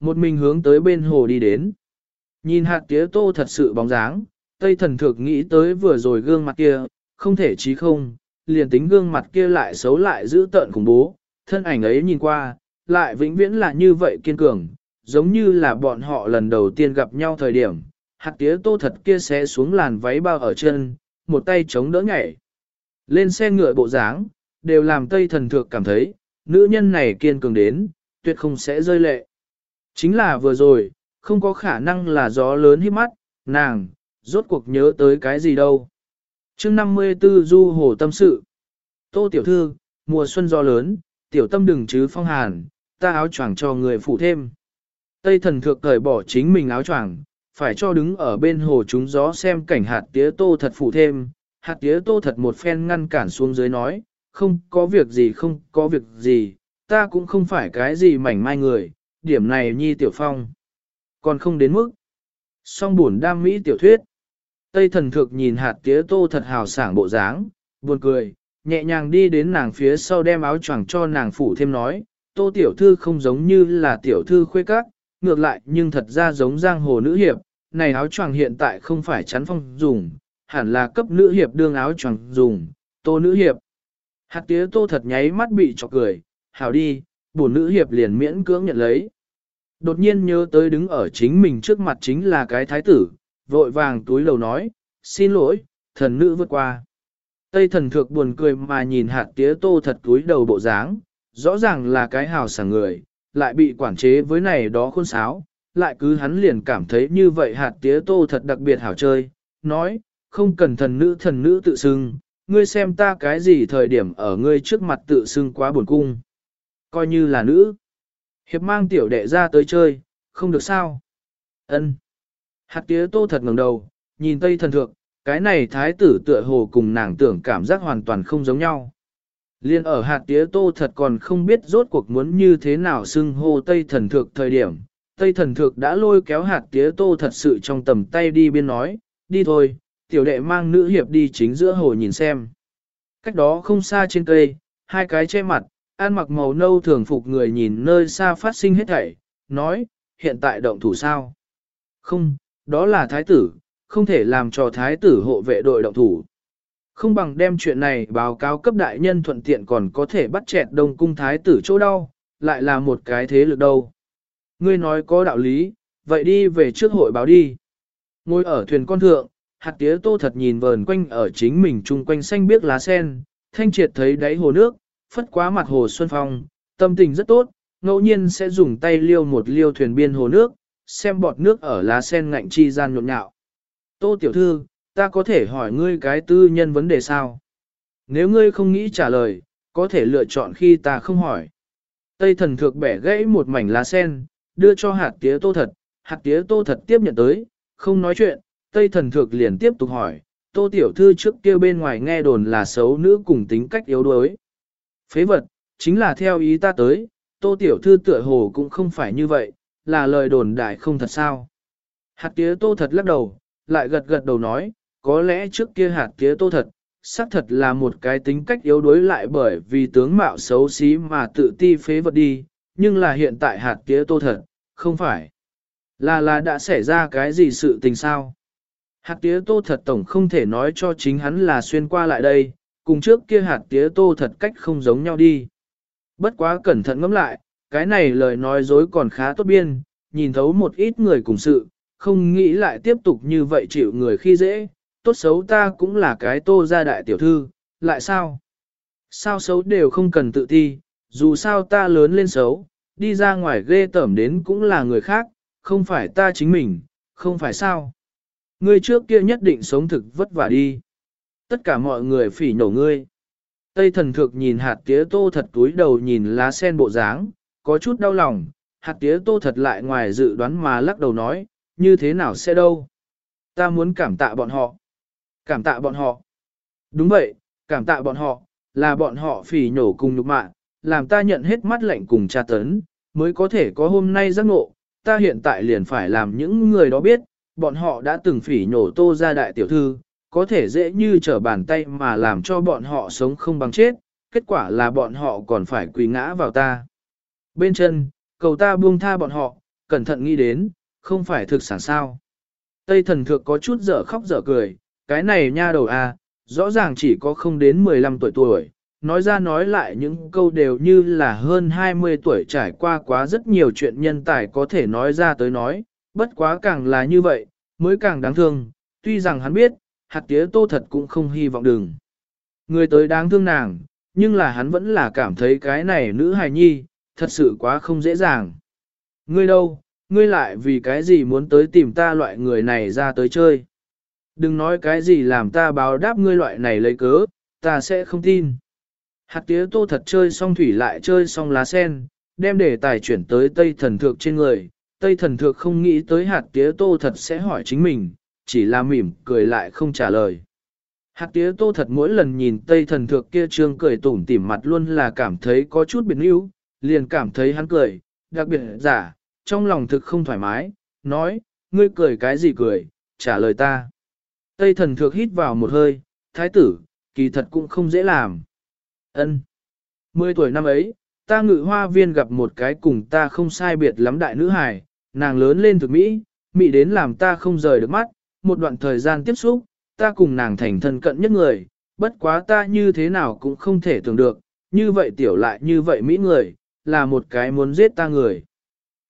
một mình hướng tới bên hồ đi đến. Nhìn hạt tía tô thật sự bóng dáng, Tây thần thực nghĩ tới vừa rồi gương mặt kia, không thể chí không, liền tính gương mặt kia lại xấu lại giữ tợn khủng bố, thân ảnh ấy nhìn qua, lại vĩnh viễn là như vậy kiên cường, giống như là bọn họ lần đầu tiên gặp nhau thời điểm, hạt tía tô thật kia sẽ xuống làn váy bao ở chân, một tay chống đỡ nhảy. Lên xe ngựa bộ dáng, đều làm Tây thần thượng cảm thấy, nữ nhân này kiên cường đến, tuyệt không sẽ rơi lệ. Chính là vừa rồi, không có khả năng là gió lớn hít mắt, nàng, rốt cuộc nhớ tới cái gì đâu. chương 54 du hồ tâm sự. Tô tiểu thư, mùa xuân gió lớn, tiểu tâm đừng chứ phong hàn, ta áo choàng cho người phụ thêm. Tây thần thượng cởi bỏ chính mình áo choàng, phải cho đứng ở bên hồ chúng gió xem cảnh hạt tía tô thật phụ thêm. Hạt tía tô thật một phen ngăn cản xuống dưới nói, không có việc gì không có việc gì, ta cũng không phải cái gì mảnh mai người, điểm này nhi tiểu phong. Còn không đến mức. Song buồn đam mỹ tiểu thuyết. Tây thần thực nhìn hạt tía tô thật hào sảng bộ dáng, buồn cười, nhẹ nhàng đi đến nàng phía sau đem áo choàng cho nàng phủ thêm nói, tô tiểu thư không giống như là tiểu thư khuê các, ngược lại nhưng thật ra giống giang hồ nữ hiệp, này áo choàng hiện tại không phải chắn phong dùng, hẳn là cấp nữ hiệp đương áo choàng dùng, tô nữ hiệp. Hạt tía tô thật nháy mắt bị chọc cười, hảo đi, bổn nữ hiệp liền miễn cưỡng nhận lấy. Đột nhiên nhớ tới đứng ở chính mình trước mặt chính là cái thái tử, vội vàng túi lầu nói, xin lỗi, thần nữ vượt qua. Tây thần thược buồn cười mà nhìn hạt tía tô thật túi đầu bộ dáng, rõ ràng là cái hào sảng người, lại bị quản chế với này đó khôn sáo, lại cứ hắn liền cảm thấy như vậy hạt tía tô thật đặc biệt hảo chơi, nói, không cần thần nữ thần nữ tự xưng, ngươi xem ta cái gì thời điểm ở ngươi trước mặt tự xưng quá buồn cung. Coi như là nữ. Hiệp mang tiểu đệ ra tới chơi, không được sao. ân Hạt tía tô thật ngẩng đầu, nhìn tây thần thượng, cái này thái tử tựa hồ cùng nàng tưởng cảm giác hoàn toàn không giống nhau. Liên ở hạt tía tô thật còn không biết rốt cuộc muốn như thế nào xưng hô tây thần thượng thời điểm. Tây thần thượng đã lôi kéo hạt tía tô thật sự trong tầm tay đi biên nói, đi thôi, tiểu đệ mang nữ hiệp đi chính giữa hồ nhìn xem. Cách đó không xa trên cây, hai cái che mặt, An mặc màu nâu thường phục người nhìn nơi xa phát sinh hết thảy, nói, hiện tại động thủ sao? Không, đó là thái tử, không thể làm cho thái tử hộ vệ đội động thủ. Không bằng đem chuyện này báo cáo cấp đại nhân thuận tiện còn có thể bắt chẹt đông cung thái tử chỗ đau, lại là một cái thế lực đâu. Ngươi nói có đạo lý, vậy đi về trước hội báo đi. Ngồi ở thuyền con thượng, hạt tía tô thật nhìn vờn quanh ở chính mình chung quanh xanh biếc lá sen, thanh triệt thấy đáy hồ nước, phất quá mặt hồ xuân phong, tâm tình rất tốt, ngẫu nhiên sẽ dùng tay liêu một liêu thuyền biên hồ nước, xem bọt nước ở lá sen ngạnh chi gian nhộn nhạo. Tô tiểu thư, ta có thể hỏi ngươi cái tư nhân vấn đề sao? Nếu ngươi không nghĩ trả lời, có thể lựa chọn khi ta không hỏi. Tây thần thược bẻ gãy một mảnh lá sen, đưa cho hạt tía tô thật, hạt tía tô thật tiếp nhận tới, không nói chuyện, Tây thần thược liền tiếp tục hỏi, tô tiểu thư trước kia bên ngoài nghe đồn là xấu nữ cùng tính cách yếu đuối. Phế vật, chính là theo ý ta tới, tô tiểu thư tựa hồ cũng không phải như vậy, là lời đồn đại không thật sao. Hạt tía tô thật lắc đầu, lại gật gật đầu nói, có lẽ trước kia hạt tía tô thật, xác thật là một cái tính cách yếu đuối lại bởi vì tướng mạo xấu xí mà tự ti phế vật đi, nhưng là hiện tại hạt tía tô thật, không phải. Là là đã xảy ra cái gì sự tình sao? Hạt tía tô thật tổng không thể nói cho chính hắn là xuyên qua lại đây, cùng trước kia hạt tía tô thật cách không giống nhau đi. Bất quá cẩn thận ngẫm lại, cái này lời nói dối còn khá tốt biên, nhìn thấu một ít người cùng sự, không nghĩ lại tiếp tục như vậy chịu người khi dễ, tốt xấu ta cũng là cái tô gia đại tiểu thư, lại sao? Sao xấu đều không cần tự ti, dù sao ta lớn lên xấu, đi ra ngoài ghê tởm đến cũng là người khác, không phải ta chính mình, không phải sao? người trước kia nhất định sống thực vất vả đi. Tất cả mọi người phỉ nổ ngươi. Tây thần thực nhìn hạt tía tô thật túi đầu nhìn lá sen bộ dáng, có chút đau lòng, hạt tía tô thật lại ngoài dự đoán mà lắc đầu nói, như thế nào sẽ đâu. Ta muốn cảm tạ bọn họ. Cảm tạ bọn họ. Đúng vậy, cảm tạ bọn họ, là bọn họ phỉ nhổ cùng nhục mạ, làm ta nhận hết mắt lạnh cùng tra tấn, mới có thể có hôm nay giác ngộ. Ta hiện tại liền phải làm những người đó biết, bọn họ đã từng phỉ nhổ tô ra đại tiểu thư, có thể dễ như trở bàn tay mà làm cho bọn họ sống không bằng chết, kết quả là bọn họ còn phải quỳ ngã vào ta. Bên chân, cầu ta buông tha bọn họ, cẩn thận nghĩ đến, không phải thực sản sao. Tây thần thượng có chút dở khóc dở cười, cái này nha đầu à, rõ ràng chỉ có không đến 15 tuổi tuổi, nói ra nói lại những câu đều như là hơn 20 tuổi trải qua quá rất nhiều chuyện nhân tài có thể nói ra tới nói, bất quá càng là như vậy, mới càng đáng thương, tuy rằng hắn biết, hạt tía tô thật cũng không hy vọng đừng. Người tới đáng thương nàng, nhưng là hắn vẫn là cảm thấy cái này nữ hài nhi, thật sự quá không dễ dàng. Ngươi đâu, ngươi lại vì cái gì muốn tới tìm ta loại người này ra tới chơi. Đừng nói cái gì làm ta báo đáp ngươi loại này lấy cớ, ta sẽ không tin. Hạt tía tô thật chơi xong thủy lại chơi xong lá sen, đem để tài chuyển tới Tây Thần Thược trên người. Tây Thần Thược không nghĩ tới hạt tía tô thật sẽ hỏi chính mình, chỉ là mỉm cười lại không trả lời. Hạt tía tô thật mỗi lần nhìn Tây Thần Thược kia trương cười tủm tỉm mặt luôn là cảm thấy có chút biệt níu, liền cảm thấy hắn cười, đặc biệt giả, trong lòng thực không thoải mái, nói, ngươi cười cái gì cười, trả lời ta. Tây Thần Thược hít vào một hơi, thái tử, kỳ thật cũng không dễ làm. Ân. Mười tuổi năm ấy, ta ngự hoa viên gặp một cái cùng ta không sai biệt lắm đại nữ hài, nàng lớn lên thực Mỹ, Mỹ đến làm ta không rời được mắt, một đoạn thời gian tiếp xúc, ta cùng nàng thành thân cận nhất người, bất quá ta như thế nào cũng không thể tưởng được, như vậy tiểu lại như vậy Mỹ người, là một cái muốn giết ta người.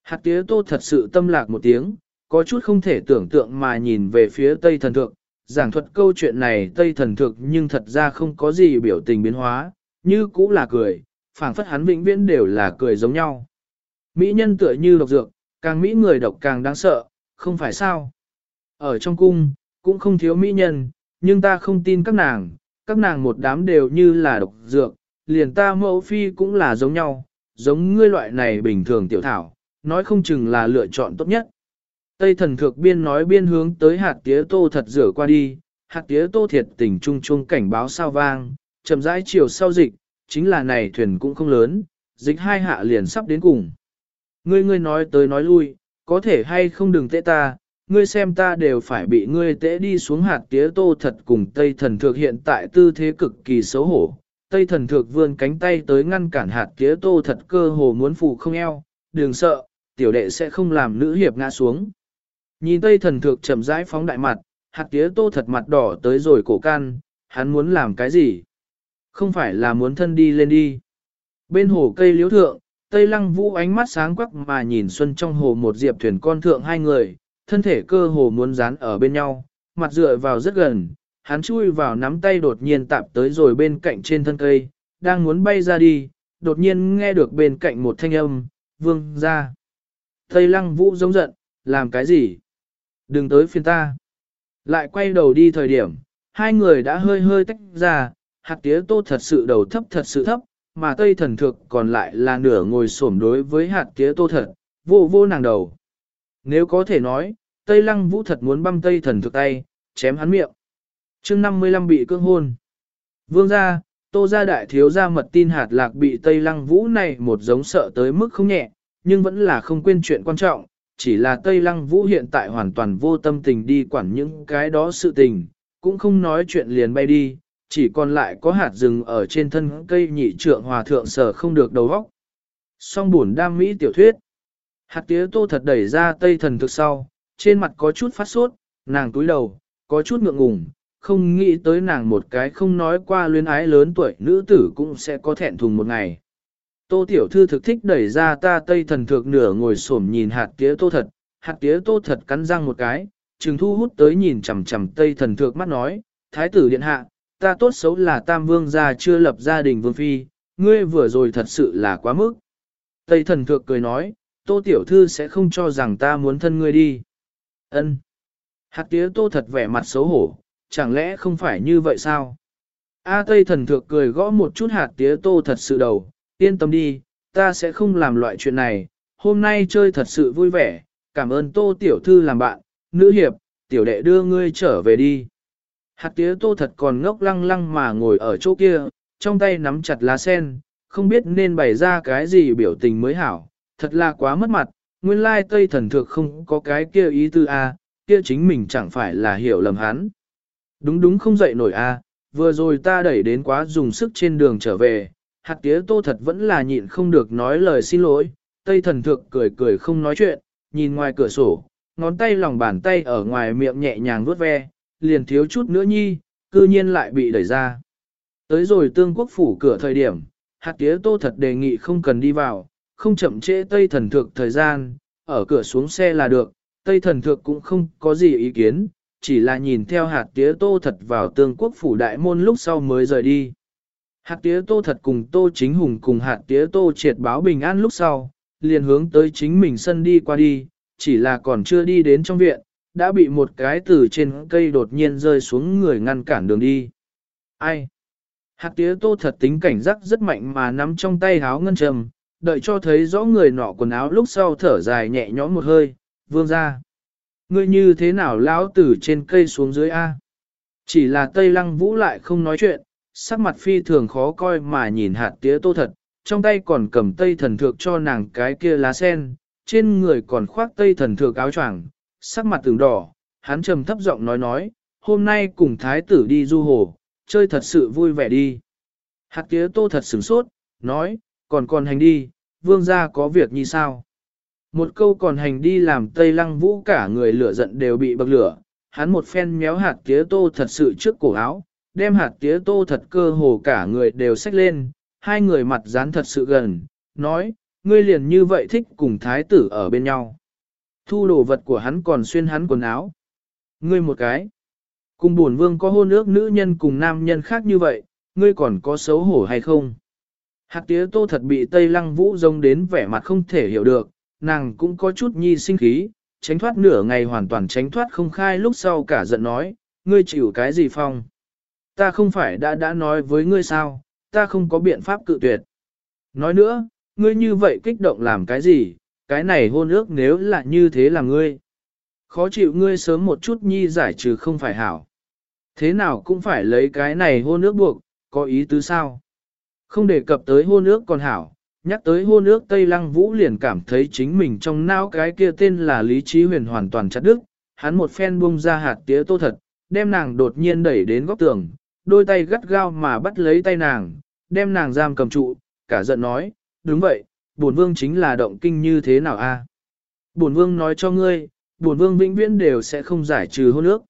Hạt tía tô thật sự tâm lạc một tiếng, có chút không thể tưởng tượng mà nhìn về phía Tây Thần Thượng, giảng thuật câu chuyện này Tây Thần Thượng nhưng thật ra không có gì biểu tình biến hóa, như cũ là cười, phảng phất hắn vĩnh viễn đều là cười giống nhau. Mỹ nhân tựa như độc dược, càng Mỹ người độc càng đáng sợ, không phải sao. Ở trong cung, cũng không thiếu Mỹ nhân, nhưng ta không tin các nàng, các nàng một đám đều như là độc dược, liền ta mẫu phi cũng là giống nhau, giống ngươi loại này bình thường tiểu thảo, nói không chừng là lựa chọn tốt nhất. Tây thần thược biên nói biên hướng tới hạt tía tô thật rửa qua đi, hạt tía tô thiệt tình trung trung cảnh báo sao vang, chậm rãi chiều sau dịch, chính là này thuyền cũng không lớn, dịch hai hạ liền sắp đến cùng. Ngươi ngươi nói tới nói lui, có thể hay không đừng tệ ta, ngươi xem ta đều phải bị ngươi tễ đi xuống hạt tía tô thật cùng Tây thần thược hiện tại tư thế cực kỳ xấu hổ. Tây thần thược vươn cánh tay tới ngăn cản hạt tía tô thật cơ hồ muốn phụ không eo, đừng sợ, tiểu đệ sẽ không làm nữ hiệp ngã xuống. Nhìn Tây thần thược chậm rãi phóng đại mặt, hạt tía tô thật mặt đỏ tới rồi cổ can, hắn muốn làm cái gì? Không phải là muốn thân đi lên đi. Bên hồ cây liễu thượng, Tây Lăng Vũ ánh mắt sáng quắc mà nhìn xuân trong hồ một diệp thuyền con thượng hai người, thân thể cơ hồ muốn dán ở bên nhau, mặt dựa vào rất gần, hắn chui vào nắm tay đột nhiên tạp tới rồi bên cạnh trên thân cây, đang muốn bay ra đi, đột nhiên nghe được bên cạnh một thanh âm, vương ra. Tây Lăng Vũ giống giận, làm cái gì? Đừng tới phiền ta. Lại quay đầu đi thời điểm, hai người đã hơi hơi tách ra, hạt tía tô thật sự đầu thấp thật sự thấp, mà tây thần thực còn lại là nửa ngồi xổm đối với hạt tía tô thật, vô vô nàng đầu. Nếu có thể nói, tây lăng vũ thật muốn băm tây thần thực tay, chém hắn miệng. chương 55 bị cương hôn. Vương gia, tô gia đại thiếu gia mật tin hạt lạc bị tây lăng vũ này một giống sợ tới mức không nhẹ, nhưng vẫn là không quên chuyện quan trọng, chỉ là Tây Lăng Vũ hiện tại hoàn toàn vô tâm tình đi quản những cái đó sự tình, cũng không nói chuyện liền bay đi, chỉ còn lại có hạt rừng ở trên thân cây nhị trượng hòa thượng sở không được đầu óc. Song buồn đam mỹ tiểu thuyết. Hạt tía tô thật đẩy ra tây thần thực sau, trên mặt có chút phát sốt, nàng túi đầu, có chút ngượng ngùng, không nghĩ tới nàng một cái không nói qua luyến ái lớn tuổi nữ tử cũng sẽ có thẹn thùng một ngày. Tô tiểu thư thực thích đẩy ra ta tây thần thực nửa ngồi xổm nhìn hạt tía tô thật, hạt tía tô thật cắn răng một cái, trừng thu hút tới nhìn chằm chằm tây thần thực mắt nói, thái tử điện hạ, ta tốt xấu là tam vương gia chưa lập gia đình vương phi, ngươi vừa rồi thật sự là quá mức. Tây thần thượng cười nói, tô tiểu thư sẽ không cho rằng ta muốn thân ngươi đi. Ân. Hạt tía tô thật vẻ mặt xấu hổ, chẳng lẽ không phải như vậy sao? A Tây thần thượng cười gõ một chút hạt tía tô thật sự đầu, yên tâm đi, ta sẽ không làm loại chuyện này, hôm nay chơi thật sự vui vẻ, cảm ơn tô tiểu thư làm bạn, nữ hiệp, tiểu đệ đưa ngươi trở về đi. Hạt tía tô thật còn ngốc lăng lăng mà ngồi ở chỗ kia, trong tay nắm chặt lá sen, không biết nên bày ra cái gì biểu tình mới hảo, thật là quá mất mặt, nguyên lai tây thần thực không có cái kia ý tư a, kia chính mình chẳng phải là hiểu lầm hắn. Đúng đúng không dậy nổi a, vừa rồi ta đẩy đến quá dùng sức trên đường trở về, hạt tía tô thật vẫn là nhịn không được nói lời xin lỗi, tây thần thực cười cười không nói chuyện, nhìn ngoài cửa sổ, ngón tay lòng bàn tay ở ngoài miệng nhẹ nhàng vuốt ve, liền thiếu chút nữa nhi, cư nhiên lại bị đẩy ra. Tới rồi tương quốc phủ cửa thời điểm, hạt tía tô thật đề nghị không cần đi vào, không chậm trễ tây thần thượng thời gian, ở cửa xuống xe là được, tây thần thượng cũng không có gì ý kiến, chỉ là nhìn theo hạt tía tô thật vào tương quốc phủ đại môn lúc sau mới rời đi. Hạt tía tô thật cùng tô chính hùng cùng hạt tía tô triệt báo bình an lúc sau, liền hướng tới chính mình sân đi qua đi, chỉ là còn chưa đi đến trong viện, đã bị một cái từ trên cây đột nhiên rơi xuống người ngăn cản đường đi. Ai? Hạt tía tô thật tính cảnh giác rất mạnh mà nắm trong tay háo ngân trầm, đợi cho thấy rõ người nọ quần áo lúc sau thở dài nhẹ nhõm một hơi, vương ra. Ngươi như thế nào lão tử trên cây xuống dưới A? Chỉ là Tây Lăng Vũ lại không nói chuyện, sắc mặt phi thường khó coi mà nhìn hạt tía tô thật, trong tay còn cầm Tây thần thược cho nàng cái kia lá sen, trên người còn khoác Tây thần thược áo choàng, sắc mặt từng đỏ, hắn trầm thấp giọng nói nói, hôm nay cùng thái tử đi du hồ, chơi thật sự vui vẻ đi. Hạt tía tô thật sửng sốt, nói, còn còn hành đi, vương gia có việc như sao? Một câu còn hành đi làm Tây Lăng Vũ cả người lửa giận đều bị bậc lửa, hắn một phen méo hạt tía tô thật sự trước cổ áo, đem hạt tía tô thật cơ hồ cả người đều xách lên, hai người mặt dán thật sự gần, nói, ngươi liền như vậy thích cùng thái tử ở bên nhau. Thu đồ vật của hắn còn xuyên hắn quần áo. Ngươi một cái. Cùng buồn vương có hôn ước nữ nhân cùng nam nhân khác như vậy, ngươi còn có xấu hổ hay không? Hạt tía tô thật bị Tây Lăng Vũ rông đến vẻ mặt không thể hiểu được, nàng cũng có chút nhi sinh khí, tránh thoát nửa ngày hoàn toàn tránh thoát không khai lúc sau cả giận nói, ngươi chịu cái gì phong? Ta không phải đã đã nói với ngươi sao, ta không có biện pháp cự tuyệt. Nói nữa, ngươi như vậy kích động làm cái gì, cái này hôn ước nếu là như thế là ngươi. Khó chịu ngươi sớm một chút nhi giải trừ không phải hảo. Thế nào cũng phải lấy cái này hôn ước buộc, có ý tứ sao? Không đề cập tới hôn ước còn hảo, nhắc tới hôn ước Tây Lăng Vũ liền cảm thấy chính mình trong não cái kia tên là Lý Trí Huyền hoàn toàn chặt đứt, hắn một phen buông ra hạt tía tô thật, đem nàng đột nhiên đẩy đến góc tường, đôi tay gắt gao mà bắt lấy tay nàng, đem nàng giam cầm trụ, cả giận nói, đúng vậy, bổn vương chính là động kinh như thế nào a? Bổn vương nói cho ngươi, bổn vương vĩnh viễn đều sẽ không giải trừ hôn ước.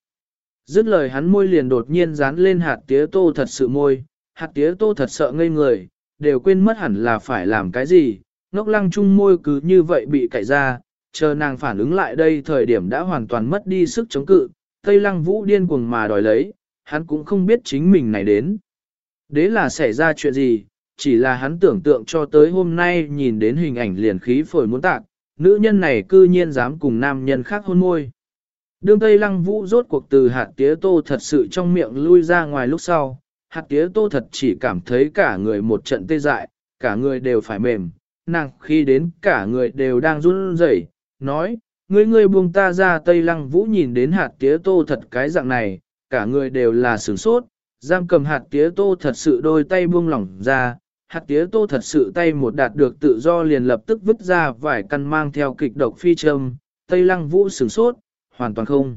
Dứt lời hắn môi liền đột nhiên dán lên hạt tía tô thật sự môi, hạt tía tô thật sợ ngây người, đều quên mất hẳn là phải làm cái gì, ngốc lăng chung môi cứ như vậy bị cậy ra, chờ nàng phản ứng lại đây thời điểm đã hoàn toàn mất đi sức chống cự, Tây lăng vũ điên cuồng mà đòi lấy, hắn cũng không biết chính mình này đến. Đế là xảy ra chuyện gì, chỉ là hắn tưởng tượng cho tới hôm nay nhìn đến hình ảnh liền khí phổi muốn tạc, nữ nhân này cư nhiên dám cùng nam nhân khác hôn môi. Đương Tây Lăng Vũ rốt cuộc từ hạt tía tô thật sự trong miệng lui ra ngoài lúc sau, hạt tía tô thật chỉ cảm thấy cả người một trận tê dại, cả người đều phải mềm, nàng khi đến cả người đều đang run rẩy, nói, ngươi ngươi buông ta ra. Tây Lăng Vũ nhìn đến hạt tía tô thật cái dạng này, cả người đều là sửng sốt, giam cầm hạt tía tô thật sự đôi tay buông lỏng ra, hạt tía tô thật sự tay một đạt được tự do liền lập tức vứt ra vài căn mang theo kịch độc phi châm, Tây Lăng Vũ sửng sốt, hoàn toàn không.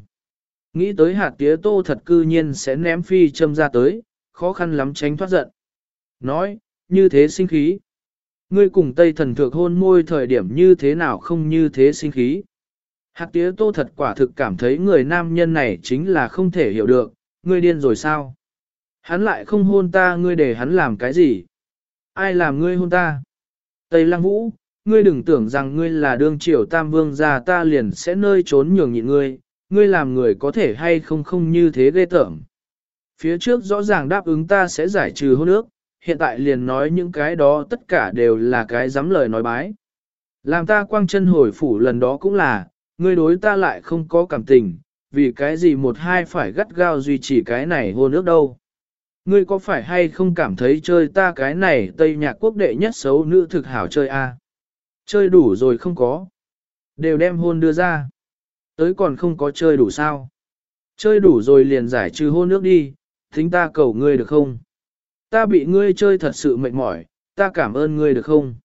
Nghĩ tới hạt tía tô thật cư nhiên sẽ ném phi châm ra tới, khó khăn lắm tránh thoát giận. Nói, như thế sinh khí. Ngươi cùng Tây thần thượng hôn môi thời điểm như thế nào không như thế sinh khí. Hạt tía tô thật quả thực cảm thấy người nam nhân này chính là không thể hiểu được, ngươi điên rồi sao? Hắn lại không hôn ta ngươi để hắn làm cái gì? Ai làm ngươi hôn ta? Tây Lăng Vũ, ngươi đừng tưởng rằng ngươi là đương triều tam vương gia ta liền sẽ nơi trốn nhường nhịn ngươi, ngươi làm người có thể hay không không như thế ghê tởm. Phía trước rõ ràng đáp ứng ta sẽ giải trừ hôn ước, hiện tại liền nói những cái đó tất cả đều là cái dám lời nói bái. Làm ta quang chân hồi phủ lần đó cũng là, ngươi đối ta lại không có cảm tình, vì cái gì một hai phải gắt gao duy trì cái này hôn ước đâu. Ngươi có phải hay không cảm thấy chơi ta cái này Tây Nhạc Quốc đệ nhất xấu nữ thực hảo chơi a? À? Chơi đủ rồi không có. Đều đem hôn đưa ra. Tới còn không có chơi đủ sao. Chơi đủ rồi liền giải trừ hôn nước đi, thính ta cầu ngươi được không? Ta bị ngươi chơi thật sự mệt mỏi, ta cảm ơn ngươi được không?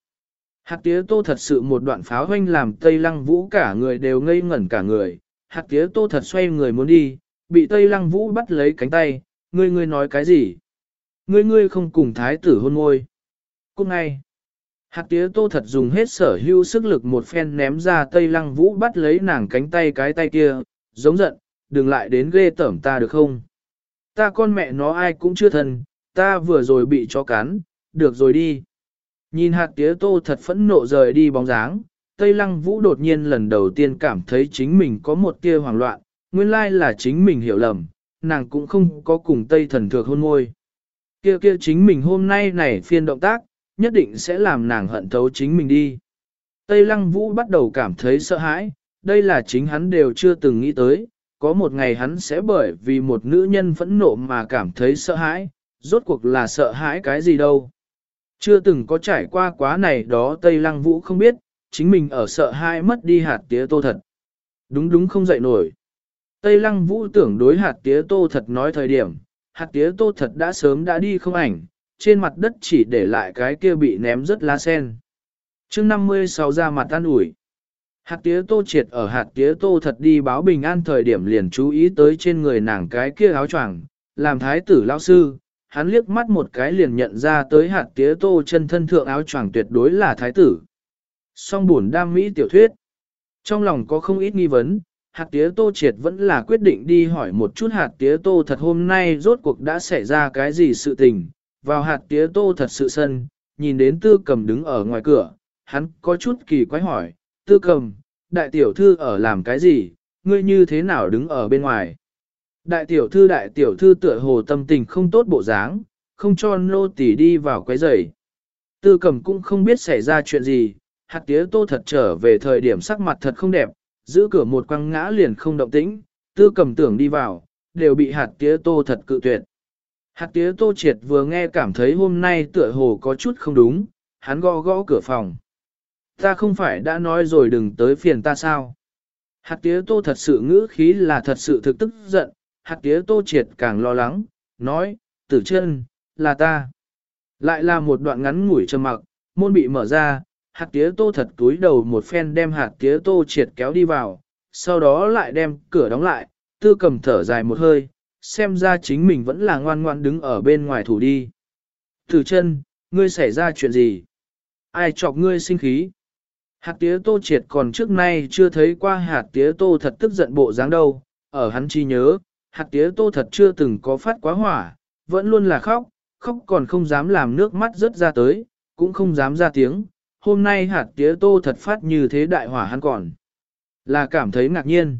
Hạt tía tô thật sự một đoạn pháo hoanh làm Tây Lăng Vũ cả người đều ngây ngẩn cả người. Hạt tía tô thật xoay người muốn đi, bị Tây Lăng Vũ bắt lấy cánh tay, ngươi ngươi nói cái gì? Ngươi ngươi không cùng thái tử hôn ngôi. Cút ngay. Hạt tía tô thật dùng hết sở hữu sức lực một phen ném ra tây lăng vũ bắt lấy nàng cánh tay cái tay kia, giống giận, đừng lại đến ghê tởm ta được không? Ta con mẹ nó ai cũng chưa thân, ta vừa rồi bị chó cắn, được rồi đi. Nhìn hạt tía tô thật phẫn nộ rời đi bóng dáng, Tây Lăng Vũ đột nhiên lần đầu tiên cảm thấy chính mình có một tia hoảng loạn, nguyên lai là chính mình hiểu lầm, nàng cũng không có cùng Tây thần thược hôn môi. Kia kia chính mình hôm nay này phiên động tác, nhất định sẽ làm nàng hận thấu chính mình đi. Tây Lăng Vũ bắt đầu cảm thấy sợ hãi, đây là chính hắn đều chưa từng nghĩ tới, có một ngày hắn sẽ bởi vì một nữ nhân phẫn nộ mà cảm thấy sợ hãi, rốt cuộc là sợ hãi cái gì đâu. Chưa từng có trải qua quá này đó Tây Lăng Vũ không biết, chính mình ở sợ hãi mất đi hạt tía tô thật. Đúng đúng không dậy nổi. Tây Lăng Vũ tưởng đối hạt tía tô thật nói thời điểm, hạt tía tô thật đã sớm đã đi không ảnh, trên mặt đất chỉ để lại cái kia bị ném rất lá sen. chương 56 ra mặt tan ủi. Hạt tía tô triệt ở hạt tía tô thật đi báo bình an thời điểm liền chú ý tới trên người nàng cái kia áo choàng, làm thái tử lão sư, hắn liếc mắt một cái liền nhận ra tới hạt tía tô chân thân thượng áo choàng tuyệt đối là thái tử. Song buồn đam mỹ tiểu thuyết. Trong lòng có không ít nghi vấn, hạt tía tô triệt vẫn là quyết định đi hỏi một chút hạt tía tô thật hôm nay rốt cuộc đã xảy ra cái gì sự tình. Vào hạt tía tô thật sự sân, nhìn đến tư cầm đứng ở ngoài cửa, hắn có chút kỳ quái hỏi, tư cầm, đại tiểu thư ở làm cái gì, ngươi như thế nào đứng ở bên ngoài. Đại tiểu thư đại tiểu thư tựa hồ tâm tình không tốt bộ dáng, không cho nô tỳ đi vào quấy rầy. Tư cầm cũng không biết xảy ra chuyện gì, hạt tía tô thật trở về thời điểm sắc mặt thật không đẹp, giữ cửa một quăng ngã liền không động tĩnh, tư cầm tưởng đi vào, đều bị hạt tía tô thật cự tuyệt. Hạt tía tô triệt vừa nghe cảm thấy hôm nay tựa hồ có chút không đúng, hắn gõ gõ cửa phòng. Ta không phải đã nói rồi đừng tới phiền ta sao? Hạt tía tô thật sự ngữ khí là thật sự thực tức giận, hạt tía tô triệt càng lo lắng, nói, tử chân, là ta. Lại là một đoạn ngắn ngủi trầm mặc, môn bị mở ra, hạt tía tô thật túi đầu một phen đem hạt tía tô triệt kéo đi vào, sau đó lại đem cửa đóng lại, tư cầm thở dài một hơi, xem ra chính mình vẫn là ngoan ngoan đứng ở bên ngoài thủ đi. Tử chân, ngươi xảy ra chuyện gì? Ai chọc ngươi sinh khí? Hạt tía tô triệt còn trước nay chưa thấy qua hạt tía tô thật tức giận bộ dáng đâu, ở hắn chi nhớ, hạt tía tô thật chưa từng có phát quá hỏa, vẫn luôn là khóc, khóc còn không dám làm nước mắt rớt ra tới, cũng không dám ra tiếng. Hôm nay hạt tía tô thật phát như thế đại hỏa hắn còn. Là cảm thấy ngạc nhiên.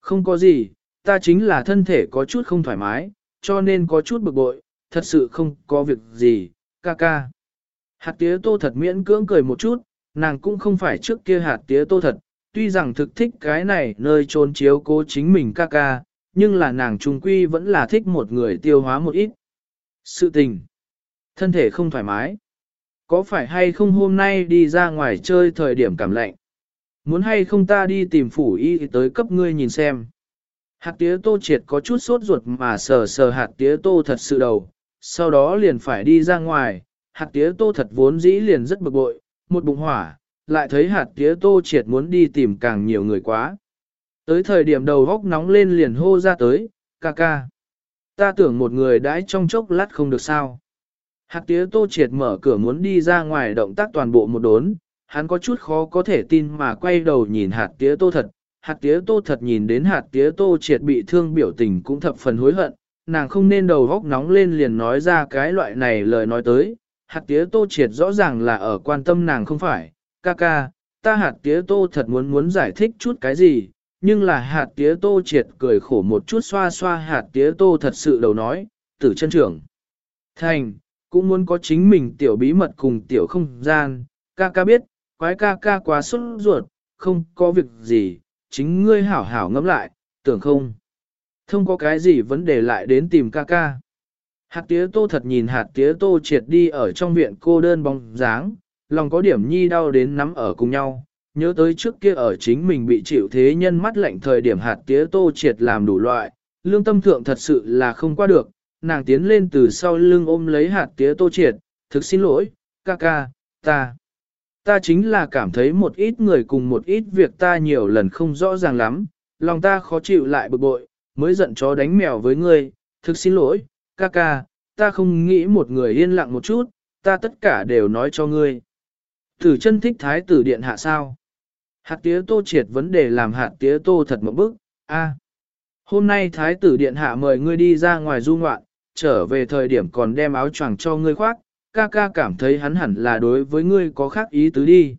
Không có gì, ta chính là thân thể có chút không thoải mái, cho nên có chút bực bội, thật sự không có việc gì, ca ca. Hạt tía tô thật miễn cưỡng cười một chút, nàng cũng không phải trước kia hạt tía tô thật, tuy rằng thực thích cái này nơi trốn chiếu cố chính mình ca ca, nhưng là nàng trung quy vẫn là thích một người tiêu hóa một ít. Sự tình, thân thể không thoải mái. Có phải hay không hôm nay đi ra ngoài chơi thời điểm cảm lạnh? Muốn hay không ta đi tìm phủ y tới cấp ngươi nhìn xem. Hạt tía tô triệt có chút sốt ruột mà sờ sờ hạt tía tô thật sự đầu, sau đó liền phải đi ra ngoài, hạt tía tô thật vốn dĩ liền rất bực bội, một bụng hỏa, lại thấy hạt tía tô triệt muốn đi tìm càng nhiều người quá. Tới thời điểm đầu góc nóng lên liền hô ra tới, ca ca. Ta tưởng một người đãi trong chốc lát không được sao. Hạt tía tô triệt mở cửa muốn đi ra ngoài động tác toàn bộ một đốn, hắn có chút khó có thể tin mà quay đầu nhìn hạt tía tô thật. Hạt tía tô thật nhìn đến hạt tía tô triệt bị thương biểu tình cũng thập phần hối hận, nàng không nên đầu góc nóng lên liền nói ra cái loại này lời nói tới. Hạt tía tô triệt rõ ràng là ở quan tâm nàng không phải, ca ca, ta hạt tía tô thật muốn muốn giải thích chút cái gì, nhưng là hạt tía tô triệt cười khổ một chút xoa xoa hạt tía tô thật sự đầu nói, tử chân trưởng. Thành, cũng muốn có chính mình tiểu bí mật cùng tiểu không gian, ca ca biết, quái ca ca quá xuất ruột, không có việc gì, chính ngươi hảo hảo ngẫm lại, tưởng không. Không có cái gì vấn đề lại đến tìm ca ca. Hạt tía tô thật nhìn hạt tía tô triệt đi ở trong viện cô đơn bóng dáng, lòng có điểm nhi đau đến nắm ở cùng nhau, nhớ tới trước kia ở chính mình bị chịu thế nhân mắt lạnh thời điểm hạt tía tô triệt làm đủ loại, lương tâm thượng thật sự là không qua được, nàng tiến lên từ sau lưng ôm lấy hạt tía tô triệt, thực xin lỗi, ca ca, ta. Ta chính là cảm thấy một ít người cùng một ít việc ta nhiều lần không rõ ràng lắm, lòng ta khó chịu lại bực bội, mới giận chó đánh mèo với ngươi, thực xin lỗi, ca ca, ta không nghĩ một người yên lặng một chút, ta tất cả đều nói cho ngươi. Tử chân thích thái tử điện hạ sao? Hạt tía tô triệt vấn đề làm hạt tía tô thật một bức, a. Hôm nay thái tử điện hạ mời ngươi đi ra ngoài du ngoạn, trở về thời điểm còn đem áo choàng cho ngươi khoác, ca ca cảm thấy hắn hẳn là đối với ngươi có khác ý tứ đi.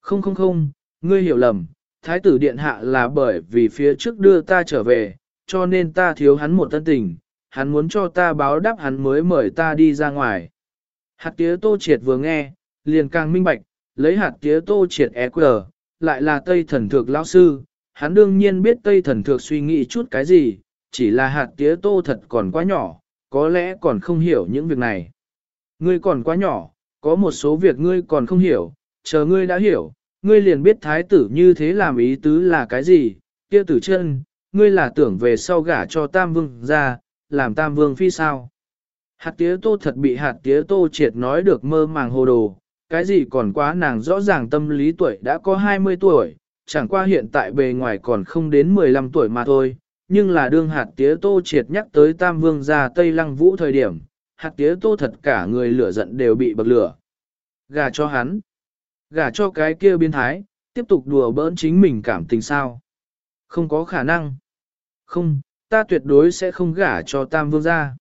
Không không không, ngươi hiểu lầm, thái tử điện hạ là bởi vì phía trước đưa ta trở về, cho nên ta thiếu hắn một tân tình, hắn muốn cho ta báo đáp hắn mới mời ta đi ra ngoài. Hạt tía tô triệt vừa nghe, liền càng minh bạch, lấy hạt tía tô triệt EQ, lại là Tây thần thược lão sư, hắn đương nhiên biết Tây thần thược suy nghĩ chút cái gì, chỉ là hạt tía tô thật còn quá nhỏ, có lẽ còn không hiểu những việc này. Ngươi còn quá nhỏ, có một số việc ngươi còn không hiểu, chờ ngươi đã hiểu, ngươi liền biết thái tử như thế làm ý tứ là cái gì, kia tử chân, ngươi là tưởng về sau gả cho tam vương ra, làm tam vương phi sao. Hạt tía tô thật bị hạt tía tô triệt nói được mơ màng hồ đồ, cái gì còn quá nàng rõ ràng tâm lý tuổi đã có 20 tuổi, chẳng qua hiện tại bề ngoài còn không đến 15 tuổi mà thôi, nhưng là đương hạt tía tô triệt nhắc tới tam vương ra Tây Lăng Vũ thời điểm, hạt tía tô thật cả người lửa giận đều bị bậc lửa. Gà cho hắn, gà cho cái kia biến thái, tiếp tục đùa bỡn chính mình cảm tình sao. Không có khả năng. Không, ta tuyệt đối sẽ không gả cho tam vương gia.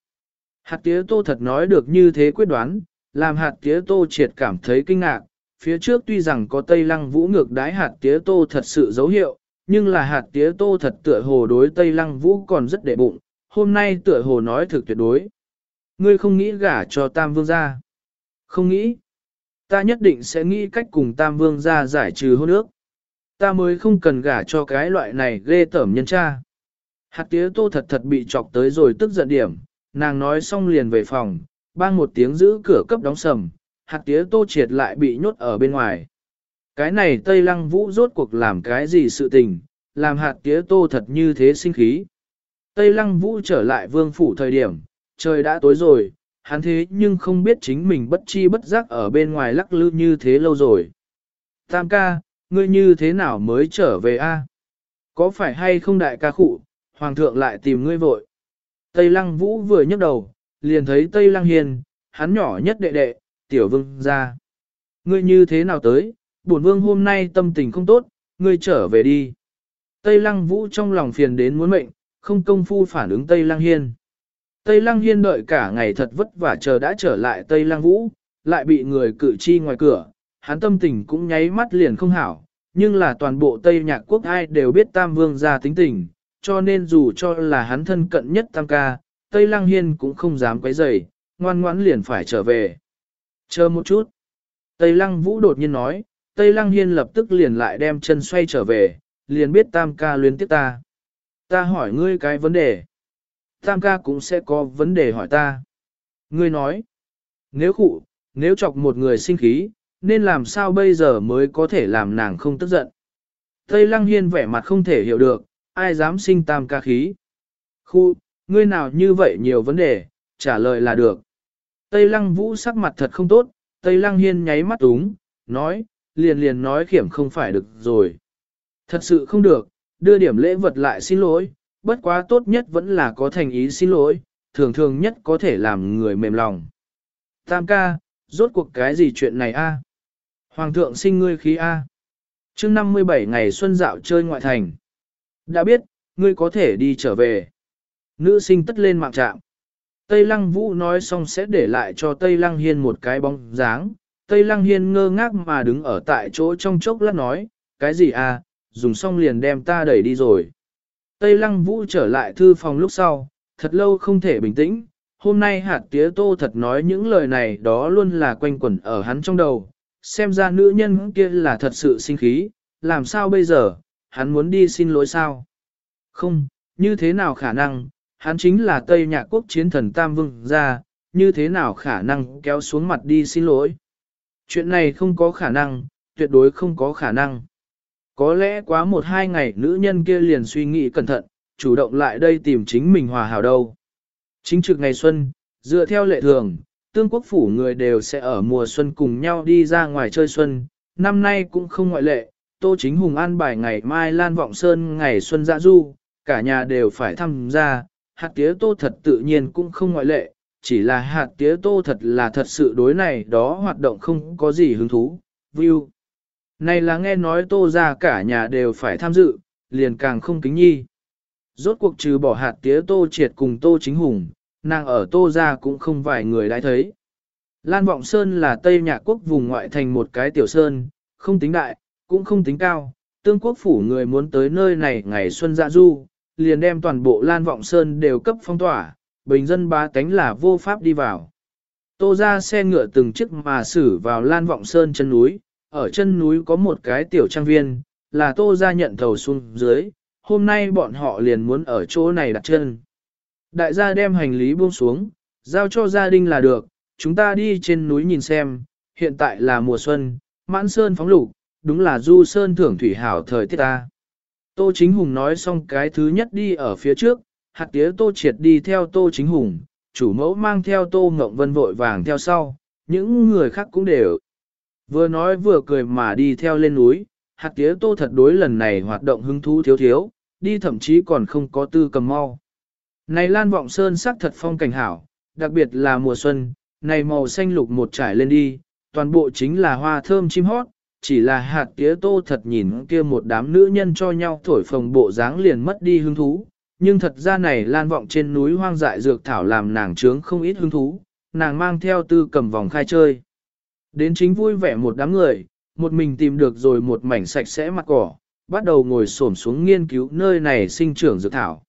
Hạt tía tô thật nói được như thế quyết đoán, làm hạt tía tô triệt cảm thấy kinh ngạc. Phía trước tuy rằng có Tây Lăng Vũ ngược đái hạt tía tô thật sự dấu hiệu, nhưng là hạt tía tô thật tựa hồ đối Tây Lăng Vũ còn rất đệ bụng, hôm nay tựa hồ nói thực tuyệt đối. Ngươi không nghĩ gả cho Tam Vương gia. Không nghĩ. Ta nhất định sẽ nghĩ cách cùng Tam Vương gia giải trừ hôn ước. Ta mới không cần gả cho cái loại này ghê tởm nhân cha. Hạt tía tô thật thật bị chọc tới rồi tức giận điểm, nàng nói xong liền về phòng, bang một tiếng giữ cửa cấp đóng sầm, hạt tía tô triệt lại bị nhốt ở bên ngoài. Cái này Tây Lăng Vũ rốt cuộc làm cái gì sự tình, làm hạt tía tô thật như thế sinh khí. Tây Lăng Vũ trở lại vương phủ thời điểm, trời đã tối rồi, hắn thế nhưng không biết chính mình bất chi bất giác ở bên ngoài lắc lư như thế lâu rồi. Tam ca, ngươi như thế nào mới trở về a? Có phải hay không đại ca khụ, hoàng thượng lại tìm ngươi vội. Tây Lăng Vũ vừa nhấc đầu, liền thấy Tây Lăng Hiền, hắn nhỏ nhất đệ đệ, tiểu vương ra. Ngươi như thế nào tới, bổn vương hôm nay tâm tình không tốt, ngươi trở về đi. Tây Lăng Vũ trong lòng phiền đến muốn mệnh, không công phu phản ứng Tây Lăng Hiên. Tây Lăng Hiên đợi cả ngày thật vất vả chờ đã trở lại Tây Lăng Vũ, lại bị người cử chi ngoài cửa, hắn tâm tình cũng nháy mắt liền không hảo, nhưng là toàn bộ Tây Nhạc Quốc ai đều biết Tam Vương ra tính tình, cho nên dù cho là hắn thân cận nhất Tam Ca, Tây Lăng Hiên cũng không dám quấy rầy, ngoan ngoãn liền phải trở về. Chờ một chút. Tây Lăng Vũ đột nhiên nói, Tây Lăng Hiên lập tức liền lại đem chân xoay trở về, liền biết Tam ca luyến tiếp ta. Ta hỏi ngươi cái vấn đề. Tam ca cũng sẽ có vấn đề hỏi ta. Ngươi nói, nếu khụ, nếu chọc một người sinh khí, nên làm sao bây giờ mới có thể làm nàng không tức giận. Tây Lăng Hiên vẻ mặt không thể hiểu được, ai dám sinh tam ca khí. Khu, ngươi nào như vậy nhiều vấn đề, trả lời là được. Tây Lăng Vũ sắc mặt thật không tốt, Tây Lăng Hiên nháy mắt đúng, nói, liền liền nói khiểm không phải được rồi. Thật sự không được, đưa điểm lễ vật lại xin lỗi, bất quá tốt nhất vẫn là có thành ý xin lỗi, thường thường nhất có thể làm người mềm lòng. Tam ca, rốt cuộc cái gì chuyện này a? Hoàng thượng sinh ngươi khí a. À? Chương 57 ngày xuân dạo chơi ngoại thành. Đã biết, ngươi có thể đi trở về. Nữ sinh tất lên mạng trạm. Tây Lăng Vũ nói xong sẽ để lại cho Tây Lăng Hiên một cái bóng dáng. Tây Lăng Hiên ngơ ngác mà đứng ở tại chỗ trong chốc lát nói, cái gì à, dùng xong liền đem ta đẩy đi rồi. Tây Lăng Vũ trở lại thư phòng lúc sau, thật lâu không thể bình tĩnh, hôm nay hạt tía tô thật nói những lời này đó luôn là quanh quẩn ở hắn trong đầu, xem ra nữ nhân kia là thật sự sinh khí, làm sao bây giờ, hắn muốn đi xin lỗi sao? Không, như thế nào khả năng, hắn chính là Tây Nhạc Quốc chiến thần Tam Vương ra, như thế nào khả năng kéo xuống mặt đi xin lỗi? Chuyện này không có khả năng, tuyệt đối không có khả năng. Có lẽ quá một hai ngày nữ nhân kia liền suy nghĩ cẩn thận, chủ động lại đây tìm chính mình hòa hảo đâu. Chính trực ngày xuân, dựa theo lệ thường, tương quốc phủ người đều sẽ ở mùa xuân cùng nhau đi ra ngoài chơi xuân, năm nay cũng không ngoại lệ, Tô Chính Hùng an bài ngày mai Lan Vọng Sơn ngày xuân dạ du, cả nhà đều phải tham gia, hạt tía tô thật tự nhiên cũng không ngoại lệ, chỉ là hạt tía tô thật là thật sự đối này đó hoạt động không có gì hứng thú, view. Này là nghe nói tô ra cả nhà đều phải tham dự, liền càng không kính nhi. Rốt cuộc trừ bỏ hạt tía tô triệt cùng tô chính hùng, nàng ở tô ra cũng không vài người đã thấy. Lan Vọng Sơn là Tây Nhạc Quốc vùng ngoại thành một cái tiểu sơn, không tính đại, cũng không tính cao. Tương quốc phủ người muốn tới nơi này ngày xuân dạ du, liền đem toàn bộ Lan Vọng Sơn đều cấp phong tỏa, bình dân ba tánh là vô pháp đi vào. Tô ra xe ngựa từng chiếc mà xử vào Lan Vọng Sơn chân núi, ở chân núi có một cái tiểu trang viên, là tô ra nhận thầu xuống dưới, hôm nay bọn họ liền muốn ở chỗ này đặt chân. Đại gia đem hành lý buông xuống, giao cho gia đình là được, chúng ta đi trên núi nhìn xem, hiện tại là mùa xuân, mãn sơn phóng lục, đúng là du sơn thưởng thủy hảo thời tiết ta. Tô Chính Hùng nói xong cái thứ nhất đi ở phía trước, hạt tía Tô Triệt đi theo Tô Chính Hùng, chủ mẫu mang theo Tô Ngộng Vân vội vàng theo sau, những người khác cũng đều. Vừa nói vừa cười mà đi theo lên núi, hạt tía Tô thật đối lần này hoạt động hứng thú thiếu thiếu, đi thậm chí còn không có tư cầm mau. Này Lan Vọng Sơn sắc thật phong cảnh hảo, đặc biệt là mùa xuân, này màu xanh lục một trải lên đi, toàn bộ chính là hoa thơm chim hót, chỉ là hạt tía tô thật nhìn kia một đám nữ nhân cho nhau thổi phồng bộ dáng liền mất đi hứng thú. Nhưng thật ra này lan vọng trên núi hoang dại dược thảo làm nàng trướng không ít hứng thú, nàng mang theo tư cầm vòng khai chơi. Đến chính vui vẻ một đám người, một mình tìm được rồi một mảnh sạch sẽ mặt cỏ, bắt đầu ngồi xổm xuống nghiên cứu nơi này sinh trưởng dược thảo.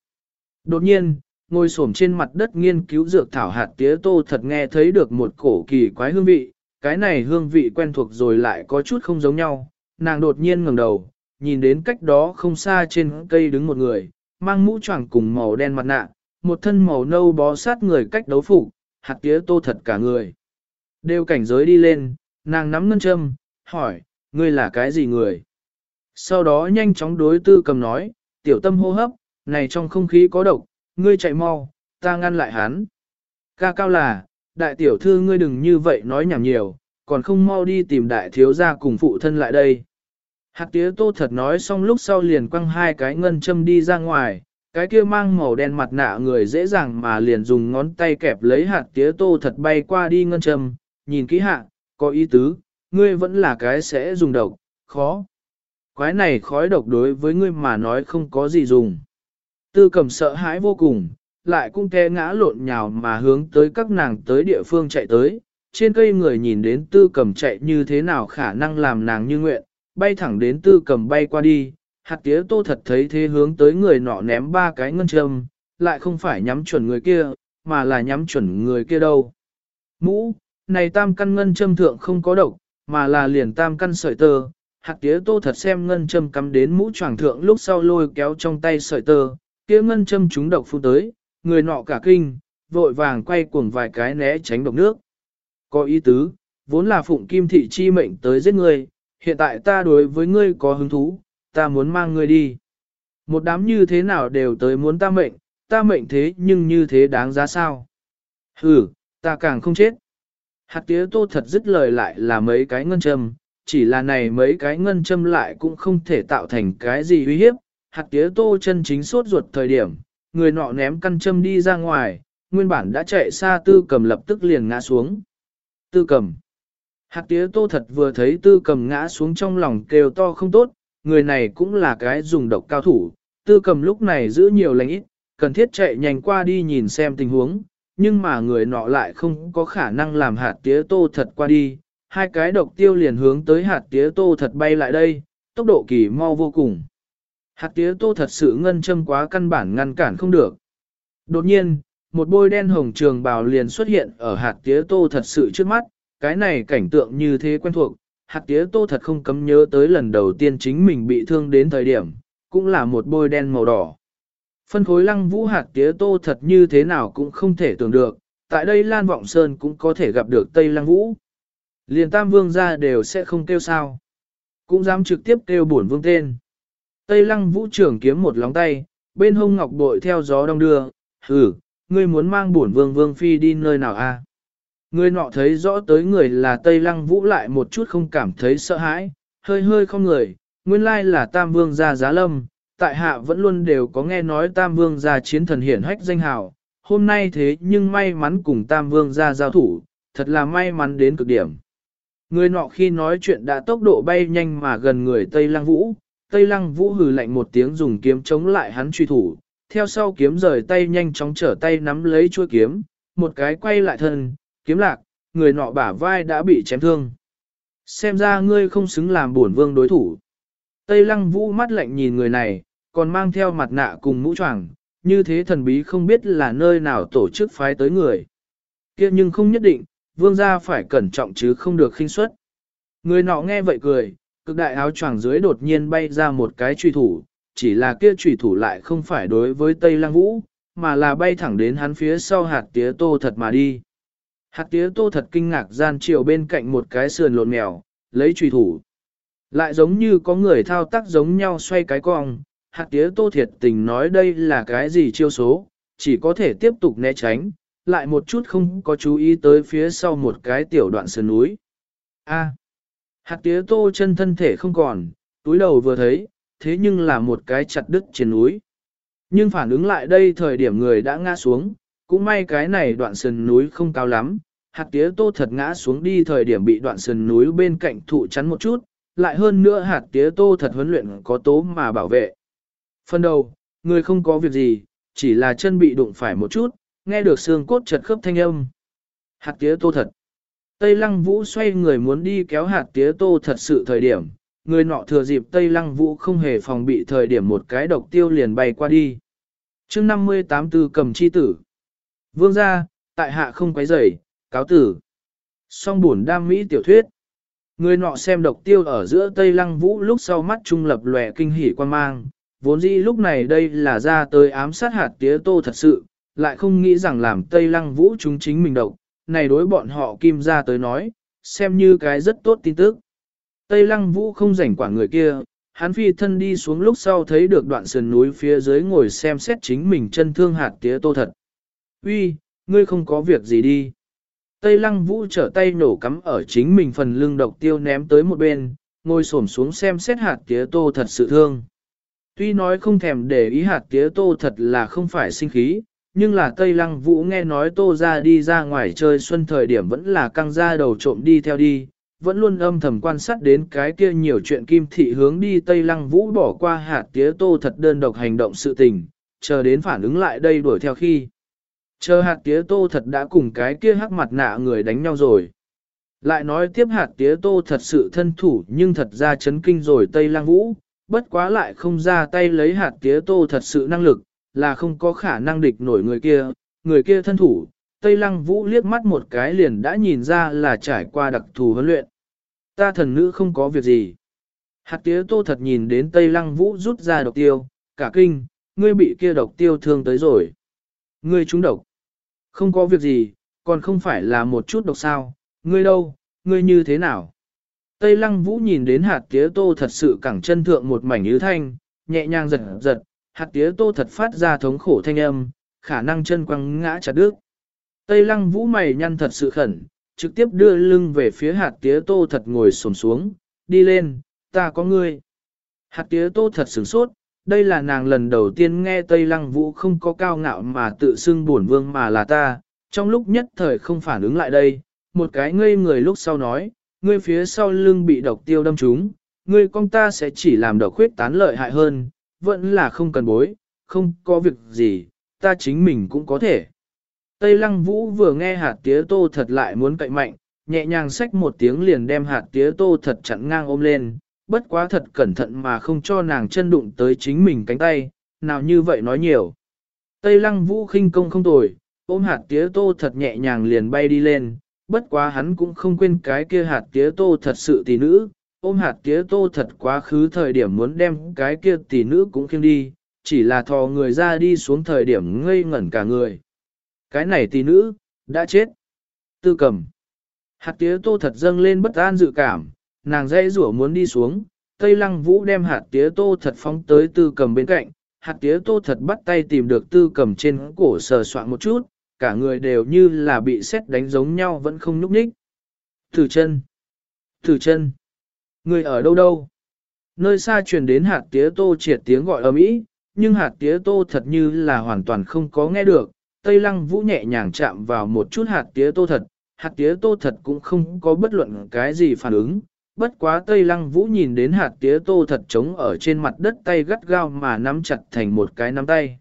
Đột nhiên, ngồi xổm trên mặt đất nghiên cứu dược thảo hạt tía tô thật nghe thấy được một cổ kỳ quái hương vị, cái này hương vị quen thuộc rồi lại có chút không giống nhau, nàng đột nhiên ngẩng đầu, nhìn đến cách đó không xa trên cây đứng một người, mang mũ choàng cùng màu đen mặt nạ, một thân màu nâu bó sát người cách đấu phục, hạt tía tô thật cả người. Đều cảnh giới đi lên, nàng nắm ngân châm, hỏi, ngươi là cái gì người? Sau đó nhanh chóng đối tư cầm nói, tiểu tâm hô hấp, này trong không khí có độc, ngươi chạy mau, ta ngăn lại hắn. Ca cao là, đại tiểu thư ngươi đừng như vậy nói nhảm nhiều, còn không mau đi tìm đại thiếu gia cùng phụ thân lại đây. Hạt tía tô thật nói xong lúc sau liền quăng hai cái ngân châm đi ra ngoài, cái kia mang màu đen mặt nạ người dễ dàng mà liền dùng ngón tay kẹp lấy hạt tía tô thật bay qua đi ngân châm, nhìn kỹ hạ, có ý tứ, ngươi vẫn là cái sẽ dùng độc, khó. Quái này khói độc đối với ngươi mà nói không có gì dùng. Tư cầm sợ hãi vô cùng, lại cũng té ngã lộn nhào mà hướng tới các nàng tới địa phương chạy tới. Trên cây người nhìn đến tư cầm chạy như thế nào khả năng làm nàng như nguyện, bay thẳng đến tư cầm bay qua đi. Hạt tía tô thật thấy thế hướng tới người nọ ném ba cái ngân châm, lại không phải nhắm chuẩn người kia, mà là nhắm chuẩn người kia đâu. Mũ, này tam căn ngân châm thượng không có độc, mà là liền tam căn sợi tơ. Hạt tía tô thật xem ngân châm cắm đến mũ choàng thượng lúc sau lôi kéo trong tay sợi tơ, kia ngân châm chúng độc phun tới, người nọ cả kinh, vội vàng quay cuồng vài cái né tránh độc nước. Có ý tứ, vốn là phụng kim thị chi mệnh tới giết ngươi, hiện tại ta đối với ngươi có hứng thú, ta muốn mang ngươi đi. Một đám như thế nào đều tới muốn ta mệnh, ta mệnh thế nhưng như thế đáng giá sao? Hừ, ta càng không chết. Hạt tía tô thật dứt lời lại là mấy cái ngân châm, chỉ là này mấy cái ngân châm lại cũng không thể tạo thành cái gì uy hiếp. Hạt tía tô chân chính suốt ruột thời điểm, người nọ ném căn châm đi ra ngoài, nguyên bản đã chạy xa tư cầm lập tức liền ngã xuống. Tư cầm. Hạt tía tô thật vừa thấy tư cầm ngã xuống trong lòng kêu to không tốt, người này cũng là cái dùng độc cao thủ, tư cầm lúc này giữ nhiều lành ít, cần thiết chạy nhanh qua đi nhìn xem tình huống, nhưng mà người nọ lại không có khả năng làm hạt tía tô thật qua đi, hai cái độc tiêu liền hướng tới hạt tía tô thật bay lại đây, tốc độ kỳ mau vô cùng. Hạt tía tô thật sự ngân châm quá căn bản ngăn cản không được. Đột nhiên, một bôi đen hồng trường bào liền xuất hiện ở hạt tía tô thật sự trước mắt, cái này cảnh tượng như thế quen thuộc, hạt tía tô thật không cấm nhớ tới lần đầu tiên chính mình bị thương đến thời điểm, cũng là một bôi đen màu đỏ. Phân khối lăng vũ hạt tía tô thật như thế nào cũng không thể tưởng được, tại đây Lan Vọng Sơn cũng có thể gặp được Tây Lăng Vũ. Liền tam vương ra đều sẽ không kêu sao. Cũng dám trực tiếp kêu bổn vương tên. Tây lăng vũ trưởng kiếm một lóng tay, bên hông ngọc bội theo gió đông đưa, hử, ngươi muốn mang bổn vương vương phi đi nơi nào a? À? Người nọ thấy rõ tới người là Tây lăng vũ lại một chút không cảm thấy sợ hãi, hơi hơi không người, nguyên lai là tam vương gia giá lâm, tại hạ vẫn luôn đều có nghe nói tam vương gia chiến thần hiển hách danh hào, hôm nay thế nhưng may mắn cùng tam vương gia giao thủ, thật là may mắn đến cực điểm. Người nọ khi nói chuyện đã tốc độ bay nhanh mà gần người Tây Lăng Vũ, Tây Lăng Vũ hừ lạnh một tiếng dùng kiếm chống lại hắn truy thủ, theo sau kiếm rời tay nhanh chóng trở tay nắm lấy chuôi kiếm, một cái quay lại thân, kiếm lạc, người nọ bả vai đã bị chém thương. Xem ra ngươi không xứng làm bổn vương đối thủ. Tây Lăng Vũ mắt lạnh nhìn người này, còn mang theo mặt nạ cùng mũ choàng, như thế thần bí không biết là nơi nào tổ chức phái tới người. kia nhưng không nhất định, vương gia phải cẩn trọng chứ không được khinh suất. Người nọ nghe vậy cười, cực đại áo choàng dưới đột nhiên bay ra một cái truy thủ, chỉ là kia truy thủ lại không phải đối với Tây Lăng Vũ, mà là bay thẳng đến hắn phía sau hạt tía tô thật mà đi. Hạt tía tô thật kinh ngạc gian chiều bên cạnh một cái sườn lộn mèo, lấy truy thủ. Lại giống như có người thao tác giống nhau xoay cái cong, hạt tía tô thiệt tình nói đây là cái gì chiêu số, chỉ có thể tiếp tục né tránh, lại một chút không có chú ý tới phía sau một cái tiểu đoạn sườn núi. A hạt tía tô chân thân thể không còn, túi đầu vừa thấy, thế nhưng là một cái chặt đứt trên núi. Nhưng phản ứng lại đây thời điểm người đã ngã xuống, cũng may cái này đoạn sườn núi không cao lắm, hạt tía tô thật ngã xuống đi thời điểm bị đoạn sườn núi bên cạnh thụ chắn một chút, lại hơn nữa hạt tía tô thật huấn luyện có tố mà bảo vệ. Phần đầu, người không có việc gì, chỉ là chân bị đụng phải một chút, nghe được xương cốt chật khớp thanh âm. Hạt tía tô thật. Tây lăng vũ xoay người muốn đi kéo hạt tía tô thật sự thời điểm, người nọ thừa dịp Tây lăng vũ không hề phòng bị thời điểm một cái độc tiêu liền bay qua đi. chương 58 tư cầm chi tử. Vương gia, tại hạ không quấy rầy, cáo tử. Song buồn đam mỹ tiểu thuyết. Người nọ xem độc tiêu ở giữa Tây Lăng Vũ lúc sau mắt trung lập lòe kinh hỉ quan mang, vốn dĩ lúc này đây là ra tới ám sát hạt tía tô thật sự, lại không nghĩ rằng làm Tây Lăng Vũ chúng chính mình độc, này đối bọn họ kim ra tới nói, xem như cái rất tốt tin tức. Tây Lăng Vũ không rảnh quản người kia, hắn phi thân đi xuống lúc sau thấy được đoạn sườn núi phía dưới ngồi xem xét chính mình chân thương hạt tía tô thật. Uy, ngươi không có việc gì đi. Tây Lăng Vũ trở tay nổ cắm ở chính mình phần lưng độc tiêu ném tới một bên, ngồi xổm xuống xem xét hạt tía tô thật sự thương. Tuy nói không thèm để ý hạt tía tô thật là không phải sinh khí, nhưng là Tây Lăng Vũ nghe nói tô ra đi ra ngoài chơi xuân thời điểm vẫn là căng ra đầu trộm đi theo đi, vẫn luôn âm thầm quan sát đến cái kia nhiều chuyện kim thị hướng đi Tây Lăng Vũ bỏ qua hạt tía tô thật đơn độc hành động sự tình, chờ đến phản ứng lại đây đuổi theo khi. Chờ hạt tía tô thật đã cùng cái kia hắc mặt nạ người đánh nhau rồi. Lại nói tiếp hạt tía tô thật sự thân thủ nhưng thật ra chấn kinh rồi Tây Lăng Vũ, bất quá lại không ra tay lấy hạt tía tô thật sự năng lực, là không có khả năng địch nổi người kia, người kia thân thủ. Tây Lăng Vũ liếc mắt một cái liền đã nhìn ra là trải qua đặc thù huấn luyện. Ta thần nữ không có việc gì. Hạt tía tô thật nhìn đến Tây Lăng Vũ rút ra độc tiêu, cả kinh, ngươi bị kia độc tiêu thương tới rồi. Ngươi trúng độc. Không có việc gì, còn không phải là một chút độc sao, ngươi đâu, ngươi như thế nào? Tây lăng vũ nhìn đến hạt tía tô thật sự cẳng chân thượng một mảnh ứ thanh, nhẹ nhàng giật giật, hạt tía tô thật phát ra thống khổ thanh âm, khả năng chân quăng ngã chặt đứt. Tây lăng vũ mày nhăn thật sự khẩn, trực tiếp đưa lưng về phía hạt tía tô thật ngồi xổm xuống, đi lên, ta có ngươi. Hạt tía tô thật sửng sốt, đây là nàng lần đầu tiên nghe Tây Lăng Vũ không có cao ngạo mà tự xưng buồn vương mà là ta, trong lúc nhất thời không phản ứng lại đây, một cái ngây người lúc sau nói, ngươi phía sau lưng bị độc tiêu đâm trúng, ngươi con ta sẽ chỉ làm độc khuyết tán lợi hại hơn, vẫn là không cần bối, không có việc gì, ta chính mình cũng có thể. Tây Lăng Vũ vừa nghe hạt tía tô thật lại muốn cậy mạnh, nhẹ nhàng xách một tiếng liền đem hạt tía tô thật chặn ngang ôm lên, bất quá thật cẩn thận mà không cho nàng chân đụng tới chính mình cánh tay, nào như vậy nói nhiều. Tây lăng vũ khinh công không tồi, ôm hạt tía tô thật nhẹ nhàng liền bay đi lên, bất quá hắn cũng không quên cái kia hạt tía tô thật sự tỷ nữ, ôm hạt tía tô thật quá khứ thời điểm muốn đem cái kia tỷ nữ cũng khiêng đi, chỉ là thò người ra đi xuống thời điểm ngây ngẩn cả người. Cái này tỷ nữ, đã chết. Tư cầm. Hạt tía tô thật dâng lên bất an dự cảm, nàng dây rủa muốn đi xuống, Tây Lăng Vũ đem hạt tía tô thật phóng tới tư cầm bên cạnh, hạt tía tô thật bắt tay tìm được tư cầm trên cổ sờ soạn một chút, cả người đều như là bị xét đánh giống nhau vẫn không nhúc nhích. Thử chân! Thử chân! Người ở đâu đâu? Nơi xa truyền đến hạt tía tô triệt tiếng gọi ầm ĩ, nhưng hạt tía tô thật như là hoàn toàn không có nghe được. Tây lăng vũ nhẹ nhàng chạm vào một chút hạt tía tô thật, hạt tía tô thật cũng không có bất luận cái gì phản ứng. Bất quá Tây Lăng Vũ nhìn đến hạt tía tô thật trống ở trên mặt đất tay gắt gao mà nắm chặt thành một cái nắm tay.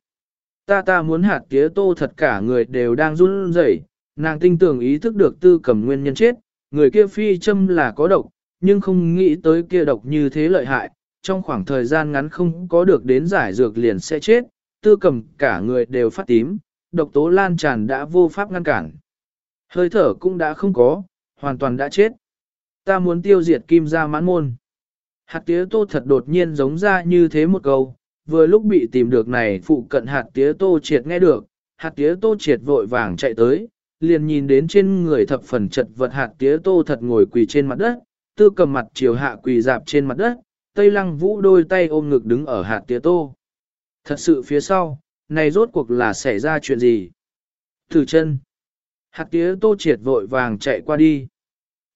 Ta ta muốn hạt tía tô thật cả người đều đang run rẩy, nàng tinh tưởng ý thức được tư cầm nguyên nhân chết, người kia phi châm là có độc, nhưng không nghĩ tới kia độc như thế lợi hại, trong khoảng thời gian ngắn không có được đến giải dược liền sẽ chết, tư cầm cả người đều phát tím, độc tố lan tràn đã vô pháp ngăn cản. Hơi thở cũng đã không có, hoàn toàn đã chết. Ta muốn tiêu diệt kim gia mãn môn. Hạt tía tô thật đột nhiên giống ra như thế một câu, vừa lúc bị tìm được này phụ cận hạt tía tô triệt nghe được, hạt tía tô triệt vội vàng chạy tới, liền nhìn đến trên người thập phần chật vật hạt tía tô thật ngồi quỳ trên mặt đất, tư cầm mặt chiều hạ quỳ dạp trên mặt đất, tây lăng vũ đôi tay ôm ngực đứng ở hạt tía tô. Thật sự phía sau, này rốt cuộc là xảy ra chuyện gì? Thử chân. Hạt tía tô triệt vội vàng chạy qua đi.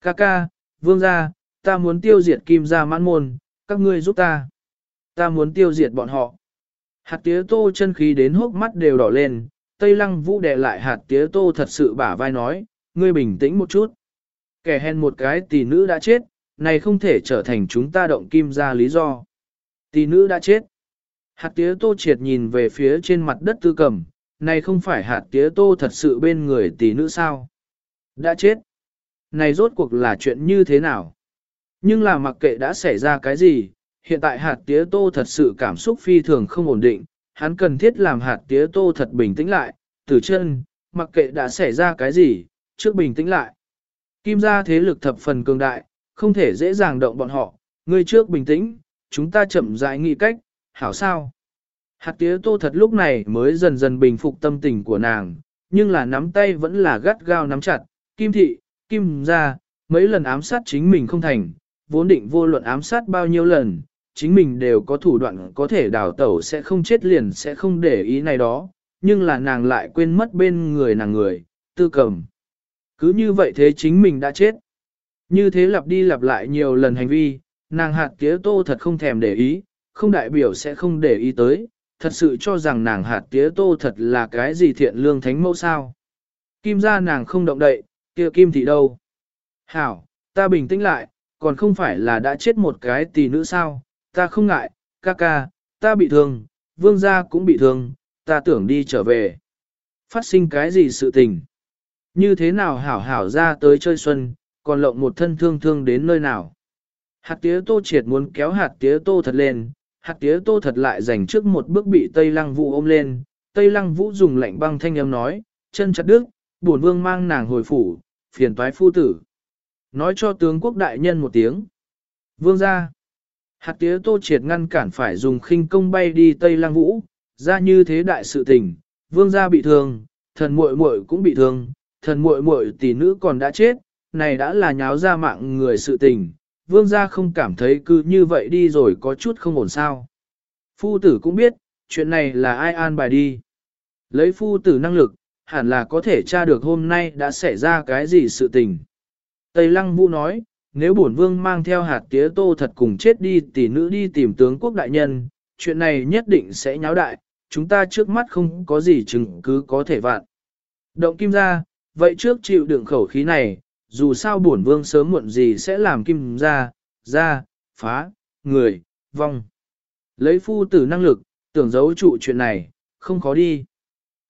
Ca ca, vương gia, ta muốn tiêu diệt kim gia mãn môn, các ngươi giúp ta. Ta muốn tiêu diệt bọn họ. Hạt tía tô chân khí đến hốc mắt đều đỏ lên, Tây Lăng Vũ đè lại hạt tía tô thật sự bả vai nói, ngươi bình tĩnh một chút. Kẻ hèn một cái tỷ nữ đã chết, này không thể trở thành chúng ta động kim ra lý do. Tỷ nữ đã chết. Hạt tía tô triệt nhìn về phía trên mặt đất tư cầm, này không phải hạt tía tô thật sự bên người tỷ nữ sao? Đã chết. Này rốt cuộc là chuyện như thế nào? Nhưng là mặc kệ đã xảy ra cái gì, hiện tại hạt tía tô thật sự cảm xúc phi thường không ổn định, hắn cần thiết làm hạt tía tô thật bình tĩnh lại, tử chân, mặc kệ đã xảy ra cái gì, trước bình tĩnh lại. Kim gia thế lực thập phần cường đại, không thể dễ dàng động bọn họ, ngươi trước bình tĩnh, chúng ta chậm rãi nghĩ cách, hảo sao. Hạt tía tô thật lúc này mới dần dần bình phục tâm tình của nàng, nhưng là nắm tay vẫn là gắt gao nắm chặt, kim thị, kim gia, mấy lần ám sát chính mình không thành, vốn định vô luận ám sát bao nhiêu lần, chính mình đều có thủ đoạn có thể đào tẩu sẽ không chết liền sẽ không để ý này đó, nhưng là nàng lại quên mất bên người nàng người, tư cầm. Cứ như vậy thế chính mình đã chết. Như thế lặp đi lặp lại nhiều lần hành vi, nàng hạt tía tô thật không thèm để ý, không đại biểu sẽ không để ý tới, thật sự cho rằng nàng hạt tía tô thật là cái gì thiện lương thánh mẫu sao. Kim ra nàng không động đậy, kia kim thị đâu. Hảo, ta bình tĩnh lại, còn không phải là đã chết một cái tỷ nữ sao, ta không ngại, ca ca, ta bị thương, vương gia cũng bị thương, ta tưởng đi trở về. Phát sinh cái gì sự tình? Như thế nào hảo hảo ra tới chơi xuân, còn lộng một thân thương thương đến nơi nào? Hạt tía tô triệt muốn kéo hạt tía tô thật lên, hạt tía tô thật lại dành trước một bước bị Tây Lăng Vũ ôm lên. Tây Lăng Vũ dùng lạnh băng thanh âm nói, chân chặt đứt, buồn vương mang nàng hồi phủ, phiền toái phu tử. Nói cho tướng quốc đại nhân một tiếng. Vương ra. Hạt tía tô triệt ngăn cản phải dùng khinh công bay đi Tây Lăng Vũ, ra như thế đại sự tình, vương gia bị thương, thần muội muội cũng bị thương, thần muội muội tỷ nữ còn đã chết, này đã là nháo ra mạng người sự tình, vương gia không cảm thấy cứ như vậy đi rồi có chút không ổn sao. Phu tử cũng biết, chuyện này là ai an bài đi. Lấy phu tử năng lực, hẳn là có thể tra được hôm nay đã xảy ra cái gì sự tình. Tây Lăng Vũ nói, nếu bổn vương mang theo hạt tía tô thật cùng chết đi tỷ nữ đi tìm tướng quốc đại nhân, chuyện này nhất định sẽ nháo đại, chúng ta trước mắt không có gì chứng cứ có thể vạn. Động kim ra, vậy trước chịu đựng khẩu khí này, dù sao bổn vương sớm muộn gì sẽ làm kim ra, ra, phá, người, vong. Lấy phu tử năng lực, tưởng giấu trụ chuyện này, không khó đi.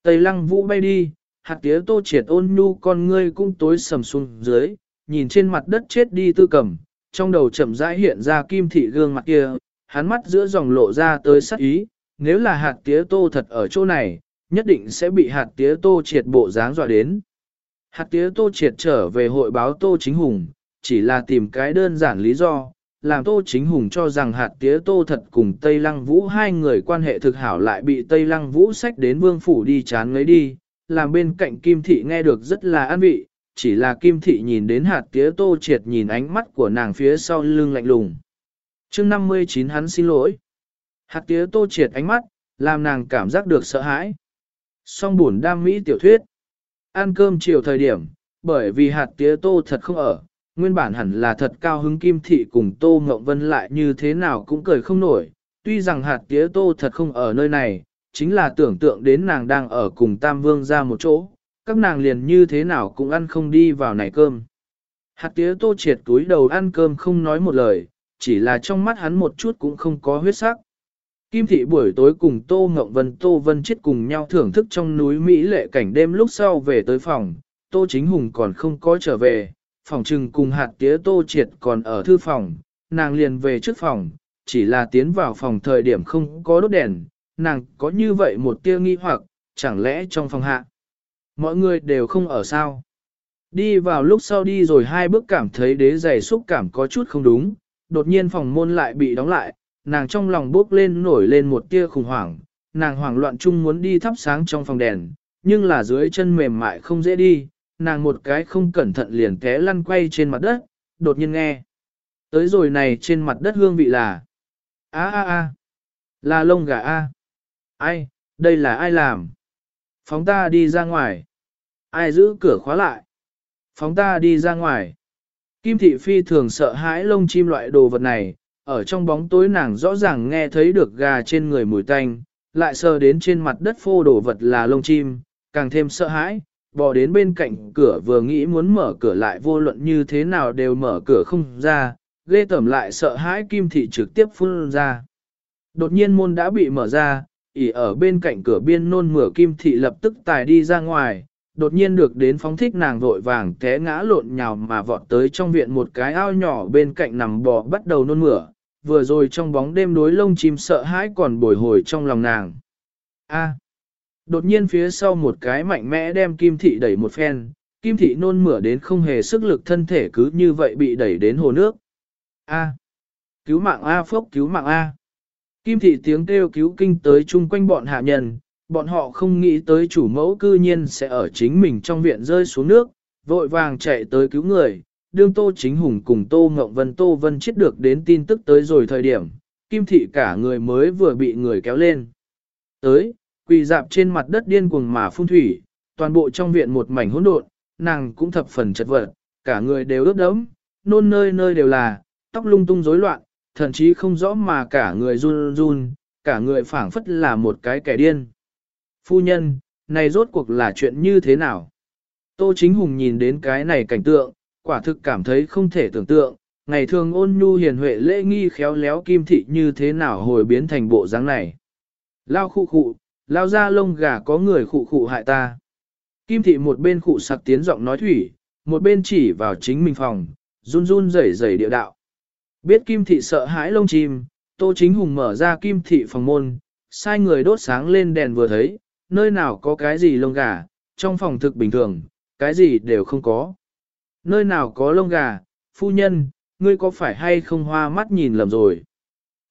Tây lăng vũ bay đi, hạt tía tô triệt ôn nhu con ngươi cũng tối sầm xuống dưới, nhìn trên mặt đất chết đi tư cầm, trong đầu chậm rãi hiện ra kim thị gương mặt kia, hắn mắt giữa dòng lộ ra tới sắc ý, nếu là hạt tía tô thật ở chỗ này, nhất định sẽ bị hạt tía tô triệt bộ dáng dọa đến. Hạt tía tô triệt trở về hội báo tô chính hùng, chỉ là tìm cái đơn giản lý do, làm tô chính hùng cho rằng hạt tía tô thật cùng Tây Lăng Vũ hai người quan hệ thực hảo lại bị Tây Lăng Vũ sách đến vương phủ đi chán lấy đi, làm bên cạnh Kim Thị nghe được rất là an vị, chỉ là Kim Thị nhìn đến hạt tía tô triệt nhìn ánh mắt của nàng phía sau lưng lạnh lùng. chương 59 hắn xin lỗi. Hạt tía tô triệt ánh mắt, làm nàng cảm giác được sợ hãi. Song buồn đam mỹ tiểu thuyết. Ăn cơm chiều thời điểm, bởi vì hạt tía tô thật không ở, nguyên bản hẳn là thật cao hứng kim thị cùng tô ngộng vân lại như thế nào cũng cười không nổi. Tuy rằng hạt tía tô thật không ở nơi này, chính là tưởng tượng đến nàng đang ở cùng Tam Vương ra một chỗ, các nàng liền như thế nào cũng ăn không đi vào này cơm. Hạt tía tô triệt túi đầu ăn cơm không nói một lời, chỉ là trong mắt hắn một chút cũng không có huyết sắc. Kim thị buổi tối cùng Tô Ngộng Vân Tô Vân chết cùng nhau thưởng thức trong núi Mỹ lệ cảnh đêm lúc sau về tới phòng, Tô Chính Hùng còn không có trở về, phòng trừng cùng hạt tía Tô Triệt còn ở thư phòng, nàng liền về trước phòng, chỉ là tiến vào phòng thời điểm không có đốt đèn, nàng có như vậy một tia nghi hoặc, chẳng lẽ trong phòng hạ, mọi người đều không ở sao. Đi vào lúc sau đi rồi hai bước cảm thấy đế giày xúc cảm có chút không đúng, đột nhiên phòng môn lại bị đóng lại, nàng trong lòng bốc lên nổi lên một tia khủng hoảng, nàng hoảng loạn chung muốn đi thắp sáng trong phòng đèn, nhưng là dưới chân mềm mại không dễ đi, nàng một cái không cẩn thận liền té lăn quay trên mặt đất, đột nhiên nghe. Tới rồi này trên mặt đất hương vị là a a a là lông gà a ai, đây là ai làm? Phóng ta đi ra ngoài. Ai giữ cửa khóa lại? Phóng ta đi ra ngoài. Kim thị phi thường sợ hãi lông chim loại đồ vật này, ở trong bóng tối nàng rõ ràng nghe thấy được gà trên người mùi tanh, lại sờ đến trên mặt đất phô đồ vật là lông chim, càng thêm sợ hãi, bò đến bên cạnh cửa vừa nghĩ muốn mở cửa lại vô luận như thế nào đều mở cửa không ra, ghê tẩm lại sợ hãi kim thị trực tiếp phun ra. Đột nhiên môn đã bị mở ra, ỉ ở bên cạnh cửa biên nôn mửa kim thị lập tức tài đi ra ngoài, đột nhiên được đến phóng thích nàng vội vàng té ngã lộn nhào mà vọt tới trong viện một cái ao nhỏ bên cạnh nằm bò bắt đầu nôn mửa, vừa rồi trong bóng đêm đối lông chim sợ hãi còn bồi hồi trong lòng nàng. A. Đột nhiên phía sau một cái mạnh mẽ đem kim thị đẩy một phen, kim thị nôn mửa đến không hề sức lực thân thể cứ như vậy bị đẩy đến hồ nước. A. Cứu mạng A phốc cứu mạng A. Kim thị tiếng kêu cứu kinh tới chung quanh bọn hạ nhân, bọn họ không nghĩ tới chủ mẫu cư nhiên sẽ ở chính mình trong viện rơi xuống nước, vội vàng chạy tới cứu người. Đương Tô Chính Hùng cùng Tô Ngộng Vân Tô Vân chết được đến tin tức tới rồi thời điểm, Kim thị cả người mới vừa bị người kéo lên. Tới, quỳ dạp trên mặt đất điên cuồng mà phun thủy, toàn bộ trong viện một mảnh hỗn độn, nàng cũng thập phần chật vật, cả người đều ướt đẫm, nôn nơi nơi đều là, tóc lung tung rối loạn, thậm chí không rõ mà cả người run run, cả người phảng phất là một cái kẻ điên. Phu nhân, này rốt cuộc là chuyện như thế nào? Tô Chính Hùng nhìn đến cái này cảnh tượng, quả thực cảm thấy không thể tưởng tượng, ngày thường ôn nhu hiền huệ lễ nghi khéo léo kim thị như thế nào hồi biến thành bộ dáng này. Lao khụ khụ, lao ra lông gà có người khụ khụ hại ta. Kim thị một bên khụ sặc tiến giọng nói thủy, một bên chỉ vào chính mình phòng, run run rẩy rẩy địa đạo. Biết kim thị sợ hãi lông chim, Tô Chính Hùng mở ra kim thị phòng môn, sai người đốt sáng lên đèn vừa thấy, nơi nào có cái gì lông gà, trong phòng thực bình thường, cái gì đều không có. Nơi nào có lông gà, phu nhân, ngươi có phải hay không hoa mắt nhìn lầm rồi.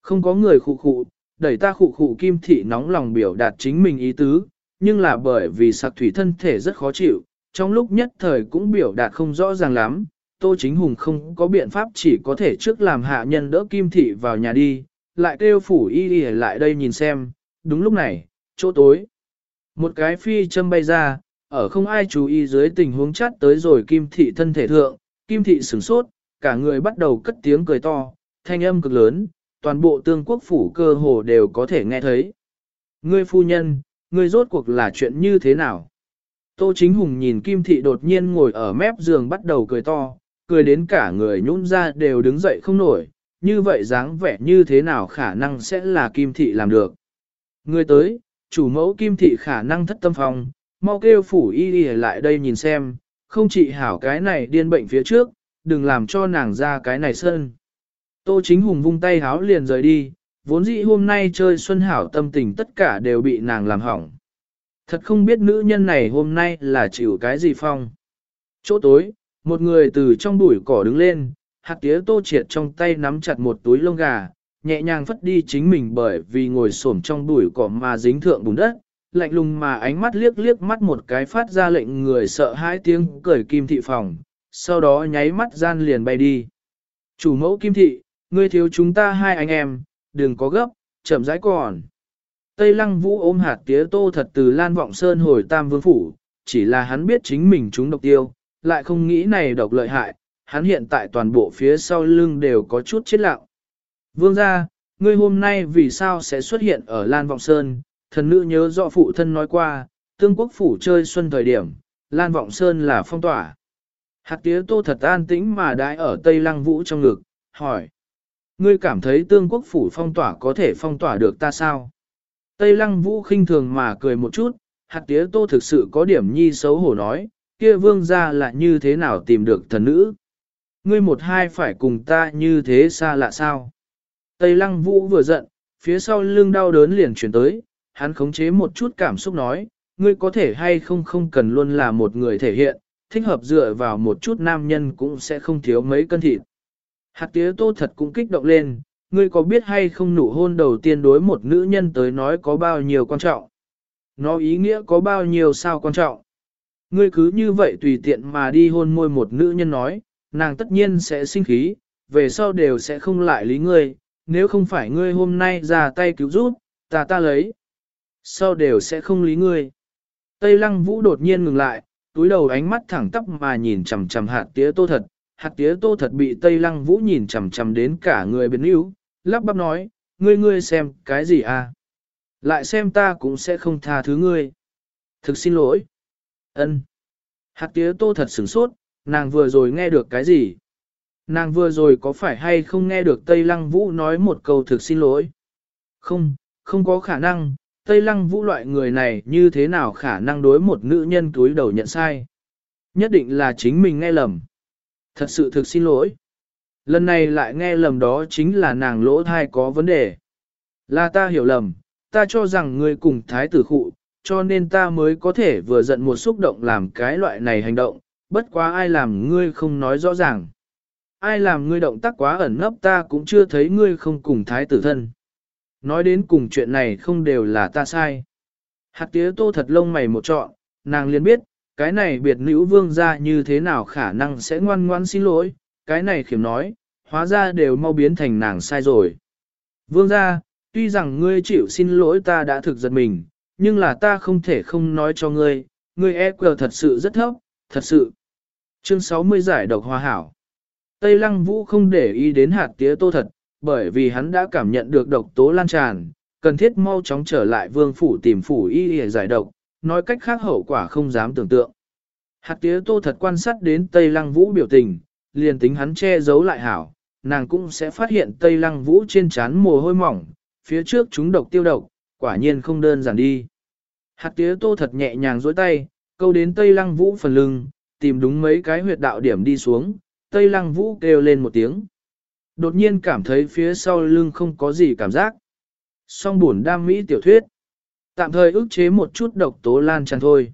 Không có người khụ khụ, đẩy ta khụ khụ kim thị nóng lòng biểu đạt chính mình ý tứ, nhưng là bởi vì sạc thủy thân thể rất khó chịu, trong lúc nhất thời cũng biểu đạt không rõ ràng lắm, Tô Chính Hùng không có biện pháp chỉ có thể trước làm hạ nhân đỡ Kim Thị vào nhà đi, lại kêu phủ y đi lại đây nhìn xem, đúng lúc này, chỗ tối. Một cái phi châm bay ra, ở không ai chú ý dưới tình huống chát tới rồi Kim Thị thân thể thượng, Kim Thị sửng sốt, cả người bắt đầu cất tiếng cười to, thanh âm cực lớn, toàn bộ tương quốc phủ cơ hồ đều có thể nghe thấy. Ngươi phu nhân, ngươi rốt cuộc là chuyện như thế nào? Tô Chính Hùng nhìn Kim Thị đột nhiên ngồi ở mép giường bắt đầu cười to, cười đến cả người nhũn ra đều đứng dậy không nổi, như vậy dáng vẻ như thế nào khả năng sẽ là Kim Thị làm được. Người tới, chủ mẫu Kim Thị khả năng thất tâm phòng, mau kêu phủ y đi lại đây nhìn xem, không chỉ hảo cái này điên bệnh phía trước, đừng làm cho nàng ra cái này sơn. Tô chính hùng vung tay háo liền rời đi, vốn dĩ hôm nay chơi xuân hảo tâm tình tất cả đều bị nàng làm hỏng. Thật không biết nữ nhân này hôm nay là chịu cái gì phong. Chỗ tối, một người từ trong bụi cỏ đứng lên, hạt tía tô triệt trong tay nắm chặt một túi lông gà, nhẹ nhàng phất đi chính mình bởi vì ngồi xổm trong bụi cỏ mà dính thượng bùn đất, lạnh lùng mà ánh mắt liếc liếc mắt một cái phát ra lệnh người sợ hãi tiếng cười kim thị phòng, sau đó nháy mắt gian liền bay đi. Chủ mẫu kim thị, ngươi thiếu chúng ta hai anh em, đừng có gấp, chậm rãi còn. Tây lăng vũ ôm hạt tía tô thật từ lan vọng sơn hồi tam vương phủ, chỉ là hắn biết chính mình chúng độc tiêu, lại không nghĩ này độc lợi hại, hắn hiện tại toàn bộ phía sau lưng đều có chút chết lặng. Vương gia, ngươi hôm nay vì sao sẽ xuất hiện ở Lan Vọng Sơn, thần nữ nhớ rõ phụ thân nói qua, tương quốc phủ chơi xuân thời điểm, Lan Vọng Sơn là phong tỏa. Hạt tía tô thật an tĩnh mà đãi ở Tây Lăng Vũ trong ngực, hỏi. Ngươi cảm thấy tương quốc phủ phong tỏa có thể phong tỏa được ta sao? Tây Lăng Vũ khinh thường mà cười một chút, hạt tía tô thực sự có điểm nhi xấu hổ nói, kia vương ra là như thế nào tìm được thần nữ? Ngươi một hai phải cùng ta như thế xa lạ sao? Tây Lăng Vũ vừa giận, phía sau lưng đau đớn liền chuyển tới, hắn khống chế một chút cảm xúc nói, ngươi có thể hay không không cần luôn là một người thể hiện, thích hợp dựa vào một chút nam nhân cũng sẽ không thiếu mấy cân thịt. Hạt tía tô thật cũng kích động lên, ngươi có biết hay không nụ hôn đầu tiên đối một nữ nhân tới nói có bao nhiêu quan trọng? Nó ý nghĩa có bao nhiêu sao quan trọng? Ngươi cứ như vậy tùy tiện mà đi hôn môi một nữ nhân nói, nàng tất nhiên sẽ sinh khí, về sau đều sẽ không lại lý ngươi, nếu không phải ngươi hôm nay ra tay cứu giúp, ta ta lấy. Sau đều sẽ không lý ngươi. Tây lăng vũ đột nhiên ngừng lại, túi đầu ánh mắt thẳng tắp mà nhìn chằm chằm hạt tía tô thật, hạt tía tô thật bị Tây lăng vũ nhìn chằm chằm đến cả người biến yếu, lắp bắp nói, ngươi ngươi xem cái gì à? Lại xem ta cũng sẽ không tha thứ ngươi. Thực xin lỗi. ân Hạt tía tô thật sửng sốt, nàng vừa rồi nghe được cái gì? Nàng vừa rồi có phải hay không nghe được Tây Lăng Vũ nói một câu thực xin lỗi? Không, không có khả năng, Tây Lăng Vũ loại người này như thế nào khả năng đối một nữ nhân túi đầu nhận sai? Nhất định là chính mình nghe lầm. Thật sự thực xin lỗi. Lần này lại nghe lầm đó chính là nàng lỗ thai có vấn đề. Là ta hiểu lầm, ta cho rằng ngươi cùng thái tử khụ, cho nên ta mới có thể vừa giận một xúc động làm cái loại này hành động, bất quá ai làm ngươi không nói rõ ràng. Ai làm ngươi động tác quá ẩn nấp ta cũng chưa thấy ngươi không cùng thái tử thân. Nói đến cùng chuyện này không đều là ta sai. Hạt tía tô thật lông mày một trọn, nàng liền biết, cái này biệt nữ vương ra như thế nào khả năng sẽ ngoan ngoan xin lỗi, cái này khiểm nói, hóa ra đều mau biến thành nàng sai rồi. Vương ra, tuy rằng ngươi chịu xin lỗi ta đã thực giật mình, nhưng là ta không thể không nói cho ngươi, ngươi EQ thật sự rất thấp, thật sự. Chương 60 giải độc hoa hảo. Tây Lăng Vũ không để ý đến hạt tía tô thật, bởi vì hắn đã cảm nhận được độc tố lan tràn, cần thiết mau chóng trở lại vương phủ tìm phủ y để giải độc, nói cách khác hậu quả không dám tưởng tượng. Hạt tía tô thật quan sát đến Tây Lăng Vũ biểu tình, liền tính hắn che giấu lại hảo, nàng cũng sẽ phát hiện Tây Lăng Vũ trên trán mồ hôi mỏng, phía trước chúng độc tiêu độc, quả nhiên không đơn giản đi. Hạt tía tô thật nhẹ nhàng dối tay, câu đến Tây Lăng Vũ phần lưng, tìm đúng mấy cái huyệt đạo điểm đi xuống, Tây Lăng Vũ kêu lên một tiếng. Đột nhiên cảm thấy phía sau lưng không có gì cảm giác. Song buồn đam mỹ tiểu thuyết. Tạm thời ức chế một chút độc tố lan tràn thôi.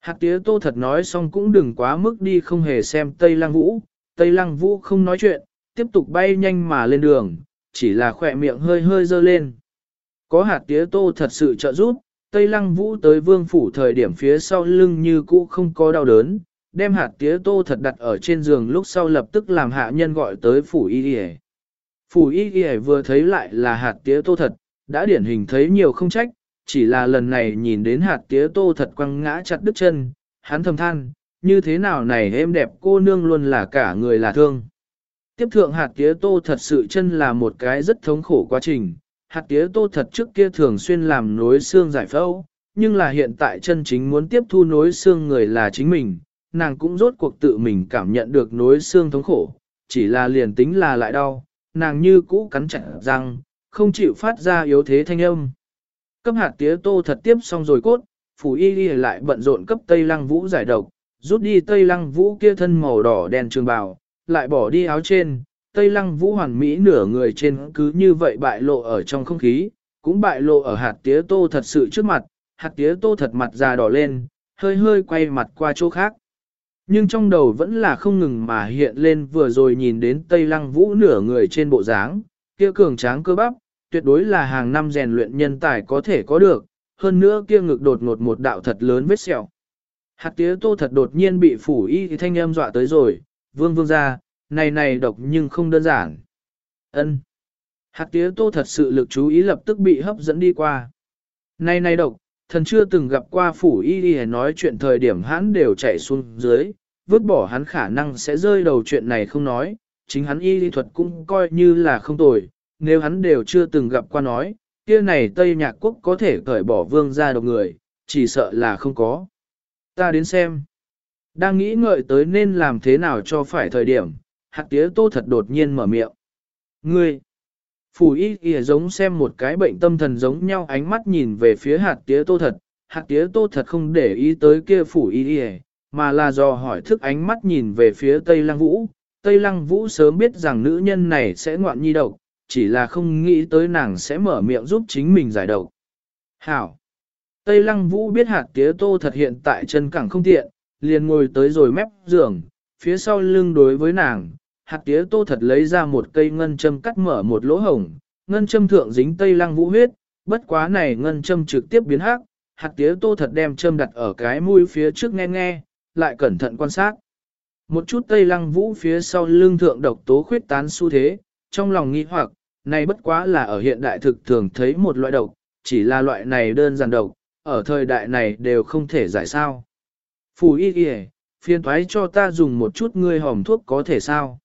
Hạt tía tô thật nói xong cũng đừng quá mức đi không hề xem Tây Lăng Vũ. Tây Lăng Vũ không nói chuyện, tiếp tục bay nhanh mà lên đường, chỉ là khỏe miệng hơi hơi dơ lên. Có hạt tía tô thật sự trợ giúp, Tây Lăng Vũ tới vương phủ thời điểm phía sau lưng như cũ không có đau đớn, đem hạt tía tô thật đặt ở trên giường lúc sau lập tức làm hạ nhân gọi tới phủ y y Phủ y y vừa thấy lại là hạt tía tô thật, đã điển hình thấy nhiều không trách, chỉ là lần này nhìn đến hạt tía tô thật quăng ngã chặt đứt chân, hắn thầm than, như thế nào này em đẹp cô nương luôn là cả người là thương. Tiếp thượng hạt tía tô thật sự chân là một cái rất thống khổ quá trình, hạt tía tô thật trước kia thường xuyên làm nối xương giải phẫu, nhưng là hiện tại chân chính muốn tiếp thu nối xương người là chính mình, nàng cũng rốt cuộc tự mình cảm nhận được nối xương thống khổ, chỉ là liền tính là lại đau, nàng như cũ cắn chặt răng, không chịu phát ra yếu thế thanh âm. Cấp hạt tía tô thật tiếp xong rồi cốt, phủ y y lại bận rộn cấp tây lăng vũ giải độc, rút đi tây lăng vũ kia thân màu đỏ đen trường bào, lại bỏ đi áo trên, tây lăng vũ hoàn mỹ nửa người trên cứ như vậy bại lộ ở trong không khí, cũng bại lộ ở hạt tía tô thật sự trước mặt, hạt tía tô thật mặt già đỏ lên, hơi hơi quay mặt qua chỗ khác. Nhưng trong đầu vẫn là không ngừng mà hiện lên vừa rồi nhìn đến Tây Lăng Vũ nửa người trên bộ dáng, kia cường tráng cơ bắp, tuyệt đối là hàng năm rèn luyện nhân tài có thể có được, hơn nữa kia ngực đột ngột một đạo thật lớn vết sẹo. Hạt tía tô thật đột nhiên bị phủ y thì thanh âm dọa tới rồi, vương vương ra, này này độc nhưng không đơn giản. ân Hạt tía tô thật sự lực chú ý lập tức bị hấp dẫn đi qua. Này này độc, thần chưa từng gặp qua phủ y y nói chuyện thời điểm hắn đều chạy xuống dưới, vứt bỏ hắn khả năng sẽ rơi đầu chuyện này không nói, chính hắn y lý thuật cũng coi như là không tồi, nếu hắn đều chưa từng gặp qua nói, kia này Tây Nhạc Quốc có thể cởi bỏ vương ra độc người, chỉ sợ là không có. Ta đến xem. Đang nghĩ ngợi tới nên làm thế nào cho phải thời điểm, hạt tía tô thật đột nhiên mở miệng. Ngươi! Phủ y kìa giống xem một cái bệnh tâm thần giống nhau ánh mắt nhìn về phía hạt tía tô thật, hạt tía tô thật không để ý tới kia phủ y kìa, mà là do hỏi thức ánh mắt nhìn về phía Tây Lăng Vũ. Tây Lăng Vũ sớm biết rằng nữ nhân này sẽ ngoạn nhi độc, chỉ là không nghĩ tới nàng sẽ mở miệng giúp chính mình giải độc. Hảo! Tây Lăng Vũ biết hạt tía tô thật hiện tại chân cẳng không tiện, liền ngồi tới rồi mép giường, phía sau lưng đối với nàng, hạt tía tô thật lấy ra một cây ngân châm cắt mở một lỗ hổng, ngân châm thượng dính Tây Lăng Vũ huyết, bất quá này ngân châm trực tiếp biến hắc, hạt tía tô thật đem châm đặt ở cái mũi phía trước nghe nghe, lại cẩn thận quan sát. Một chút Tây Lăng Vũ phía sau lưng thượng độc tố khuyết tán xu thế, trong lòng nghi hoặc, này bất quá là ở hiện đại thực thường thấy một loại độc, chỉ là loại này đơn giản độc, ở thời đại này đều không thể giải sao. Phù y kìa, phiên thoái cho ta dùng một chút ngươi hòm thuốc có thể sao.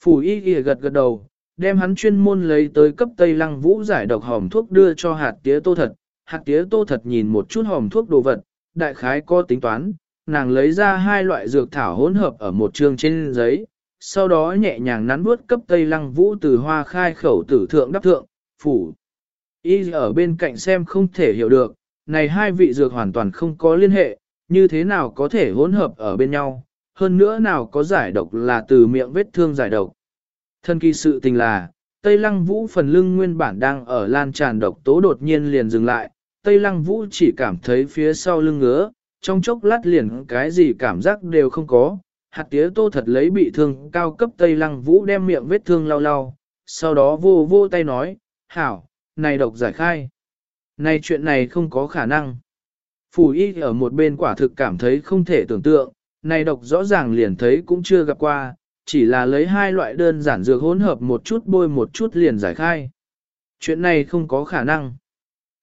Phủ y kìa gật gật đầu, đem hắn chuyên môn lấy tới cấp Tây Lăng Vũ giải độc hòm thuốc đưa cho hạt tía tô thật. Hạt tía tô thật nhìn một chút hòm thuốc đồ vật, đại khái có tính toán, nàng lấy ra hai loại dược thảo hỗn hợp ở một trường trên giấy, sau đó nhẹ nhàng nắn bước cấp Tây Lăng Vũ từ hoa khai khẩu tử thượng đắp thượng, phủ. Y ở bên cạnh xem không thể hiểu được, này hai vị dược hoàn toàn không có liên hệ, như thế nào có thể hỗn hợp ở bên nhau, hơn nữa nào có giải độc là từ miệng vết thương giải độc. Thân kỳ sự tình là, Tây Lăng Vũ phần lưng nguyên bản đang ở lan tràn độc tố đột nhiên liền dừng lại, Tây Lăng Vũ chỉ cảm thấy phía sau lưng ngứa, trong chốc lát liền cái gì cảm giác đều không có. Hạt tía tô thật lấy bị thương cao cấp Tây Lăng Vũ đem miệng vết thương lau lau, sau đó vô vô tay nói, hảo, này độc giải khai. Này chuyện này không có khả năng. Phủ y ở một bên quả thực cảm thấy không thể tưởng tượng, này độc rõ ràng liền thấy cũng chưa gặp qua, chỉ là lấy hai loại đơn giản dược hỗn hợp một chút bôi một chút liền giải khai. Chuyện này không có khả năng.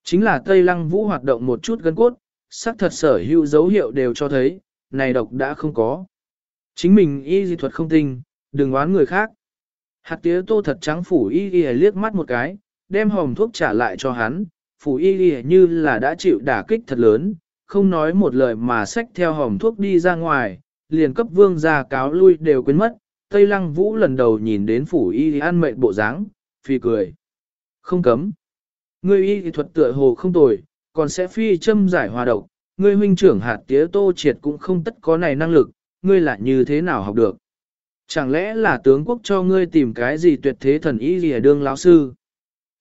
Chính là Tây Lăng Vũ hoạt động một chút gân cốt, xác thật sở hữu dấu hiệu đều cho thấy, này độc đã không có. Chính mình y di thuật không tinh, đừng oán người khác. Hạt tía tô thật trắng phủ y y liếc mắt một cái, đem hồng thuốc trả lại cho hắn, phủ y y như là đã chịu đả kích thật lớn, không nói một lời mà xách theo hòm thuốc đi ra ngoài, liền cấp vương ra cáo lui đều quên mất, Tây Lăng Vũ lần đầu nhìn đến phủ y ăn mệnh bộ dáng, phi cười. Không cấm. Ngươi y thuật tựa hồ không tồi, còn sẽ phi châm giải hòa độc, ngươi huynh trưởng hạt tía tô triệt cũng không tất có này năng lực, ngươi lại như thế nào học được. Chẳng lẽ là tướng quốc cho ngươi tìm cái gì tuyệt thế thần y gì đương lão sư?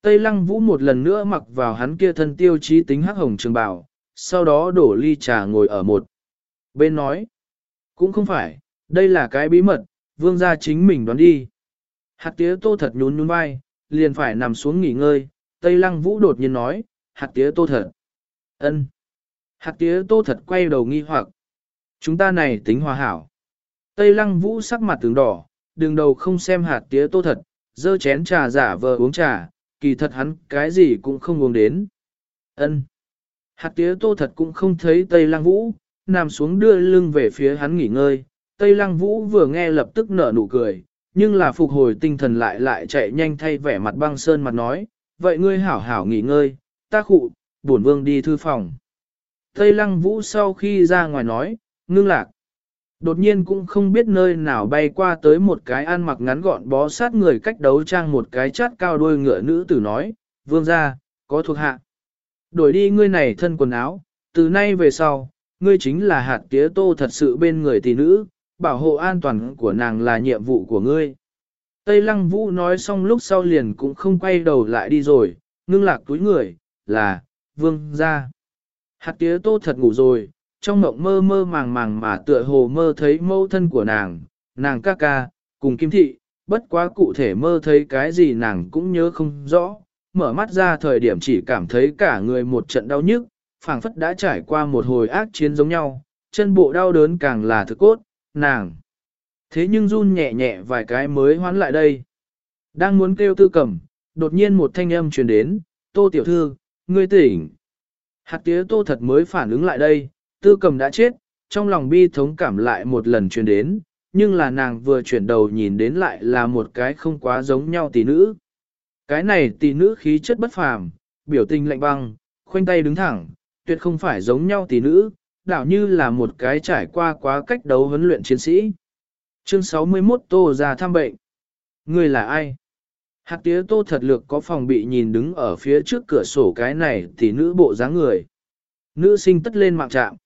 Tây Lăng Vũ một lần nữa mặc vào hắn kia thân tiêu chí tính hắc hồng trường bảo sau đó đổ ly trà ngồi ở một. Bên nói, cũng không phải, đây là cái bí mật, vương gia chính mình đoán đi. Hạt tía tô thật nhún nhún vai, liền phải nằm xuống nghỉ ngơi, Tây Lăng Vũ đột nhiên nói, hạt tía tô thật. ân. Hạt tía tô thật quay đầu nghi hoặc. Chúng ta này tính hòa hảo. Tây Lăng Vũ sắc mặt tướng đỏ, đường đầu không xem hạt tía tô thật, dơ chén trà giả vờ uống trà, kỳ thật hắn cái gì cũng không uống đến. ân. Hạt tía tô thật cũng không thấy Tây Lăng Vũ, nằm xuống đưa lưng về phía hắn nghỉ ngơi. Tây Lăng Vũ vừa nghe lập tức nở nụ cười, nhưng là phục hồi tinh thần lại lại chạy nhanh thay vẻ mặt băng sơn mặt nói, vậy ngươi hảo hảo nghỉ ngơi, ta khụ, bổn vương đi thư phòng. Tây Lăng Vũ sau khi ra ngoài nói, ngưng lạc. Đột nhiên cũng không biết nơi nào bay qua tới một cái ăn mặc ngắn gọn bó sát người cách đấu trang một cái chát cao đuôi ngựa nữ tử nói, vương ra, có thuộc hạ. Đổi đi ngươi này thân quần áo, từ nay về sau, ngươi chính là hạt tía tô thật sự bên người tỷ nữ, bảo hộ an toàn của nàng là nhiệm vụ của ngươi. Tây Lăng Vũ nói xong lúc sau liền cũng không quay đầu lại đi rồi, ngưng lạc túi người, là, vương ra. Hạt tía tô thật ngủ rồi, trong mộng mơ mơ màng màng mà tựa hồ mơ thấy mâu thân của nàng, nàng ca ca, cùng kim thị, bất quá cụ thể mơ thấy cái gì nàng cũng nhớ không rõ, mở mắt ra thời điểm chỉ cảm thấy cả người một trận đau nhức, phảng phất đã trải qua một hồi ác chiến giống nhau, chân bộ đau đớn càng là thực cốt, nàng. Thế nhưng run nhẹ nhẹ vài cái mới hoán lại đây. Đang muốn kêu tư Cẩm, đột nhiên một thanh âm truyền đến, tô tiểu thư, ngươi tỉnh. Hạt tía tô thật mới phản ứng lại đây, tư cầm đã chết, trong lòng bi thống cảm lại một lần truyền đến, nhưng là nàng vừa chuyển đầu nhìn đến lại là một cái không quá giống nhau tỷ nữ. Cái này tỷ nữ khí chất bất phàm, biểu tình lạnh băng, khoanh tay đứng thẳng, tuyệt không phải giống nhau tỷ nữ, đảo như là một cái trải qua quá cách đấu huấn luyện chiến sĩ. Chương 61 Tô ra thăm bệnh. Người là ai? Hạt tía tô thật lược có phòng bị nhìn đứng ở phía trước cửa sổ cái này tỷ nữ bộ dáng người. Nữ sinh tất lên mạng trạm.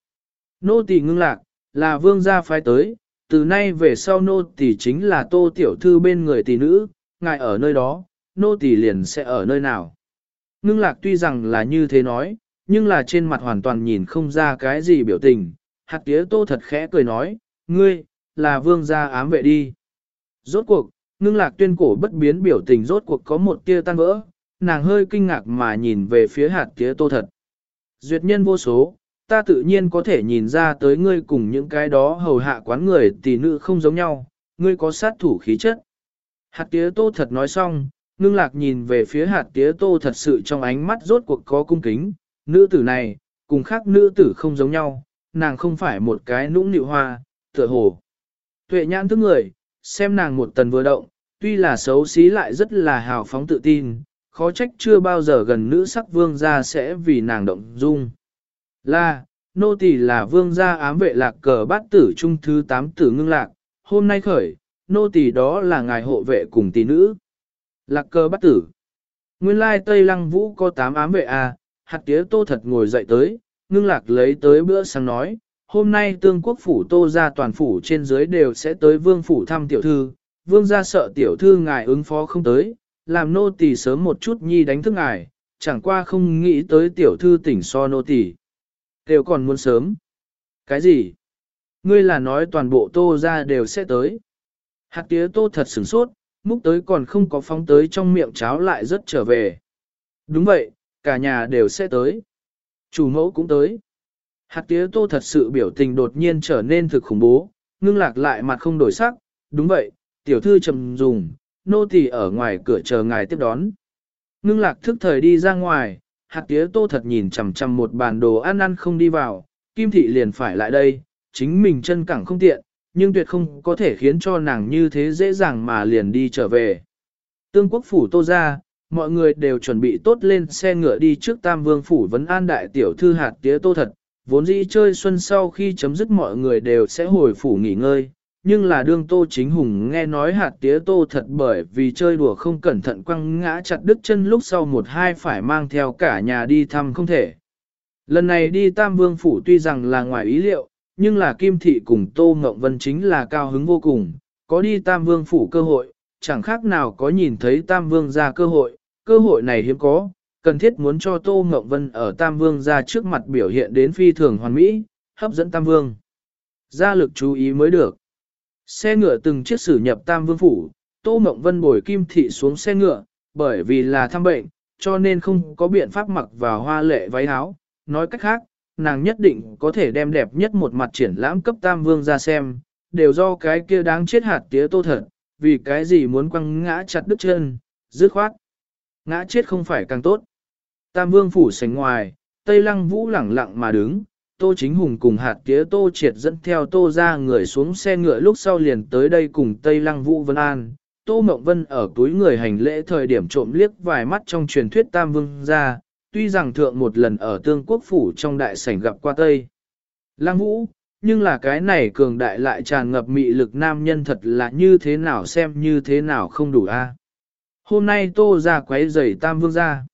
Nô tỷ ngưng lạc, là vương gia phái tới, từ nay về sau nô tỷ chính là tô tiểu thư bên người tỷ nữ, ngài ở nơi đó, nô tỳ liền sẽ ở nơi nào. Ngưng lạc tuy rằng là như thế nói, nhưng là trên mặt hoàn toàn nhìn không ra cái gì biểu tình. Hạt tía tô thật khẽ cười nói, ngươi, là vương gia ám vệ đi. Rốt cuộc, ngưng lạc tuyên cổ bất biến biểu tình rốt cuộc có một tia tan vỡ, nàng hơi kinh ngạc mà nhìn về phía hạt tía tô thật. Duyệt nhân vô số, ta tự nhiên có thể nhìn ra tới ngươi cùng những cái đó hầu hạ quán người tỷ nữ không giống nhau, ngươi có sát thủ khí chất. Hạt tía tô thật nói xong, ngưng lạc nhìn về phía hạt tía tô thật sự trong ánh mắt rốt cuộc có cung kính, nữ tử này, cùng khác nữ tử không giống nhau, nàng không phải một cái nũng nịu hoa, tựa hồ. Tuệ nhãn thức người, xem nàng một tần vừa động, tuy là xấu xí lại rất là hào phóng tự tin, khó trách chưa bao giờ gần nữ sắc vương gia sẽ vì nàng động dung. Là, nô tỳ là vương gia ám vệ lạc cờ bát tử trung thứ tám tử ngưng lạc, hôm nay khởi, nô tỳ đó là ngài hộ vệ cùng tỷ nữ. Lạc cơ bắt tử. Nguyên lai Tây Lăng Vũ có tám ám vệ à, hạt tía tô thật ngồi dậy tới, ngưng lạc lấy tới bữa sáng nói, hôm nay tương quốc phủ tô ra toàn phủ trên dưới đều sẽ tới vương phủ thăm tiểu thư, vương gia sợ tiểu thư ngài ứng phó không tới, làm nô tỳ sớm một chút nhi đánh thức ngài, chẳng qua không nghĩ tới tiểu thư tỉnh so nô tỳ. Đều còn muốn sớm. Cái gì? Ngươi là nói toàn bộ tô ra đều sẽ tới. Hạt tía tô thật sửng sốt, múc tới còn không có phóng tới trong miệng cháo lại rất trở về. Đúng vậy, cả nhà đều sẽ tới. Chủ mẫu cũng tới. Hạt tía tô thật sự biểu tình đột nhiên trở nên thực khủng bố, ngưng lạc lại mặt không đổi sắc. Đúng vậy, tiểu thư trầm dùng, nô tỳ ở ngoài cửa chờ ngài tiếp đón. Ngưng lạc thức thời đi ra ngoài, hạt tía tô thật nhìn chằm chằm một bàn đồ ăn ăn không đi vào, kim thị liền phải lại đây, chính mình chân cẳng không tiện, nhưng tuyệt không có thể khiến cho nàng như thế dễ dàng mà liền đi trở về. Tương quốc phủ tô ra, mọi người đều chuẩn bị tốt lên xe ngựa đi trước Tam Vương phủ vấn an đại tiểu thư hạt tía tô thật, vốn dĩ chơi xuân sau khi chấm dứt mọi người đều sẽ hồi phủ nghỉ ngơi, nhưng là đương tô chính hùng nghe nói hạt tía tô thật bởi vì chơi đùa không cẩn thận quăng ngã chặt đứt chân lúc sau một hai phải mang theo cả nhà đi thăm không thể. Lần này đi Tam Vương Phủ tuy rằng là ngoài ý liệu, nhưng là Kim Thị cùng Tô Ngộng Vân chính là cao hứng vô cùng, có đi Tam Vương Phủ cơ hội, chẳng khác nào có nhìn thấy Tam Vương ra cơ hội, cơ hội này hiếm có, cần thiết muốn cho Tô Ngộng Vân ở Tam Vương ra trước mặt biểu hiện đến phi thường hoàn mỹ, hấp dẫn Tam Vương. Ra lực chú ý mới được. Xe ngựa từng chiếc xử nhập Tam Vương Phủ, Tô Mộng Vân bồi Kim Thị xuống xe ngựa, bởi vì là thăm bệnh, cho nên không có biện pháp mặc vào hoa lệ váy áo. Nói cách khác, nàng nhất định có thể đem đẹp nhất một mặt triển lãm cấp Tam Vương ra xem, đều do cái kia đáng chết hạt tía tô thật, vì cái gì muốn quăng ngã chặt đứt chân, dứt khoát. Ngã chết không phải càng tốt. Tam Vương Phủ sánh ngoài, Tây Lăng Vũ lẳng lặng mà đứng, Tô Chính Hùng cùng hạt tía Tô Triệt dẫn theo Tô ra người xuống xe ngựa lúc sau liền tới đây cùng Tây Lăng Vũ Vân An. Tô Mộng Vân ở túi người hành lễ thời điểm trộm liếc vài mắt trong truyền thuyết Tam Vương ra, tuy rằng thượng một lần ở tương quốc phủ trong đại sảnh gặp qua Tây. Lăng Vũ, nhưng là cái này cường đại lại tràn ngập mị lực nam nhân thật là như thế nào xem như thế nào không đủ a. Hôm nay Tô ra quấy rầy Tam Vương ra.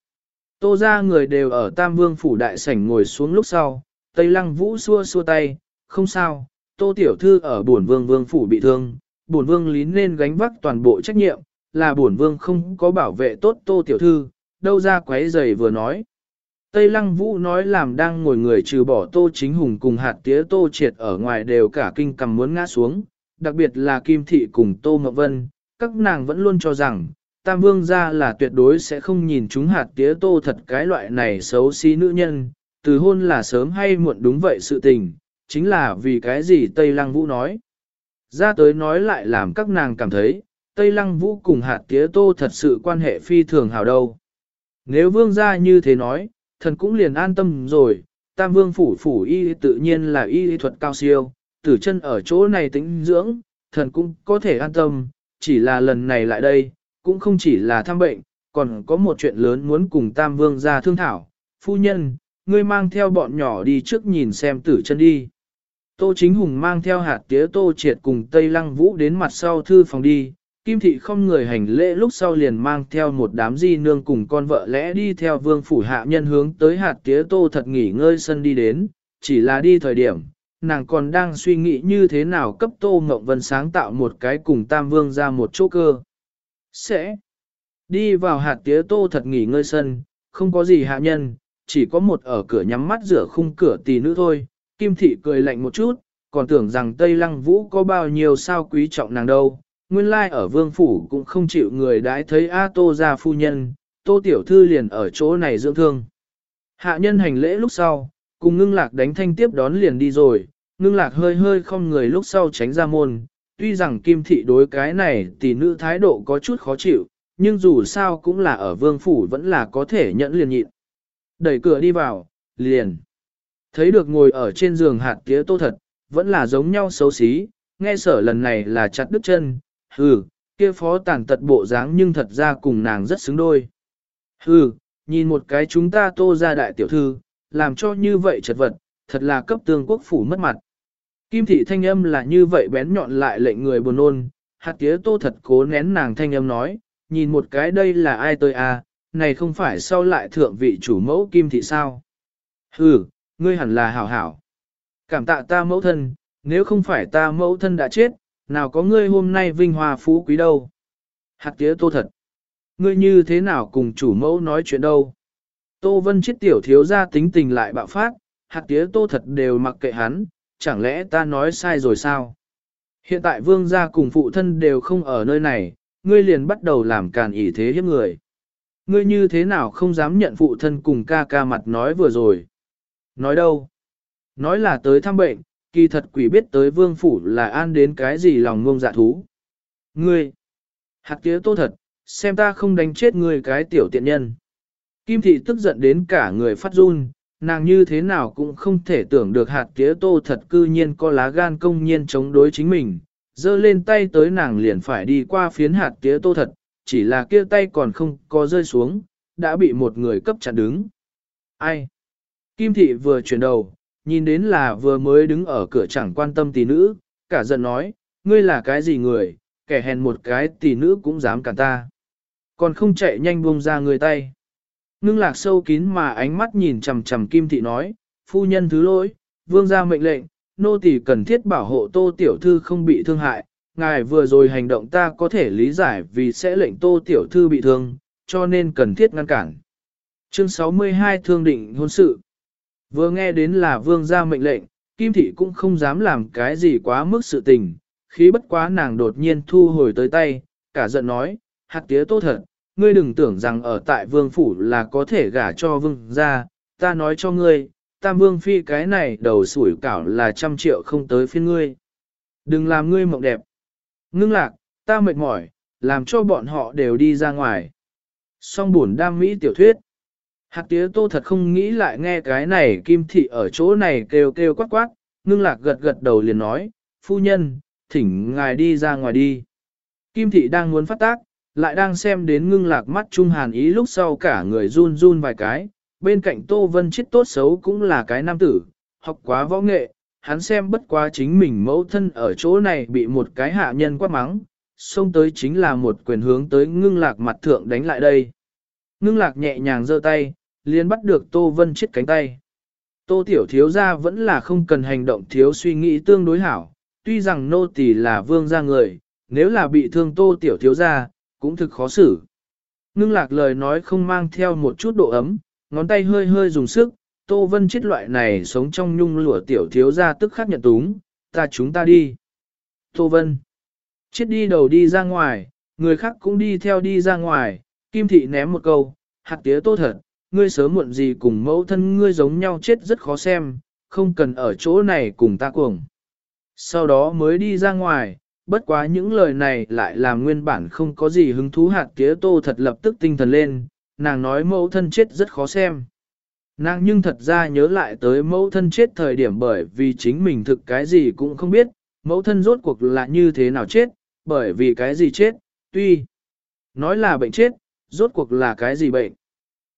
Tô ra người đều ở Tam Vương phủ đại sảnh ngồi xuống lúc sau, Tây Lăng Vũ xua xua tay, không sao, Tô Tiểu Thư ở bổn vương vương phủ bị thương, bổn vương lý nên gánh vác toàn bộ trách nhiệm, là bổn vương không có bảo vệ tốt Tô Tiểu Thư, đâu ra quấy rầy vừa nói. Tây Lăng Vũ nói làm đang ngồi người trừ bỏ Tô Chính Hùng cùng hạt tía Tô Triệt ở ngoài đều cả kinh cầm muốn ngã xuống, đặc biệt là Kim Thị cùng Tô Mậu Vân, các nàng vẫn luôn cho rằng, Tam Vương gia là tuyệt đối sẽ không nhìn chúng hạt tía Tô thật cái loại này xấu xí nữ nhân, từ hôn là sớm hay muộn đúng vậy sự tình, chính là vì cái gì Tây Lăng Vũ nói. Ra tới nói lại làm các nàng cảm thấy, Tây Lăng Vũ cùng hạt tía tô thật sự quan hệ phi thường hào đâu. Nếu vương gia như thế nói, thần cũng liền an tâm rồi, tam vương phủ phủ y tự nhiên là y thuật cao siêu, tử chân ở chỗ này tính dưỡng, thần cũng có thể an tâm, chỉ là lần này lại đây, cũng không chỉ là thăm bệnh, còn có một chuyện lớn muốn cùng tam vương gia thương thảo, phu nhân, ngươi mang theo bọn nhỏ đi trước nhìn xem tử chân đi. Tô Chính Hùng mang theo hạt tía Tô Triệt cùng Tây Lăng Vũ đến mặt sau thư phòng đi, Kim Thị không người hành lễ lúc sau liền mang theo một đám di nương cùng con vợ lẽ đi theo vương phủ hạ nhân hướng tới hạt tía Tô thật nghỉ ngơi sân đi đến, chỉ là đi thời điểm, nàng còn đang suy nghĩ như thế nào cấp Tô Ngộng Vân sáng tạo một cái cùng Tam Vương ra một chỗ cơ. Sẽ đi vào hạt tía Tô thật nghỉ ngơi sân, không có gì hạ nhân, chỉ có một ở cửa nhắm mắt rửa khung cửa tỷ nữ thôi, Kim Thị cười lạnh một chút, còn tưởng rằng Tây Lăng Vũ có bao nhiêu sao quý trọng nàng đâu. Nguyên lai like ở vương phủ cũng không chịu người đãi thấy A Tô ra phu nhân, Tô Tiểu Thư liền ở chỗ này dưỡng thương. Hạ nhân hành lễ lúc sau, cùng ngưng lạc đánh thanh tiếp đón liền đi rồi, ngưng lạc hơi hơi không người lúc sau tránh ra môn. Tuy rằng Kim Thị đối cái này tỷ nữ thái độ có chút khó chịu, nhưng dù sao cũng là ở vương phủ vẫn là có thể nhẫn liền nhịn. Đẩy cửa đi vào, liền. Thấy được ngồi ở trên giường hạt tía tô thật, vẫn là giống nhau xấu xí, nghe sở lần này là chặt đứt chân, hừ, kia phó tàn tật bộ dáng nhưng thật ra cùng nàng rất xứng đôi. Hừ, nhìn một cái chúng ta tô ra đại tiểu thư, làm cho như vậy chật vật, thật là cấp tương quốc phủ mất mặt. Kim thị thanh âm là như vậy bén nhọn lại lệnh người buồn nôn, hạt tía tô thật cố nén nàng thanh âm nói, nhìn một cái đây là ai tôi à, này không phải sau lại thượng vị chủ mẫu kim thị sao. Hừ, ngươi hẳn là hảo hảo. Cảm tạ ta mẫu thân, nếu không phải ta mẫu thân đã chết, nào có ngươi hôm nay vinh hoa phú quý đâu. Hạt tía tô thật. Ngươi như thế nào cùng chủ mẫu nói chuyện đâu. Tô vân chết tiểu thiếu ra tính tình lại bạo phát, hạt tía tô thật đều mặc kệ hắn, chẳng lẽ ta nói sai rồi sao? Hiện tại vương gia cùng phụ thân đều không ở nơi này, ngươi liền bắt đầu làm càn ỷ thế hiếp người. Ngươi như thế nào không dám nhận phụ thân cùng ca ca mặt nói vừa rồi? Nói đâu? Nói là tới thăm bệnh, kỳ thật quỷ biết tới vương phủ là an đến cái gì lòng ngông dạ thú. Ngươi! Hạt tía tô thật, xem ta không đánh chết ngươi cái tiểu tiện nhân. Kim thị tức giận đến cả người phát run, nàng như thế nào cũng không thể tưởng được hạt tía tô thật cư nhiên có lá gan công nhiên chống đối chính mình. Dơ lên tay tới nàng liền phải đi qua phiến hạt tía tô thật, chỉ là kia tay còn không có rơi xuống, đã bị một người cấp chặn đứng. Ai? Kim thị vừa chuyển đầu, nhìn đến là vừa mới đứng ở cửa chẳng quan tâm tỷ nữ, cả giận nói, ngươi là cái gì người, kẻ hèn một cái tỷ nữ cũng dám cản ta. Còn không chạy nhanh buông ra người tay. Ngưng lạc sâu kín mà ánh mắt nhìn chằm chằm kim thị nói, phu nhân thứ lỗi, vương ra mệnh lệnh, nô tỳ cần thiết bảo hộ tô tiểu thư không bị thương hại, ngài vừa rồi hành động ta có thể lý giải vì sẽ lệnh tô tiểu thư bị thương, cho nên cần thiết ngăn cản. Chương 62 Thương định hôn sự Vừa nghe đến là vương gia mệnh lệnh, Kim Thị cũng không dám làm cái gì quá mức sự tình, khí bất quá nàng đột nhiên thu hồi tới tay, cả giận nói, hạt tía tốt thật, ngươi đừng tưởng rằng ở tại vương phủ là có thể gả cho vương gia, ta nói cho ngươi, tam vương phi cái này đầu sủi cảo là trăm triệu không tới phiên ngươi. Đừng làm ngươi mộng đẹp. Ngưng lạc, ta mệt mỏi, làm cho bọn họ đều đi ra ngoài. Song buồn đam mỹ tiểu thuyết. Hạt tía tô thật không nghĩ lại nghe cái này kim thị ở chỗ này kêu kêu quát quát, ngưng lạc gật gật đầu liền nói, phu nhân, thỉnh ngài đi ra ngoài đi. Kim thị đang muốn phát tác, lại đang xem đến ngưng lạc mắt trung hàn ý lúc sau cả người run run vài cái, bên cạnh tô vân chết tốt xấu cũng là cái nam tử, học quá võ nghệ, hắn xem bất quá chính mình mẫu thân ở chỗ này bị một cái hạ nhân quát mắng, xông tới chính là một quyền hướng tới ngưng lạc mặt thượng đánh lại đây. Ngưng lạc nhẹ nhàng giơ tay, liền bắt được Tô Vân chết cánh tay. Tô Tiểu Thiếu gia vẫn là không cần hành động thiếu suy nghĩ tương đối hảo, tuy rằng nô tỳ là vương gia người, nếu là bị thương Tô Tiểu Thiếu gia, cũng thực khó xử. Ngưng lạc lời nói không mang theo một chút độ ấm, ngón tay hơi hơi dùng sức, Tô Vân chết loại này sống trong nhung lụa Tiểu Thiếu gia tức khắc nhận túng, ta chúng ta đi. Tô Vân chết đi đầu đi ra ngoài, người khác cũng đi theo đi ra ngoài, Kim Thị ném một câu, hạt tía tô thật, ngươi sớm muộn gì cùng mẫu thân ngươi giống nhau chết rất khó xem, không cần ở chỗ này cùng ta cuồng. Sau đó mới đi ra ngoài, bất quá những lời này lại làm nguyên bản không có gì hứng thú hạt tía tô thật lập tức tinh thần lên, nàng nói mẫu thân chết rất khó xem. Nàng nhưng thật ra nhớ lại tới mẫu thân chết thời điểm bởi vì chính mình thực cái gì cũng không biết, mẫu thân rốt cuộc là như thế nào chết, bởi vì cái gì chết, tuy nói là bệnh chết, rốt cuộc là cái gì bệnh.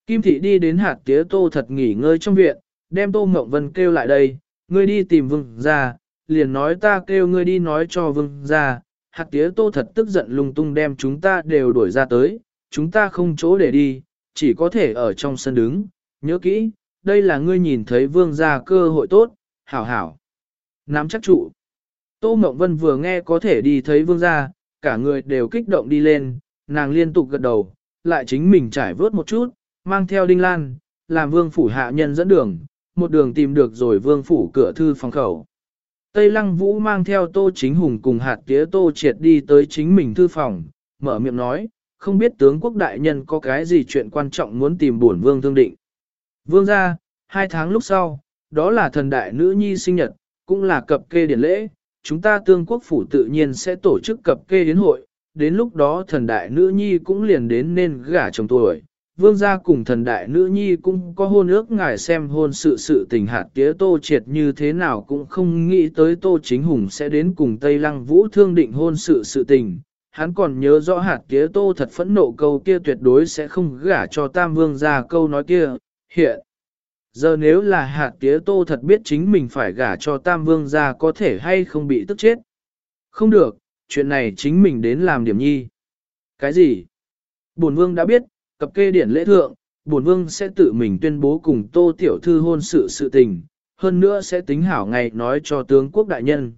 Kim thị đi đến hạt tía tô thật nghỉ ngơi trong viện, đem Tô Ngộng Vân kêu lại đây, ngươi đi tìm vương ra, liền nói ta kêu ngươi đi nói cho vương ra, hạt tía Tô thật tức giận lung tung đem chúng ta đều đuổi ra tới, chúng ta không chỗ để đi, chỉ có thể ở trong sân đứng, nhớ kỹ, đây là ngươi nhìn thấy vương ra cơ hội tốt, hảo hảo. Nắm chắc trụ. Tô Mộng Vân vừa nghe có thể đi thấy vương gia, cả người đều kích động đi lên, nàng liên tục gật đầu, lại chính mình trải vớt một chút, mang theo đinh lan, làm vương phủ hạ nhân dẫn đường, một đường tìm được rồi vương phủ cửa thư phòng khẩu. Tây Lăng Vũ mang theo Tô Chính Hùng cùng hạt tía Tô Triệt đi tới chính mình thư phòng, mở miệng nói, không biết tướng quốc đại nhân có cái gì chuyện quan trọng muốn tìm bổn vương thương định. Vương ra, hai tháng lúc sau, đó là thần đại nữ nhi sinh nhật, cũng là cập kê điển lễ, chúng ta tương quốc phủ tự nhiên sẽ tổ chức cập kê đến hội, đến lúc đó thần đại nữ nhi cũng liền đến nên gả chồng tuổi. Vương gia cùng thần đại nữ nhi cũng có hôn ước ngài xem hôn sự sự tình hạt tía tô triệt như thế nào cũng không nghĩ tới tô chính hùng sẽ đến cùng Tây Lăng Vũ thương định hôn sự sự tình. Hắn còn nhớ rõ hạt tía tô thật phẫn nộ câu kia tuyệt đối sẽ không gả cho tam vương gia câu nói kia, hiện. Giờ nếu là hạt tía tô thật biết chính mình phải gả cho tam vương gia có thể hay không bị tức chết. Không được, chuyện này chính mình đến làm điểm nhi. Cái gì? Bổn vương đã biết, cập kê điển lễ thượng, bổn vương sẽ tự mình tuyên bố cùng tô tiểu thư hôn sự sự tình, hơn nữa sẽ tính hảo ngày nói cho tướng quốc đại nhân.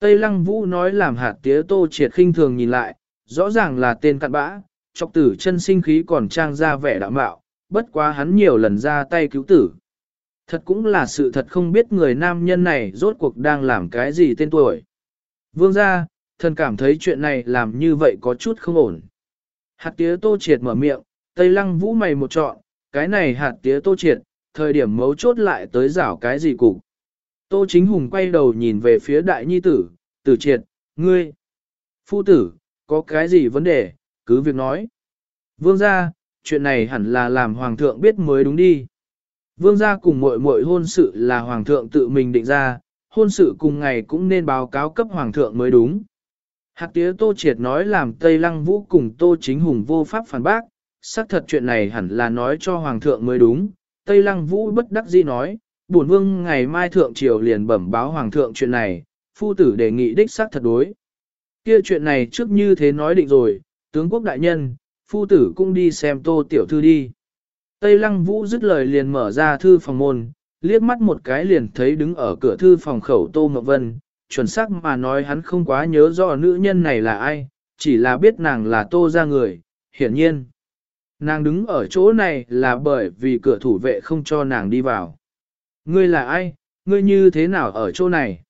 Tây lăng vũ nói làm hạt tía tô triệt khinh thường nhìn lại, rõ ràng là tên cặn bã, chọc tử chân sinh khí còn trang ra vẻ đạm bạo, bất quá hắn nhiều lần ra tay cứu tử. Thật cũng là sự thật không biết người nam nhân này rốt cuộc đang làm cái gì tên tuổi. Vương gia, thần cảm thấy chuyện này làm như vậy có chút không ổn. Hạt tía tô triệt mở miệng, tây lăng vũ mày một trọn, cái này hạt tía tô triệt, thời điểm mấu chốt lại tới rảo cái gì cục. Tô chính hùng quay đầu nhìn về phía đại nhi tử, tử triệt, ngươi, phu tử, có cái gì vấn đề, cứ việc nói. Vương gia, chuyện này hẳn là làm hoàng thượng biết mới đúng đi. Vương gia cùng muội muội hôn sự là hoàng thượng tự mình định ra, hôn sự cùng ngày cũng nên báo cáo cấp hoàng thượng mới đúng. Hạt tía Tô Triệt nói làm Tây Lăng Vũ cùng Tô Chính Hùng vô pháp phản bác, xác thật chuyện này hẳn là nói cho hoàng thượng mới đúng. Tây Lăng Vũ bất đắc dĩ nói, bổn vương ngày mai thượng triều liền bẩm báo hoàng thượng chuyện này, phu tử đề nghị đích xác thật đối. Kia chuyện này trước như thế nói định rồi, tướng quốc đại nhân, phu tử cũng đi xem tô tiểu thư đi. Tây lăng vũ dứt lời liền mở ra thư phòng môn, liếc mắt một cái liền thấy đứng ở cửa thư phòng khẩu tô ngọc vân, chuẩn xác mà nói hắn không quá nhớ rõ nữ nhân này là ai, chỉ là biết nàng là tô ra người, hiển nhiên. Nàng đứng ở chỗ này là bởi vì cửa thủ vệ không cho nàng đi vào. Ngươi là ai, ngươi như thế nào ở chỗ này?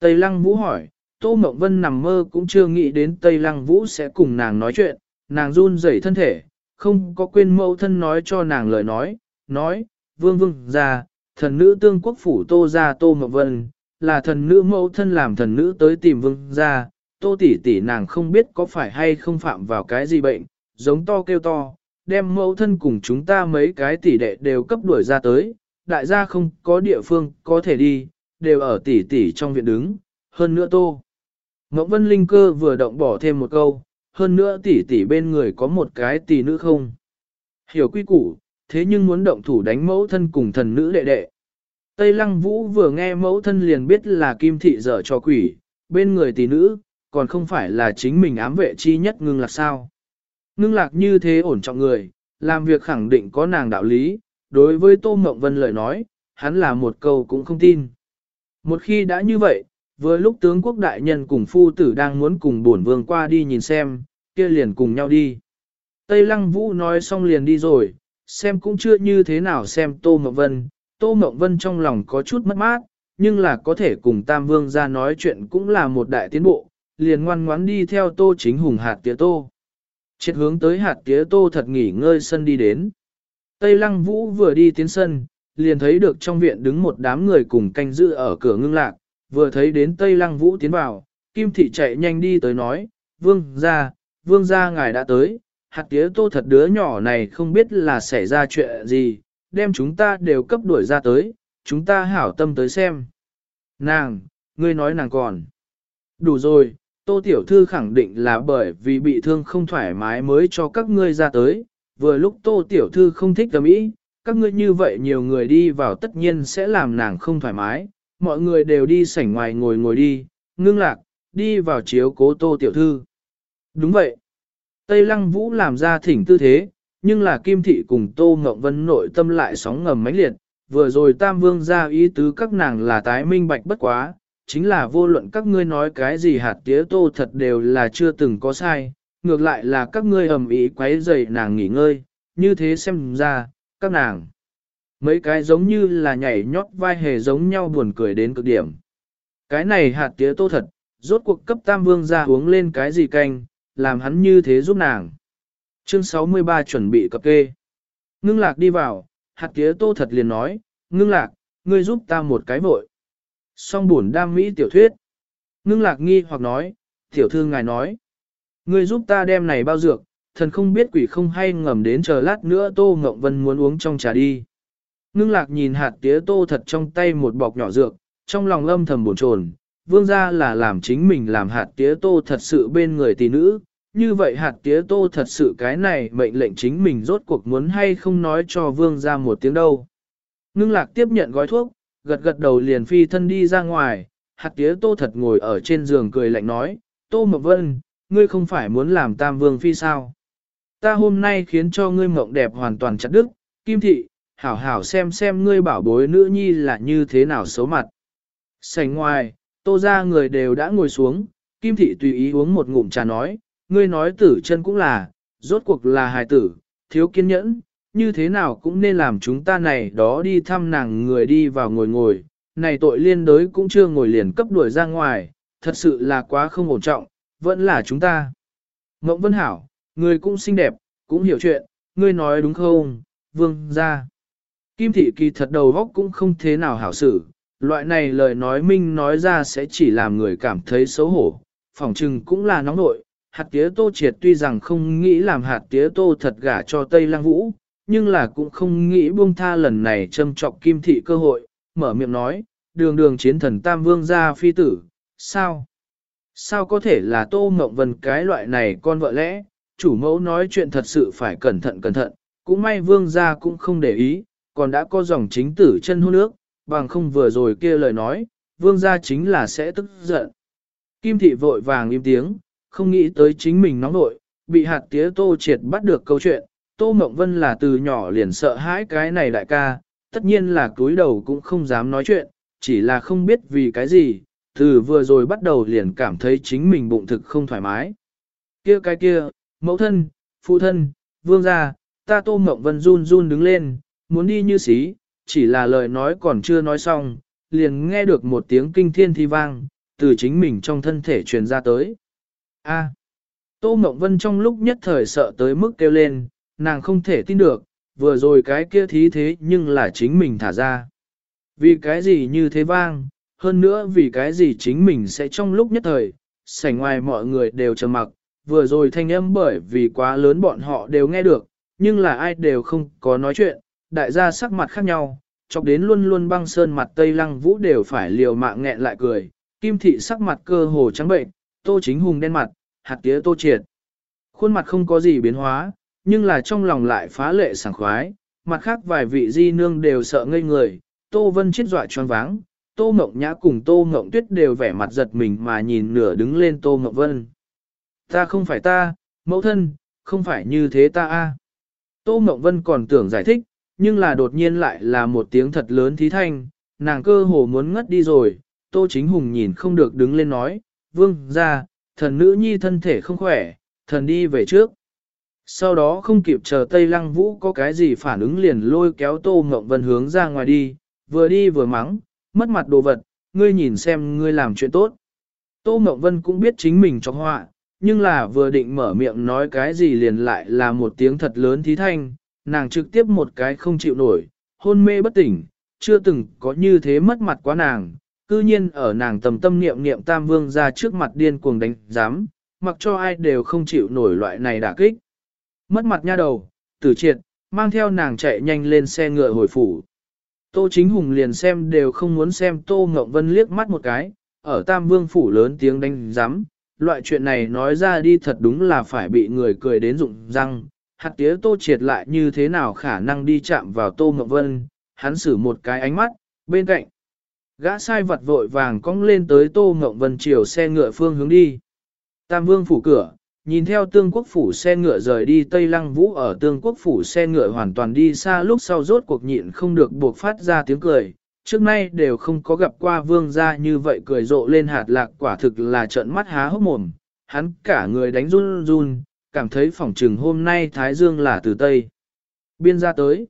Tây Lăng Vũ hỏi, Tô Mộng Vân nằm mơ cũng chưa nghĩ đến Tây Lăng Vũ sẽ cùng nàng nói chuyện, nàng run rẩy thân thể, không có quên mẫu thân nói cho nàng lời nói, nói, vương vương ra, thần nữ tương quốc phủ tô ra tô mộng vân, là thần nữ mẫu thân làm thần nữ tới tìm vương ra, tô tỷ tỷ nàng không biết có phải hay không phạm vào cái gì bệnh, giống to kêu to, đem mẫu thân cùng chúng ta mấy cái tỷ đệ đều cấp đuổi ra tới, đại gia không có địa phương có thể đi, đều ở tỷ tỷ trong viện đứng, hơn nữa tô. Ngọc Vân Linh cơ vừa động bỏ thêm một câu, hơn nữa tỷ tỷ bên người có một cái tỷ nữ không. Hiểu quy củ, thế nhưng muốn động thủ đánh mẫu thân cùng thần nữ đệ đệ. Tây Lăng Vũ vừa nghe mẫu thân liền biết là kim thị dở cho quỷ, bên người tỷ nữ, còn không phải là chính mình ám vệ chi nhất ngưng là sao. Ngưng lạc như thế ổn trọng người, làm việc khẳng định có nàng đạo lý, đối với Tô Mộng Vân lời nói, hắn là một câu cũng không tin. Một khi đã như vậy, Vừa lúc tướng quốc đại nhân cùng phu tử đang muốn cùng bổn vương qua đi nhìn xem, kia liền cùng nhau đi. Tây Lăng Vũ nói xong liền đi rồi, xem cũng chưa như thế nào xem Tô Mộng Vân. Tô Mộng Vân trong lòng có chút mất mát, nhưng là có thể cùng Tam Vương ra nói chuyện cũng là một đại tiến bộ, liền ngoan ngoãn đi theo Tô Chính Hùng hạt tía Tô. Chết hướng tới hạt tía Tô thật nghỉ ngơi sân đi đến. Tây Lăng Vũ vừa đi tiến sân, liền thấy được trong viện đứng một đám người cùng canh giữ ở cửa ngưng lạc, vừa thấy đến Tây Lăng Vũ tiến vào, Kim Thị chạy nhanh đi tới nói, vương ra, vương ra ngài đã tới, hạt tía tô thật đứa nhỏ này không biết là xảy ra chuyện gì, đem chúng ta đều cấp đuổi ra tới, chúng ta hảo tâm tới xem. Nàng, ngươi nói nàng còn. Đủ rồi, tô tiểu thư khẳng định là bởi vì bị thương không thoải mái mới cho các ngươi ra tới, vừa lúc tô tiểu thư không thích tầm ý, các ngươi như vậy nhiều người đi vào tất nhiên sẽ làm nàng không thoải mái, mọi người đều đi sảnh ngoài ngồi ngồi đi, ngưng lạc, đi vào chiếu cố tô tiểu thư. Đúng vậy. Tây Lăng Vũ làm ra thỉnh tư thế, nhưng là Kim Thị cùng Tô Ngọc Vân nội tâm lại sóng ngầm mãnh liệt, vừa rồi Tam Vương ra ý tứ các nàng là tái minh bạch bất quá, chính là vô luận các ngươi nói cái gì hạt tía tô thật đều là chưa từng có sai, ngược lại là các ngươi ầm ý quấy rầy nàng nghỉ ngơi, như thế xem ra, các nàng. Mấy cái giống như là nhảy nhót vai hề giống nhau buồn cười đến cực điểm. Cái này hạt tía tô thật, rốt cuộc cấp tam vương ra uống lên cái gì canh, làm hắn như thế giúp nàng. Chương 63 chuẩn bị cập kê. Ngưng lạc đi vào, hạt tía tô thật liền nói, ngưng lạc, ngươi giúp ta một cái vội. Song buồn đam mỹ tiểu thuyết. Ngưng lạc nghi hoặc nói, tiểu thư ngài nói. Ngươi giúp ta đem này bao dược, thần không biết quỷ không hay ngầm đến chờ lát nữa tô ngộng vân muốn uống trong trà đi. Ngưng lạc nhìn hạt tía tô thật trong tay một bọc nhỏ dược, trong lòng lâm thầm buồn chồn. Vương gia là làm chính mình làm hạt tía tô thật sự bên người tỷ nữ, như vậy hạt tía tô thật sự cái này mệnh lệnh chính mình rốt cuộc muốn hay không nói cho vương gia một tiếng đâu. Ngưng lạc tiếp nhận gói thuốc, gật gật đầu liền phi thân đi ra ngoài, hạt tía tô thật ngồi ở trên giường cười lạnh nói, tô mộng vân, ngươi không phải muốn làm tam vương phi sao. Ta hôm nay khiến cho ngươi mộng đẹp hoàn toàn chặt đức, kim thị, hảo hảo xem xem ngươi bảo bối nữ nhi là như thế nào xấu mặt. Sành ngoài, tô ra người đều đã ngồi xuống, kim thị tùy ý uống một ngụm trà nói, ngươi nói tử chân cũng là, rốt cuộc là hài tử, thiếu kiên nhẫn, như thế nào cũng nên làm chúng ta này đó đi thăm nàng người đi vào ngồi ngồi, này tội liên đối cũng chưa ngồi liền cấp đuổi ra ngoài, thật sự là quá không ổn trọng, vẫn là chúng ta. Ngộng Vân Hảo, người cũng xinh đẹp, cũng hiểu chuyện, ngươi nói đúng không, vương ra. Kim thị kỳ thật đầu góc cũng không thế nào hảo xử, loại này lời nói minh nói ra sẽ chỉ làm người cảm thấy xấu hổ, phỏng trừng cũng là nóng nội. Hạt tía tô triệt tuy rằng không nghĩ làm hạt tía tô thật gả cho Tây Lăng Vũ, nhưng là cũng không nghĩ buông tha lần này châm trọc kim thị cơ hội, mở miệng nói, đường đường chiến thần Tam Vương gia phi tử, sao? Sao có thể là Tô Mộng Vân cái loại này con vợ lẽ, chủ mẫu nói chuyện thật sự phải cẩn thận cẩn thận, cũng may Vương gia cũng không để ý, còn đã có dòng chính tử chân hôn nước, bằng không vừa rồi kia lời nói, Vương gia chính là sẽ tức giận. Kim thị vội vàng im tiếng, không nghĩ tới chính mình nóng nội, bị hạt tía Tô triệt bắt được câu chuyện, Tô Mộng Vân là từ nhỏ liền sợ hãi cái này đại ca, tất nhiên là cúi đầu cũng không dám nói chuyện, chỉ là không biết vì cái gì, từ vừa rồi bắt đầu liền cảm thấy chính mình bụng thực không thoải mái. Kia cái kia, mẫu thân, phụ thân, vương gia, ta Tô Mộng Vân run run đứng lên, muốn đi như xí, chỉ là lời nói còn chưa nói xong, liền nghe được một tiếng kinh thiên thi vang, từ chính mình trong thân thể truyền ra tới. A. Tô Mộng Vân trong lúc nhất thời sợ tới mức kêu lên, nàng không thể tin được, vừa rồi cái kia thí thế nhưng là chính mình thả ra. Vì cái gì như thế vang, hơn nữa vì cái gì chính mình sẽ trong lúc nhất thời, sảnh ngoài mọi người đều trầm mặc, vừa rồi thanh âm bởi vì quá lớn bọn họ đều nghe được, nhưng là ai đều không có nói chuyện, đại gia sắc mặt khác nhau, chọc đến luôn luôn băng sơn mặt tây lăng vũ đều phải liều mạng nghẹn lại cười, kim thị sắc mặt cơ hồ trắng bệnh, tô chính hùng đen mặt, hạt tía tô triệt. Khuôn mặt không có gì biến hóa, nhưng là trong lòng lại phá lệ sảng khoái, mặt khác vài vị di nương đều sợ ngây người, Tô Vân chết dọa choáng váng, Tô Mộng Nhã cùng Tô Mộng Tuyết đều vẻ mặt giật mình mà nhìn nửa đứng lên Tô Mộng Vân. Ta không phải ta, mẫu thân, không phải như thế ta a. Tô Mộng Vân còn tưởng giải thích, nhưng là đột nhiên lại là một tiếng thật lớn thí thanh, nàng cơ hồ muốn ngất đi rồi, Tô Chính Hùng nhìn không được đứng lên nói, vương ra, thần nữ nhi thân thể không khỏe, thần đi về trước. Sau đó không kịp chờ Tây Lăng Vũ có cái gì phản ứng liền lôi kéo Tô Ngộng Vân hướng ra ngoài đi, vừa đi vừa mắng, mất mặt đồ vật, ngươi nhìn xem ngươi làm chuyện tốt. Tô Ngộng Vân cũng biết chính mình cho họa, nhưng là vừa định mở miệng nói cái gì liền lại là một tiếng thật lớn thí thanh, nàng trực tiếp một cái không chịu nổi, hôn mê bất tỉnh, chưa từng có như thế mất mặt quá nàng, cư nhiên ở nàng tầm tâm niệm niệm tam vương ra trước mặt điên cuồng đánh giám, mặc cho ai đều không chịu nổi loại này đả kích. Mất mặt nha đầu, tử triệt, mang theo nàng chạy nhanh lên xe ngựa hồi phủ. Tô chính hùng liền xem đều không muốn xem Tô Ngộng Vân liếc mắt một cái, ở Tam Vương phủ lớn tiếng đánh giám, loại chuyện này nói ra đi thật đúng là phải bị người cười đến rụng răng, hạt tía tô triệt lại như thế nào khả năng đi chạm vào tô ngọc vân, hắn xử một cái ánh mắt, bên cạnh. Gã sai vật vội vàng cong lên tới tô ngọc vân chiều xe ngựa phương hướng đi. Tam vương phủ cửa, nhìn theo tương quốc phủ xe ngựa rời đi Tây Lăng Vũ ở tương quốc phủ xe ngựa hoàn toàn đi xa lúc sau rốt cuộc nhịn không được buộc phát ra tiếng cười. Trước nay đều không có gặp qua vương gia như vậy cười rộ lên hạt lạc quả thực là trợn mắt há hốc mồm. Hắn cả người đánh run run, cảm thấy phỏng trừng hôm nay Thái Dương là từ Tây. Biên ra tới.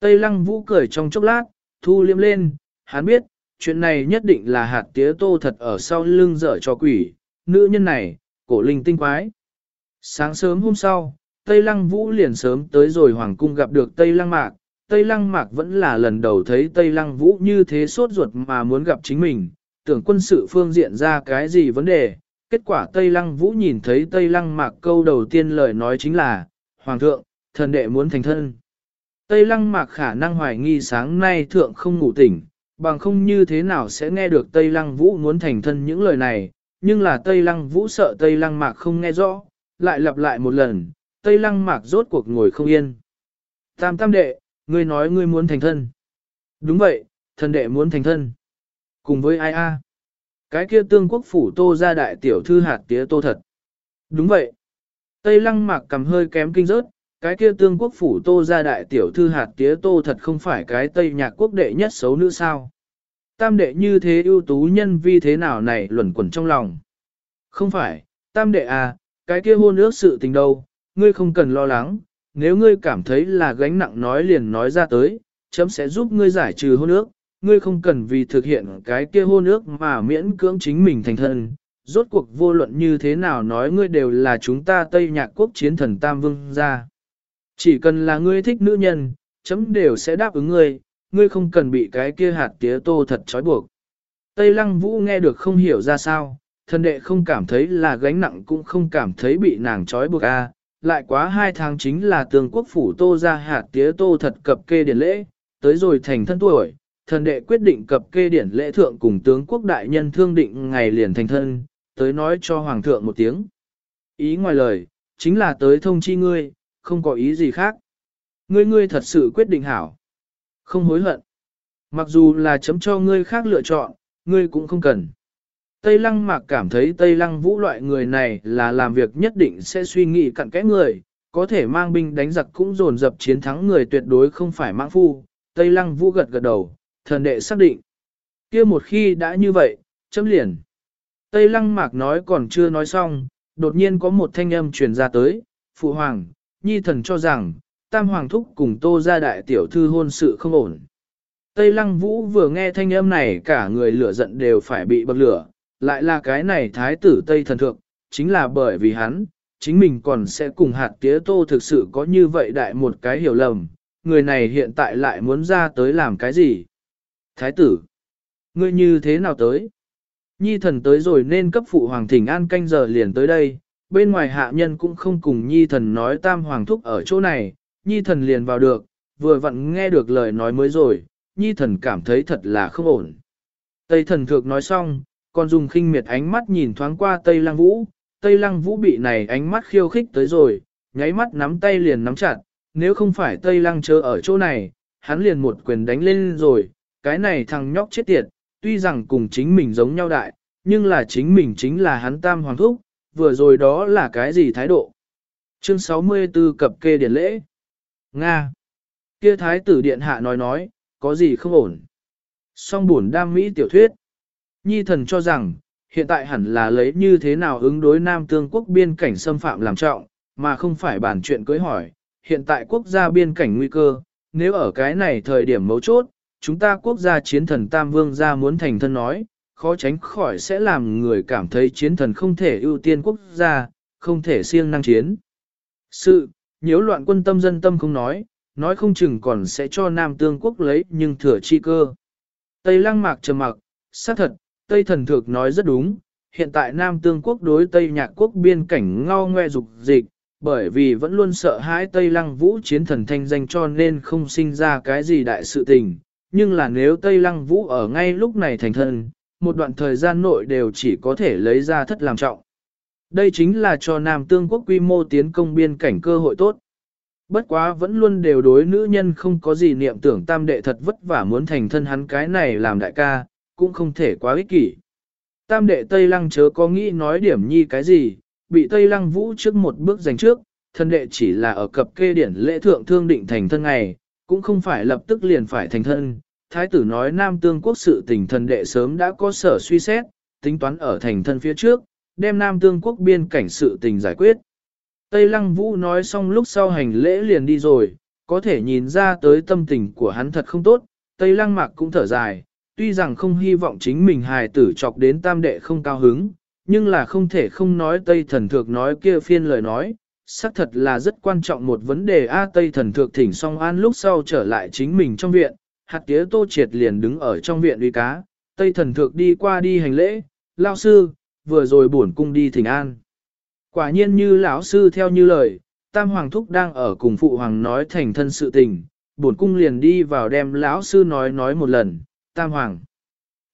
Tây Lăng Vũ cười trong chốc lát, thu liêm lên, hắn biết, chuyện này nhất định là hạt tía tô thật ở sau lưng dở cho quỷ, nữ nhân này, cổ linh tinh quái. Sáng sớm hôm sau, Tây Lăng Vũ liền sớm tới rồi Hoàng Cung gặp được Tây Lăng Mạc. Tây Lăng Mạc vẫn là lần đầu thấy Tây Lăng Vũ như thế sốt ruột mà muốn gặp chính mình, tưởng quân sự phương diện ra cái gì vấn đề. Kết quả Tây Lăng Vũ nhìn thấy Tây Lăng Mạc câu đầu tiên lời nói chính là, Hoàng thượng, thần đệ muốn thành thân. Tây Lăng Mạc khả năng hoài nghi sáng nay thượng không ngủ tỉnh, bằng không như thế nào sẽ nghe được Tây Lăng Vũ muốn thành thân những lời này, nhưng là Tây Lăng Vũ sợ Tây Lăng Mạc không nghe rõ, lại lặp lại một lần, Tây Lăng Mạc rốt cuộc ngồi không yên. Tam tam đệ, ngươi nói ngươi muốn thành thân. Đúng vậy, thần đệ muốn thành thân. Cùng với ai a? Cái kia tương quốc phủ tô ra đại tiểu thư hạt tía tô thật. Đúng vậy. Tây Lăng Mạc cầm hơi kém kinh rớt, cái kia tương quốc phủ tô ra đại tiểu thư hạt tía tô thật không phải cái Tây nhạc quốc đệ nhất xấu nữ sao. Tam đệ như thế ưu tú nhân vi thế nào này luẩn quẩn trong lòng. Không phải, tam đệ à, cái kia hôn ước sự tình đâu, ngươi không cần lo lắng, nếu ngươi cảm thấy là gánh nặng nói liền nói ra tới, chấm sẽ giúp ngươi giải trừ hôn ước, ngươi không cần vì thực hiện cái kia hôn ước mà miễn cưỡng chính mình thành thân. Rốt cuộc vô luận như thế nào nói ngươi đều là chúng ta Tây Nhạc Quốc chiến thần Tam Vương gia. Chỉ cần là ngươi thích nữ nhân, chấm đều sẽ đáp ứng ngươi, ngươi không cần bị cái kia hạt tía tô thật trói buộc. Tây Lăng Vũ nghe được không hiểu ra sao, thần đệ không cảm thấy là gánh nặng cũng không cảm thấy bị nàng trói buộc a. Lại quá hai tháng chính là tường quốc phủ tô ra hạt tía tô thật cập kê điển lễ, tới rồi thành thân tuổi, thần đệ quyết định cập kê điển lễ thượng cùng tướng quốc đại nhân thương định ngày liền thành thân, tới nói cho hoàng thượng một tiếng. Ý ngoài lời, chính là tới thông chi ngươi, không có ý gì khác. Ngươi ngươi thật sự quyết định hảo. Không hối hận. Mặc dù là chấm cho ngươi khác lựa chọn, ngươi cũng không cần. Tây Lăng Mạc cảm thấy Tây Lăng Vũ loại người này là làm việc nhất định sẽ suy nghĩ cặn kẽ người, có thể mang binh đánh giặc cũng dồn dập chiến thắng người tuyệt đối không phải mãng phu. Tây Lăng Vũ gật gật đầu, thần đệ xác định. kia một khi đã như vậy, chấm liền. Tây Lăng Mạc nói còn chưa nói xong, đột nhiên có một thanh âm truyền ra tới, Phụ Hoàng, Nhi thần cho rằng, Tam Hoàng Thúc cùng Tô gia đại tiểu thư hôn sự không ổn. Tây Lăng Vũ vừa nghe thanh âm này cả người lửa giận đều phải bị bậc lửa, lại là cái này thái tử Tây thần thượng, chính là bởi vì hắn, chính mình còn sẽ cùng hạt tía tô thực sự có như vậy đại một cái hiểu lầm, người này hiện tại lại muốn ra tới làm cái gì? Thái tử, ngươi như thế nào tới? Nhi thần tới rồi nên cấp phụ hoàng thỉnh an canh giờ liền tới đây, bên ngoài hạ nhân cũng không cùng nhi thần nói tam hoàng thúc ở chỗ này, nhi thần liền vào được, vừa vặn nghe được lời nói mới rồi, nhi thần cảm thấy thật là không ổn. Tây thần thược nói xong, còn dùng khinh miệt ánh mắt nhìn thoáng qua Tây Lăng Vũ, Tây Lăng Vũ bị này ánh mắt khiêu khích tới rồi, nháy mắt nắm tay liền nắm chặt, nếu không phải Tây Lăng chớ ở chỗ này, hắn liền một quyền đánh lên rồi, cái này thằng nhóc chết tiệt, tuy rằng cùng chính mình giống nhau đại, nhưng là chính mình chính là hắn tam hoàng thúc, vừa rồi đó là cái gì thái độ. Chương 64 cập kê điển lễ. Nga. Kia thái tử điện hạ nói nói, có gì không ổn. Song buồn đam mỹ tiểu thuyết. Nhi thần cho rằng, hiện tại hẳn là lấy như thế nào ứng đối Nam Tương quốc biên cảnh xâm phạm làm trọng, mà không phải bàn chuyện cưới hỏi. Hiện tại quốc gia biên cảnh nguy cơ, nếu ở cái này thời điểm mấu chốt, chúng ta quốc gia chiến thần Tam Vương gia muốn thành thân nói, khó tránh khỏi sẽ làm người cảm thấy chiến thần không thể ưu tiên quốc gia, không thể siêng năng chiến. Sự, nhiễu loạn quân tâm dân tâm không nói, nói không chừng còn sẽ cho Nam Tương quốc lấy nhưng thừa chi cơ. Tây lăng mạc trầm mặc, xác thật, Tây thần thược nói rất đúng, hiện tại Nam Tương quốc đối Tây Nhạc quốc biên cảnh ngao ngoe dục dịch, bởi vì vẫn luôn sợ hãi Tây Lăng Vũ chiến thần thanh danh cho nên không sinh ra cái gì đại sự tình. Nhưng là nếu Tây Lăng Vũ ở ngay lúc này thành thân, một đoạn thời gian nội đều chỉ có thể lấy ra thất làm trọng. Đây chính là cho Nam Tương quốc quy mô tiến công biên cảnh cơ hội tốt. Bất quá vẫn luôn đều đối nữ nhân không có gì niệm tưởng tam đệ thật vất vả muốn thành thân hắn cái này làm đại ca, cũng không thể quá ích kỷ. Tam đệ Tây Lăng chớ có nghĩ nói điểm nhi cái gì, bị Tây Lăng vũ trước một bước giành trước, thân đệ chỉ là ở cập kê điển lễ thượng thương định thành thân ngày, cũng không phải lập tức liền phải thành thân. Thái tử nói Nam Tương Quốc sự tình thần đệ sớm đã có sở suy xét, tính toán ở thành thân phía trước, đem Nam Tương Quốc biên cảnh sự tình giải quyết. Tây Lăng Vũ nói xong lúc sau hành lễ liền đi rồi, có thể nhìn ra tới tâm tình của hắn thật không tốt, Tây Lăng Mạc cũng thở dài, tuy rằng không hy vọng chính mình hài tử chọc đến tam đệ không cao hứng, nhưng là không thể không nói Tây Thần Thược nói kia phiên lời nói, xác thật là rất quan trọng một vấn đề. A Tây Thần Thược thỉnh song an lúc sau trở lại chính mình trong viện, hạt tía tô triệt liền đứng ở trong viện uy cá, Tây Thần Thược đi qua đi hành lễ, lao sư, vừa rồi bổn cung đi thỉnh an. Quả nhiên như lão sư theo như lời, Tam Hoàng Thúc đang ở cùng Phụ Hoàng nói thành thân sự tình, bổn cung liền đi vào đem lão sư nói nói một lần, Tam Hoàng.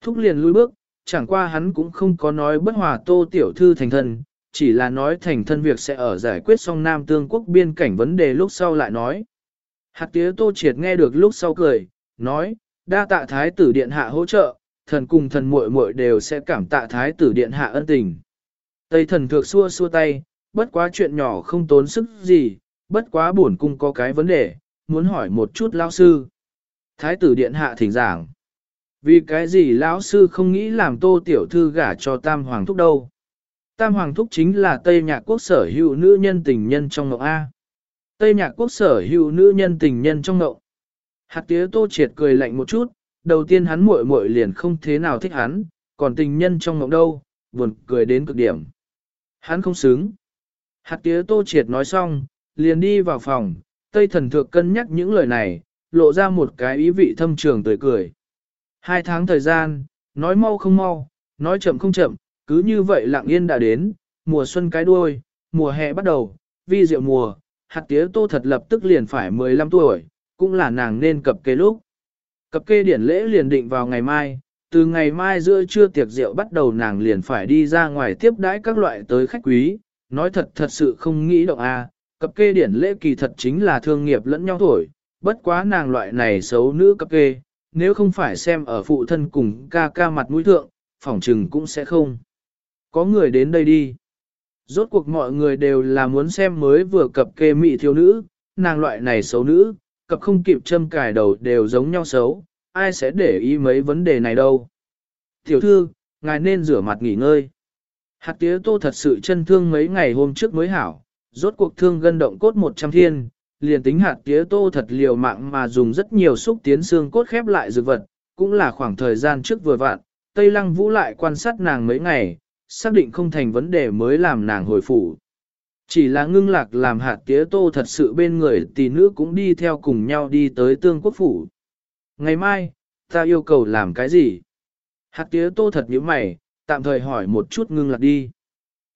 Thúc liền lui bước, chẳng qua hắn cũng không có nói bất hòa tô tiểu thư thành thân, chỉ là nói thành thân việc sẽ ở giải quyết xong Nam Tương Quốc biên cảnh vấn đề lúc sau lại nói. Hạt tía tô triệt nghe được lúc sau cười, nói, đa tạ thái tử điện hạ hỗ trợ, thần cùng thần muội muội đều sẽ cảm tạ thái tử điện hạ ân tình. Tây thần thược xua xua tay, bất quá chuyện nhỏ không tốn sức gì, bất quá buồn cung có cái vấn đề, muốn hỏi một chút lao sư. Thái tử điện hạ thỉnh giảng. Vì cái gì lão sư không nghĩ làm tô tiểu thư gả cho tam hoàng thúc đâu? Tam hoàng thúc chính là Tây Nhạc quốc sở hữu nữ nhân tình nhân trong ngộng A. Tây Nhạc quốc sở hữu nữ nhân tình nhân trong ngộng. Hạt tía tô triệt cười lạnh một chút, đầu tiên hắn muội muội liền không thế nào thích hắn, còn tình nhân trong ngộng đâu, buồn cười đến cực điểm. Hắn không xứng. Hạt tía tô triệt nói xong, liền đi vào phòng, Tây thần thượng cân nhắc những lời này, lộ ra một cái ý vị thâm trường tươi cười. Hai tháng thời gian, nói mau không mau, nói chậm không chậm, cứ như vậy lặng yên đã đến, mùa xuân cái đuôi, mùa hè bắt đầu, vi diệu mùa, hạt tía tô thật lập tức liền phải 15 tuổi, cũng là nàng nên cập kê lúc. Cập kê điển lễ liền định vào ngày mai, từ ngày mai giữa trưa tiệc rượu bắt đầu nàng liền phải đi ra ngoài tiếp đãi các loại tới khách quý, nói thật thật sự không nghĩ động a. cập kê điển lễ kỳ thật chính là thương nghiệp lẫn nhau thổi, bất quá nàng loại này xấu nữ cập kê, nếu không phải xem ở phụ thân cùng ca ca mặt mũi thượng, phỏng trừng cũng sẽ không. Có người đến đây đi. Rốt cuộc mọi người đều là muốn xem mới vừa cập kê mị thiếu nữ, nàng loại này xấu nữ, cập không kịp châm cài đầu đều giống nhau xấu, ai sẽ để ý mấy vấn đề này đâu. Tiểu thư, ngài nên rửa mặt nghỉ ngơi. Hạt tía tô thật sự chân thương mấy ngày hôm trước mới hảo, rốt cuộc thương gân động cốt 100 thiên, liền tính hạt tía tô thật liều mạng mà dùng rất nhiều xúc tiến xương cốt khép lại dược vật, cũng là khoảng thời gian trước vừa vạn, Tây Lăng Vũ lại quan sát nàng mấy ngày, xác định không thành vấn đề mới làm nàng hồi phủ. Chỉ là ngưng lạc làm hạt tía tô thật sự bên người tỷ nữ cũng đi theo cùng nhau đi tới tương quốc phủ. Ngày mai, ta yêu cầu làm cái gì? Hạt tía tô thật như mày, tạm thời hỏi một chút ngưng lạc đi.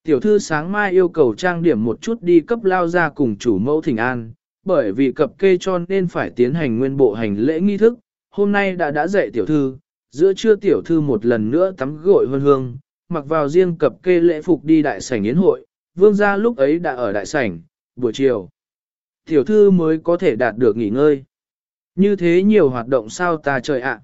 Tiểu thư sáng mai yêu cầu trang điểm một chút đi cấp lao ra cùng chủ mẫu thỉnh an, bởi vì cập kê cho nên phải tiến hành nguyên bộ hành lễ nghi thức. Hôm nay đã đã dạy tiểu thư, giữa trưa tiểu thư một lần nữa tắm gội hương hương, mặc vào riêng cập kê lễ phục đi đại sảnh yến hội, vương gia lúc ấy đã ở đại sảnh, buổi chiều. Tiểu thư mới có thể đạt được nghỉ ngơi. Như thế nhiều hoạt động sao ta trời ạ.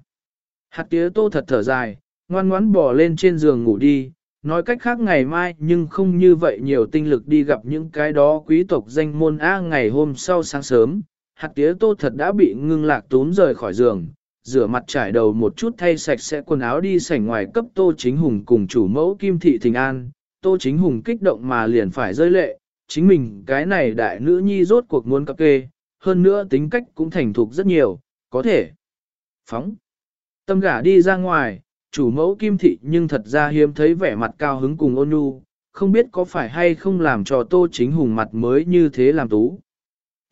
Hạt tía tô thật thở dài, ngoan ngoãn bỏ lên trên giường ngủ đi, nói cách khác ngày mai nhưng không như vậy nhiều tinh lực đi gặp những cái đó quý tộc danh môn A ngày hôm sau sáng sớm. Hạt tía tô thật đã bị ngưng lạc tốn rời khỏi giường, rửa mặt trải đầu một chút thay sạch sẽ quần áo đi sảnh ngoài cấp tô chính hùng cùng chủ mẫu kim thị thình an. Tô chính hùng kích động mà liền phải rơi lệ, chính mình cái này đại nữ nhi rốt cuộc muốn cập kê, hơn nữa tính cách cũng thành thục rất nhiều, có thể. Phóng. Tâm gả đi ra ngoài, chủ mẫu kim thị nhưng thật ra hiếm thấy vẻ mặt cao hứng cùng ôn nhu, không biết có phải hay không làm cho tô chính hùng mặt mới như thế làm tú.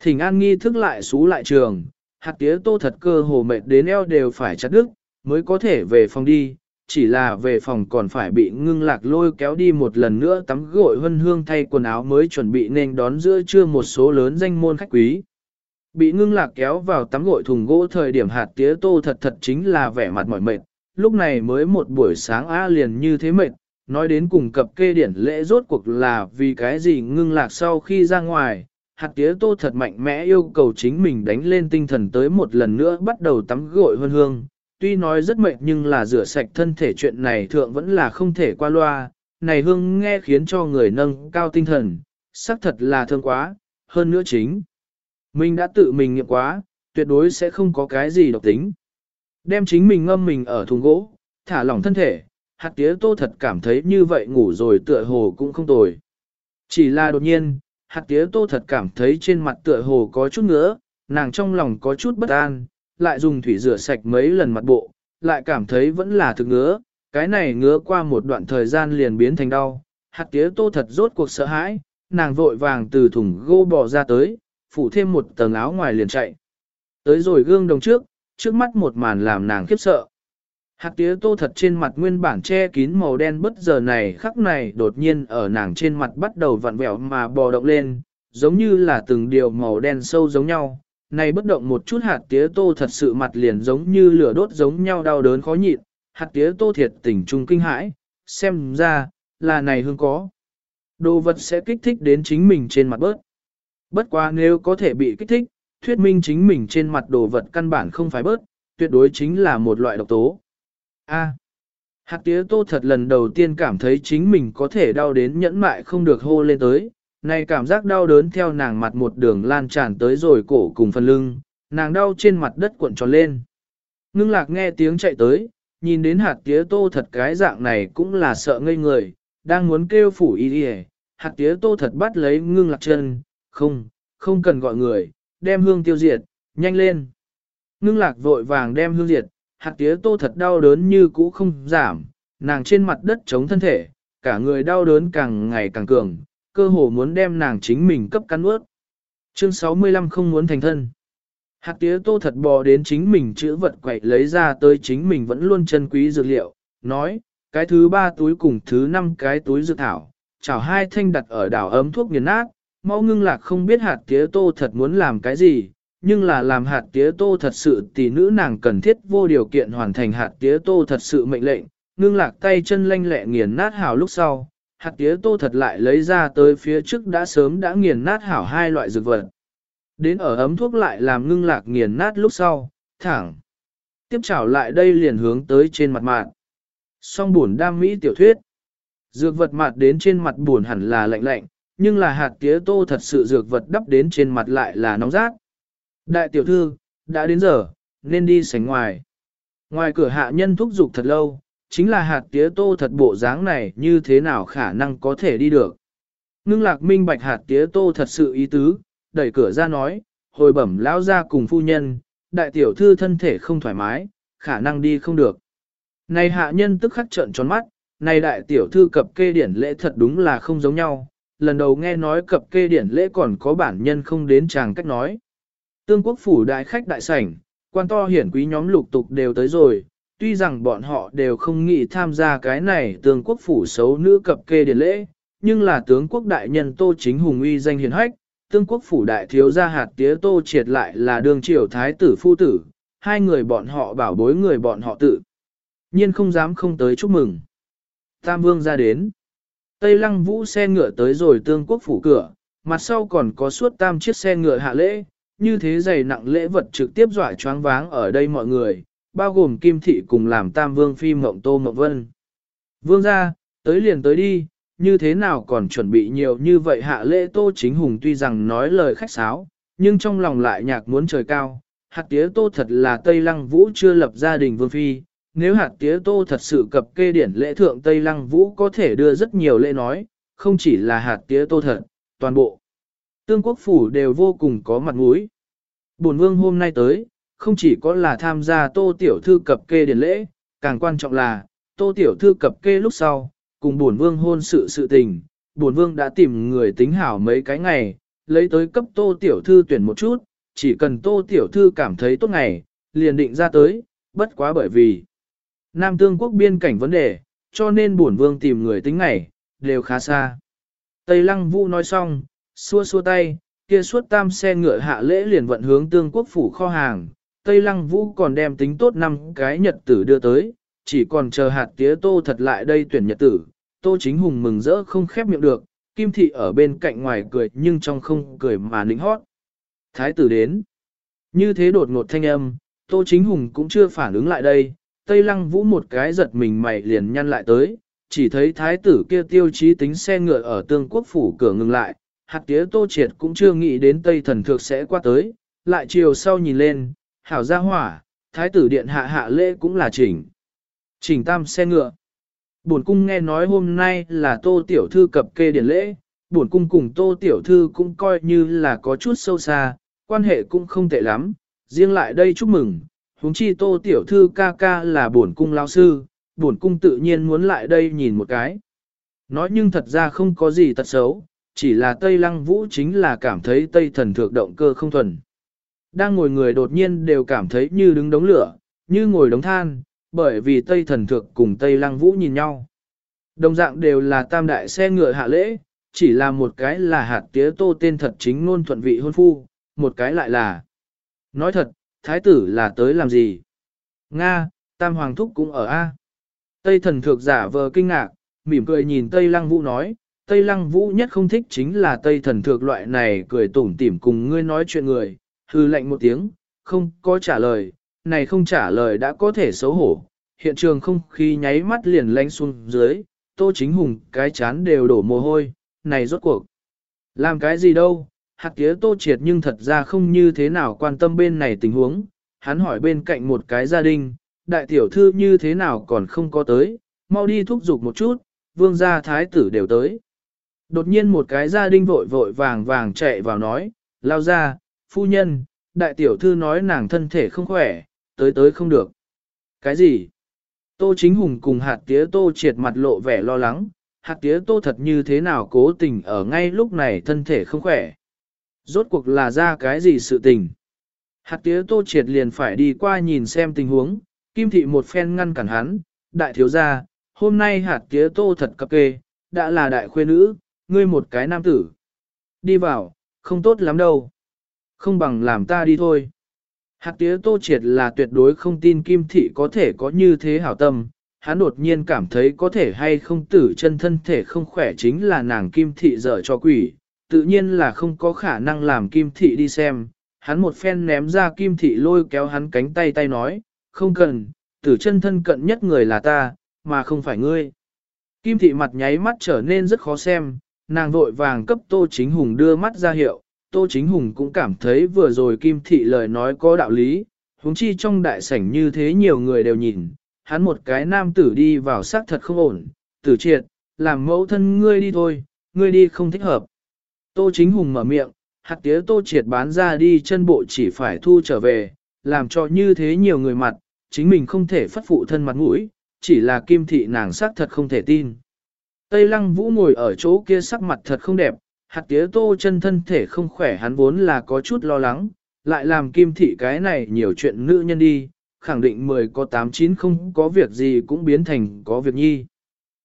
Thỉnh an nghi thức lại xú lại trường, hạt tía tô thật cơ hồ mệt đến eo đều phải chặt đứt, mới có thể về phòng đi, chỉ là về phòng còn phải bị ngưng lạc lôi kéo đi một lần nữa tắm gội hân hương thay quần áo mới chuẩn bị nên đón giữa trưa một số lớn danh môn khách quý. Bị ngưng lạc kéo vào tắm gội thùng gỗ thời điểm hạt tía tô thật thật chính là vẻ mặt mỏi mệt, lúc này mới một buổi sáng á liền như thế mệt, nói đến cùng cập kê điển lễ rốt cuộc là vì cái gì ngưng lạc sau khi ra ngoài, hạt tía tô thật mạnh mẽ yêu cầu chính mình đánh lên tinh thần tới một lần nữa bắt đầu tắm gội hơn hương. Tuy nói rất mệt nhưng là rửa sạch thân thể chuyện này thượng vẫn là không thể qua loa, này hương nghe khiến cho người nâng cao tinh thần, xác thật là thương quá, hơn nữa chính. Mình đã tự mình nghiệm quá, tuyệt đối sẽ không có cái gì độc tính. Đem chính mình ngâm mình ở thùng gỗ, thả lỏng thân thể, hạt tía tô thật cảm thấy như vậy ngủ rồi tựa hồ cũng không tồi. Chỉ là đột nhiên, hạt tía tô thật cảm thấy trên mặt tựa hồ có chút ngứa, nàng trong lòng có chút bất an, lại dùng thủy rửa sạch mấy lần mặt bộ, lại cảm thấy vẫn là thực ngứa, cái này ngứa qua một đoạn thời gian liền biến thành đau. Hạt tía tô thật rốt cuộc sợ hãi, nàng vội vàng từ thùng gỗ bò ra tới, phủ thêm một tầng áo ngoài liền chạy. Tới rồi gương đồng trước, trước mắt một màn làm nàng khiếp sợ. Hạt tía tô thật trên mặt nguyên bản che kín màu đen bất giờ này khắc này đột nhiên ở nàng trên mặt bắt đầu vặn vẹo mà bò động lên, giống như là từng điều màu đen sâu giống nhau. Này bất động một chút hạt tía tô thật sự mặt liền giống như lửa đốt giống nhau đau đớn khó nhịn, hạt tía tô thiệt tỉnh trung kinh hãi, xem ra, là này hương có. Đồ vật sẽ kích thích đến chính mình trên mặt bớt. Bất quá nếu có thể bị kích thích, thuyết minh chính mình trên mặt đồ vật căn bản không phải bớt, tuyệt đối chính là một loại độc tố. A. Hạt tía tô thật lần đầu tiên cảm thấy chính mình có thể đau đến nhẫn mại không được hô lên tới, này cảm giác đau đớn theo nàng mặt một đường lan tràn tới rồi cổ cùng phần lưng, nàng đau trên mặt đất cuộn tròn lên. Ngưng lạc nghe tiếng chạy tới, nhìn đến hạt tía tô thật cái dạng này cũng là sợ ngây người, đang muốn kêu phủ y đi hạt tía tô thật bắt lấy ngưng lạc chân, không, không cần gọi người, đem hương tiêu diệt, nhanh lên. Ngưng lạc vội vàng đem hương diệt, hạt tía tô thật đau đớn như cũ không giảm, nàng trên mặt đất chống thân thể, cả người đau đớn càng ngày càng cường, cơ hồ muốn đem nàng chính mình cấp cắn ướt. Chương 65 không muốn thành thân. Hạt tía tô thật bò đến chính mình chữ vật quậy lấy ra tới chính mình vẫn luôn chân quý dược liệu, nói, cái thứ ba túi cùng thứ năm cái túi dược thảo, chảo hai thanh đặt ở đảo ấm thuốc nghiền nát, mau ngưng lạc không biết hạt tía tô thật muốn làm cái gì, nhưng là làm hạt tía tô thật sự tỷ nữ nàng cần thiết vô điều kiện hoàn thành hạt tía tô thật sự mệnh lệnh, ngưng lạc tay chân lanh lẹ nghiền nát hảo lúc sau, hạt tía tô thật lại lấy ra tới phía trước đã sớm đã nghiền nát hảo hai loại dược vật. Đến ở ấm thuốc lại làm ngưng lạc nghiền nát lúc sau, thẳng. Tiếp chảo lại đây liền hướng tới trên mặt mạng. Song buồn đam mỹ tiểu thuyết. Dược vật mặt đến trên mặt buồn hẳn là lạnh lạnh, nhưng là hạt tía tô thật sự dược vật đắp đến trên mặt lại là nóng rát. Đại tiểu thư, đã đến giờ, nên đi sánh ngoài. Ngoài cửa hạ nhân thúc giục thật lâu, chính là hạt tía tô thật bộ dáng này như thế nào khả năng có thể đi được. Ngưng lạc minh bạch hạt tía tô thật sự ý tứ, đẩy cửa ra nói, hồi bẩm lão ra cùng phu nhân, đại tiểu thư thân thể không thoải mái, khả năng đi không được. Này hạ nhân tức khắc trợn tròn mắt, này đại tiểu thư cập kê điển lễ thật đúng là không giống nhau, lần đầu nghe nói cập kê điển lễ còn có bản nhân không đến chàng cách nói. Tương quốc phủ đại khách đại sảnh, quan to hiển quý nhóm lục tục đều tới rồi, tuy rằng bọn họ đều không nghĩ tham gia cái này tương quốc phủ xấu nữ cập kê điển lễ, nhưng là tướng quốc đại nhân Tô Chính Hùng uy danh hiền hách, tương quốc phủ đại thiếu gia hạt tía Tô triệt lại là đường triều thái tử phu tử, hai người bọn họ bảo bối người bọn họ tự. Nhiên không dám không tới chúc mừng. Tam vương ra đến. Tây lăng vũ xe ngựa tới rồi tương quốc phủ cửa, mặt sau còn có suốt tam chiếc xe ngựa hạ lễ, như thế dày nặng lễ vật trực tiếp dọa choáng váng ở đây mọi người, bao gồm kim thị cùng làm tam vương phi mộng tô mộng vân. Vương ra, tới liền tới đi, như thế nào còn chuẩn bị nhiều như vậy hạ lễ tô chính hùng tuy rằng nói lời khách sáo, nhưng trong lòng lại nhạc muốn trời cao. Hạt tía tô thật là Tây Lăng Vũ chưa lập gia đình vương phi, nếu hạt tía tô thật sự cập kê điển lễ thượng Tây Lăng Vũ có thể đưa rất nhiều lễ nói, không chỉ là hạt tía tô thật, toàn bộ. Tương quốc phủ đều vô cùng có mặt mũi. Bổn vương hôm nay tới, không chỉ có là tham gia tô tiểu thư cập kê điển lễ, càng quan trọng là, tô tiểu thư cập kê lúc sau, cùng bổn vương hôn sự sự tình, bổn vương đã tìm người tính hảo mấy cái ngày, lấy tới cấp tô tiểu thư tuyển một chút, chỉ cần tô tiểu thư cảm thấy tốt ngày, liền định ra tới, bất quá bởi vì Nam Tương quốc biên cảnh vấn đề, cho nên bổn vương tìm người tính ngày, đều khá xa. Tây Lăng Vũ nói xong, xua xua tay, kia suốt tam xe ngựa hạ lễ liền vận hướng Tương quốc phủ kho hàng. Tây Lăng Vũ còn đem tính tốt năm cái nhật tử đưa tới, chỉ còn chờ hạt tía tô thật lại đây tuyển nhật tử. Tô chính hùng mừng rỡ không khép miệng được, Kim thị ở bên cạnh ngoài cười nhưng trong không cười mà nịnh hót. Thái tử đến. Như thế đột ngột thanh âm, Tô Chính Hùng cũng chưa phản ứng lại đây, Tây Lăng Vũ một cái giật mình mày liền nhăn lại tới, chỉ thấy thái tử kia tiêu chí tính xe ngựa ở tương quốc phủ cửa ngừng lại, hạt tía Tô Triệt cũng chưa nghĩ đến Tây Thần Thược sẽ qua tới, lại chiều sau nhìn lên, hảo ra hỏa, thái tử điện hạ hạ lễ cũng là chỉnh. Chỉnh tam xe ngựa. Bổn cung nghe nói hôm nay là Tô Tiểu Thư cập kê điển lễ, bổn cung cùng Tô Tiểu Thư cũng coi như là có chút sâu xa, quan hệ cũng không tệ lắm, riêng lại đây chúc mừng, huống chi tô tiểu thư ca ca là bổn cung lao sư, bổn cung tự nhiên muốn lại đây nhìn một cái. Nói nhưng thật ra không có gì tật xấu, chỉ là Tây Lăng Vũ chính là cảm thấy Tây thần thượng động cơ không thuần. Đang ngồi người đột nhiên đều cảm thấy như đứng đống lửa, như ngồi đống than, bởi vì Tây thần thượng cùng Tây Lăng Vũ nhìn nhau. Đồng dạng đều là tam đại xe ngựa hạ lễ, chỉ là một cái là hạt tía tô tên thật chính ngôn thuận vị hôn phu, một cái lại là Nói thật, thái tử là tới làm gì? Nga, tam hoàng thúc cũng ở A. Tây thần thược giả vờ kinh ngạc, mỉm cười nhìn Tây lăng vũ nói, Tây lăng vũ nhất không thích chính là Tây thần thược loại này cười tủm tỉm cùng ngươi nói chuyện người, hư lệnh một tiếng, không có trả lời, này không trả lời đã có thể xấu hổ. Hiện trường không khí nháy mắt liền lánh xuống dưới, tô chính hùng cái chán đều đổ mồ hôi, này rốt cuộc. Làm cái gì đâu, hạt tía tô triệt nhưng thật ra không như thế nào quan tâm bên này tình huống, hắn hỏi bên cạnh một cái gia đình, đại tiểu thư như thế nào còn không có tới, mau đi thúc giục một chút, vương gia thái tử đều tới. Đột nhiên một cái gia đình vội vội vàng vàng chạy vào nói, lao ra, phu nhân, đại tiểu thư nói nàng thân thể không khỏe, tới tới không được. Cái gì? Tô chính hùng cùng hạt tía tô triệt mặt lộ vẻ lo lắng, hạt tía tô thật như thế nào cố tình ở ngay lúc này thân thể không khỏe. Rốt cuộc là ra cái gì sự tình? Hạt tía tô triệt liền phải đi qua nhìn xem tình huống, kim thị một phen ngăn cản hắn, đại thiếu gia, hôm nay hạt tía tô thật cập kê, đã là đại khuê nữ, ngươi một cái nam tử. Đi vào, không tốt lắm đâu. Không bằng làm ta đi thôi. Hạt tía tô triệt là tuyệt đối không tin kim thị có thể có như thế hảo tâm, hắn đột nhiên cảm thấy có thể hay không tử chân thân thể không khỏe chính là nàng kim thị dở cho quỷ, tự nhiên là không có khả năng làm kim thị đi xem. Hắn một phen ném ra kim thị lôi kéo hắn cánh tay tay nói, không cần, tử chân thân cận nhất người là ta, mà không phải ngươi. Kim thị mặt nháy mắt trở nên rất khó xem, nàng vội vàng cấp Tô Chính Hùng đưa mắt ra hiệu, Tô Chính Hùng cũng cảm thấy vừa rồi Kim thị lời nói có đạo lý, huống chi trong đại sảnh như thế nhiều người đều nhìn, hắn một cái nam tử đi vào xác thật không ổn, tử triệt, làm mẫu thân ngươi đi thôi, ngươi đi không thích hợp. Tô chính hùng mở miệng, hạt tía tô triệt bán ra đi chân bộ chỉ phải thu trở về, làm cho như thế nhiều người mặt, chính mình không thể phất phụ thân mặt mũi, chỉ là kim thị nàng sắc thật không thể tin. Tây lăng vũ ngồi ở chỗ kia sắc mặt thật không đẹp, hạt tía tô chân thân thể không khỏe hắn vốn là có chút lo lắng, lại làm kim thị cái này nhiều chuyện nữ nhân đi, khẳng định 10 có 8 9 không có việc gì cũng biến thành có việc nhi.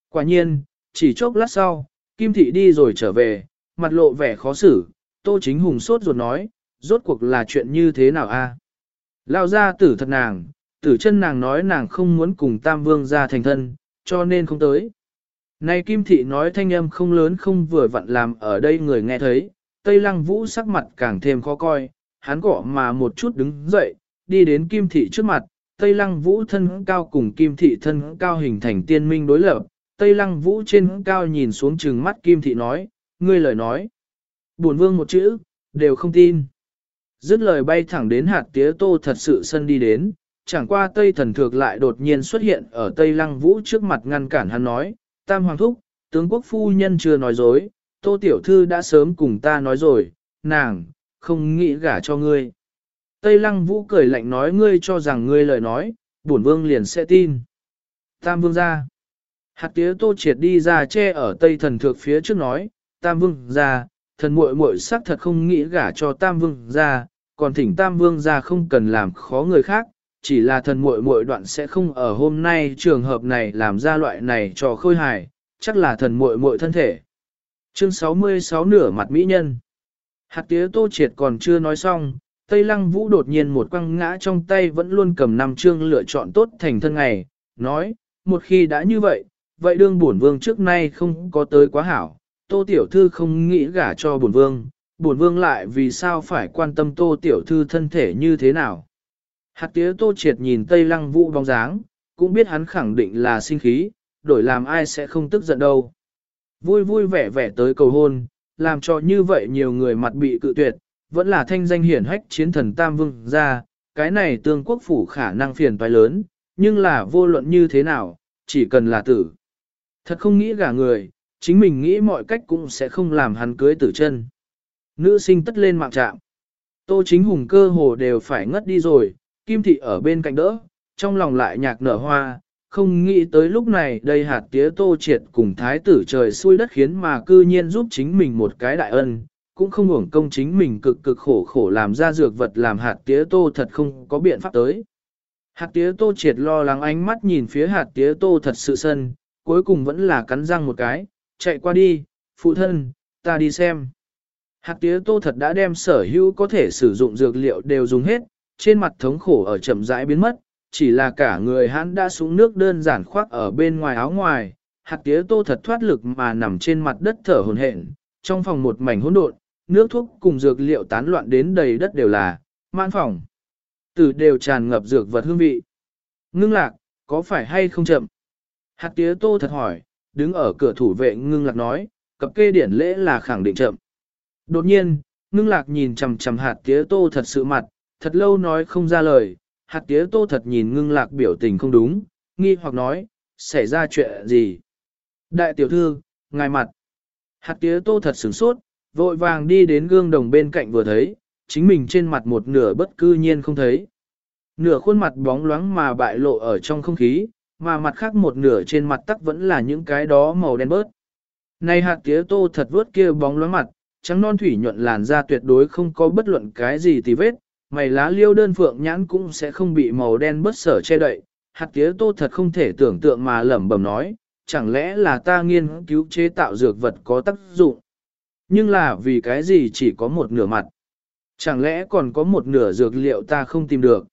Quả nhiên, chỉ chốc lát sau, kim thị đi rồi trở về, mặt lộ vẻ khó xử, Tô Chính Hùng sốt ruột nói, rốt cuộc là chuyện như thế nào a? Lao ra tử thật nàng, tử chân nàng nói nàng không muốn cùng Tam Vương ra thành thân, cho nên không tới. Này Kim Thị nói thanh âm không lớn không vừa vặn làm ở đây người nghe thấy, Tây Lăng Vũ sắc mặt càng thêm khó coi, hắn gõ mà một chút đứng dậy, đi đến Kim Thị trước mặt, Tây Lăng Vũ thân cao cùng Kim Thị thân cao hình thành tiên minh đối lập, Tây Lăng Vũ trên cao nhìn xuống trừng mắt Kim Thị nói, ngươi lời nói. Buồn vương một chữ, đều không tin. Dứt lời bay thẳng đến hạt tía tô thật sự sân đi đến, chẳng qua Tây thần thược lại đột nhiên xuất hiện ở Tây lăng vũ trước mặt ngăn cản hắn nói, Tam Hoàng Thúc, tướng quốc phu nhân chưa nói dối, tô tiểu thư đã sớm cùng ta nói rồi, nàng, không nghĩ gả cho ngươi. Tây lăng vũ cười lạnh nói ngươi cho rằng ngươi lời nói, bổn vương liền sẽ tin. Tam vương ra. Hạt tía tô triệt đi ra che ở Tây thần thược phía trước nói, Tam Vương ra, thần muội muội xác thật không nghĩ gả cho Tam Vương ra, còn thỉnh Tam Vương ra không cần làm khó người khác, chỉ là thần muội muội đoạn sẽ không ở hôm nay trường hợp này làm ra loại này cho khôi hài, chắc là thần muội muội thân thể. Chương 66 nửa mặt mỹ nhân. Hạt tía tô triệt còn chưa nói xong, Tây Lăng Vũ đột nhiên một quăng ngã trong tay vẫn luôn cầm năm chương lựa chọn tốt thành thân ngày, nói, một khi đã như vậy, vậy đương bổn vương trước nay không có tới quá hảo, tô tiểu thư không nghĩ gả cho bổn vương, bổn vương lại vì sao phải quan tâm tô tiểu thư thân thể như thế nào. Hạt tía tô triệt nhìn tây lăng vũ bóng dáng, cũng biết hắn khẳng định là sinh khí, đổi làm ai sẽ không tức giận đâu. Vui vui vẻ vẻ tới cầu hôn, làm cho như vậy nhiều người mặt bị cự tuyệt, vẫn là thanh danh hiển hách chiến thần Tam Vương ra, cái này tương quốc phủ khả năng phiền toái lớn, nhưng là vô luận như thế nào, chỉ cần là tử. Thật không nghĩ gả người, chính mình nghĩ mọi cách cũng sẽ không làm hắn cưới tử chân. Nữ sinh tất lên mạng trạm. Tô chính hùng cơ hồ đều phải ngất đi rồi, kim thị ở bên cạnh đỡ, trong lòng lại nhạc nở hoa, không nghĩ tới lúc này đây hạt tía tô triệt cùng thái tử trời xui đất khiến mà cư nhiên giúp chính mình một cái đại ân, cũng không hưởng công chính mình cực cực khổ khổ làm ra dược vật làm hạt tía tô thật không có biện pháp tới. Hạt tía tô triệt lo lắng ánh mắt nhìn phía hạt tía tô thật sự sân, cuối cùng vẫn là cắn răng một cái, chạy qua đi, phụ thân, ta đi xem. Hạt tía tô thật đã đem sở hữu có thể sử dụng dược liệu đều dùng hết, trên mặt thống khổ ở chậm rãi biến mất, chỉ là cả người hắn đã xuống nước đơn giản khoác ở bên ngoài áo ngoài, hạt tía tô thật thoát lực mà nằm trên mặt đất thở hồn hển, trong phòng một mảnh hỗn độn, nước thuốc cùng dược liệu tán loạn đến đầy đất đều là, mãn phòng. Từ đều tràn ngập dược vật hương vị. Ngưng lạc, có phải hay không chậm? Hạt tía tô thật hỏi, đứng ở cửa thủ vệ ngưng lạc nói, cập kê điển lễ là khẳng định chậm. Đột nhiên, ngưng lạc nhìn chằm chằm hạt tía tô thật sự mặt, thật lâu nói không ra lời, hạt tía tô thật nhìn ngưng lạc biểu tình không đúng, nghi hoặc nói, xảy ra chuyện gì? Đại tiểu thư, ngài mặt. Hạt tía tô thật sửng sốt, vội vàng đi đến gương đồng bên cạnh vừa thấy, chính mình trên mặt một nửa bất cư nhiên không thấy. Nửa khuôn mặt bóng loáng mà bại lộ ở trong không khí, mà mặt khác một nửa trên mặt tắc vẫn là những cái đó màu đen bớt. Này hạt tía tô thật vớt kia bóng loáng mặt, trắng non thủy nhuận làn da tuyệt đối không có bất luận cái gì tì vết, mày lá liêu đơn phượng nhãn cũng sẽ không bị màu đen bất sở che đậy. Hạt tía tô thật không thể tưởng tượng mà lẩm bẩm nói, chẳng lẽ là ta nghiên cứu chế tạo dược vật có tác dụng. Nhưng là vì cái gì chỉ có một nửa mặt. Chẳng lẽ còn có một nửa dược liệu ta không tìm được.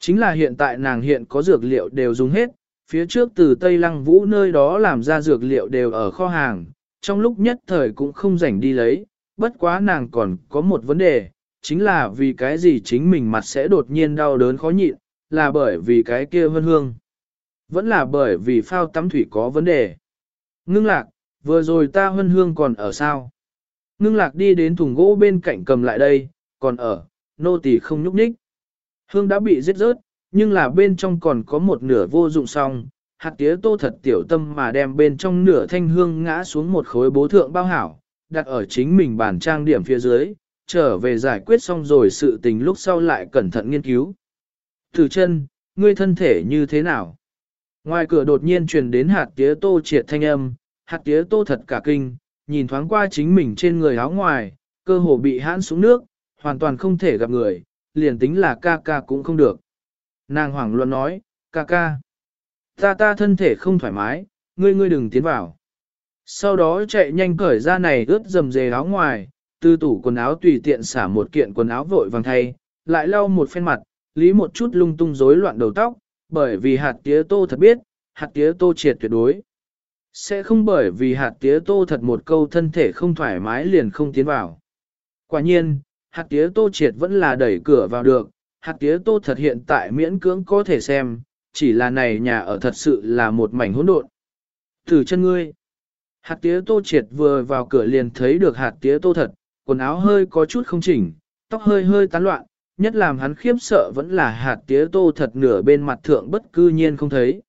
Chính là hiện tại nàng hiện có dược liệu đều dùng hết, phía trước từ Tây Lăng Vũ nơi đó làm ra dược liệu đều ở kho hàng, trong lúc nhất thời cũng không rảnh đi lấy, bất quá nàng còn có một vấn đề, chính là vì cái gì chính mình mặt sẽ đột nhiên đau đớn khó nhịn, là bởi vì cái kia vân hương. Vẫn là bởi vì phao tắm thủy có vấn đề. Ngưng lạc, vừa rồi ta hân hương còn ở sao? Ngưng lạc đi đến thùng gỗ bên cạnh cầm lại đây, còn ở, nô tỳ không nhúc nhích. Hương đã bị giết rớt, nhưng là bên trong còn có một nửa vô dụng xong, hạt tía tô thật tiểu tâm mà đem bên trong nửa thanh hương ngã xuống một khối bố thượng bao hảo, đặt ở chính mình bàn trang điểm phía dưới, trở về giải quyết xong rồi sự tình lúc sau lại cẩn thận nghiên cứu. Thử chân, ngươi thân thể như thế nào? Ngoài cửa đột nhiên truyền đến hạt tía tô triệt thanh âm, hạt tía tô thật cả kinh, nhìn thoáng qua chính mình trên người áo ngoài, cơ hồ bị hãn xuống nước, hoàn toàn không thể gặp người, liền tính là ca ca cũng không được. Nàng hoảng luận nói, ca ca, ta ta thân thể không thoải mái, ngươi ngươi đừng tiến vào. Sau đó chạy nhanh cởi ra này ướt dầm dề áo ngoài, từ tủ quần áo tùy tiện xả một kiện quần áo vội vàng thay, lại lau một phen mặt, lý một chút lung tung rối loạn đầu tóc, bởi vì hạt tía tô thật biết, hạt tía tô triệt tuyệt đối. Sẽ không bởi vì hạt tía tô thật một câu thân thể không thoải mái liền không tiến vào. Quả nhiên, hạt tía tô triệt vẫn là đẩy cửa vào được, hạt tía tô thật hiện tại miễn cưỡng có thể xem, chỉ là này nhà ở thật sự là một mảnh hỗn độn. Từ chân ngươi. Hạt tía tô triệt vừa vào cửa liền thấy được hạt tía tô thật, quần áo hơi có chút không chỉnh, tóc hơi hơi tán loạn, nhất làm hắn khiếp sợ vẫn là hạt tía tô thật nửa bên mặt thượng bất cư nhiên không thấy.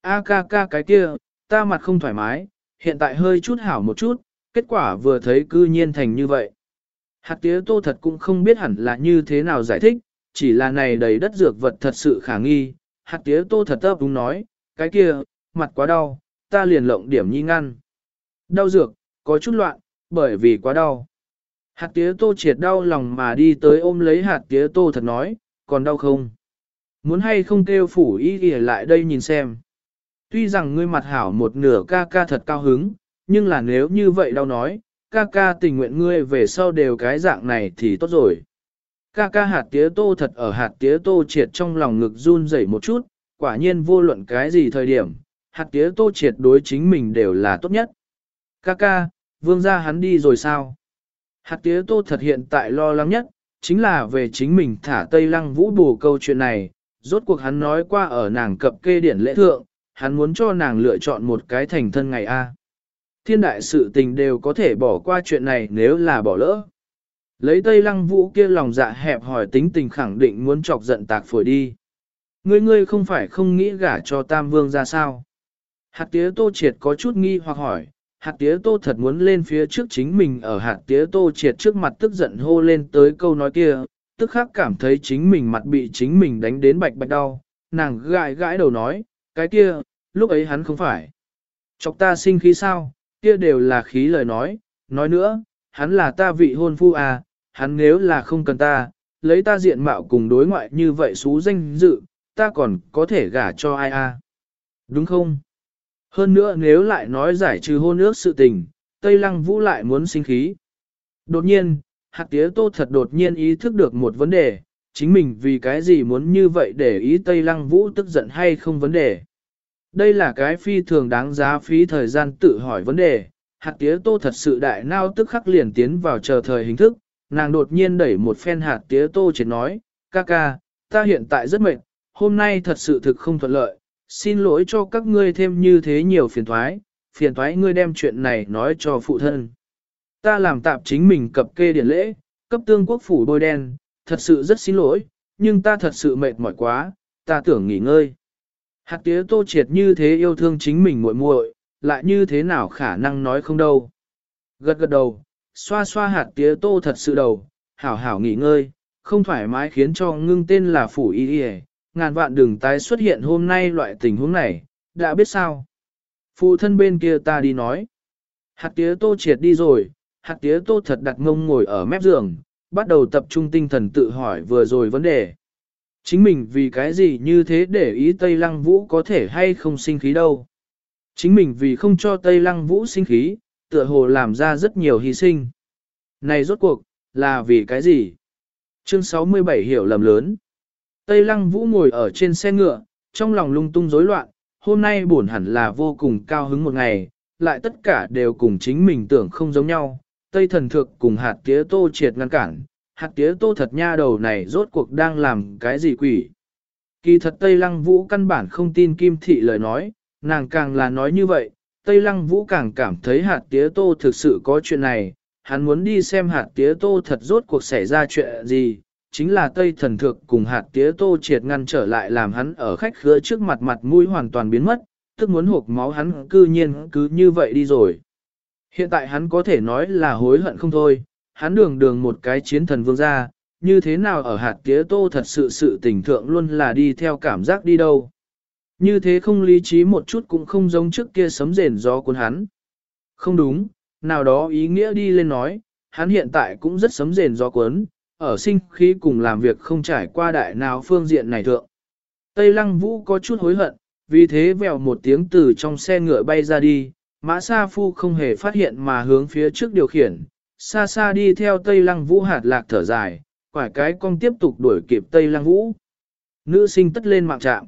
A ca ca cái kia, ta mặt không thoải mái, hiện tại hơi chút hảo một chút, kết quả vừa thấy cư nhiên thành như vậy. Hạt tía tô thật cũng không biết hẳn là như thế nào giải thích, chỉ là này đầy đất dược vật thật sự khả nghi. Hạt tía tô thật ấp đúng nói, cái kia, mặt quá đau, ta liền lộng điểm nhi ngăn. Đau dược, có chút loạn, bởi vì quá đau. Hạt tía tô triệt đau lòng mà đi tới ôm lấy hạt tía tô thật nói, còn đau không? Muốn hay không kêu phủ y ghi lại đây nhìn xem. Tuy rằng ngươi mặt hảo một nửa ca ca thật cao hứng, nhưng là nếu như vậy đau nói, ca ca tình nguyện ngươi về sau đều cái dạng này thì tốt rồi. Ca ca hạt tía tô thật ở hạt tía tô triệt trong lòng ngực run rẩy một chút, quả nhiên vô luận cái gì thời điểm, hạt tía tô triệt đối chính mình đều là tốt nhất. Ca ca, Vương gia hắn đi rồi sao? Hạt tía tô thật hiện tại lo lắng nhất, chính là về chính mình thả Tây Lăng Vũ bù câu chuyện này. Rốt cuộc hắn nói qua ở nàng cập kê điển lễ thượng, hắn muốn cho nàng lựa chọn một cái thành thân ngày A. Thiên đại sự tình đều có thể bỏ qua chuyện này nếu là bỏ lỡ. Lấy Tây Lăng Vũ kia lòng dạ hẹp hỏi tính tình khẳng định muốn chọc giận tạc phổi đi. Ngươi ngươi không phải không nghĩ gả cho Tam Vương ra sao? Hạt tía tô triệt có chút nghi hoặc hỏi, hạt tía tô thật muốn lên phía trước chính mình ở hạt tía tô triệt trước mặt tức giận hô lên tới câu nói kia, tức khắc cảm thấy chính mình mặt bị chính mình đánh đến bạch bạch đau, nàng gãi gãi đầu nói, cái kia, lúc ấy hắn không phải. Chọc ta sinh khí sao, kia đều là khí lời nói, nói nữa, hắn là ta vị hôn phu à, hắn nếu là không cần ta, lấy ta diện mạo cùng đối ngoại như vậy xú danh dự, ta còn có thể gả cho ai à. Đúng không? Hơn nữa nếu lại nói giải trừ hôn ước sự tình, Tây Lăng Vũ lại muốn sinh khí. Đột nhiên, hạt tía tô thật đột nhiên ý thức được một vấn đề, chính mình vì cái gì muốn như vậy để ý Tây Lăng Vũ tức giận hay không vấn đề. Đây là cái phi thường đáng giá phí thời gian tự hỏi vấn đề, hạt tía tô thật sự đại nao tức khắc liền tiến vào chờ thời hình thức, nàng đột nhiên đẩy một phen hạt tía tô chết nói, ca ca, ta hiện tại rất mệt, hôm nay thật sự thực không thuận lợi, xin lỗi cho các ngươi thêm như thế nhiều phiền thoái, phiền thoái ngươi đem chuyện này nói cho phụ thân. Ta làm tạp chính mình cập kê điển lễ, cấp tương quốc phủ bôi đen, thật sự rất xin lỗi, nhưng ta thật sự mệt mỏi quá, ta tưởng nghỉ ngơi. Hạt tía tô triệt như thế yêu thương chính mình muội muội, lại như thế nào khả năng nói không đâu. Gật gật đầu, xoa xoa hạt tía tô thật sự đầu, hảo hảo nghỉ ngơi, không thoải mái khiến cho ngưng tên là phủ y y ngàn vạn đừng tái xuất hiện hôm nay loại tình huống này, đã biết sao. Phụ thân bên kia ta đi nói. Hạt tía tô triệt đi rồi, hạt tía tô thật đặt ngông ngồi ở mép giường, bắt đầu tập trung tinh thần tự hỏi vừa rồi vấn đề. Chính mình vì cái gì như thế để ý Tây Lăng Vũ có thể hay không sinh khí đâu. Chính mình vì không cho Tây Lăng Vũ sinh khí, tựa hồ làm ra rất nhiều hy sinh. Này rốt cuộc, là vì cái gì? Chương 67 hiểu lầm lớn. Tây Lăng Vũ ngồi ở trên xe ngựa, trong lòng lung tung rối loạn, hôm nay buồn hẳn là vô cùng cao hứng một ngày, lại tất cả đều cùng chính mình tưởng không giống nhau. Tây thần thực cùng hạt tía tô triệt ngăn cản, hạt tía tô thật nha đầu này rốt cuộc đang làm cái gì quỷ. Kỳ thật Tây Lăng Vũ căn bản không tin Kim Thị lời nói, nàng càng là nói như vậy, Tây Lăng Vũ càng cảm thấy hạt tía tô thực sự có chuyện này, hắn muốn đi xem hạt tía tô thật rốt cuộc xảy ra chuyện gì, chính là Tây thần thực cùng hạt tía tô triệt ngăn trở lại làm hắn ở khách khứa trước mặt mặt mũi hoàn toàn biến mất, tức muốn hộp máu hắn cư nhiên cứ như vậy đi rồi. Hiện tại hắn có thể nói là hối hận không thôi, hắn đường đường một cái chiến thần vương gia, như thế nào ở hạt tía tô thật sự sự tình thượng luôn là đi theo cảm giác đi đâu. Như thế không lý trí một chút cũng không giống trước kia sấm rền gió cuốn hắn. Không đúng, nào đó ý nghĩa đi lên nói, hắn hiện tại cũng rất sấm rền gió cuốn, ở sinh khí cùng làm việc không trải qua đại nào phương diện này thượng. Tây Lăng Vũ có chút hối hận, vì thế vèo một tiếng từ trong xe ngựa bay ra đi, Mã Sa Phu không hề phát hiện mà hướng phía trước điều khiển, xa xa đi theo Tây Lăng Vũ hạt lạc thở dài, Quả cái con tiếp tục đuổi kịp Tây Lăng Vũ. Nữ sinh tất lên mạng trạm.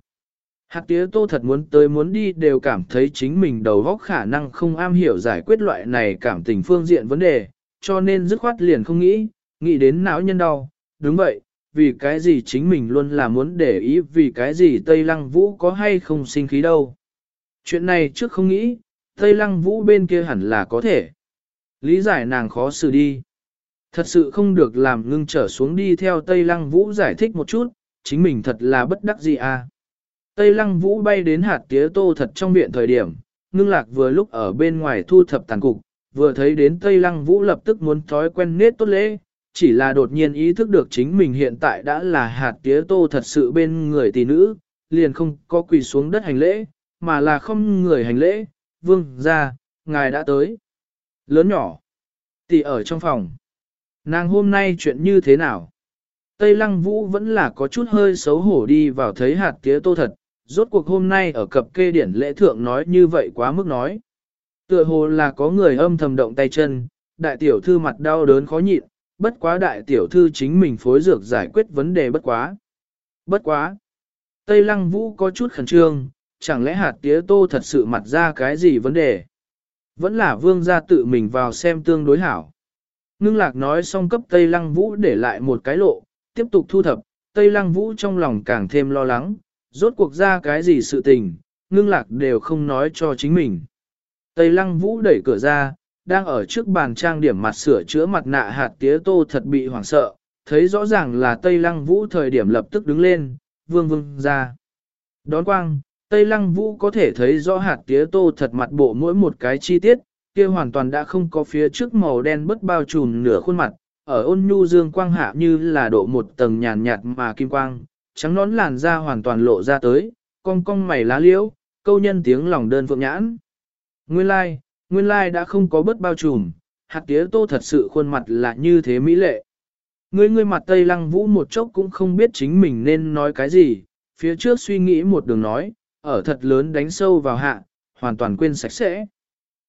Hạt tía tô thật muốn tới muốn đi đều cảm thấy chính mình đầu óc khả năng không am hiểu giải quyết loại này cảm tình phương diện vấn đề, cho nên dứt khoát liền không nghĩ, nghĩ đến não nhân đau. Đúng vậy, vì cái gì chính mình luôn là muốn để ý vì cái gì Tây Lăng Vũ có hay không sinh khí đâu. Chuyện này trước không nghĩ, Tây Lăng Vũ bên kia hẳn là có thể. Lý giải nàng khó xử đi. Thật sự không được làm ngưng trở xuống đi theo Tây Lăng Vũ giải thích một chút, chính mình thật là bất đắc gì à. Tây Lăng Vũ bay đến hạt tía tô thật trong viện thời điểm, ngưng lạc vừa lúc ở bên ngoài thu thập tàn cục, vừa thấy đến Tây Lăng Vũ lập tức muốn thói quen nết tốt lễ, chỉ là đột nhiên ý thức được chính mình hiện tại đã là hạt tía tô thật sự bên người tỷ nữ, liền không có quỳ xuống đất hành lễ, mà là không người hành lễ, vương ra, ngài đã tới. Lớn nhỏ, tỷ ở trong phòng. Nàng hôm nay chuyện như thế nào? Tây Lăng Vũ vẫn là có chút hơi xấu hổ đi vào thấy hạt tía tô thật, rốt cuộc hôm nay ở cập kê điển lễ thượng nói như vậy quá mức nói. Tựa hồ là có người âm thầm động tay chân, đại tiểu thư mặt đau đớn khó nhịn, bất quá đại tiểu thư chính mình phối dược giải quyết vấn đề bất quá. Bất quá. Tây Lăng Vũ có chút khẩn trương, chẳng lẽ hạt tía tô thật sự mặt ra cái gì vấn đề? Vẫn là vương gia tự mình vào xem tương đối hảo. Ngưng lạc nói xong cấp Tây Lăng Vũ để lại một cái lộ, tiếp tục thu thập, Tây Lăng Vũ trong lòng càng thêm lo lắng, rốt cuộc ra cái gì sự tình, ngưng lạc đều không nói cho chính mình. Tây Lăng Vũ đẩy cửa ra, đang ở trước bàn trang điểm mặt sửa chữa mặt nạ hạt tía tô thật bị hoảng sợ, thấy rõ ràng là Tây Lăng Vũ thời điểm lập tức đứng lên, vương vương ra. Đón quang, Tây Lăng Vũ có thể thấy rõ hạt tía tô thật mặt bộ mỗi một cái chi tiết, kia hoàn toàn đã không có phía trước màu đen bất bao trùm nửa khuôn mặt, ở ôn nhu dương quang hạ như là độ một tầng nhàn nhạt mà kim quang, trắng nón làn da hoàn toàn lộ ra tới, cong cong mày lá liễu, câu nhân tiếng lòng đơn phượng nhãn. Nguyên lai, like, nguyên lai like đã không có bớt bao trùm, hạt tía tô thật sự khuôn mặt là như thế mỹ lệ. Người người mặt Tây Lăng Vũ một chốc cũng không biết chính mình nên nói cái gì, phía trước suy nghĩ một đường nói, ở thật lớn đánh sâu vào hạ, hoàn toàn quên sạch sẽ.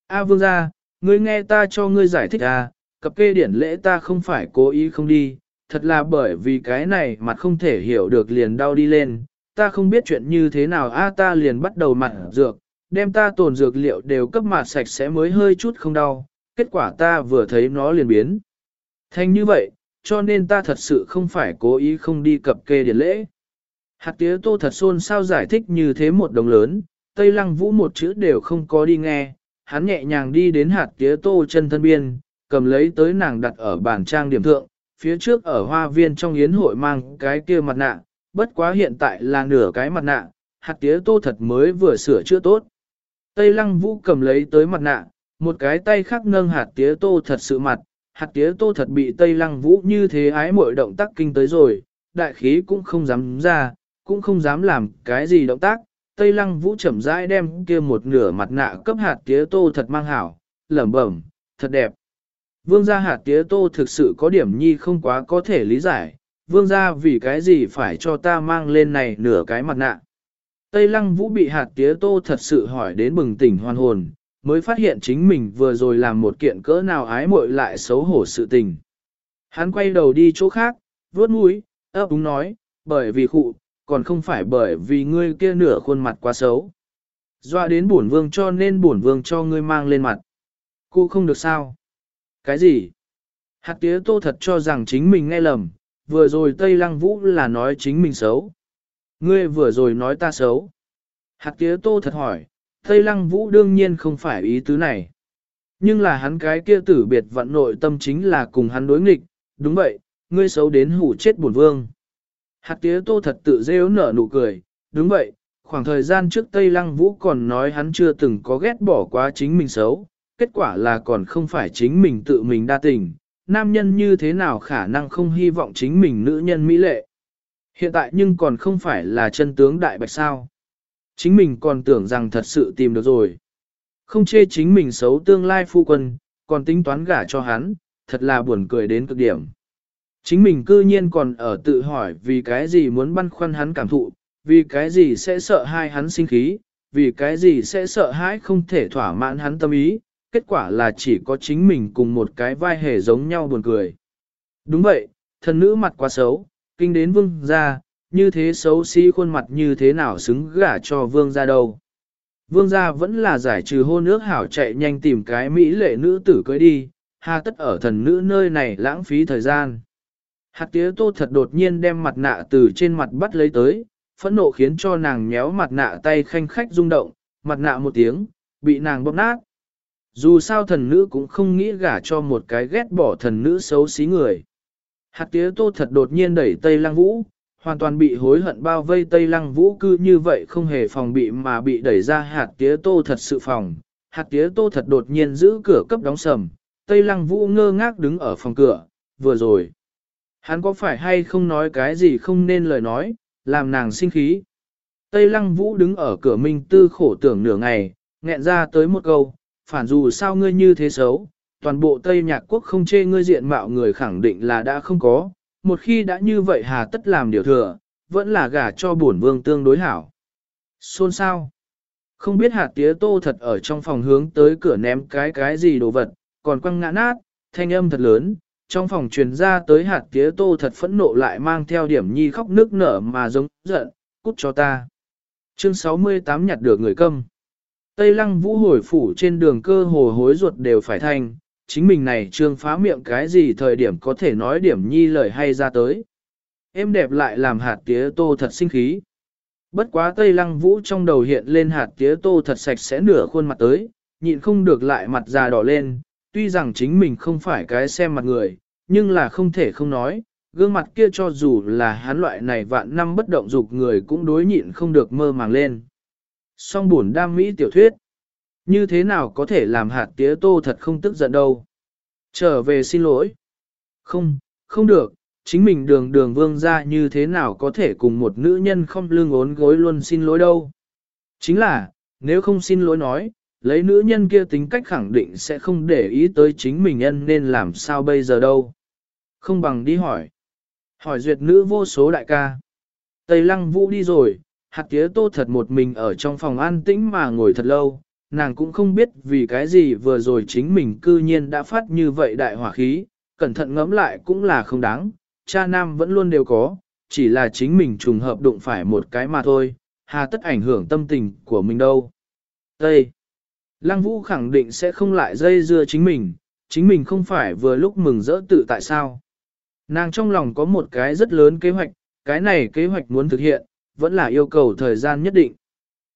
A vương gia, ngươi nghe ta cho ngươi giải thích à, cập kê điển lễ ta không phải cố ý không đi, thật là bởi vì cái này mặt không thể hiểu được liền đau đi lên, ta không biết chuyện như thế nào a ta liền bắt đầu mặt dược, đem ta tồn dược liệu đều cấp mặt sạch sẽ mới hơi chút không đau, kết quả ta vừa thấy nó liền biến. Thành như vậy, cho nên ta thật sự không phải cố ý không đi cập kê điển lễ. Hạt tía tô thật xôn sao giải thích như thế một đồng lớn, Tây Lăng Vũ một chữ đều không có đi nghe, hắn nhẹ nhàng đi đến hạt tía tô chân thân biên, cầm lấy tới nàng đặt ở bàn trang điểm thượng, phía trước ở hoa viên trong yến hội mang cái kia mặt nạ, bất quá hiện tại là nửa cái mặt nạ, hạt tía tô thật mới vừa sửa chữa tốt. Tây Lăng Vũ cầm lấy tới mặt nạ, một cái tay khác nâng hạt tía tô thật sự mặt, hạt tía tô thật bị Tây Lăng Vũ như thế ái mọi động tác kinh tới rồi, đại khí cũng không dám ra, cũng không dám làm cái gì động tác. Tây Lăng Vũ chậm rãi đem kia một nửa mặt nạ cấp hạt tía tô thật mang hảo, lẩm bẩm, thật đẹp. Vương gia hạt tía tô thực sự có điểm nhi không quá có thể lý giải, vương gia vì cái gì phải cho ta mang lên này nửa cái mặt nạ. Tây Lăng Vũ bị hạt tía tô thật sự hỏi đến bừng tỉnh hoàn hồn, mới phát hiện chính mình vừa rồi làm một kiện cỡ nào ái muội lại xấu hổ sự tình. Hắn quay đầu đi chỗ khác, vuốt mũi, ấp úng nói, bởi vì khụ, còn không phải bởi vì ngươi kia nửa khuôn mặt quá xấu. Doa đến bổn vương cho nên bổn vương cho ngươi mang lên mặt. Cụ không được sao? Cái gì? Hạt tía tô thật cho rằng chính mình nghe lầm, vừa rồi Tây Lăng Vũ là nói chính mình xấu. Ngươi vừa rồi nói ta xấu. Hạt tía tô thật hỏi, Tây Lăng Vũ đương nhiên không phải ý tứ này. Nhưng là hắn cái kia tử biệt vận nội tâm chính là cùng hắn đối nghịch, đúng vậy, ngươi xấu đến hủ chết bổn vương. Hạt tía tô thật tự rêu nở nụ cười, đúng vậy, khoảng thời gian trước Tây Lăng Vũ còn nói hắn chưa từng có ghét bỏ quá chính mình xấu, kết quả là còn không phải chính mình tự mình đa tình, nam nhân như thế nào khả năng không hy vọng chính mình nữ nhân mỹ lệ. Hiện tại nhưng còn không phải là chân tướng đại bạch sao. Chính mình còn tưởng rằng thật sự tìm được rồi. Không chê chính mình xấu tương lai phu quân, còn tính toán gả cho hắn, thật là buồn cười đến cực điểm. Chính mình cư nhiên còn ở tự hỏi vì cái gì muốn băn khoăn hắn cảm thụ, vì cái gì sẽ sợ hai hắn sinh khí, vì cái gì sẽ sợ hãi không thể thỏa mãn hắn tâm ý, kết quả là chỉ có chính mình cùng một cái vai hề giống nhau buồn cười. Đúng vậy, thần nữ mặt quá xấu, kinh đến vương gia, như thế xấu xí si khuôn mặt như thế nào xứng gả cho vương gia đâu. Vương gia vẫn là giải trừ hôn ước hảo chạy nhanh tìm cái mỹ lệ nữ tử cưới đi, hà tất ở thần nữ nơi này lãng phí thời gian. Hạt tía tô thật đột nhiên đem mặt nạ từ trên mặt bắt lấy tới, phẫn nộ khiến cho nàng nhéo mặt nạ tay khanh khách rung động, mặt nạ một tiếng, bị nàng bóp nát. Dù sao thần nữ cũng không nghĩ gả cho một cái ghét bỏ thần nữ xấu xí người. Hạt tía tô thật đột nhiên đẩy Tây Lăng Vũ, hoàn toàn bị hối hận bao vây Tây Lăng Vũ cư như vậy không hề phòng bị mà bị đẩy ra hạt tía tô thật sự phòng. Hạt tía tô thật đột nhiên giữ cửa cấp đóng sầm, Tây Lăng Vũ ngơ ngác đứng ở phòng cửa, vừa rồi. Hắn có phải hay không nói cái gì không nên lời nói, làm nàng sinh khí. Tây Lăng Vũ đứng ở cửa Minh Tư khổ tưởng nửa ngày, nghẹn ra tới một câu, phản dù sao ngươi như thế xấu, toàn bộ Tây Nhạc Quốc không chê ngươi diện mạo người khẳng định là đã không có, một khi đã như vậy hà tất làm điều thừa, vẫn là gả cho bổn vương tương đối hảo. Xôn sao? Không biết hạt tía tô thật ở trong phòng hướng tới cửa ném cái cái gì đồ vật, còn quăng ngã nát, thanh âm thật lớn, trong phòng truyền ra tới hạt tía tô thật phẫn nộ lại mang theo điểm nhi khóc nước nở mà giống giận, cút cho ta. Chương 68 nhặt được người câm. Tây lăng vũ hồi phủ trên đường cơ hồ hối ruột đều phải thành, chính mình này trương phá miệng cái gì thời điểm có thể nói điểm nhi lời hay ra tới. Em đẹp lại làm hạt tía tô thật sinh khí. Bất quá Tây Lăng Vũ trong đầu hiện lên hạt tía tô thật sạch sẽ nửa khuôn mặt tới, nhịn không được lại mặt già đỏ lên, tuy rằng chính mình không phải cái xem mặt người, nhưng là không thể không nói, gương mặt kia cho dù là hắn loại này vạn năm bất động dục người cũng đối nhịn không được mơ màng lên. Song buồn đam mỹ tiểu thuyết, như thế nào có thể làm hạt tía tô thật không tức giận đâu. Trở về xin lỗi. Không, không được, chính mình đường đường vương ra như thế nào có thể cùng một nữ nhân không lương ốn gối luôn xin lỗi đâu. Chính là, nếu không xin lỗi nói, lấy nữ nhân kia tính cách khẳng định sẽ không để ý tới chính mình nhân nên làm sao bây giờ đâu. Không bằng đi hỏi. Hỏi duyệt nữ vô số đại ca. Tây lăng vũ đi rồi, hạt tía tô thật một mình ở trong phòng an tĩnh mà ngồi thật lâu, nàng cũng không biết vì cái gì vừa rồi chính mình cư nhiên đã phát như vậy đại hỏa khí, cẩn thận ngẫm lại cũng là không đáng, cha nam vẫn luôn đều có, chỉ là chính mình trùng hợp đụng phải một cái mà thôi, hà tất ảnh hưởng tâm tình của mình đâu. Tây. Lăng Vũ khẳng định sẽ không lại dây dưa chính mình, chính mình không phải vừa lúc mừng rỡ tự tại sao. Nàng trong lòng có một cái rất lớn kế hoạch, cái này kế hoạch muốn thực hiện, vẫn là yêu cầu thời gian nhất định.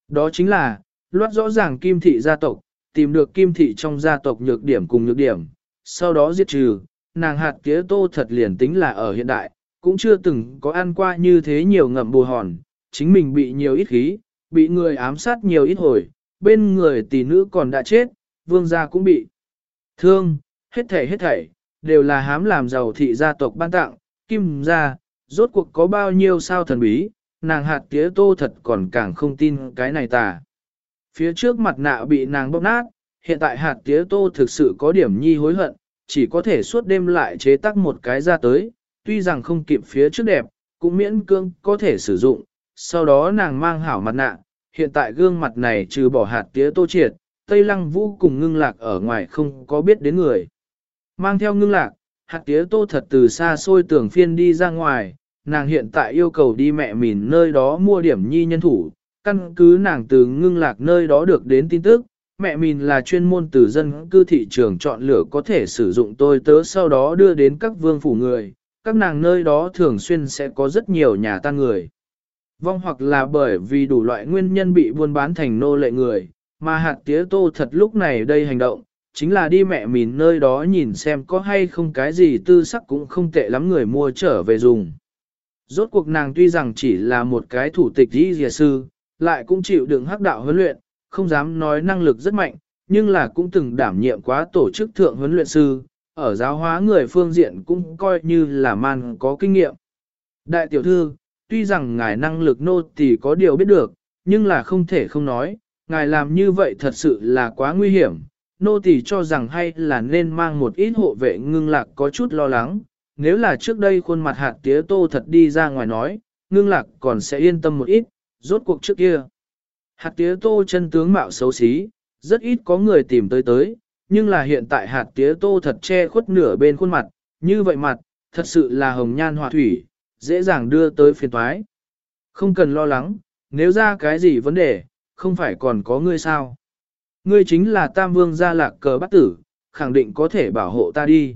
Đó chính là, loát rõ ràng kim thị gia tộc, tìm được kim thị trong gia tộc nhược điểm cùng nhược điểm, sau đó diệt trừ, nàng hạt tía tô thật liền tính là ở hiện đại, cũng chưa từng có ăn qua như thế nhiều ngậm bù hòn, chính mình bị nhiều ít khí, bị người ám sát nhiều ít hồi, bên người tỷ nữ còn đã chết, vương gia cũng bị thương, hết thảy hết thảy, đều là hám làm giàu thị gia tộc ban tặng, kim gia, rốt cuộc có bao nhiêu sao thần bí, nàng hạt tía tô thật còn càng không tin cái này tà. Phía trước mặt nạ bị nàng bóp nát, hiện tại hạt tía tô thực sự có điểm nhi hối hận, chỉ có thể suốt đêm lại chế tác một cái ra tới, tuy rằng không kịp phía trước đẹp, cũng miễn cương có thể sử dụng, sau đó nàng mang hảo mặt nạ, hiện tại gương mặt này trừ bỏ hạt tía tô triệt, Tây Lăng Vũ cùng ngưng lạc ở ngoài không có biết đến người. Mang theo ngưng lạc, hạt tía tô thật từ xa xôi tưởng phiên đi ra ngoài, nàng hiện tại yêu cầu đi mẹ mìn nơi đó mua điểm nhi nhân thủ, căn cứ nàng từ ngưng lạc nơi đó được đến tin tức, mẹ mình là chuyên môn từ dân cư thị trường chọn lựa có thể sử dụng tôi tớ sau đó đưa đến các vương phủ người, các nàng nơi đó thường xuyên sẽ có rất nhiều nhà tan người. Vong hoặc là bởi vì đủ loại nguyên nhân bị buôn bán thành nô lệ người, mà hạt tía tô thật lúc này đây hành động, chính là đi mẹ mình nơi đó nhìn xem có hay không cái gì tư sắc cũng không tệ lắm người mua trở về dùng. Rốt cuộc nàng tuy rằng chỉ là một cái thủ tịch y dìa sư, lại cũng chịu đựng hắc đạo huấn luyện, không dám nói năng lực rất mạnh, nhưng là cũng từng đảm nhiệm quá tổ chức thượng huấn luyện sư, ở giáo hóa người phương diện cũng coi như là man có kinh nghiệm. Đại tiểu thư, tuy rằng ngài năng lực nô thì có điều biết được, nhưng là không thể không nói, ngài làm như vậy thật sự là quá nguy hiểm. Nô tỳ cho rằng hay là nên mang một ít hộ vệ ngưng lạc có chút lo lắng, nếu là trước đây khuôn mặt hạt tía tô thật đi ra ngoài nói, ngưng lạc còn sẽ yên tâm một ít, rốt cuộc trước kia. Hạt tía tô chân tướng mạo xấu xí, rất ít có người tìm tới tới, nhưng là hiện tại hạt tía tô thật che khuất nửa bên khuôn mặt, như vậy mặt, thật sự là hồng nhan họa thủy, dễ dàng đưa tới phiền toái. Không cần lo lắng, nếu ra cái gì vấn đề, không phải còn có ngươi sao. Ngươi chính là Tam Vương gia lạc cờ bắt tử, khẳng định có thể bảo hộ ta đi.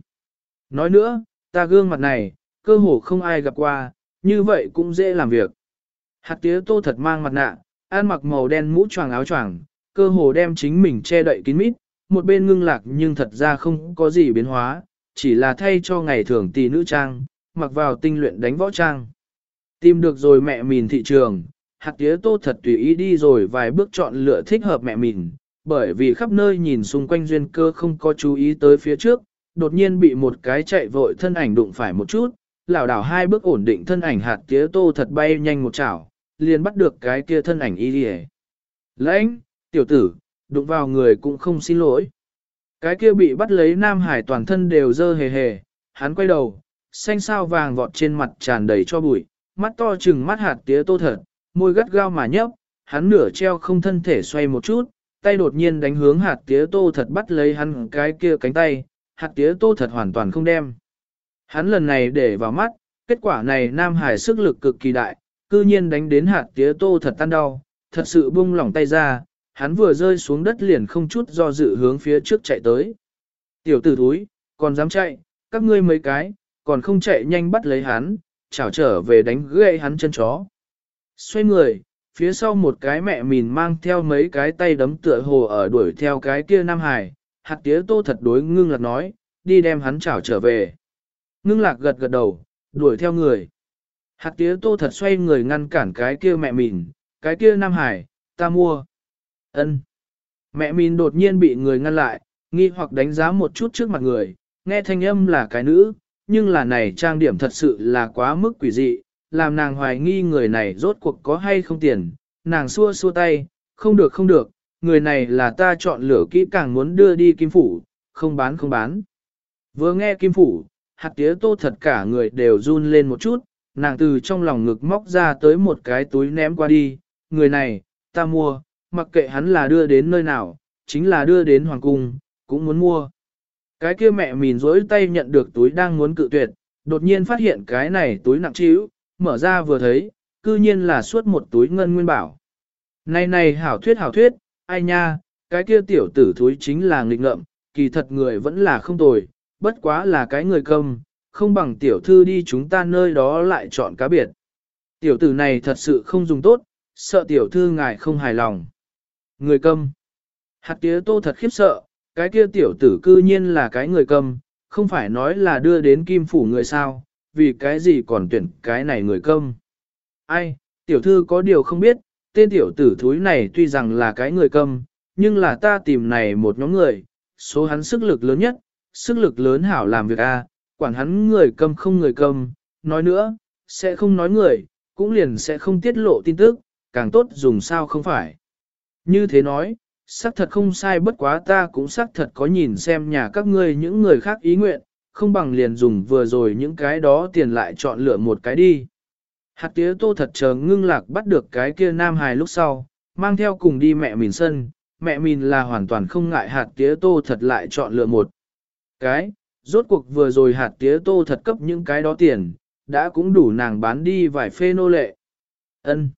Nói nữa, ta gương mặt này, cơ hồ không ai gặp qua, như vậy cũng dễ làm việc. Hạt tía tô thật mang mặt nạ, ăn mặc màu đen mũ choàng áo choàng, cơ hồ đem chính mình che đậy kín mít, một bên ngưng lạc nhưng thật ra không có gì biến hóa, chỉ là thay cho ngày thường tỷ nữ trang, mặc vào tinh luyện đánh võ trang. Tìm được rồi mẹ mìn thị trường, hạt tía tô thật tùy ý đi rồi vài bước chọn lựa thích hợp mẹ mìn, bởi vì khắp nơi nhìn xung quanh duyên cơ không có chú ý tới phía trước, đột nhiên bị một cái chạy vội thân ảnh đụng phải một chút, lảo đảo hai bước ổn định thân ảnh hạt tía tô thật bay nhanh một chảo, liền bắt được cái kia thân ảnh y đi Lãnh, tiểu tử, đụng vào người cũng không xin lỗi. Cái kia bị bắt lấy Nam Hải toàn thân đều dơ hề hề, hắn quay đầu, xanh sao vàng vọt trên mặt tràn đầy cho bụi, mắt to chừng mắt hạt tía tô thật, môi gắt gao mà nhấp, hắn nửa treo không thân thể xoay một chút, tay đột nhiên đánh hướng hạt tía tô thật bắt lấy hắn cái kia cánh tay, hạt tía tô thật hoàn toàn không đem. Hắn lần này để vào mắt, kết quả này Nam Hải sức lực cực kỳ đại, cư nhiên đánh đến hạt tía tô thật tan đau, thật sự bung lỏng tay ra, hắn vừa rơi xuống đất liền không chút do dự hướng phía trước chạy tới. Tiểu tử thúi, còn dám chạy, các ngươi mấy cái, còn không chạy nhanh bắt lấy hắn, chảo trở về đánh gãy hắn chân chó. Xoay người, phía sau một cái mẹ mìn mang theo mấy cái tay đấm tựa hồ ở đuổi theo cái kia Nam Hải, hạt tía tô thật đối ngưng lạc nói, đi đem hắn chảo trở về. Ngưng lạc gật gật đầu, đuổi theo người. Hạt tía tô thật xoay người ngăn cản cái kia mẹ mìn, cái kia Nam Hải, ta mua. ân Mẹ mìn đột nhiên bị người ngăn lại, nghi hoặc đánh giá một chút trước mặt người, nghe thanh âm là cái nữ, nhưng là này trang điểm thật sự là quá mức quỷ dị, làm nàng hoài nghi người này rốt cuộc có hay không tiền, nàng xua xua tay, không được không được, người này là ta chọn lựa kỹ càng muốn đưa đi kim phủ, không bán không bán. Vừa nghe kim phủ, hạt tía tô thật cả người đều run lên một chút, nàng từ trong lòng ngực móc ra tới một cái túi ném qua đi, người này, ta mua, mặc kệ hắn là đưa đến nơi nào, chính là đưa đến hoàng cung, cũng muốn mua. Cái kia mẹ mìn rỗi tay nhận được túi đang muốn cự tuyệt, đột nhiên phát hiện cái này túi nặng trĩu, mở ra vừa thấy, cư nhiên là suốt một túi ngân nguyên bảo. Này này hảo thuyết hảo thuyết, ai nha, cái kia tiểu tử thúi chính là nghịch ngợm, kỳ thật người vẫn là không tồi, bất quá là cái người cầm, không bằng tiểu thư đi chúng ta nơi đó lại chọn cá biệt. Tiểu tử này thật sự không dùng tốt, sợ tiểu thư ngài không hài lòng. Người câm. Hạt tía tô thật khiếp sợ, cái kia tiểu tử cư nhiên là cái người câm, không phải nói là đưa đến kim phủ người sao, vì cái gì còn tuyển cái này người câm. Ai, tiểu thư có điều không biết, tên tiểu tử thúi này tuy rằng là cái người câm, nhưng là ta tìm này một nhóm người, số hắn sức lực lớn nhất, sức lực lớn hảo làm việc a, quản hắn người câm không người câm, nói nữa, sẽ không nói người, cũng liền sẽ không tiết lộ tin tức, càng tốt dùng sao không phải. Như thế nói, xác thật không sai bất quá ta cũng xác thật có nhìn xem nhà các ngươi những người khác ý nguyện, không bằng liền dùng vừa rồi những cái đó tiền lại chọn lựa một cái đi. Hạt tía tô thật chờ ngưng lạc bắt được cái kia nam hài lúc sau, mang theo cùng đi mẹ mình sân, mẹ mình là hoàn toàn không ngại hạt tía tô thật lại chọn lựa một. Cái, rốt cuộc vừa rồi hạt tía tô thật cấp những cái đó tiền, đã cũng đủ nàng bán đi vài phê nô lệ. ân.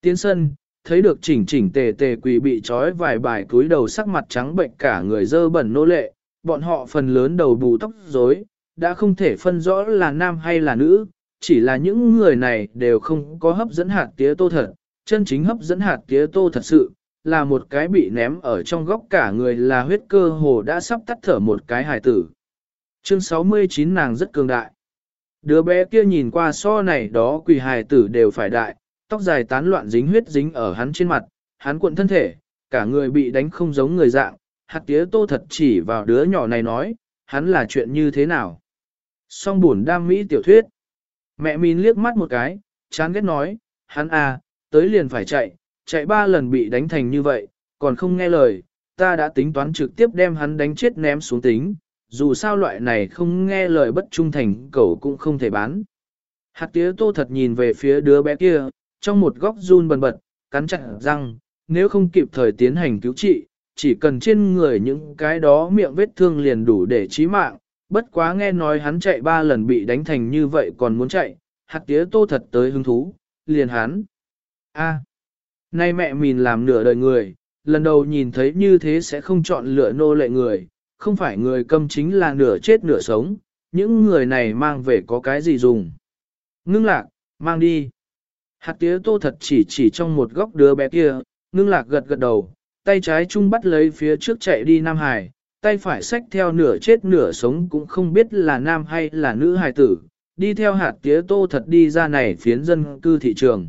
Tiến sân, thấy được chỉnh chỉnh tề tề quỳ bị trói vài bài cúi đầu sắc mặt trắng bệnh cả người dơ bẩn nô lệ, bọn họ phần lớn đầu bù tóc rối, đã không thể phân rõ là nam hay là nữ, chỉ là những người này đều không có hấp dẫn hạt tía tô thật, chân chính hấp dẫn hạt tía tô thật sự, là một cái bị ném ở trong góc cả người là huyết cơ hồ đã sắp tắt thở một cái hài tử. Chương 69 nàng rất cường đại. Đứa bé kia nhìn qua so này đó quỳ hài tử đều phải đại, tóc dài tán loạn dính huyết dính ở hắn trên mặt, hắn cuộn thân thể, cả người bị đánh không giống người dạng, hạt tía tô thật chỉ vào đứa nhỏ này nói, hắn là chuyện như thế nào. Song buồn đam mỹ tiểu thuyết. Mẹ min liếc mắt một cái, chán ghét nói, hắn à, tới liền phải chạy, chạy ba lần bị đánh thành như vậy, còn không nghe lời, ta đã tính toán trực tiếp đem hắn đánh chết ném xuống tính, dù sao loại này không nghe lời bất trung thành cậu cũng không thể bán. Hạt tía tô thật nhìn về phía đứa bé kia, trong một góc run bần bật, cắn chặt răng, nếu không kịp thời tiến hành cứu trị, chỉ cần trên người những cái đó miệng vết thương liền đủ để chí mạng, bất quá nghe nói hắn chạy ba lần bị đánh thành như vậy còn muốn chạy, hạt tía tô thật tới hứng thú, liền hắn. a nay mẹ mình làm nửa đời người, lần đầu nhìn thấy như thế sẽ không chọn lựa nô lệ người, không phải người câm chính là nửa chết nửa sống, những người này mang về có cái gì dùng. Ngưng lạc, mang đi. Hạt tía tô thật chỉ chỉ trong một góc đứa bé kia, ngưng lạc gật gật đầu, tay trái chung bắt lấy phía trước chạy đi Nam Hải, tay phải xách theo nửa chết nửa sống cũng không biết là nam hay là nữ hài tử, đi theo hạt tía tô thật đi ra này phiến dân cư thị trường.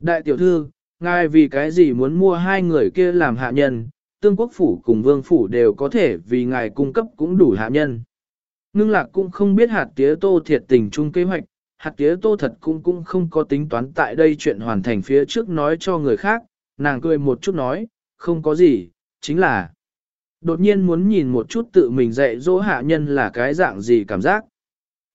Đại tiểu thư, ngài vì cái gì muốn mua hai người kia làm hạ nhân, tương quốc phủ cùng vương phủ đều có thể vì ngài cung cấp cũng đủ hạ nhân. Ngưng lạc cũng không biết hạt tía tô thiệt tình chung kế hoạch, hạt tía tô thật cũng cũng không có tính toán tại đây chuyện hoàn thành phía trước nói cho người khác, nàng cười một chút nói, không có gì, chính là đột nhiên muốn nhìn một chút tự mình dạy dỗ hạ nhân là cái dạng gì cảm giác.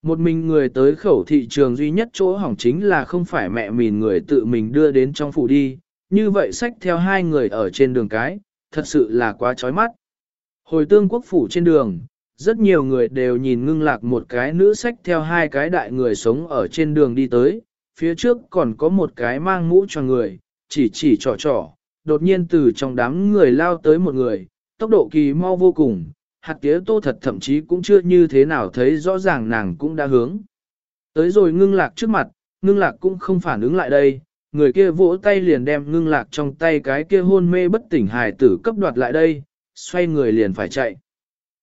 Một mình người tới khẩu thị trường duy nhất chỗ hỏng chính là không phải mẹ mình người tự mình đưa đến trong phủ đi, như vậy sách theo hai người ở trên đường cái, thật sự là quá chói mắt. Hồi tương quốc phủ trên đường, rất nhiều người đều nhìn ngưng lạc một cái nữ sách theo hai cái đại người sống ở trên đường đi tới, phía trước còn có một cái mang mũ cho người, chỉ chỉ trò trò, đột nhiên từ trong đám người lao tới một người, tốc độ kỳ mau vô cùng, hạt tía tô thật thậm chí cũng chưa như thế nào thấy rõ ràng nàng cũng đã hướng. Tới rồi ngưng lạc trước mặt, ngưng lạc cũng không phản ứng lại đây, người kia vỗ tay liền đem ngưng lạc trong tay cái kia hôn mê bất tỉnh hài tử cấp đoạt lại đây, xoay người liền phải chạy.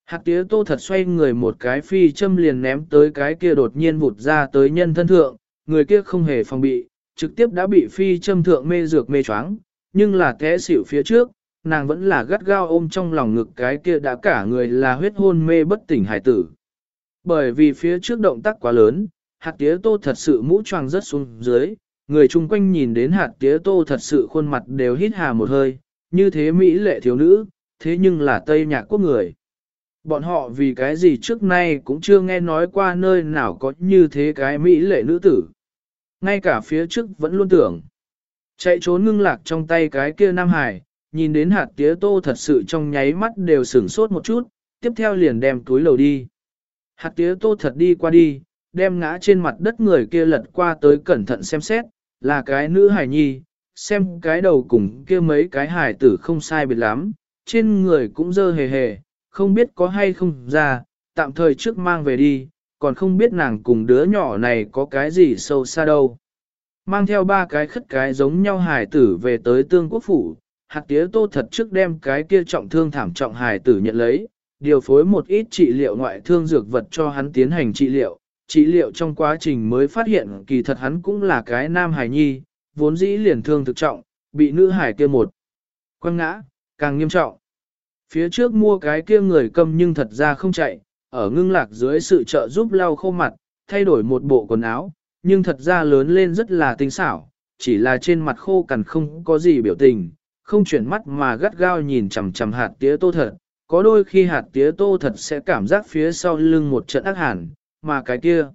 Hạt tía tô thật xoay người một cái phi châm liền ném tới cái kia đột nhiên vụt ra tới nhân thân thượng, người kia không hề phòng bị, trực tiếp đã bị phi châm thượng mê dược mê choáng, nhưng là té xỉu phía trước, nàng vẫn là gắt gao ôm trong lòng ngực cái kia đã cả người là huyết hôn mê bất tỉnh hải tử. Bởi vì phía trước động tác quá lớn, hạt tía tô thật sự mũ choàng rất xuống dưới, người chung quanh nhìn đến hạt tía tô thật sự khuôn mặt đều hít hà một hơi, như thế Mỹ lệ thiếu nữ, thế nhưng là Tây Nhạc quốc người. Bọn họ vì cái gì trước nay cũng chưa nghe nói qua nơi nào có như thế cái Mỹ lệ nữ tử. Ngay cả phía trước vẫn luôn tưởng. Chạy trốn ngưng lạc trong tay cái kia Nam Hải, nhìn đến hạt tía tô thật sự trong nháy mắt đều sửng sốt một chút, tiếp theo liền đem túi lầu đi. Hạt tía tô thật đi qua đi, đem ngã trên mặt đất người kia lật qua tới cẩn thận xem xét, là cái nữ hải nhi, xem cái đầu cùng kia mấy cái hải tử không sai biệt lắm, trên người cũng dơ hề hề, không biết có hay không ra, tạm thời trước mang về đi, còn không biết nàng cùng đứa nhỏ này có cái gì sâu xa đâu. Mang theo ba cái khất cái giống nhau hải tử về tới tương quốc phủ, hạt tía tô thật trước đem cái kia trọng thương thảm trọng hải tử nhận lấy, điều phối một ít trị liệu ngoại thương dược vật cho hắn tiến hành trị liệu. Trị liệu trong quá trình mới phát hiện kỳ thật hắn cũng là cái nam hải nhi, vốn dĩ liền thương thực trọng, bị nữ hải kia một. Quăng ngã, càng nghiêm trọng. Phía trước mua cái kia người cầm nhưng thật ra không chạy, ở ngưng lạc dưới sự trợ giúp lau khô mặt, thay đổi một bộ quần áo, nhưng thật ra lớn lên rất là tinh xảo, chỉ là trên mặt khô cằn không có gì biểu tình, không chuyển mắt mà gắt gao nhìn chằm chằm hạt tía tô thật, có đôi khi hạt tía tô thật sẽ cảm giác phía sau lưng một trận ác hẳn, mà cái kia.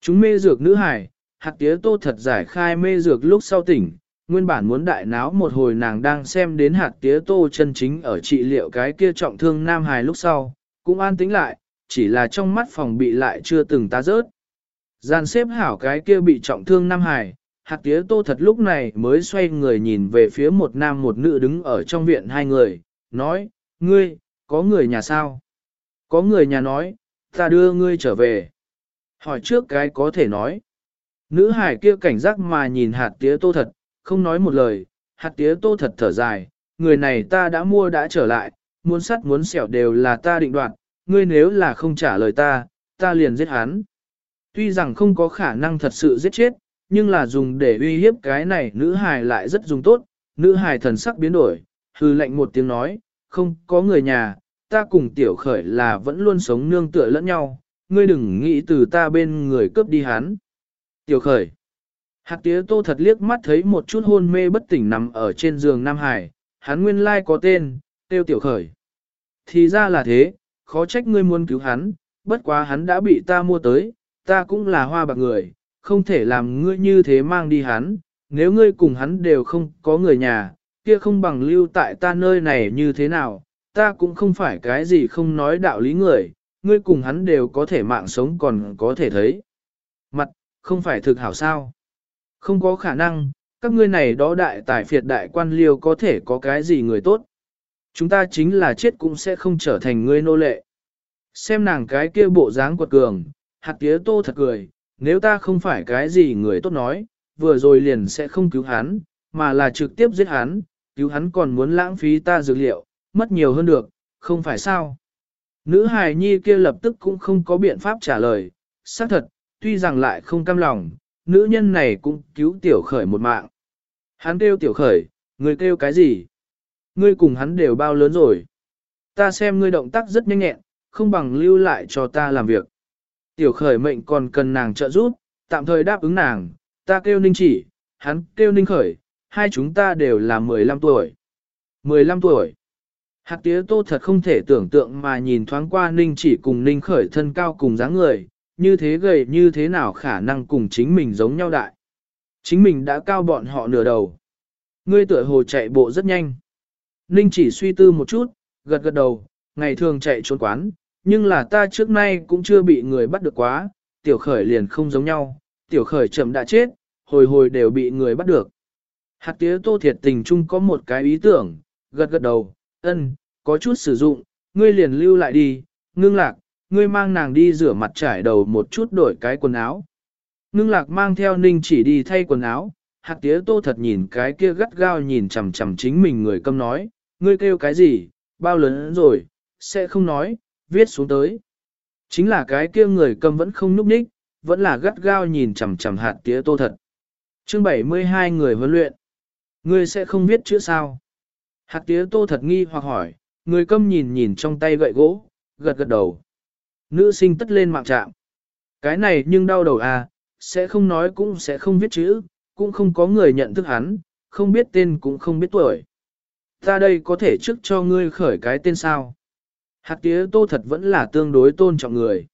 Chúng mê dược nữ hải, hạt tía tô thật giải khai mê dược lúc sau tỉnh, nguyên bản muốn đại náo một hồi nàng đang xem đến hạt tía tô chân chính ở trị liệu cái kia trọng thương nam hải lúc sau, cũng an tĩnh lại, chỉ là trong mắt phòng bị lại chưa từng ta rớt. Gian xếp hảo cái kia bị trọng thương nam hải, hạt tía tô thật lúc này mới xoay người nhìn về phía một nam một nữ đứng ở trong viện hai người, nói, ngươi, có người nhà sao? Có người nhà nói, ta đưa ngươi trở về. Hỏi trước cái có thể nói. Nữ hải kia cảnh giác mà nhìn hạt tía tô thật, không nói một lời, hạt tía tô thật thở dài, người này ta đã mua đã trở lại, muốn sắt muốn xẻo đều là ta định đoạt, ngươi nếu là không trả lời ta, ta liền giết hắn. Tuy rằng không có khả năng thật sự giết chết, nhưng là dùng để uy hiếp cái này nữ hài lại rất dùng tốt, nữ hài thần sắc biến đổi, hư lệnh một tiếng nói, không có người nhà, ta cùng tiểu khởi là vẫn luôn sống nương tựa lẫn nhau, ngươi đừng nghĩ từ ta bên người cướp đi hắn. Tiểu khởi, hạt tía tô thật liếc mắt thấy một chút hôn mê bất tỉnh nằm ở trên giường Nam Hải, hắn nguyên lai có tên, tiêu tiểu khởi. Thì ra là thế, khó trách ngươi muốn cứu hắn, bất quá hắn đã bị ta mua tới, ta cũng là hoa bạc người, không thể làm ngươi như thế mang đi hắn, nếu ngươi cùng hắn đều không có người nhà, kia không bằng lưu tại ta nơi này như thế nào, ta cũng không phải cái gì không nói đạo lý người, ngươi cùng hắn đều có thể mạng sống còn có thể thấy. Mặt, không phải thực hảo sao. Không có khả năng, các ngươi này đó đại tài phiệt đại quan liêu có thể có cái gì người tốt. Chúng ta chính là chết cũng sẽ không trở thành ngươi nô lệ. Xem nàng cái kia bộ dáng quật cường, hạt tía tô thật cười, nếu ta không phải cái gì người tốt nói, vừa rồi liền sẽ không cứu hắn, mà là trực tiếp giết hắn, cứu hắn còn muốn lãng phí ta dược liệu, mất nhiều hơn được, không phải sao. Nữ hài nhi kia lập tức cũng không có biện pháp trả lời, xác thật, tuy rằng lại không cam lòng, nữ nhân này cũng cứu tiểu khởi một mạng. Hắn kêu tiểu khởi, người kêu cái gì? Ngươi cùng hắn đều bao lớn rồi. Ta xem ngươi động tác rất nhanh nhẹn, không bằng lưu lại cho ta làm việc. Tiểu khởi mệnh còn cần nàng trợ giúp, tạm thời đáp ứng nàng, ta kêu ninh chỉ, hắn kêu ninh khởi, hai chúng ta đều là 15 tuổi. 15 tuổi. Hạt tía tô thật không thể tưởng tượng mà nhìn thoáng qua ninh chỉ cùng ninh khởi thân cao cùng dáng người, như thế gầy như thế nào khả năng cùng chính mình giống nhau đại. Chính mình đã cao bọn họ nửa đầu. Ngươi tựa hồ chạy bộ rất nhanh. Ninh chỉ suy tư một chút, gật gật đầu, ngày thường chạy trốn quán, nhưng là ta trước nay cũng chưa bị người bắt được quá, tiểu khởi liền không giống nhau, tiểu khởi chậm đã chết, hồi hồi đều bị người bắt được. Hạt tía tô thiệt tình chung có một cái ý tưởng, gật gật đầu, ân, có chút sử dụng, ngươi liền lưu lại đi, ngưng lạc, ngươi mang nàng đi rửa mặt trải đầu một chút đổi cái quần áo. Ngưng lạc mang theo ninh chỉ đi thay quần áo, hạt tía tô thật nhìn cái kia gắt gao nhìn chằm chằm chính mình người câm nói, ngươi kêu cái gì, bao lớn rồi, sẽ không nói, viết xuống tới. Chính là cái kia người cầm vẫn không núp ních, vẫn là gắt gao nhìn chằm chằm hạt tía tô thật. Chương 72 người huấn luyện. Ngươi sẽ không viết chữ sao? Hạt tía tô thật nghi hoặc hỏi, người câm nhìn nhìn trong tay gậy gỗ, gật gật đầu. Nữ sinh tất lên mạng trạm. Cái này nhưng đau đầu à, sẽ không nói cũng sẽ không viết chữ, cũng không có người nhận thức hắn, không biết tên cũng không biết tuổi. Ta đây có thể trước cho ngươi khởi cái tên sao? Hạt tía tô thật vẫn là tương đối tôn trọng người.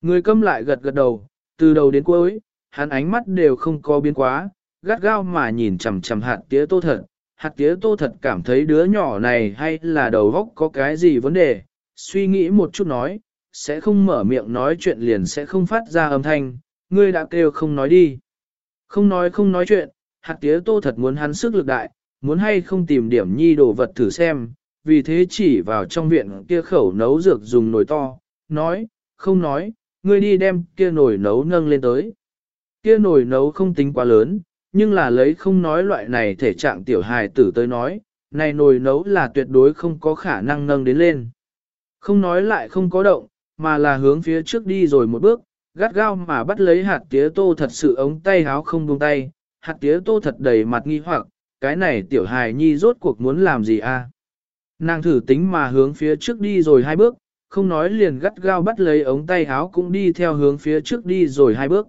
Người câm lại gật gật đầu, từ đầu đến cuối, hắn ánh mắt đều không có biến quá, gắt gao mà nhìn chằm chằm hạt tía tô thật. Hạt tía tô thật cảm thấy đứa nhỏ này hay là đầu góc có cái gì vấn đề, suy nghĩ một chút nói, sẽ không mở miệng nói chuyện liền sẽ không phát ra âm thanh, ngươi đã kêu không nói đi. Không nói không nói chuyện, hạt tía tô thật muốn hắn sức lực đại, muốn hay không tìm điểm nhi đồ vật thử xem, vì thế chỉ vào trong viện kia khẩu nấu dược dùng nồi to, nói, không nói, ngươi đi đem kia nồi nấu nâng lên tới. Kia nồi nấu không tính quá lớn, nhưng là lấy không nói loại này thể trạng tiểu hài tử tới nói, này nồi nấu là tuyệt đối không có khả năng nâng đến lên. Không nói lại không có động, mà là hướng phía trước đi rồi một bước, gắt gao mà bắt lấy hạt tía tô thật sự ống tay háo không buông tay, hạt tía tô thật đầy mặt nghi hoặc, cái này tiểu hài nhi rốt cuộc muốn làm gì a? Nàng thử tính mà hướng phía trước đi rồi hai bước, không nói liền gắt gao bắt lấy ống tay háo cũng đi theo hướng phía trước đi rồi hai bước.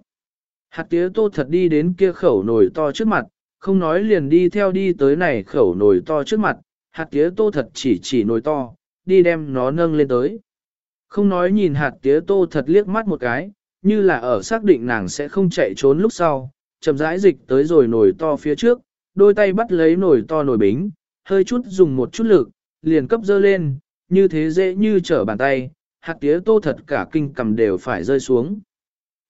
Hạt tía tô thật đi đến kia khẩu nồi to trước mặt, không nói liền đi theo đi tới này khẩu nồi to trước mặt, hạt tía tô thật chỉ chỉ nồi to, đi đem nó nâng lên tới. Không nói nhìn hạt tía tô thật liếc mắt một cái, như là ở xác định nàng sẽ không chạy trốn lúc sau, chậm rãi dịch tới rồi nồi to phía trước, đôi tay bắt lấy nồi to nồi bính, hơi chút dùng một chút lực, liền cấp dơ lên, như thế dễ như trở bàn tay, hạt tía tô thật cả kinh cầm đều phải rơi xuống.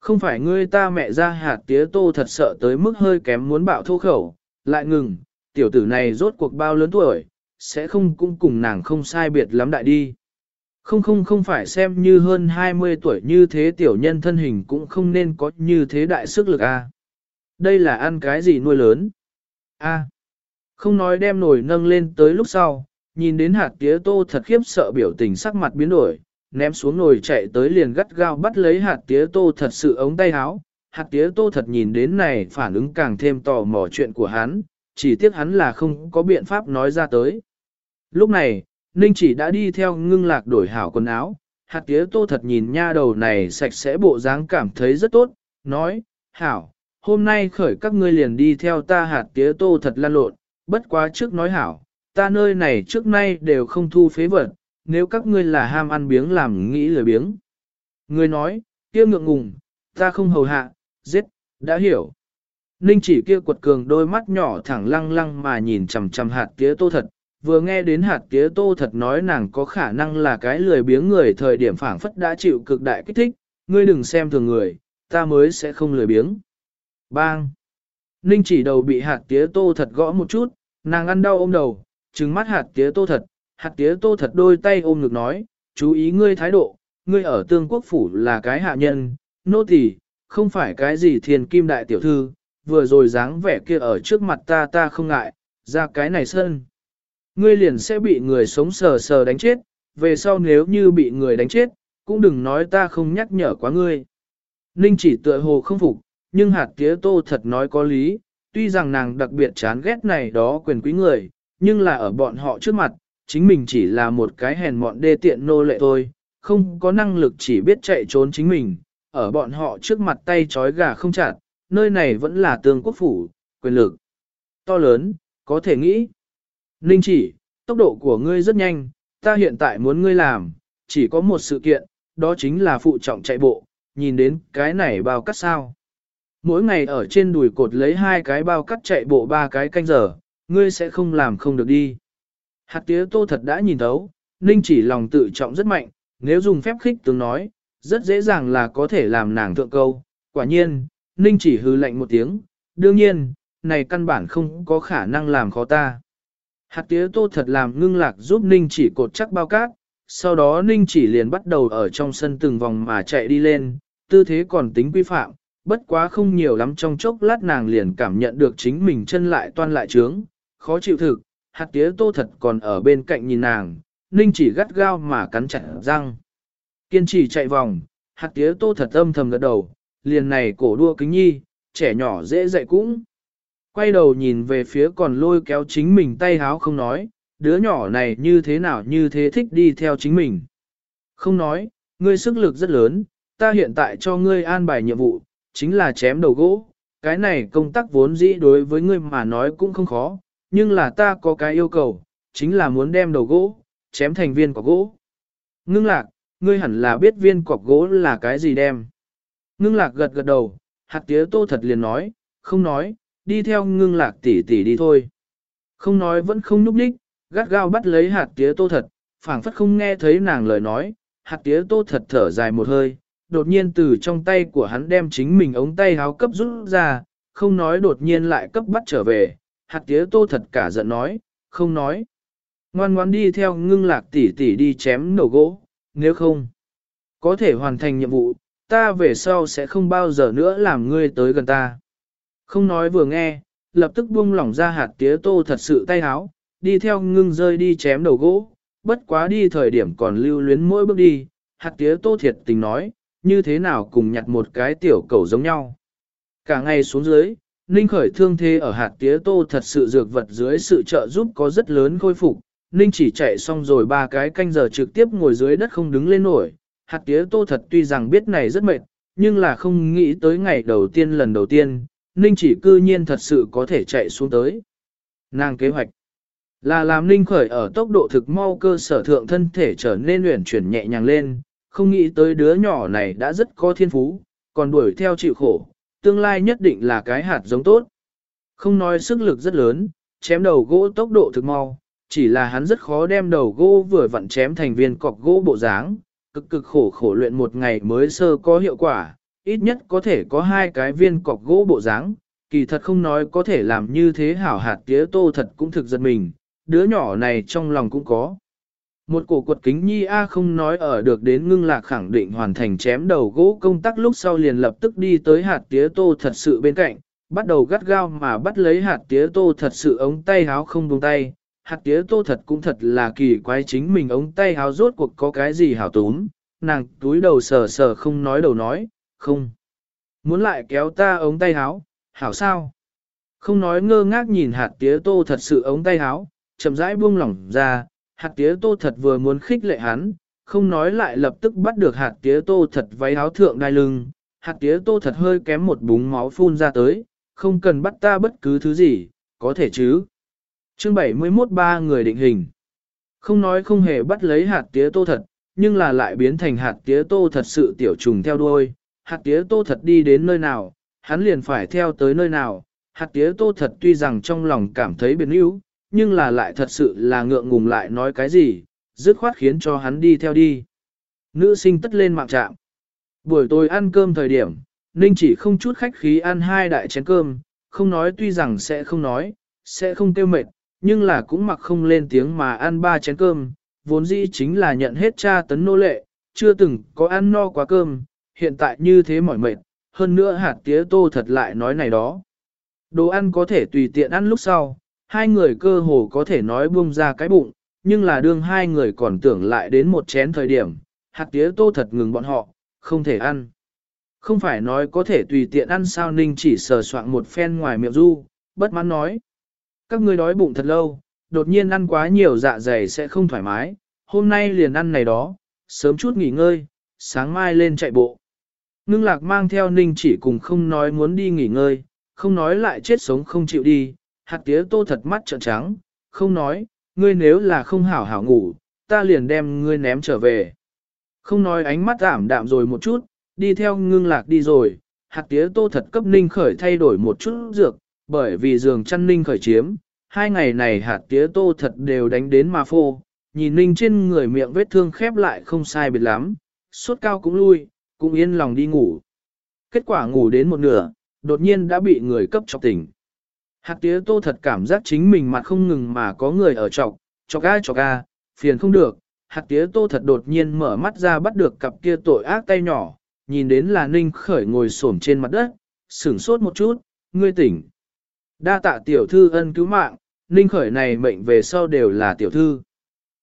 Không phải ngươi ta mẹ ra hạt tía tô thật sợ tới mức hơi kém muốn bạo thô khẩu, lại ngừng, tiểu tử này rốt cuộc bao lớn tuổi, sẽ không cũng cùng nàng không sai biệt lắm đại đi. Không không không phải xem như hơn 20 tuổi như thế tiểu nhân thân hình cũng không nên có như thế đại sức lực a. Đây là ăn cái gì nuôi lớn? A. Không nói đem nồi nâng lên tới lúc sau, nhìn đến hạt tía tô thật khiếp sợ biểu tình sắc mặt biến đổi, ném xuống nồi chạy tới liền gắt gao bắt lấy hạt tía tô thật sự ống tay áo. Hạt tía tô thật nhìn đến này phản ứng càng thêm tò mò chuyện của hắn, chỉ tiếc hắn là không có biện pháp nói ra tới. Lúc này, Ninh chỉ đã đi theo ngưng lạc đổi hảo quần áo, hạt tía tô thật nhìn nha đầu này sạch sẽ bộ dáng cảm thấy rất tốt, nói, hảo, hôm nay khởi các ngươi liền đi theo ta hạt tía tô thật lan lộn, bất quá trước nói hảo, ta nơi này trước nay đều không thu phế vật, nếu các ngươi là ham ăn biếng làm nghĩ lời biếng. Ngươi nói, kia ngượng ngùng, ta không hầu hạ, giết, đã hiểu. Ninh chỉ kia quật cường đôi mắt nhỏ thẳng lăng lăng mà nhìn chằm chằm hạt tía tô thật, vừa nghe đến hạt tía tô thật nói nàng có khả năng là cái lười biếng người thời điểm phảng phất đã chịu cực đại kích thích, ngươi đừng xem thường người, ta mới sẽ không lười biếng. Bang! Ninh chỉ đầu bị hạt tía tô thật gõ một chút, nàng ăn đau ôm đầu, trừng mắt hạt tía tô thật, hạt tía tô thật đôi tay ôm ngực nói, chú ý ngươi thái độ, ngươi ở tương quốc phủ là cái hạ nhân, nô tỳ, không phải cái gì thiền kim đại tiểu thư, vừa rồi dáng vẻ kia ở trước mặt ta ta không ngại, ra cái này sơn. Ngươi liền sẽ bị người sống sờ sờ đánh chết, về sau nếu như bị người đánh chết, cũng đừng nói ta không nhắc nhở quá ngươi. Ninh chỉ tựa hồ không phục, nhưng hạt tía tô thật nói có lý, tuy rằng nàng đặc biệt chán ghét này đó quyền quý người, nhưng là ở bọn họ trước mặt, chính mình chỉ là một cái hèn mọn đê tiện nô lệ thôi, không có năng lực chỉ biết chạy trốn chính mình, ở bọn họ trước mặt tay trói gà không chặt, nơi này vẫn là tương quốc phủ, quyền lực to lớn, có thể nghĩ. Ninh chỉ, tốc độ của ngươi rất nhanh, ta hiện tại muốn ngươi làm, chỉ có một sự kiện, đó chính là phụ trọng chạy bộ, nhìn đến cái này bao cắt sao. Mỗi ngày ở trên đùi cột lấy hai cái bao cắt chạy bộ ba cái canh giờ, ngươi sẽ không làm không được đi. Hạt tía tô thật đã nhìn thấu, Ninh chỉ lòng tự trọng rất mạnh, nếu dùng phép khích tướng nói, rất dễ dàng là có thể làm nàng thượng câu. Quả nhiên, Ninh chỉ hư lạnh một tiếng, đương nhiên, này căn bản không có khả năng làm khó ta. Hạt tía tô thật làm ngưng lạc giúp Ninh chỉ cột chắc bao cát, sau đó Ninh chỉ liền bắt đầu ở trong sân từng vòng mà chạy đi lên, tư thế còn tính quy phạm, bất quá không nhiều lắm trong chốc lát nàng liền cảm nhận được chính mình chân lại toan lại trướng, khó chịu thực, hạt tía tô thật còn ở bên cạnh nhìn nàng, Ninh chỉ gắt gao mà cắn chặt răng. Kiên trì chạy vòng, hạt tía tô thật âm thầm gật đầu, liền này cổ đua kính nhi, trẻ nhỏ dễ dạy cũng. Quay đầu nhìn về phía còn lôi kéo chính mình tay háo không nói, đứa nhỏ này như thế nào như thế thích đi theo chính mình. Không nói, ngươi sức lực rất lớn, ta hiện tại cho ngươi an bài nhiệm vụ, chính là chém đầu gỗ. Cái này công tác vốn dĩ đối với ngươi mà nói cũng không khó, nhưng là ta có cái yêu cầu, chính là muốn đem đầu gỗ, chém thành viên quả gỗ. Ngưng lạc, ngươi hẳn là biết viên cọc gỗ là cái gì đem. Ngưng lạc gật gật đầu, hạt tía tô thật liền nói, không nói, đi theo ngưng lạc tỷ tỷ đi thôi. Không nói vẫn không núp đích, gắt gao bắt lấy hạt tía tô thật, phảng phất không nghe thấy nàng lời nói, hạt tía tô thật thở dài một hơi, đột nhiên từ trong tay của hắn đem chính mình ống tay háo cấp rút ra, không nói đột nhiên lại cấp bắt trở về, hạt tía tô thật cả giận nói, không nói. Ngoan ngoan đi theo ngưng lạc tỷ tỷ đi chém đầu gỗ, nếu không, có thể hoàn thành nhiệm vụ, ta về sau sẽ không bao giờ nữa làm ngươi tới gần ta. Không nói vừa nghe, lập tức buông lỏng ra hạt tía tô thật sự tay háo, đi theo ngưng rơi đi chém đầu gỗ, bất quá đi thời điểm còn lưu luyến mỗi bước đi, hạt tía tô thiệt tình nói, như thế nào cùng nhặt một cái tiểu cầu giống nhau. Cả ngày xuống dưới, Ninh khởi thương thế ở hạt tía tô thật sự dược vật dưới sự trợ giúp có rất lớn khôi phục, Ninh chỉ chạy xong rồi ba cái canh giờ trực tiếp ngồi dưới đất không đứng lên nổi, hạt tía tô thật tuy rằng biết này rất mệt, nhưng là không nghĩ tới ngày đầu tiên lần đầu tiên, Ninh chỉ cư nhiên thật sự có thể chạy xuống tới. Nàng kế hoạch là làm Ninh khởi ở tốc độ thực mau cơ sở thượng thân thể trở nên luyện chuyển nhẹ nhàng lên, không nghĩ tới đứa nhỏ này đã rất có thiên phú, còn đuổi theo chịu khổ, tương lai nhất định là cái hạt giống tốt. Không nói sức lực rất lớn, chém đầu gỗ tốc độ thực mau, chỉ là hắn rất khó đem đầu gỗ vừa vặn chém thành viên cọc gỗ bộ dáng, cực cực khổ khổ luyện một ngày mới sơ có hiệu quả, ít nhất có thể có hai cái viên cọc gỗ bộ dáng, kỳ thật không nói có thể làm như thế hảo hạt tía tô thật cũng thực giật mình, đứa nhỏ này trong lòng cũng có. Một cổ quật kính nhi A không nói ở được đến ngưng lạc khẳng định hoàn thành chém đầu gỗ công tác lúc sau liền lập tức đi tới hạt tía tô thật sự bên cạnh, bắt đầu gắt gao mà bắt lấy hạt tía tô thật sự ống tay háo không buông tay. Hạt tía tô thật cũng thật là kỳ quái chính mình ống tay háo rốt cuộc có cái gì hảo tốn nàng túi đầu sờ sờ không nói đầu nói, không. Muốn lại kéo ta ống tay háo, hảo sao? Không nói ngơ ngác nhìn hạt tía tô thật sự ống tay háo, chậm rãi buông lỏng ra, hạt tía tô thật vừa muốn khích lệ hắn, không nói lại lập tức bắt được hạt tía tô thật váy áo thượng đai lưng, hạt tía tô thật hơi kém một búng máu phun ra tới, không cần bắt ta bất cứ thứ gì, có thể chứ. Chương 71 ba người định hình. Không nói không hề bắt lấy hạt tía tô thật, nhưng là lại biến thành hạt tía tô thật sự tiểu trùng theo đuôi. Hạt tía tô thật đi đến nơi nào, hắn liền phải theo tới nơi nào. Hạt tía tô thật tuy rằng trong lòng cảm thấy biến yếu, nhưng là lại thật sự là ngượng ngùng lại nói cái gì, dứt khoát khiến cho hắn đi theo đi. Nữ sinh tất lên mạng trạm. Buổi tối ăn cơm thời điểm, Ninh chỉ không chút khách khí ăn hai đại chén cơm, không nói tuy rằng sẽ không nói, sẽ không tiêu mệt, nhưng là cũng mặc không lên tiếng mà ăn ba chén cơm, vốn dĩ chính là nhận hết cha tấn nô lệ, chưa từng có ăn no quá cơm, hiện tại như thế mỏi mệt, hơn nữa hạt tía tô thật lại nói này đó. Đồ ăn có thể tùy tiện ăn lúc sau, hai người cơ hồ có thể nói buông ra cái bụng, nhưng là đương hai người còn tưởng lại đến một chén thời điểm, hạt tía tô thật ngừng bọn họ, không thể ăn. Không phải nói có thể tùy tiện ăn sao ninh chỉ sờ soạn một phen ngoài miệng du, bất mãn nói. Các ngươi đói bụng thật lâu, đột nhiên ăn quá nhiều dạ dày sẽ không thoải mái, hôm nay liền ăn này đó, sớm chút nghỉ ngơi, sáng mai lên chạy bộ. Ngưng lạc mang theo ninh chỉ cùng không nói muốn đi nghỉ ngơi, không nói lại chết sống không chịu đi, hạt tía tô thật mắt trợn trắng, không nói, ngươi nếu là không hảo hảo ngủ, ta liền đem ngươi ném trở về. Không nói ánh mắt ảm đạm rồi một chút, đi theo ngưng lạc đi rồi, hạt tía tô thật cấp ninh khởi thay đổi một chút dược, bởi vì giường chăn ninh khởi chiếm, hai ngày này hạt tía tô thật đều đánh đến mà phô, nhìn ninh trên người miệng vết thương khép lại không sai biệt lắm, sốt cao cũng lui, cũng yên lòng đi ngủ. Kết quả ngủ đến một nửa, đột nhiên đã bị người cấp chọc tỉnh. Hạt tía tô thật cảm giác chính mình mặt không ngừng mà có người ở trọc, trọc ai trọc ga, phiền không được. Hạt tía tô thật đột nhiên mở mắt ra bắt được cặp kia tội ác tay nhỏ, nhìn đến là Ninh khởi ngồi xổm trên mặt đất, sửng sốt một chút, ngươi tỉnh. Đa tạ tiểu thư ân cứu mạng, Ninh khởi này mệnh về sau đều là tiểu thư.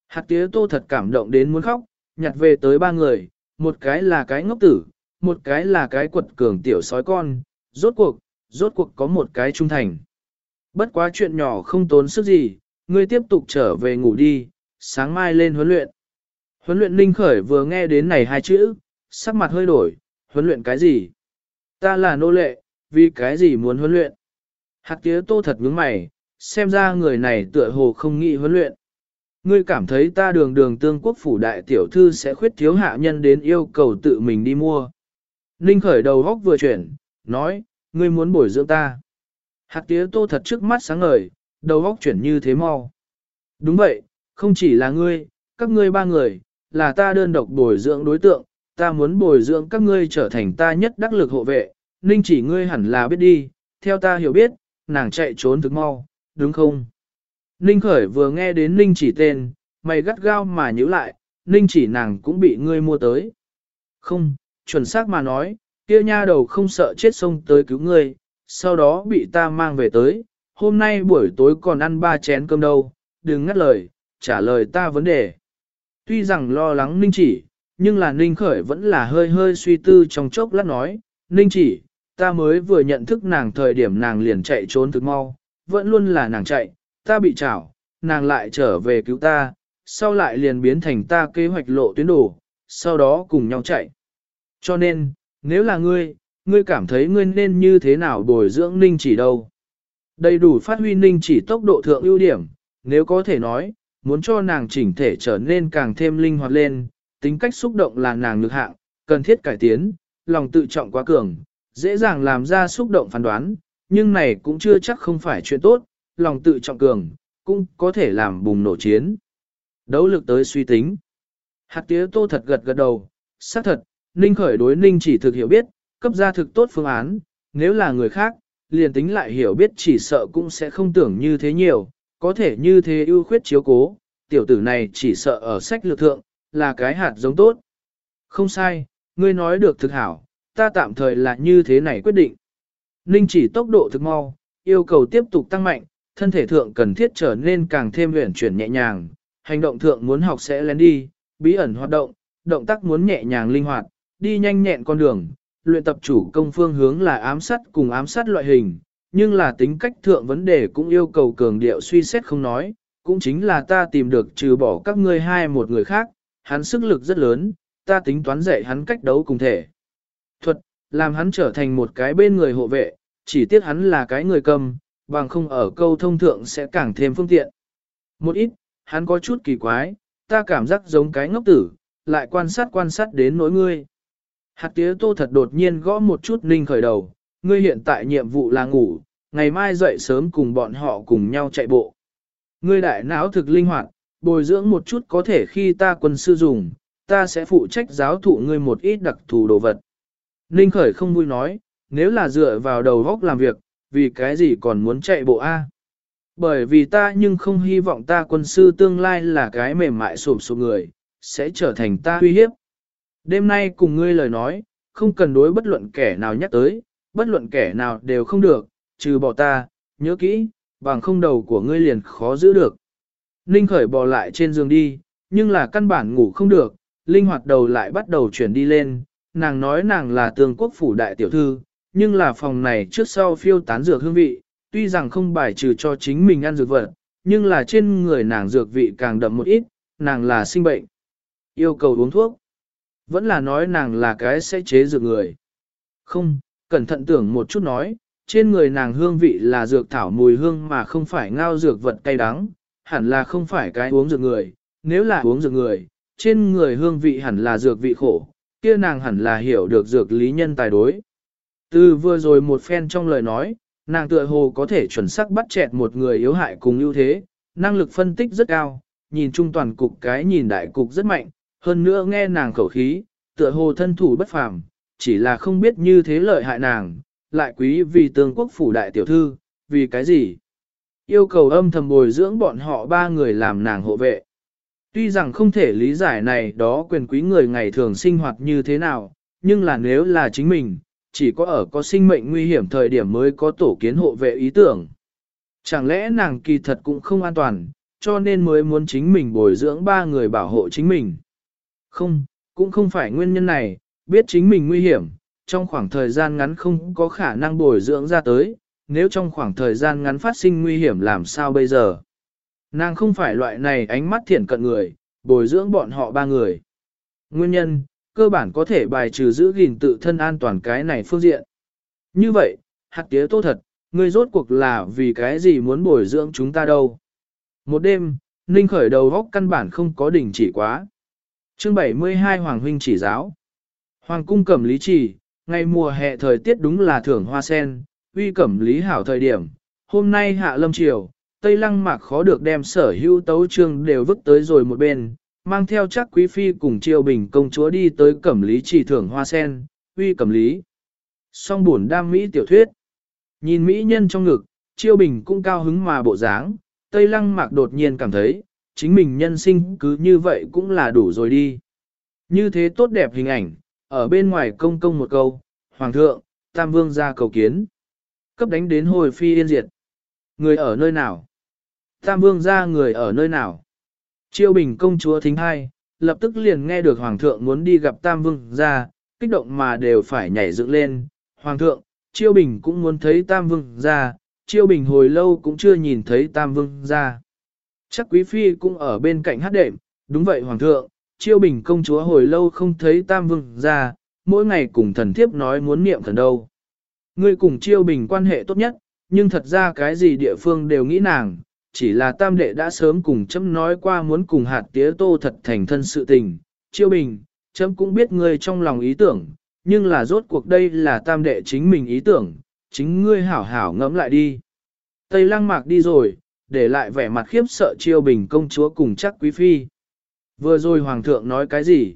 Hạt tía tô thật cảm động đến muốn khóc, nhặt về tới ba người, một cái là cái ngốc tử, một cái là cái quật cường tiểu sói con, rốt cuộc, rốt cuộc có một cái trung thành. Bất quá chuyện nhỏ không tốn sức gì, ngươi tiếp tục trở về ngủ đi, sáng mai lên huấn luyện. Huấn luyện Ninh Khởi vừa nghe đến này hai chữ, sắc mặt hơi đổi, huấn luyện cái gì? Ta là nô lệ, vì cái gì muốn huấn luyện? Hạt tía tô thật nhướng mày, xem ra người này tựa hồ không nghĩ huấn luyện. Ngươi cảm thấy ta đường đường tương quốc phủ đại tiểu thư sẽ khuyết thiếu hạ nhân đến yêu cầu tự mình đi mua. Ninh khởi đầu góc vừa chuyển, nói, ngươi muốn bồi dưỡng ta. Hạt tía tô thật trước mắt sáng ngời, đầu góc chuyển như thế mau. Đúng vậy, không chỉ là ngươi, các ngươi ba người, là ta đơn độc bồi dưỡng đối tượng, ta muốn bồi dưỡng các ngươi trở thành ta nhất đắc lực hộ vệ, ninh chỉ ngươi hẳn là biết đi, theo ta hiểu biết, nàng chạy trốn thực mau, đúng không? Ninh khởi vừa nghe đến ninh chỉ tên, mày gắt gao mà nhíu lại, ninh chỉ nàng cũng bị ngươi mua tới. Không, chuẩn xác mà nói, kia nha đầu không sợ chết sông tới cứu ngươi, sau đó bị ta mang về tới, hôm nay buổi tối còn ăn ba chén cơm đâu, đừng ngắt lời, trả lời ta vấn đề. Tuy rằng lo lắng ninh chỉ, nhưng là ninh khởi vẫn là hơi hơi suy tư trong chốc lát nói, ninh chỉ, ta mới vừa nhận thức nàng thời điểm nàng liền chạy trốn thực mau, vẫn luôn là nàng chạy, ta bị trảo, nàng lại trở về cứu ta, sau lại liền biến thành ta kế hoạch lộ tuyến đồ, sau đó cùng nhau chạy. Cho nên, nếu là ngươi, ngươi cảm thấy ngươi nên như thế nào bồi dưỡng ninh chỉ đâu. Đầy đủ phát huy ninh chỉ tốc độ thượng ưu điểm, nếu có thể nói, muốn cho nàng chỉnh thể trở nên càng thêm linh hoạt lên, tính cách xúc động là nàng lực hạng, cần thiết cải tiến, lòng tự trọng quá cường, dễ dàng làm ra xúc động phán đoán, nhưng này cũng chưa chắc không phải chuyện tốt, lòng tự trọng cường, cũng có thể làm bùng nổ chiến. Đấu lực tới suy tính. Hạt tía tô thật gật gật đầu, xác thật, Ninh khởi đối Ninh chỉ thực hiểu biết, cấp ra thực tốt phương án, nếu là người khác, liền tính lại hiểu biết chỉ sợ cũng sẽ không tưởng như thế nhiều, có thể như thế ưu khuyết chiếu cố, tiểu tử này chỉ sợ ở sách lược thượng, là cái hạt giống tốt. Không sai, ngươi nói được thực hảo, ta tạm thời là như thế này quyết định. Ninh chỉ tốc độ thực mau, yêu cầu tiếp tục tăng mạnh, thân thể thượng cần thiết trở nên càng thêm uyển chuyển nhẹ nhàng, hành động thượng muốn học sẽ lén đi, bí ẩn hoạt động, động tác muốn nhẹ nhàng linh hoạt, đi nhanh nhẹn con đường, luyện tập chủ công phương hướng là ám sát cùng ám sát loại hình, nhưng là tính cách thượng vấn đề cũng yêu cầu cường điệu suy xét không nói, cũng chính là ta tìm được trừ bỏ các ngươi hai một người khác, hắn sức lực rất lớn, ta tính toán dạy hắn cách đấu cùng thể. Thuật, làm hắn trở thành một cái bên người hộ vệ, chỉ tiếc hắn là cái người cầm, bằng không ở câu thông thượng sẽ càng thêm phương tiện. Một ít, hắn có chút kỳ quái, ta cảm giác giống cái ngốc tử, lại quan sát quan sát đến nỗi ngươi. Hạt tía tô thật đột nhiên gõ một chút ninh khởi đầu, ngươi hiện tại nhiệm vụ là ngủ, ngày mai dậy sớm cùng bọn họ cùng nhau chạy bộ. Ngươi đại não thực linh hoạt, bồi dưỡng một chút có thể khi ta quân sư dùng, ta sẽ phụ trách giáo thụ ngươi một ít đặc thù đồ vật. Ninh khởi không vui nói, nếu là dựa vào đầu góc làm việc, vì cái gì còn muốn chạy bộ A. Bởi vì ta nhưng không hy vọng ta quân sư tương lai là cái mềm mại sụp sụp người, sẽ trở thành ta uy hiếp. Đêm nay cùng ngươi lời nói, không cần đối bất luận kẻ nào nhắc tới, bất luận kẻ nào đều không được, trừ bỏ ta, nhớ kỹ, bằng không đầu của ngươi liền khó giữ được. Ninh khởi bò lại trên giường đi, nhưng là căn bản ngủ không được, linh hoạt đầu lại bắt đầu chuyển đi lên, nàng nói nàng là tương quốc phủ đại tiểu thư, nhưng là phòng này trước sau phiêu tán dược hương vị, tuy rằng không bài trừ cho chính mình ăn dược vật, nhưng là trên người nàng dược vị càng đậm một ít, nàng là sinh bệnh. Yêu cầu uống thuốc. Vẫn là nói nàng là cái sẽ chế dược người. Không, cẩn thận tưởng một chút nói, trên người nàng hương vị là dược thảo mùi hương mà không phải ngao dược vật cay đắng, hẳn là không phải cái uống dược người, nếu là uống dược người, trên người hương vị hẳn là dược vị khổ, kia nàng hẳn là hiểu được dược lý nhân tài đối. Từ vừa rồi một phen trong lời nói, nàng tựa hồ có thể chuẩn xác bắt chẹt một người yếu hại cùng ưu thế, năng lực phân tích rất cao, nhìn chung toàn cục cái nhìn đại cục rất mạnh, hơn nữa nghe nàng khẩu khí, tựa hồ thân thủ bất phàm, chỉ là không biết như thế lợi hại nàng, lại quý vì tương quốc phủ đại tiểu thư, vì cái gì? Yêu cầu âm thầm bồi dưỡng bọn họ ba người làm nàng hộ vệ. Tuy rằng không thể lý giải này đó quyền quý người ngày thường sinh hoạt như thế nào, nhưng là nếu là chính mình, chỉ có ở có sinh mệnh nguy hiểm thời điểm mới có tổ kiến hộ vệ ý tưởng. Chẳng lẽ nàng kỳ thật cũng không an toàn, cho nên mới muốn chính mình bồi dưỡng ba người bảo hộ chính mình. Không, cũng không phải nguyên nhân này, biết chính mình nguy hiểm, trong khoảng thời gian ngắn không có khả năng bồi dưỡng ra tới, nếu trong khoảng thời gian ngắn phát sinh nguy hiểm làm sao bây giờ. Nàng không phải loại này ánh mắt thiện cận người, bồi dưỡng bọn họ ba người. Nguyên nhân, cơ bản có thể bài trừ giữ gìn tự thân an toàn cái này phương diện. Như vậy, hạt tía tốt thật, ngươi rốt cuộc là vì cái gì muốn bồi dưỡng chúng ta đâu. Một đêm, Ninh khởi đầu góc căn bản không có đỉnh chỉ quá chương 72 Hoàng Huynh chỉ giáo. Hoàng cung cẩm lý chỉ, ngày mùa hè thời tiết đúng là thưởng hoa sen, uy cẩm lý hảo thời điểm. Hôm nay hạ lâm chiều, Tây Lăng Mạc khó được đem sở hữu tấu trương đều vứt tới rồi một bên, mang theo chắc quý phi cùng triều bình công chúa đi tới cẩm lý chỉ thưởng hoa sen, uy cẩm lý. Song buồn đam mỹ tiểu thuyết. Nhìn mỹ nhân trong ngực, triều bình cũng cao hứng mà bộ dáng, Tây Lăng Mạc đột nhiên cảm thấy, chính mình nhân sinh cứ như vậy cũng là đủ rồi đi. Như thế tốt đẹp hình ảnh, ở bên ngoài công công một câu, Hoàng thượng, Tam Vương ra cầu kiến. Cấp đánh đến hồi phi yên diệt. Người ở nơi nào? Tam Vương ra người ở nơi nào? Chiêu bình công chúa thính hai, lập tức liền nghe được Hoàng thượng muốn đi gặp Tam Vương ra, kích động mà đều phải nhảy dựng lên. Hoàng thượng, Chiêu bình cũng muốn thấy Tam Vương ra, Chiêu bình hồi lâu cũng chưa nhìn thấy Tam Vương ra. Chắc Quý Phi cũng ở bên cạnh hát đệm, đúng vậy Hoàng thượng, Chiêu bình công chúa hồi lâu không thấy Tam Vương ra, mỗi ngày cùng thần thiếp nói muốn niệm thần đâu. Ngươi cùng Chiêu bình quan hệ tốt nhất, nhưng thật ra cái gì địa phương đều nghĩ nàng, chỉ là tam đệ đã sớm cùng chấm nói qua muốn cùng hạt tía tô thật thành thân sự tình. Chiêu bình, chấm cũng biết ngươi trong lòng ý tưởng, nhưng là rốt cuộc đây là tam đệ chính mình ý tưởng, chính ngươi hảo hảo ngẫm lại đi. Tây lăng mạc đi rồi, để lại vẻ mặt khiếp sợ chiêu bình công chúa cùng chắc quý phi. Vừa rồi hoàng thượng nói cái gì?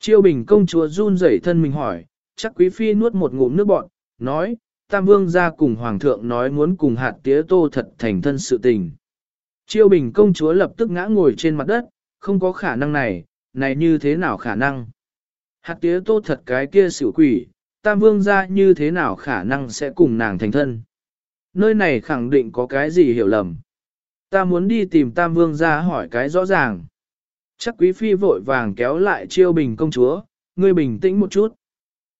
Chiêu bình công chúa run rẩy thân mình hỏi, chắc quý phi nuốt một ngụm nước bọt, nói, Tam Vương ra cùng Hoàng thượng nói muốn cùng hạt tía tô thật thành thân sự tình. Chiêu bình công chúa lập tức ngã ngồi trên mặt đất, không có khả năng này, này như thế nào khả năng? Hạt tía tô thật cái kia xỉu quỷ, Tam Vương ra như thế nào khả năng sẽ cùng nàng thành thân? Nơi này khẳng định có cái gì hiểu lầm. Ta muốn đi tìm Tam Vương ra hỏi cái rõ ràng. Chắc quý phi vội vàng kéo lại chiêu bình công chúa, ngươi bình tĩnh một chút.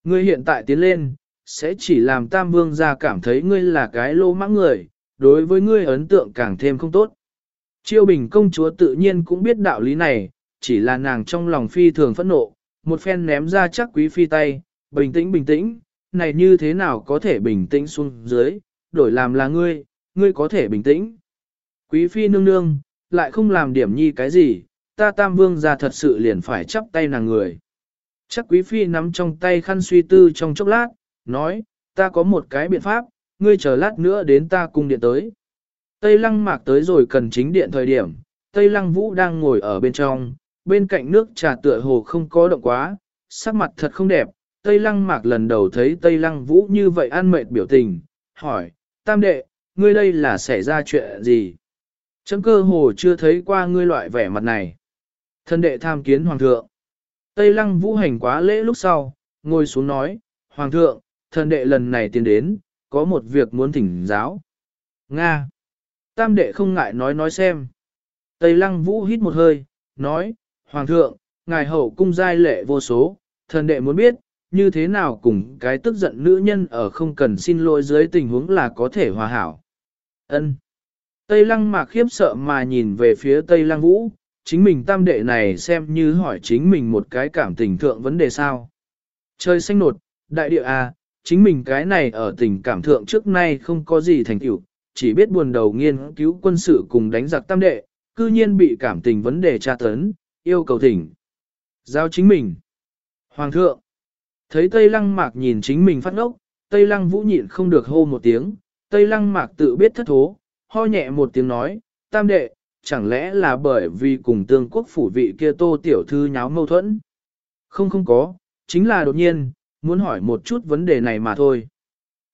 Ngươi hiện tại tiến lên, sẽ chỉ làm tam vương gia cảm thấy ngươi là cái lô mãng người, đối với ngươi ấn tượng càng thêm không tốt. Chiêu bình công chúa tự nhiên cũng biết đạo lý này, chỉ là nàng trong lòng phi thường phẫn nộ, một phen ném ra chắc quý phi tay, bình tĩnh bình tĩnh, này như thế nào có thể bình tĩnh xuống dưới, đổi làm là ngươi, ngươi có thể bình tĩnh. Quý phi nương nương, lại không làm điểm nhi cái gì, ta tam vương gia thật sự liền phải chắp tay nàng người. Chắc quý phi nắm trong tay khăn suy tư trong chốc lát, nói, ta có một cái biện pháp, ngươi chờ lát nữa đến ta cung điện tới. Tây lăng mạc tới rồi cần chính điện thời điểm, Tây lăng vũ đang ngồi ở bên trong, bên cạnh nước trà tựa hồ không có động quá, sắc mặt thật không đẹp. Tây lăng mạc lần đầu thấy Tây lăng vũ như vậy ăn mệt biểu tình, hỏi, tam đệ, ngươi đây là xảy ra chuyện gì? Chấm cơ hồ chưa thấy qua ngươi loại vẻ mặt này. Thân đệ tham kiến hoàng thượng. Tây lăng vũ hành quá lễ lúc sau, ngồi xuống nói, Hoàng thượng, thân đệ lần này tiến đến, có một việc muốn thỉnh giáo. Nga. Tam đệ không ngại nói nói xem. Tây lăng vũ hít một hơi, nói, Hoàng thượng, ngài hậu cung giai lệ vô số, thần đệ muốn biết, như thế nào cùng cái tức giận nữ nhân ở không cần xin lỗi dưới tình huống là có thể hòa hảo. Ân. Tây lăng mạc khiếp sợ mà nhìn về phía Tây lăng vũ, chính mình tam đệ này xem như hỏi chính mình một cái cảm tình thượng vấn đề sao. Trời xanh nột, Đại địa à, chính mình cái này ở tình cảm thượng trước nay không có gì thành tựu, chỉ biết buồn đầu nghiên cứu quân sự cùng đánh giặc tam đệ, cư nhiên bị cảm tình vấn đề tra tấn, yêu cầu thỉnh. Giao chính mình. Hoàng thượng. Thấy Tây Lăng Mạc nhìn chính mình phát ngốc, Tây Lăng Vũ nhịn không được hô một tiếng, Tây Lăng Mạc tự biết thất thố, ho nhẹ một tiếng nói, tam đệ, chẳng lẽ là bởi vì cùng tương quốc phủ vị kia tô tiểu thư nháo mâu thuẫn? Không không có, chính là đột nhiên, muốn hỏi một chút vấn đề này mà thôi.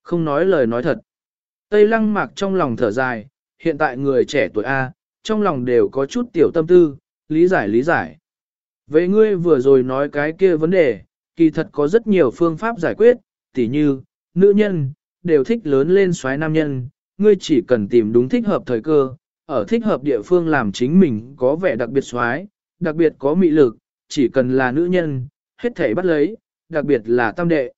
Không nói lời nói thật. Tây lăng mạc trong lòng thở dài, hiện tại người trẻ tuổi A, trong lòng đều có chút tiểu tâm tư, lý giải lý giải. Vậy ngươi vừa rồi nói cái kia vấn đề, kỳ thật có rất nhiều phương pháp giải quyết, tỉ như, nữ nhân, đều thích lớn lên xoáy nam nhân, ngươi chỉ cần tìm đúng thích hợp thời cơ, ở thích hợp địa phương làm chính mình có vẻ đặc biệt xoái, đặc biệt có mị lực, chỉ cần là nữ nhân, hết thể bắt lấy, đặc biệt là tam đệ.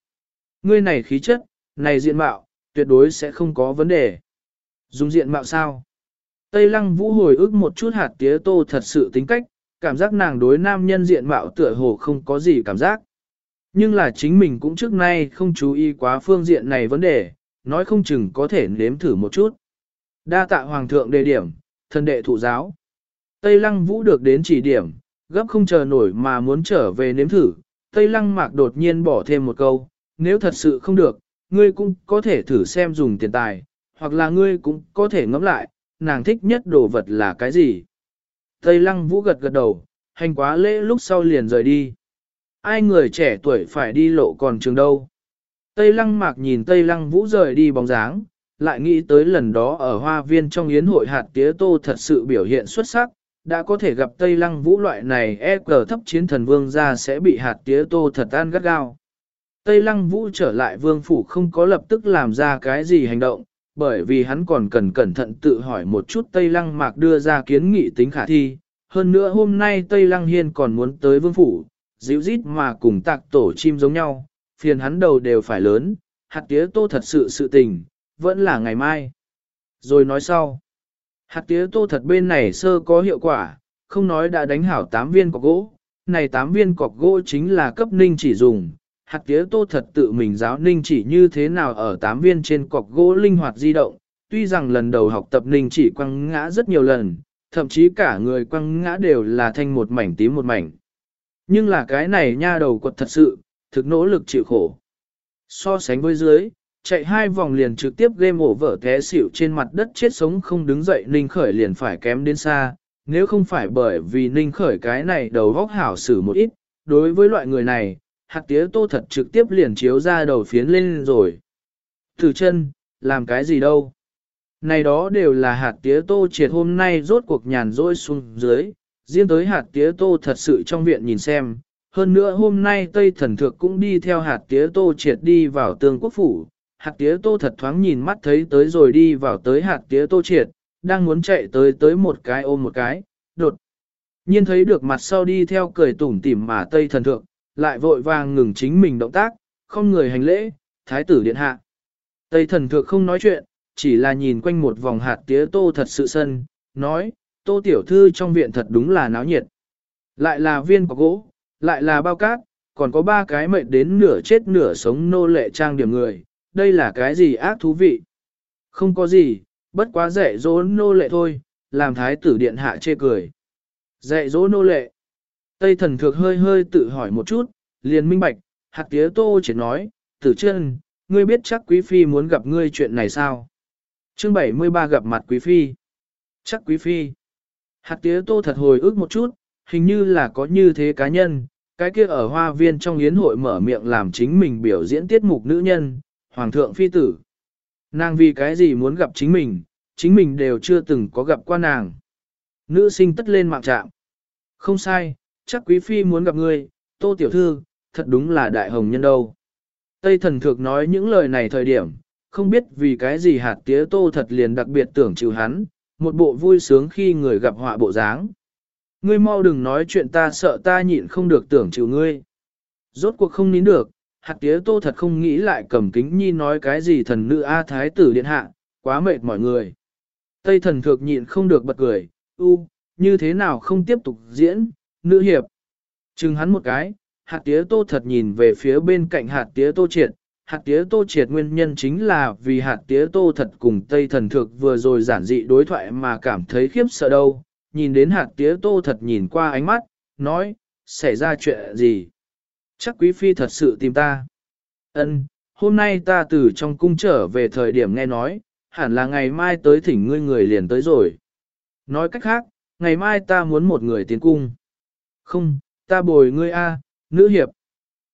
Ngươi này khí chất, này diện mạo, tuyệt đối sẽ không có vấn đề. Dùng diện mạo sao? Tây lăng vũ hồi ức một chút hạt tía tô thật sự tính cách, cảm giác nàng đối nam nhân diện mạo tựa hồ không có gì cảm giác. Nhưng là chính mình cũng trước nay không chú ý quá phương diện này vấn đề, nói không chừng có thể nếm thử một chút. Đa tạ hoàng thượng đề điểm, thân đệ thụ giáo. Tây lăng vũ được đến chỉ điểm, gấp không chờ nổi mà muốn trở về nếm thử. Tây lăng mạc đột nhiên bỏ thêm một câu, nếu thật sự không được, ngươi cũng có thể thử xem dùng tiền tài, hoặc là ngươi cũng có thể ngẫm lại, nàng thích nhất đồ vật là cái gì. Tây lăng vũ gật gật đầu, hành quá lễ lúc sau liền rời đi. Ai người trẻ tuổi phải đi lộ còn trường đâu. Tây lăng mạc nhìn Tây lăng vũ rời đi bóng dáng, lại nghĩ tới lần đó ở hoa viên trong yến hội hạt tía tô thật sự biểu hiện xuất sắc, đã có thể gặp Tây lăng vũ loại này e cờ thấp chiến thần vương ra sẽ bị hạt tía tô thật an gắt gao. Tây lăng vũ trở lại vương phủ không có lập tức làm ra cái gì hành động, bởi vì hắn còn cần cẩn thận tự hỏi một chút Tây lăng mạc đưa ra kiến nghị tính khả thi. Hơn nữa hôm nay Tây lăng hiên còn muốn tới vương phủ, dịu rít mà cùng tạc tổ chim giống nhau, phiền hắn đầu đều phải lớn, hạt tía tô thật sự sự tình, vẫn là ngày mai. Rồi nói sau, hạt tía tô thật bên này sơ có hiệu quả, không nói đã đánh hảo 8 viên cọc gỗ, này 8 viên cọc gỗ chính là cấp ninh chỉ dùng. Hạt tía tô thật tự mình giáo ninh chỉ như thế nào ở 8 viên trên cọc gỗ linh hoạt di động, tuy rằng lần đầu học tập ninh chỉ quăng ngã rất nhiều lần, thậm chí cả người quăng ngã đều là thanh một mảnh tím một mảnh. Nhưng là cái này nha đầu quật thật sự, thực nỗ lực chịu khổ. So sánh với dưới, chạy hai vòng liền trực tiếp game over té xỉu trên mặt đất chết sống không đứng dậy Ninh Khởi liền phải kém đến xa, nếu không phải bởi vì Ninh Khởi cái này đầu vóc hảo xử một ít, đối với loại người này, hạt tía tô thật trực tiếp liền chiếu ra đầu phiến lên rồi. Thử chân, làm cái gì đâu? Này đó đều là hạt tía tô triệt hôm nay rốt cuộc nhàn rỗi xuống dưới, riêng tới hạt tía tô thật sự trong viện nhìn xem, hơn nữa hôm nay Tây Thần Thược cũng đi theo hạt tía tô triệt đi vào tương quốc phủ, hạt tía tô thật thoáng nhìn mắt thấy tới rồi đi vào tới hạt tía tô triệt, đang muốn chạy tới tới một cái ôm một cái, đột. Nhiên thấy được mặt sau đi theo cười tủm tỉm mà Tây Thần Thượng, lại vội vàng ngừng chính mình động tác, không người hành lễ, thái tử điện hạ. Tây Thần Thượng không nói chuyện, chỉ là nhìn quanh một vòng hạt tía tô thật sự sân, nói, tô tiểu thư trong viện thật đúng là náo nhiệt. Lại là viên có gỗ, lại là bao cát, còn có ba cái mệnh đến nửa chết nửa sống nô lệ trang điểm người, đây là cái gì ác thú vị? Không có gì, bất quá dạy dỗ nô lệ thôi, làm thái tử điện hạ chê cười. Dạy dỗ nô lệ. Tây thần thược hơi hơi tự hỏi một chút, liền minh bạch, hạt tía tô chỉ nói, tử chân, ngươi biết chắc quý phi muốn gặp ngươi chuyện này sao? Chương 73 gặp mặt quý phi. Chắc quý phi. Hạt tía tô thật hồi ức một chút, hình như là có như thế cá nhân, cái kia ở hoa viên trong yến hội mở miệng làm chính mình biểu diễn tiết mục nữ nhân, hoàng thượng phi tử. Nàng vì cái gì muốn gặp chính mình, chính mình đều chưa từng có gặp qua nàng. Nữ sinh tất lên mạng trạm. Không sai, chắc quý phi muốn gặp ngươi, tô tiểu thư, thật đúng là đại hồng nhân đâu. Tây thần thược nói những lời này thời điểm, không biết vì cái gì hạt tía tô thật liền đặc biệt tưởng chịu hắn, một bộ vui sướng khi người gặp họa bộ dáng. Ngươi mau đừng nói chuyện ta sợ ta nhịn không được tưởng chịu ngươi. Rốt cuộc không nín được, hạt tía tô thật không nghĩ lại cầm kính nhi nói cái gì thần nữ A Thái tử điện hạ, quá mệt mọi người. Tây thần thược nhịn không được bật cười, u, như thế nào không tiếp tục diễn, nữ hiệp. Chừng hắn một cái, hạt tía tô thật nhìn về phía bên cạnh hạt tía tô triệt, hạt tía tô triệt nguyên nhân chính là vì hạt tía tô thật cùng Tây thần thược vừa rồi giản dị đối thoại mà cảm thấy khiếp sợ đâu, nhìn đến hạt tía tô thật nhìn qua ánh mắt, nói, xảy ra chuyện gì? Chắc quý phi thật sự tìm ta. Ân, hôm nay ta từ trong cung trở về thời điểm nghe nói, hẳn là ngày mai tới thỉnh ngươi người liền tới rồi. Nói cách khác, ngày mai ta muốn một người tiến cung. Không, ta bồi ngươi a, nữ hiệp.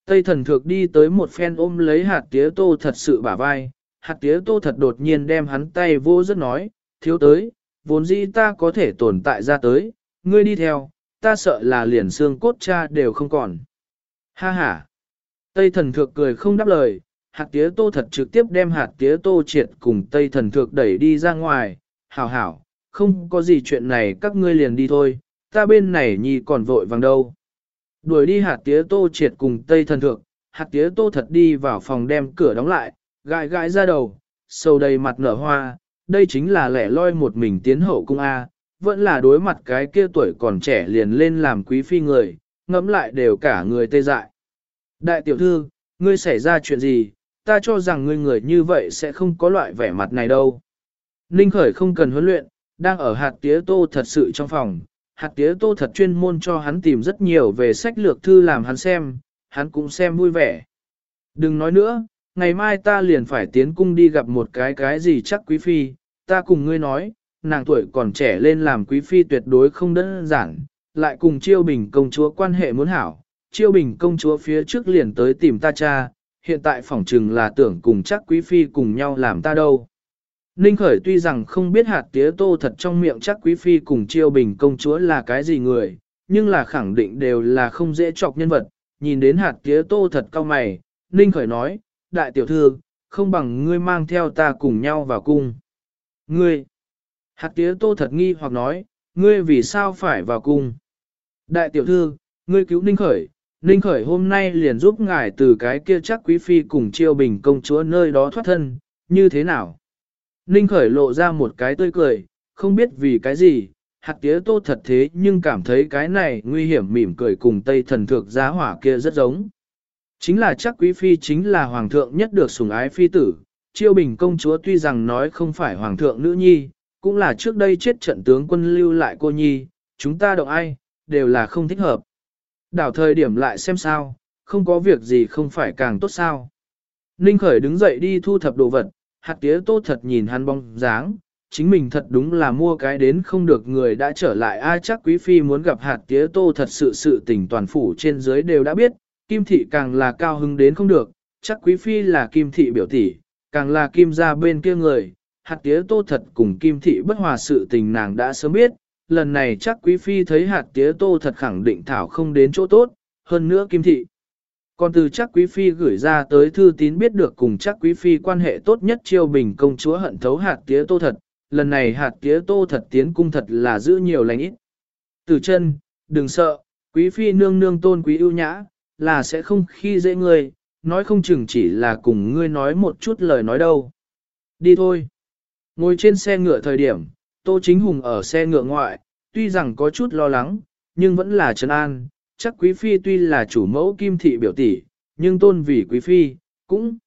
Tây thần thược đi tới một phen ôm lấy hạt tía tô thật sự bả vai, hạt tía tô thật đột nhiên đem hắn tay vô rất nói, thiếu tới, vốn dĩ ta có thể tồn tại ra tới, ngươi đi theo, ta sợ là liền xương cốt cha đều không còn. Ha ha! Tây thần thượng cười không đáp lời, hạt tía tô thật trực tiếp đem hạt tía tô triệt cùng Tây thần thượng đẩy đi ra ngoài, hảo hảo, không có gì chuyện này các ngươi liền đi thôi, ta bên này nhi còn vội vàng đâu. Đuổi đi hạt tía tô triệt cùng Tây thần thượng, hạt tía tô thật đi vào phòng đem cửa đóng lại, gãi gãi ra đầu, sầu đầy mặt nở hoa, đây chính là lẻ loi một mình tiến hậu cung A, vẫn là đối mặt cái kia tuổi còn trẻ liền lên làm quý phi người, ngẫm lại đều cả người tê dại. Đại tiểu thư, ngươi xảy ra chuyện gì, ta cho rằng ngươi người như vậy sẽ không có loại vẻ mặt này đâu. Ninh khởi không cần huấn luyện, đang ở hạt tía tô thật sự trong phòng, hạt tía tô thật chuyên môn cho hắn tìm rất nhiều về sách lược thư làm hắn xem, hắn cũng xem vui vẻ. Đừng nói nữa, ngày mai ta liền phải tiến cung đi gặp một cái cái gì chắc quý phi, ta cùng ngươi nói, nàng tuổi còn trẻ lên làm quý phi tuyệt đối không đơn giản, lại cùng chiêu bình công chúa quan hệ muốn hảo, chiêu bình công chúa phía trước liền tới tìm ta cha, hiện tại phỏng chừng là tưởng cùng chắc quý phi cùng nhau làm ta đâu. Ninh Khởi tuy rằng không biết hạt tía tô thật trong miệng chắc quý phi cùng chiêu bình công chúa là cái gì người, nhưng là khẳng định đều là không dễ chọc nhân vật, nhìn đến hạt tía tô thật cao mày, Ninh Khởi nói, đại tiểu thư, không bằng ngươi mang theo ta cùng nhau vào cung. Ngươi, hạt tía tô thật nghi hoặc nói, ngươi vì sao phải vào cung? Đại tiểu thư, ngươi cứu Ninh Khởi, Ninh Khởi hôm nay liền giúp ngài từ cái kia chắc quý phi cùng chiêu bình công chúa nơi đó thoát thân, như thế nào? Ninh Khởi lộ ra một cái tươi cười, không biết vì cái gì, hạt tía tô thật thế nhưng cảm thấy cái này nguy hiểm mỉm cười cùng tây thần thượng giá hỏa kia rất giống. Chính là chắc quý phi chính là hoàng thượng nhất được sủng ái phi tử, chiêu bình công chúa tuy rằng nói không phải hoàng thượng nữ nhi, cũng là trước đây chết trận tướng quân lưu lại cô nhi, chúng ta động ai, đều là không thích hợp. Đảo thời điểm lại xem sao, không có việc gì không phải càng tốt sao. Ninh Khởi đứng dậy đi thu thập đồ vật, hạt tía tô thật nhìn hắn bóng dáng, chính mình thật đúng là mua cái đến không được người đã trở lại ai chắc quý phi muốn gặp hạt tía tô thật sự sự tình toàn phủ trên dưới đều đã biết, kim thị càng là cao hứng đến không được, chắc quý phi là kim thị biểu tỷ, càng là kim gia bên kia người, hạt tía tô thật cùng kim thị bất hòa sự tình nàng đã sớm biết, lần này chắc quý phi thấy hạt tía tô thật khẳng định thảo không đến chỗ tốt, hơn nữa kim thị. Còn từ chắc quý phi gửi ra tới thư tín biết được cùng chắc quý phi quan hệ tốt nhất triều bình công chúa hận thấu hạt tía tô thật, lần này hạt tía tô thật tiến cung thật là giữ nhiều lành ít. Từ chân, đừng sợ, quý phi nương nương tôn quý ưu nhã, là sẽ không khi dễ ngươi, nói không chừng chỉ là cùng ngươi nói một chút lời nói đâu. Đi thôi. Ngồi trên xe ngựa thời điểm, Tô Chính Hùng ở xe ngựa ngoại, tuy rằng có chút lo lắng, nhưng vẫn là trấn an, chắc quý phi tuy là chủ mẫu kim thị biểu tỷ, nhưng tôn vì quý phi, cũng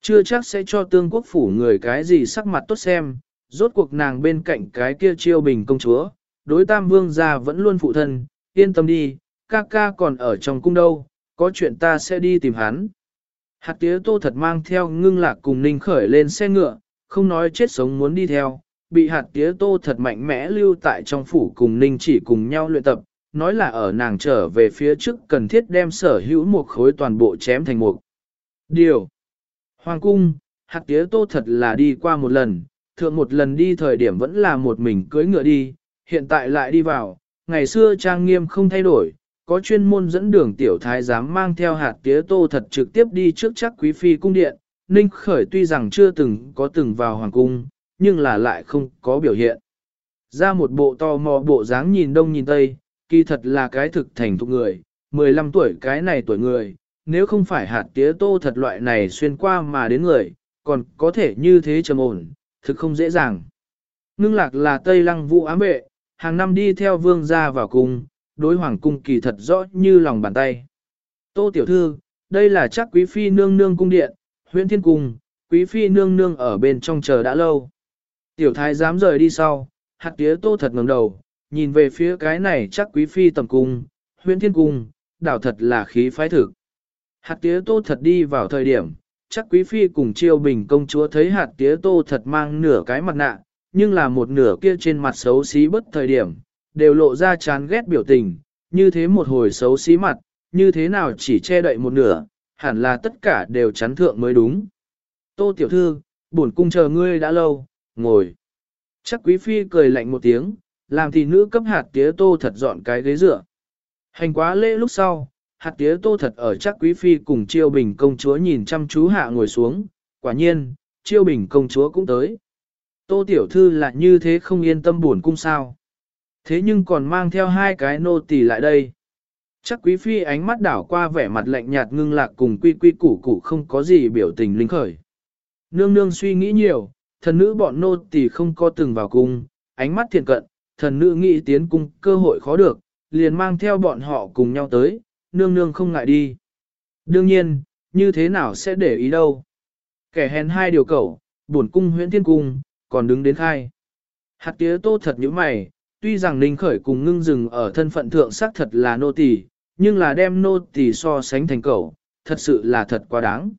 chưa chắc sẽ cho tương quốc phủ người cái gì sắc mặt tốt xem, rốt cuộc nàng bên cạnh cái kia chiêu bình công chúa, đối tam vương gia vẫn luôn phụ thân, yên tâm đi, ca ca còn ở trong cung đâu, có chuyện ta sẽ đi tìm hắn. Hạt tía tô thật mang theo ngưng lạc cùng ninh khởi lên xe ngựa, không nói chết sống muốn đi theo, bị hạt tía tô thật mạnh mẽ lưu tại trong phủ cùng ninh chỉ cùng nhau luyện tập, nói là ở nàng trở về phía trước cần thiết đem sở hữu một khối toàn bộ chém thành một. Điều. Hoàng cung, hạt tía tô thật là đi qua một lần, thượng một lần đi thời điểm vẫn là một mình cưới ngựa đi, hiện tại lại đi vào, ngày xưa trang nghiêm không thay đổi, có chuyên môn dẫn đường tiểu thái giám mang theo hạt tía tô thật trực tiếp đi trước chắc quý phi cung điện. Ninh Khởi tuy rằng chưa từng có từng vào hoàng cung, nhưng là lại không có biểu hiện. Ra một bộ to mò bộ dáng nhìn đông nhìn tây, kỳ thật là cái thực thành thục người, 15 tuổi cái này tuổi người, nếu không phải hạt tía tô thật loại này xuyên qua mà đến người, còn có thể như thế trầm ổn, thực không dễ dàng. Ngưng lạc là Tây Lăng Vũ ám vệ, hàng năm đi theo vương gia vào cung, đối hoàng cung kỳ thật rõ như lòng bàn tay. Tô tiểu thư, đây là chắc quý phi nương nương cung điện, huyện thiên cung, quý phi nương nương ở bên trong chờ đã lâu. Tiểu thái dám rời đi sau, hạt tía tô thật ngẩng đầu, nhìn về phía cái này chắc quý phi tầm cung, huyện thiên cung, đảo thật là khí phái thực. Hạt tía tô thật đi vào thời điểm, chắc quý phi cùng chiêu bình công chúa thấy hạt tía tô thật mang nửa cái mặt nạ, nhưng là một nửa kia trên mặt xấu xí bất thời điểm, đều lộ ra chán ghét biểu tình, như thế một hồi xấu xí mặt, như thế nào chỉ che đậy một nửa, hẳn là tất cả đều chán thượng mới đúng. Tô tiểu thư, bổn cung chờ ngươi đã lâu, ngồi. Chắc quý phi cười lạnh một tiếng, làm thì nữ cấp hạt tía tô thật dọn cái ghế dựa. Hành quá lễ lúc sau, hạt tía tô thật ở chắc quý phi cùng chiêu bình công chúa nhìn chăm chú hạ ngồi xuống, quả nhiên, chiêu bình công chúa cũng tới. Tô tiểu thư là như thế không yên tâm buồn cung sao. Thế nhưng còn mang theo hai cái nô tỳ lại đây. Chắc quý phi ánh mắt đảo qua vẻ mặt lạnh nhạt ngưng lạc cùng quy quy củ củ không có gì biểu tình linh khởi. Nương nương suy nghĩ nhiều, thần nữ bọn nô tỳ không có từng vào cung, ánh mắt thiện cận, thần nữ nghĩ tiến cung cơ hội khó được, liền mang theo bọn họ cùng nhau tới, nương nương không ngại đi. Đương nhiên, như thế nào sẽ để ý đâu. Kẻ hèn hai điều cầu, buồn cung huyễn thiên cung, còn đứng đến khai. Hạt tía tô thật như mày, tuy rằng Ninh Khởi cùng ngưng dừng ở thân phận thượng xác thật là nô tỳ, nhưng là đem nô tỳ so sánh thành cẩu, thật sự là thật quá đáng.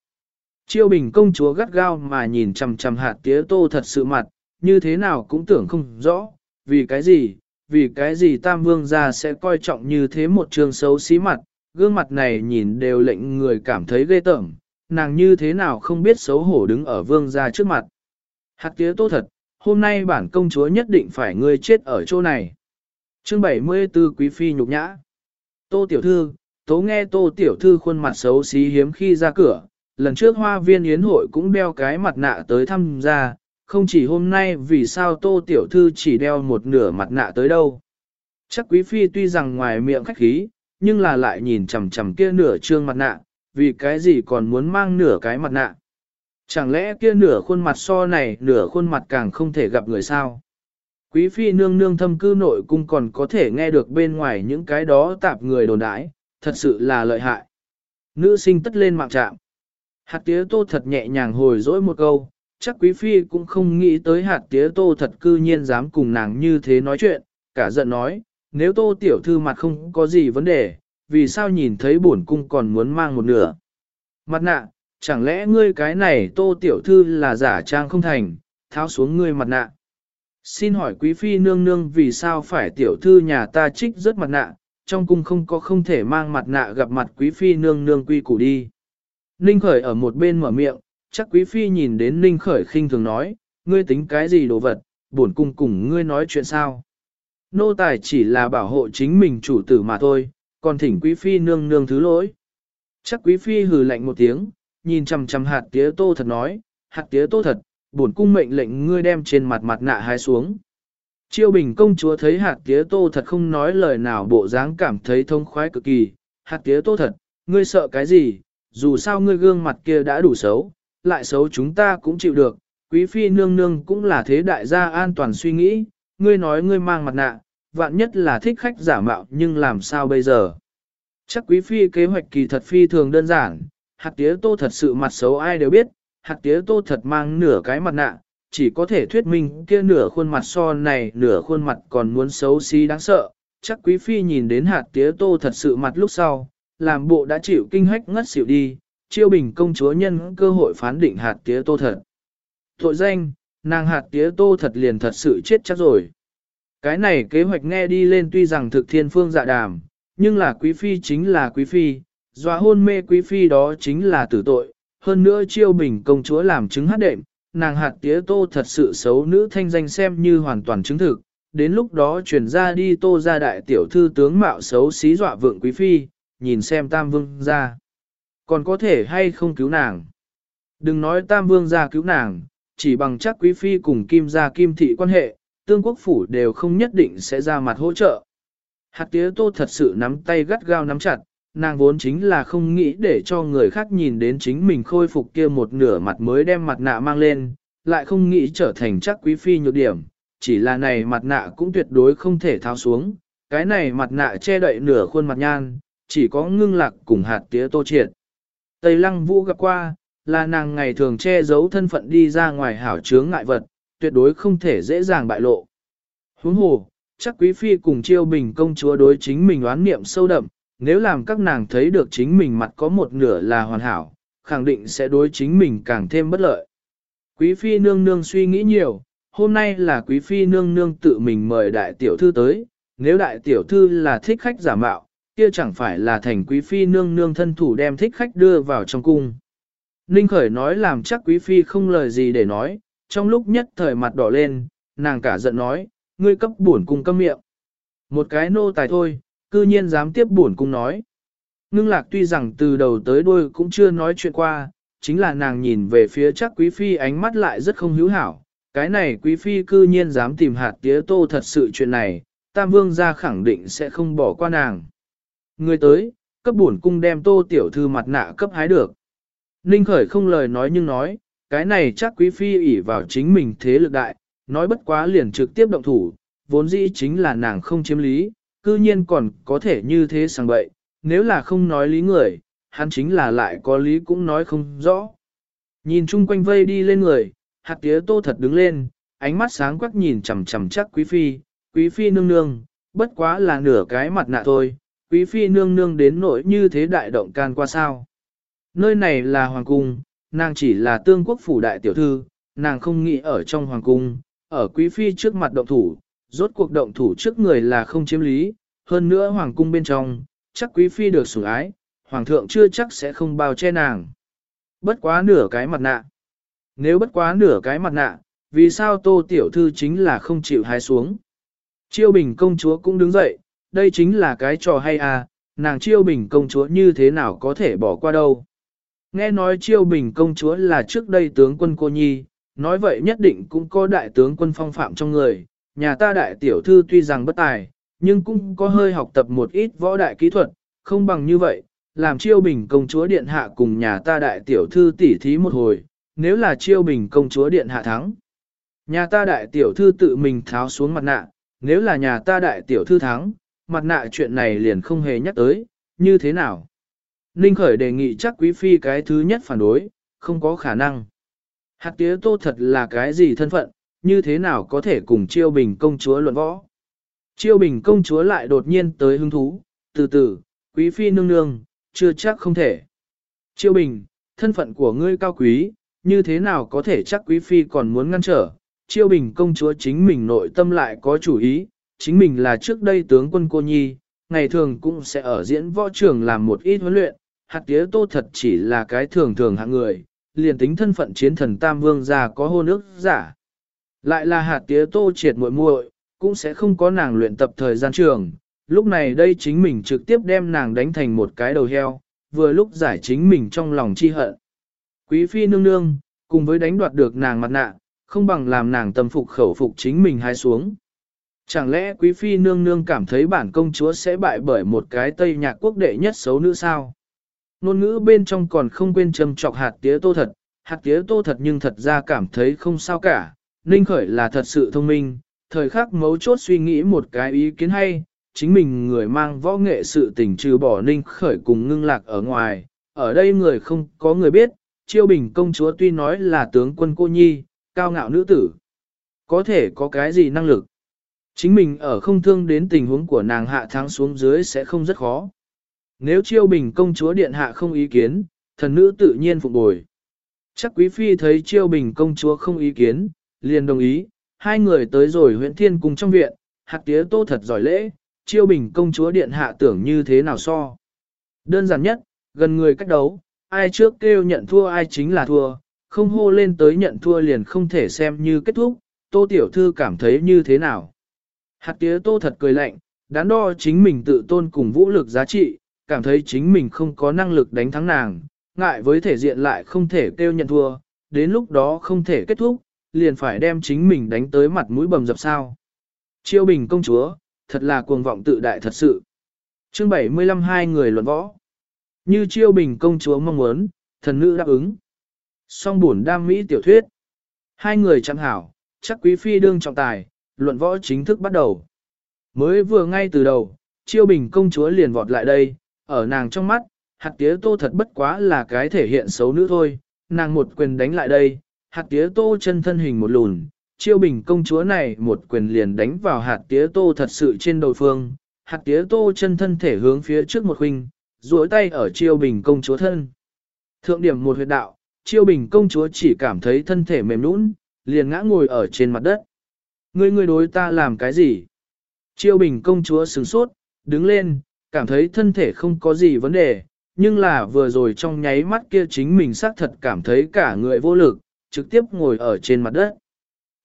Chiêu bình công chúa gắt gao mà nhìn chằm chằm hạt tía tô thật sự mặt, như thế nào cũng tưởng không rõ, vì cái gì, vì cái gì tam vương gia sẽ coi trọng như thế một trường xấu xí mặt, gương mặt này nhìn đều lệnh người cảm thấy ghê tởm, nàng như thế nào không biết xấu hổ đứng ở vương gia trước mặt. Hạt tía tô thật, hôm nay bản công chúa nhất định phải ngươi chết ở chỗ này. Chương 74 Quý Phi nhục nhã. Tô Tiểu Thư, tố nghe Tô Tiểu Thư khuôn mặt xấu xí hiếm khi ra cửa, lần trước hoa viên yến hội cũng đeo cái mặt nạ tới thăm gia, không chỉ hôm nay vì sao Tô Tiểu Thư chỉ đeo một nửa mặt nạ tới đâu. Chắc Quý Phi tuy rằng ngoài miệng khách khí, nhưng là lại nhìn chằm chằm kia nửa trương mặt nạ, vì cái gì còn muốn mang nửa cái mặt nạ. Chẳng lẽ kia nửa khuôn mặt so này nửa khuôn mặt càng không thể gặp người sao? Quý phi nương nương thâm cư nội cung còn có thể nghe được bên ngoài những cái đó tạp người đồn đãi, thật sự là lợi hại. Nữ sinh tất lên mạng trạm. Hạt tía tô thật nhẹ nhàng hồi dỗi một câu, chắc quý phi cũng không nghĩ tới hạt tía tô thật cư nhiên dám cùng nàng như thế nói chuyện, cả giận nói, nếu tô tiểu thư mặt không có gì vấn đề, vì sao nhìn thấy bổn cung còn muốn mang một nửa. Mặt nạ, chẳng lẽ ngươi cái này tô tiểu thư là giả trang không thành, tháo xuống ngươi mặt nạ. Xin hỏi quý phi nương nương vì sao phải tiểu thư nhà ta trích rất mặt nạ, trong cung không có không thể mang mặt nạ gặp mặt quý phi nương nương quy củ đi. Ninh khởi ở một bên mở miệng, chắc quý phi nhìn đến Ninh khởi khinh thường nói, ngươi tính cái gì đồ vật, buồn cung cùng ngươi nói chuyện sao. Nô tài chỉ là bảo hộ chính mình chủ tử mà thôi, còn thỉnh quý phi nương nương thứ lỗi. Chắc quý phi hừ lạnh một tiếng, nhìn chằm chằm hạt tía tô thật nói, hạt tía tô thật, bổn cung mệnh lệnh ngươi đem trên mặt mặt nạ hai xuống. Chiêu bình công chúa thấy hạt tía tô thật không nói lời nào bộ dáng cảm thấy thông khoái cực kỳ, hạt tía tô thật, ngươi sợ cái gì, dù sao ngươi gương mặt kia đã đủ xấu, lại xấu chúng ta cũng chịu được, quý phi nương nương cũng là thế đại gia an toàn suy nghĩ, ngươi nói ngươi mang mặt nạ, vạn nhất là thích khách giả mạo nhưng làm sao bây giờ. Chắc quý phi kế hoạch kỳ thật phi thường đơn giản, hạt tía tô thật sự mặt xấu ai đều biết, hạt tía tô thật mang nửa cái mặt nạ, chỉ có thể thuyết minh kia nửa khuôn mặt so này nửa khuôn mặt còn muốn xấu xí đáng sợ. Chắc quý phi nhìn đến hạt tía tô thật sự mặt lúc sau, làm bộ đã chịu kinh hách ngất xỉu đi, chiêu bình công chúa nhân cơ hội phán định hạt tía tô thật. Tội danh, nàng hạt tía tô thật liền thật sự chết chắc rồi. Cái này kế hoạch nghe đi lên tuy rằng thực thiên phương dạ đàm, nhưng là quý phi chính là quý phi, dọa hôn mê quý phi đó chính là tử tội, hơn nữa chiêu bình công chúa làm chứng hát đệm, nàng hạt tía tô thật sự xấu nữ thanh danh xem như hoàn toàn chứng thực, đến lúc đó chuyển ra đi tô ra đại tiểu thư tướng mạo xấu xí dọa vượng quý phi, nhìn xem tam vương ra. Còn có thể hay không cứu nàng. Đừng nói tam vương ra cứu nàng, chỉ bằng chắc quý phi cùng kim gia kim thị quan hệ, tương quốc phủ đều không nhất định sẽ ra mặt hỗ trợ. Hạt tía tô thật sự nắm tay gắt gao nắm chặt, nàng vốn chính là không nghĩ để cho người khác nhìn đến chính mình khôi phục kia một nửa mặt mới đem mặt nạ mang lên, lại không nghĩ trở thành chắc quý phi nhược điểm, chỉ là này mặt nạ cũng tuyệt đối không thể tháo xuống, cái này mặt nạ che đậy nửa khuôn mặt nhan, chỉ có ngưng lạc cùng hạt tía tô triệt. Tây lăng vũ gặp qua, là nàng ngày thường che giấu thân phận đi ra ngoài hảo chướng ngại vật, tuyệt đối không thể dễ dàng bại lộ. Huống hồ, chắc quý phi cùng chiêu bình công chúa đối chính mình oán niệm sâu đậm, nếu làm các nàng thấy được chính mình mặt có một nửa là hoàn hảo, khẳng định sẽ đối chính mình càng thêm bất lợi. Quý phi nương nương suy nghĩ nhiều, hôm nay là quý phi nương nương tự mình mời đại tiểu thư tới, nếu đại tiểu thư là thích khách giả mạo, kia chẳng phải là thành quý phi nương nương thân thủ đem thích khách đưa vào trong cung. Ninh Khởi nói làm chắc quý phi không lời gì để nói, trong lúc nhất thời mặt đỏ lên, nàng cả giận nói, ngươi cấp bổn cung câm miệng. Một cái nô tài thôi, cư nhiên dám tiếp bổn cung nói. Ngưng lạc tuy rằng từ đầu tới đuôi cũng chưa nói chuyện qua, chính là nàng nhìn về phía chắc quý phi ánh mắt lại rất không hữu hảo. Cái này quý phi cư nhiên dám tìm hạt tía tô thật sự chuyện này, tam vương gia khẳng định sẽ không bỏ qua nàng. Người tới, cấp bổn cung đem tô tiểu thư mặt nạ cấp hái được. Ninh khởi không lời nói nhưng nói, cái này chắc quý phi ỷ vào chính mình thế lực đại, nói bất quá liền trực tiếp động thủ, vốn dĩ chính là nàng không chiếm lý, cư nhiên còn có thể như thế sang bậy, nếu là không nói lý người, hắn chính là lại có lý cũng nói không rõ. Nhìn chung quanh vây đi lên người, hạt tía tô thật đứng lên, ánh mắt sáng quắc nhìn chằm chằm chắc quý phi, quý phi nương nương, bất quá là nửa cái mặt nạ thôi, quý phi nương nương đến nỗi như thế đại động can qua sao. Nơi này là hoàng cung, nàng chỉ là tương quốc phủ đại tiểu thư, nàng không nghĩ ở trong hoàng cung, ở quý phi trước mặt động thủ, rốt cuộc động thủ trước người là không chiếm lý, hơn nữa hoàng cung bên trong, chắc quý phi được sủng ái, hoàng thượng chưa chắc sẽ không bao che nàng. Bất quá nửa cái mặt nạ. Nếu bất quá nửa cái mặt nạ, vì sao tô tiểu thư chính là không chịu hái xuống? Chiêu bình công chúa cũng đứng dậy, đây chính là cái trò hay à, nàng chiêu bình công chúa như thế nào có thể bỏ qua đâu. Nghe nói chiêu bình công chúa là trước đây tướng quân cô nhi, nói vậy nhất định cũng có đại tướng quân phong phạm trong người, nhà ta đại tiểu thư tuy rằng bất tài, nhưng cũng có hơi học tập một ít võ đại kỹ thuật, không bằng như vậy, làm chiêu bình công chúa điện hạ cùng nhà ta đại tiểu thư tỉ thí một hồi, nếu là chiêu bình công chúa điện hạ thắng. Nhà ta đại tiểu thư tự mình tháo xuống mặt nạ, nếu là nhà ta đại tiểu thư thắng, mặt nạ chuyện này liền không hề nhắc tới, như thế nào? Ninh Khởi đề nghị chắc quý phi cái thứ nhất phản đối, không có khả năng. Hạt tía tô thật là cái gì thân phận, như thế nào có thể cùng chiêu bình công chúa luận võ. Chiêu bình công chúa lại đột nhiên tới hứng thú, từ từ, quý phi nương nương, chưa chắc không thể. Chiêu bình, thân phận của ngươi cao quý, như thế nào có thể chắc quý phi còn muốn ngăn trở. Chiêu bình công chúa chính mình nội tâm lại có chủ ý, chính mình là trước đây tướng quân cô nhi, ngày thường cũng sẽ ở diễn võ trường làm một ít huấn luyện, hạt tía tô thật chỉ là cái thường thường hạng người, liền tính thân phận chiến thần Tam Vương già có hôn ước giả. Lại là hạt tía tô triệt muội muội cũng sẽ không có nàng luyện tập thời gian trường, lúc này đây chính mình trực tiếp đem nàng đánh thành một cái đầu heo, vừa lúc giải chính mình trong lòng chi hận. Quý phi nương nương, cùng với đánh đoạt được nàng mặt nạ, không bằng làm nàng tâm phục khẩu phục chính mình hai xuống. Chẳng lẽ quý phi nương nương cảm thấy bản công chúa sẽ bại bởi một cái tây nhạc quốc đệ nhất xấu nữ sao? Nôn ngữ bên trong còn không quên châm chọc hạt tía tô thật, hạt tía tô thật nhưng thật ra cảm thấy không sao cả. Ninh khởi là thật sự thông minh, thời khắc mấu chốt suy nghĩ một cái ý kiến hay, chính mình người mang võ nghệ sự tình trừ bỏ ninh khởi cùng ngưng lạc ở ngoài, ở đây người không có người biết, chiêu bình công chúa tuy nói là tướng quân cô nhi, cao ngạo nữ tử, có thể có cái gì năng lực. Chính mình ở không thương đến tình huống của nàng hạ tháng xuống dưới sẽ không rất khó. Nếu chiêu bình công chúa điện hạ không ý kiến, thần nữ tự nhiên phục bồi. Chắc quý phi thấy chiêu bình công chúa không ý kiến, liền đồng ý, hai người tới rồi huyện thiên cùng trong viện, hạt tía tô thật giỏi lễ, chiêu bình công chúa điện hạ tưởng như thế nào so. Đơn giản nhất, gần người cách đấu, ai trước kêu nhận thua ai chính là thua, không hô lên tới nhận thua liền không thể xem như kết thúc, tô tiểu thư cảm thấy như thế nào. Hạt tía tô thật cười lạnh, đắn đo chính mình tự tôn cùng vũ lực giá trị, cảm thấy chính mình không có năng lực đánh thắng nàng, ngại với thể diện lại không thể kêu nhận thua, đến lúc đó không thể kết thúc, liền phải đem chính mình đánh tới mặt mũi bầm dập sao. Chiêu bình công chúa, thật là cuồng vọng tự đại thật sự. Chương 75 hai người luận võ. Như chiêu bình công chúa mong muốn, thần nữ đáp ứng. Song buồn đam mỹ tiểu thuyết. Hai người chẳng hảo, chắc quý phi đương trọng tài, luận võ chính thức bắt đầu. Mới vừa ngay từ đầu, chiêu bình công chúa liền vọt lại đây, ở nàng trong mắt, hạt tía tô thật bất quá là cái thể hiện xấu nữ thôi, nàng một quyền đánh lại đây, hạt tía tô chân thân hình một lùn, chiêu bình công chúa này một quyền liền đánh vào hạt tía tô thật sự trên đầu phương, hạt tía tô chân thân thể hướng phía trước một huynh, duỗi tay ở chiêu bình công chúa thân. Thượng điểm một huyệt đạo, chiêu bình công chúa chỉ cảm thấy thân thể mềm nũng, liền ngã ngồi ở trên mặt đất. Ngươi ngươi đối ta làm cái gì? Chiêu bình công chúa sửng sốt, đứng lên, cảm thấy thân thể không có gì vấn đề, nhưng là vừa rồi trong nháy mắt kia chính mình xác thật cảm thấy cả người vô lực, trực tiếp ngồi ở trên mặt đất.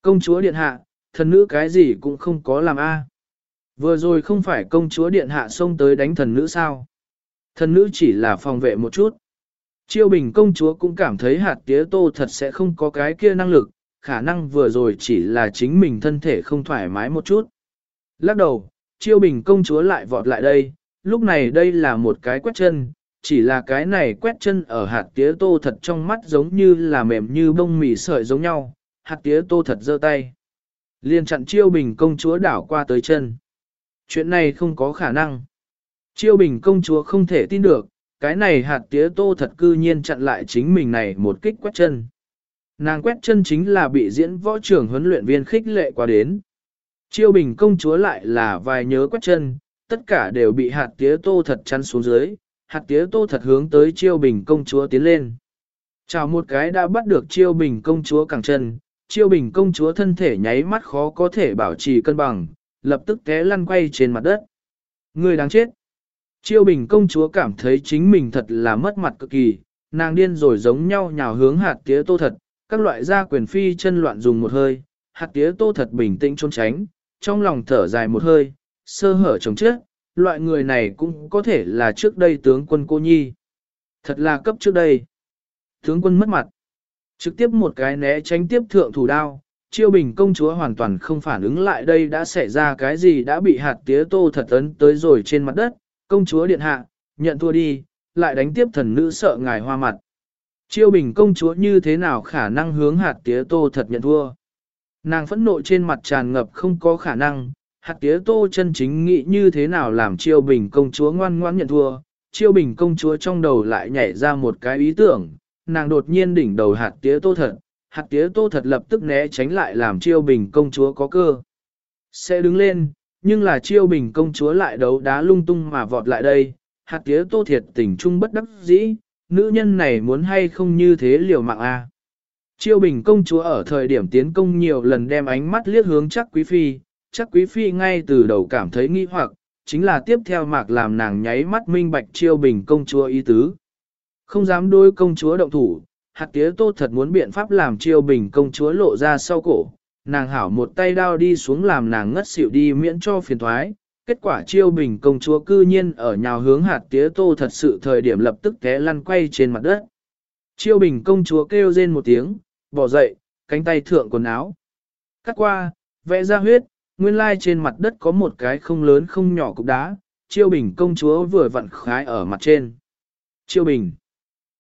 Công chúa điện hạ, thần nữ cái gì cũng không có làm a. Vừa rồi không phải công chúa điện hạ xông tới đánh thần nữ sao? Thần nữ chỉ là phòng vệ một chút. Chiêu bình công chúa cũng cảm thấy hạt tía tô thật sẽ không có cái kia năng lực, khả năng vừa rồi chỉ là chính mình thân thể không thoải mái một chút. Lắc đầu, chiêu bình công chúa lại vọt lại đây, lúc này đây là một cái quét chân, chỉ là cái này quét chân ở hạt tía tô thật trong mắt giống như là mềm như bông mì sợi giống nhau, hạt tía tô thật giơ tay. Liên chặn chiêu bình công chúa đảo qua tới chân. Chuyện này không có khả năng. Chiêu bình công chúa không thể tin được, cái này hạt tía tô thật cư nhiên chặn lại chính mình này một kích quét chân. Nàng quét chân chính là bị diễn võ trưởng huấn luyện viên khích lệ qua đến. Chiêu bình công chúa lại là vài nhớ quét chân, tất cả đều bị hạt tía tô thật chăn xuống dưới, hạt tía tô thật hướng tới chiêu bình công chúa tiến lên. Chào một cái đã bắt được chiêu bình công chúa cẳng chân, chiêu bình công chúa thân thể nháy mắt khó có thể bảo trì cân bằng, lập tức té lăn quay trên mặt đất. Người đáng chết. Chiêu bình công chúa cảm thấy chính mình thật là mất mặt cực kỳ, nàng điên rồi giống nhau nhào hướng hạt tía tô thật, các loại gia quyền phi chân loạn dùng một hơi, hạt tía tô thật bình tĩnh trốn tránh, trong lòng thở dài một hơi, sơ hở chống chết, loại người này cũng có thể là trước đây tướng quân cô nhi. Thật là cấp trước đây. Tướng quân mất mặt. Trực tiếp một cái né tránh tiếp thượng thủ đao, chiêu bình công chúa hoàn toàn không phản ứng lại đây đã xảy ra cái gì đã bị hạt tía tô thật ấn tới rồi trên mặt đất, công chúa điện hạ, nhận thua đi, lại đánh tiếp thần nữ sợ ngài hoa mặt. Chiêu bình công chúa như thế nào khả năng hướng hạt tía tô thật nhận thua. Nàng phẫn nộ trên mặt tràn ngập không có khả năng, hạt tía tô chân chính nghĩ như thế nào làm chiêu bình công chúa ngoan ngoãn nhận thua. Chiêu bình công chúa trong đầu lại nhảy ra một cái ý tưởng, nàng đột nhiên đỉnh đầu hạt tía tô thật, hạt tía tô thật lập tức né tránh lại làm chiêu bình công chúa có cơ. Sẽ đứng lên, nhưng là chiêu bình công chúa lại đấu đá lung tung mà vọt lại đây, hạt tía tô thiệt tình trung bất đắc dĩ, nữ nhân này muốn hay không như thế liều mạng a. À. Chiêu bình công chúa ở thời điểm tiến công nhiều lần đem ánh mắt liếc hướng chắc quý phi, chắc quý phi ngay từ đầu cảm thấy nghi hoặc, chính là tiếp theo mạc làm nàng nháy mắt minh bạch chiêu bình công chúa ý tứ. Không dám đôi công chúa động thủ, hạt tía tô thật muốn biện pháp làm chiêu bình công chúa lộ ra sau cổ, nàng hảo một tay đao đi xuống làm nàng ngất xỉu đi miễn cho phiền thoái. Kết quả chiêu bình công chúa cư nhiên ở nhào hướng hạt tía tô thật sự thời điểm lập tức té lăn quay trên mặt đất. Chiêu bình công chúa kêu rên một tiếng, bỏ dậy, cánh tay thượng quần áo. Cắt qua, vẽ ra huyết, nguyên lai trên mặt đất có một cái không lớn không nhỏ cục đá, chiêu bình công chúa vừa vặn khái ở mặt trên. Chiêu bình.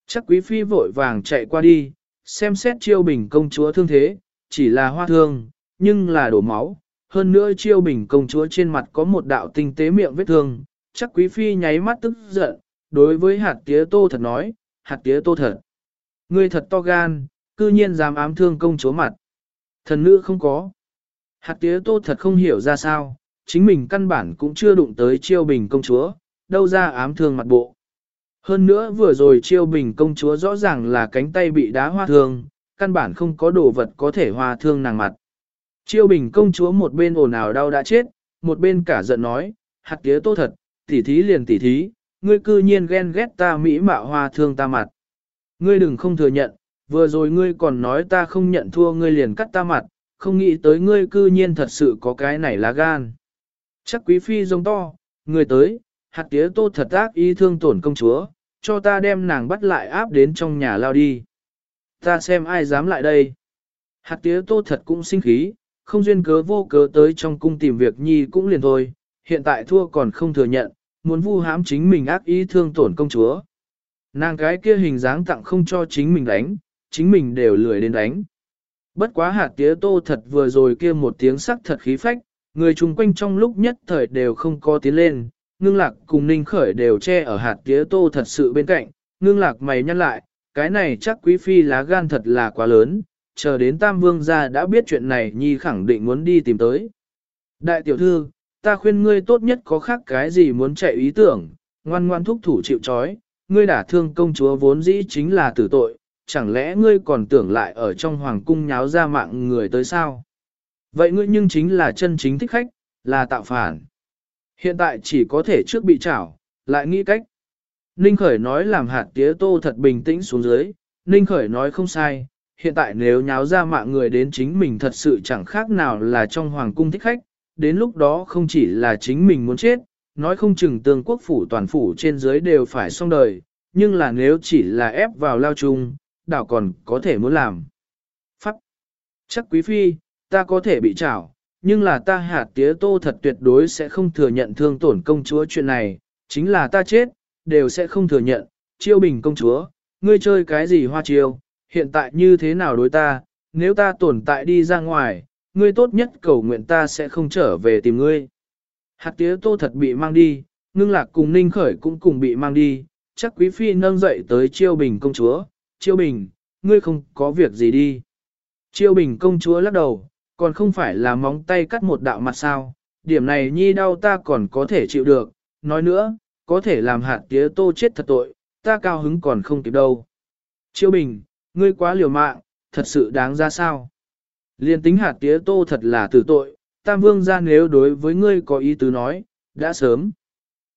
Chắc quý phi vội vàng chạy qua đi, xem xét chiêu bình công chúa thương thế, chỉ là hoa thương, nhưng là đổ máu. Hơn nữa chiêu bình công chúa trên mặt có một đạo tinh tế miệng vết thương, chắc quý phi nháy mắt tức giận, đối với hạt tía tô thật nói, hạt tía tô thật. Ngươi thật to gan, cư nhiên dám ám thương công chúa mặt. Thần nữ không có. Hạt tía tô thật không hiểu ra sao, chính mình căn bản cũng chưa đụng tới chiêu bình công chúa, đâu ra ám thương mặt bộ. Hơn nữa vừa rồi chiêu bình công chúa rõ ràng là cánh tay bị đá hoa thương, căn bản không có đồ vật có thể hoa thương nàng mặt. Chiêu bình công chúa một bên ồn ào đau đã chết, một bên cả giận nói, hạt tía tô thật, tỉ thí liền tỉ thí, ngươi cư nhiên ghen ghét ta mỹ mạo hoa thương ta mặt. Ngươi đừng không thừa nhận, vừa rồi ngươi còn nói ta không nhận thua ngươi liền cắt ta mặt, không nghĩ tới ngươi cư nhiên thật sự có cái này là gan. Chắc quý phi giống to, người tới, hạt tía tô thật ác ý thương tổn công chúa, cho ta đem nàng bắt lại áp đến trong nhà lao đi. Ta xem ai dám lại đây. Hạt tía tô thật cũng sinh khí, không duyên cớ vô cớ tới trong cung tìm việc nhi cũng liền thôi, hiện tại thua còn không thừa nhận, muốn vu hãm chính mình ác ý thương tổn công chúa. Nàng cái kia hình dáng tặng không cho chính mình đánh, chính mình đều lười đến đánh. Bất quá hạt tía tô thật vừa rồi kia một tiếng sắc thật khí phách, người chung quanh trong lúc nhất thời đều không có tiến lên, ngưng lạc cùng ninh khởi đều che ở hạt tía tô thật sự bên cạnh, ngưng lạc mày nhăn lại, cái này chắc quý phi lá gan thật là quá lớn, chờ đến tam vương gia đã biết chuyện này nhi khẳng định muốn đi tìm tới. Đại tiểu thư, ta khuyên ngươi tốt nhất có khác cái gì muốn chạy ý tưởng, ngoan ngoan thúc thủ chịu trói, ngươi đả thương công chúa vốn dĩ chính là tử tội, chẳng lẽ ngươi còn tưởng lại ở trong hoàng cung nháo ra mạng người tới sao? Vậy ngươi nhưng chính là chân chính thích khách, là tạo phản. Hiện tại chỉ có thể trước bị trảo, lại nghĩ cách. Ninh Khởi nói làm hạt tía tô thật bình tĩnh xuống dưới, Ninh Khởi nói không sai, hiện tại nếu nháo ra mạng người đến chính mình thật sự chẳng khác nào là trong hoàng cung thích khách, đến lúc đó không chỉ là chính mình muốn chết, nói không chừng tương quốc phủ toàn phủ trên dưới đều phải xong đời, nhưng là nếu chỉ là ép vào lao chung, đảo còn có thể muốn làm. Pháp. Chắc quý phi, ta có thể bị trảo, nhưng là ta hạt tía tô thật tuyệt đối sẽ không thừa nhận thương tổn công chúa chuyện này, chính là ta chết, đều sẽ không thừa nhận, chiêu bình công chúa, ngươi chơi cái gì hoa chiêu, hiện tại như thế nào đối ta, nếu ta tồn tại đi ra ngoài, ngươi tốt nhất cầu nguyện ta sẽ không trở về tìm ngươi. Hạt tía tô thật bị mang đi, ngưng lạc cùng ninh khởi cũng cùng bị mang đi, chắc quý phi nâng dậy tới chiêu bình công chúa, chiêu bình, ngươi không có việc gì đi. Chiêu bình công chúa lắc đầu, còn không phải là móng tay cắt một đạo mặt sao, điểm này nhi đau ta còn có thể chịu được, nói nữa, có thể làm hạt tía tô chết thật tội, ta cao hứng còn không kịp đâu. Chiêu bình, ngươi quá liều mạng, thật sự đáng ra sao? Liên tính hạt tía tô thật là tử tội, tam vương ra nếu đối với ngươi có ý tứ nói, đã sớm.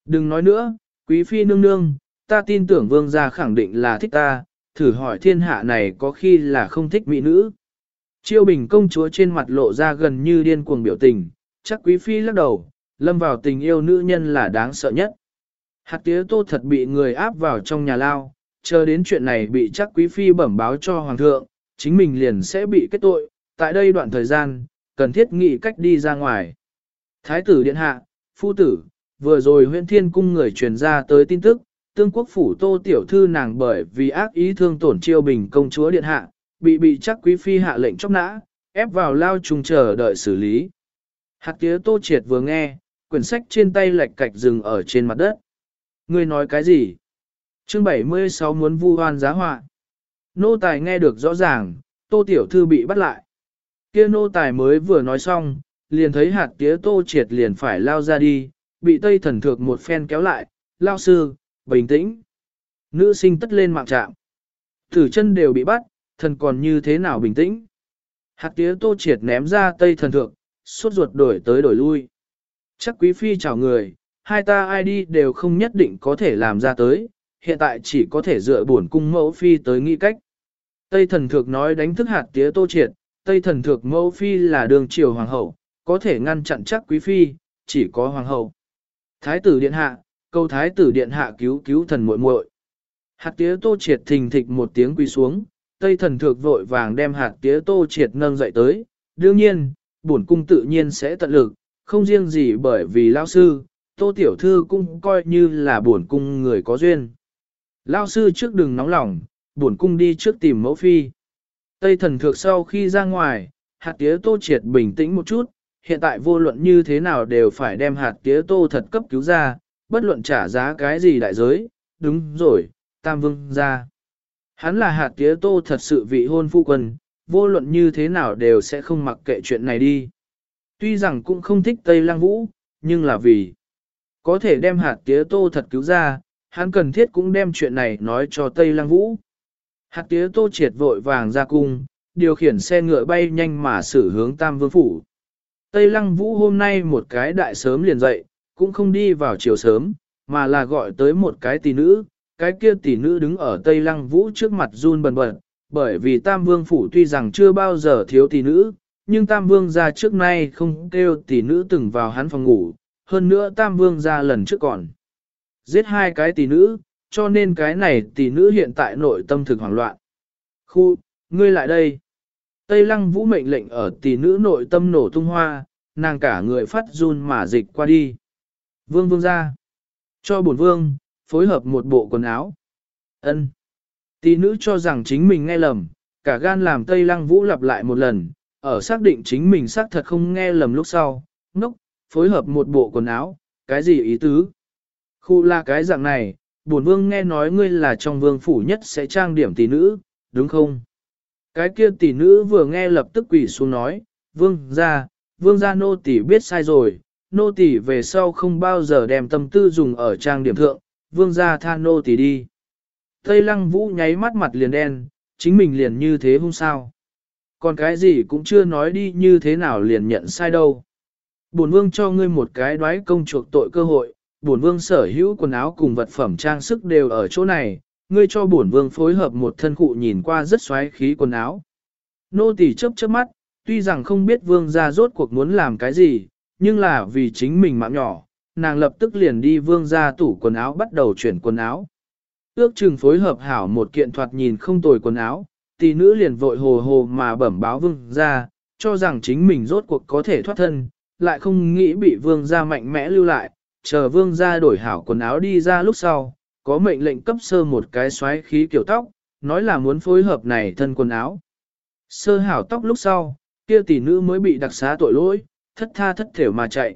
Đừng nói nữa, quý phi nương nương, ta tin tưởng vương gia khẳng định là thích ta, thử hỏi thiên hạ này có khi là không thích mỹ nữ. Chiêu bình công chúa trên mặt lộ ra gần như điên cuồng biểu tình, chắc quý phi lắc đầu, lâm vào tình yêu nữ nhân là đáng sợ nhất. Hạt tía tô thật bị người áp vào trong nhà lao, chờ đến chuyện này bị chắc quý phi bẩm báo cho hoàng thượng, chính mình liền sẽ bị kết tội, tại đây đoạn thời gian, cần thiết nghị cách đi ra ngoài. Thái tử điện hạ, phu tử, vừa rồi huyện thiên cung người truyền ra tới tin tức, tương quốc phủ tô tiểu thư nàng bởi vì ác ý thương tổn chiêu bình công chúa điện hạ, bị bị chắc quý phi hạ lệnh chóc nã, ép vào lao trùng chờ đợi xử lý. Hạt tía tô triệt vừa nghe, quyển sách trên tay lệch cạch dừng ở trên mặt đất. Ngươi nói cái gì? Chương 76 muốn vu hoan giá họa. Nô tài nghe được rõ ràng, tô tiểu thư bị bắt lại. Kia nô tài mới vừa nói xong, liền thấy hạt tía tô triệt liền phải lao ra đi, bị tây thần thược một phen kéo lại, lao sư, bình tĩnh. Nữ sinh tất lên mạng trạm. Thử chân đều bị bắt, thần còn như thế nào bình tĩnh. Hạt tía tô triệt ném ra tây thần thượng, suốt ruột đổi tới đổi lui. Chắc quý phi chào người, hai ta ai đi đều không nhất định có thể làm ra tới, hiện tại chỉ có thể dựa bổn cung mẫu phi tới nghĩ cách. Tây thần thượng nói đánh thức hạt tía tô triệt, Tây thần thượng mẫu phi là đường triều hoàng hậu, có thể ngăn chặn chắc quý phi, chỉ có hoàng hậu. Thái tử điện hạ, câu thái tử điện hạ cứu cứu thần muội muội. Hạt tía tô triệt thình thịch một tiếng quỳ xuống, Tây thần thược vội vàng đem hạt tía tô triệt nâng dậy tới. Đương nhiên, bổn cung tự nhiên sẽ tận lực, không riêng gì bởi vì lao sư, tô tiểu thư cũng coi như là bổn cung người có duyên. Lao sư trước đừng nóng lòng, bổn cung đi trước tìm mẫu phi. Tây thần thược sau khi ra ngoài, hạt tía tô triệt bình tĩnh một chút, hiện tại vô luận như thế nào đều phải đem hạt tía tô thật cấp cứu ra, bất luận trả giá cái gì đại giới, đúng rồi, tam vương ra. Hắn là hạt tía tô thật sự vị hôn phu quân, vô luận như thế nào đều sẽ không mặc kệ chuyện này đi. Tuy rằng cũng không thích Tây Lăng Vũ, nhưng là vì có thể đem hạt tía tô thật cứu ra, hắn cần thiết cũng đem chuyện này nói cho Tây Lăng Vũ. Hạt tía tô triệt vội vàng ra cung, điều khiển xe ngựa bay nhanh mà xử hướng Tam Vương Phủ. Tây Lăng Vũ hôm nay một cái đại sớm liền dậy, cũng không đi vào chiều sớm, mà là gọi tới một cái tỷ nữ, cái kia tỷ nữ đứng ở Tây Lăng Vũ trước mặt run bần bật, bởi vì Tam Vương Phủ tuy rằng chưa bao giờ thiếu tỷ nữ, nhưng Tam Vương ra trước nay không kêu tỷ nữ từng vào hắn phòng ngủ, hơn nữa Tam Vương ra lần trước còn. Giết hai cái tỷ nữ, cho nên cái này tỷ nữ hiện tại nội tâm thực hoảng loạn. Khu, ngươi lại đây. Tây lăng vũ mệnh lệnh ở tỷ nữ nội tâm nổ tung hoa, nàng cả người phát run mà dịch qua đi. Vương vương ra. Cho bổn vương, phối hợp một bộ quần áo. ân Tỷ nữ cho rằng chính mình nghe lầm, cả gan làm Tây lăng vũ lặp lại một lần, ở xác định chính mình xác thật không nghe lầm lúc sau, ngốc, phối hợp một bộ quần áo, cái gì ý tứ? Khu là cái dạng này, bổn vương nghe nói ngươi là trong vương phủ nhất sẽ trang điểm tỷ nữ, đúng không? Cái kia tỷ nữ vừa nghe lập tức quỷ xuống nói, vương ra, vương ra nô tỷ biết sai rồi, nô tỳ về sau không bao giờ đem tâm tư dùng ở trang điểm thượng, vương gia tha nô tỳ đi. Tây lăng vũ nháy mắt mặt liền đen, chính mình liền như thế không sao. Còn cái gì cũng chưa nói đi như thế nào liền nhận sai đâu. Bổn vương cho ngươi một cái đoái công chuộc tội cơ hội, bổn vương sở hữu quần áo cùng vật phẩm trang sức đều ở chỗ này, ngươi cho bổn vương phối hợp một thân cụ nhìn qua rất xoáy khí quần áo. Nô tỳ chớp chớp mắt, tuy rằng không biết vương gia rốt cuộc muốn làm cái gì, nhưng là vì chính mình mạng nhỏ, nàng lập tức liền đi vương gia tủ quần áo bắt đầu chuyển quần áo. Ước chừng phối hợp hảo một kiện thoạt nhìn không tồi quần áo, tỷ nữ liền vội hồ hồ mà bẩm báo vương gia, cho rằng chính mình rốt cuộc có thể thoát thân, lại không nghĩ bị vương gia mạnh mẽ lưu lại, chờ vương gia đổi hảo quần áo đi ra lúc sau, có mệnh lệnh cấp sơ một cái xoáy khí kiểu tóc, nói là muốn phối hợp này thân quần áo. Sơ hảo tóc lúc sau, kia tỷ nữ mới bị đặc xá tội lỗi, thất tha thất thểu mà chạy.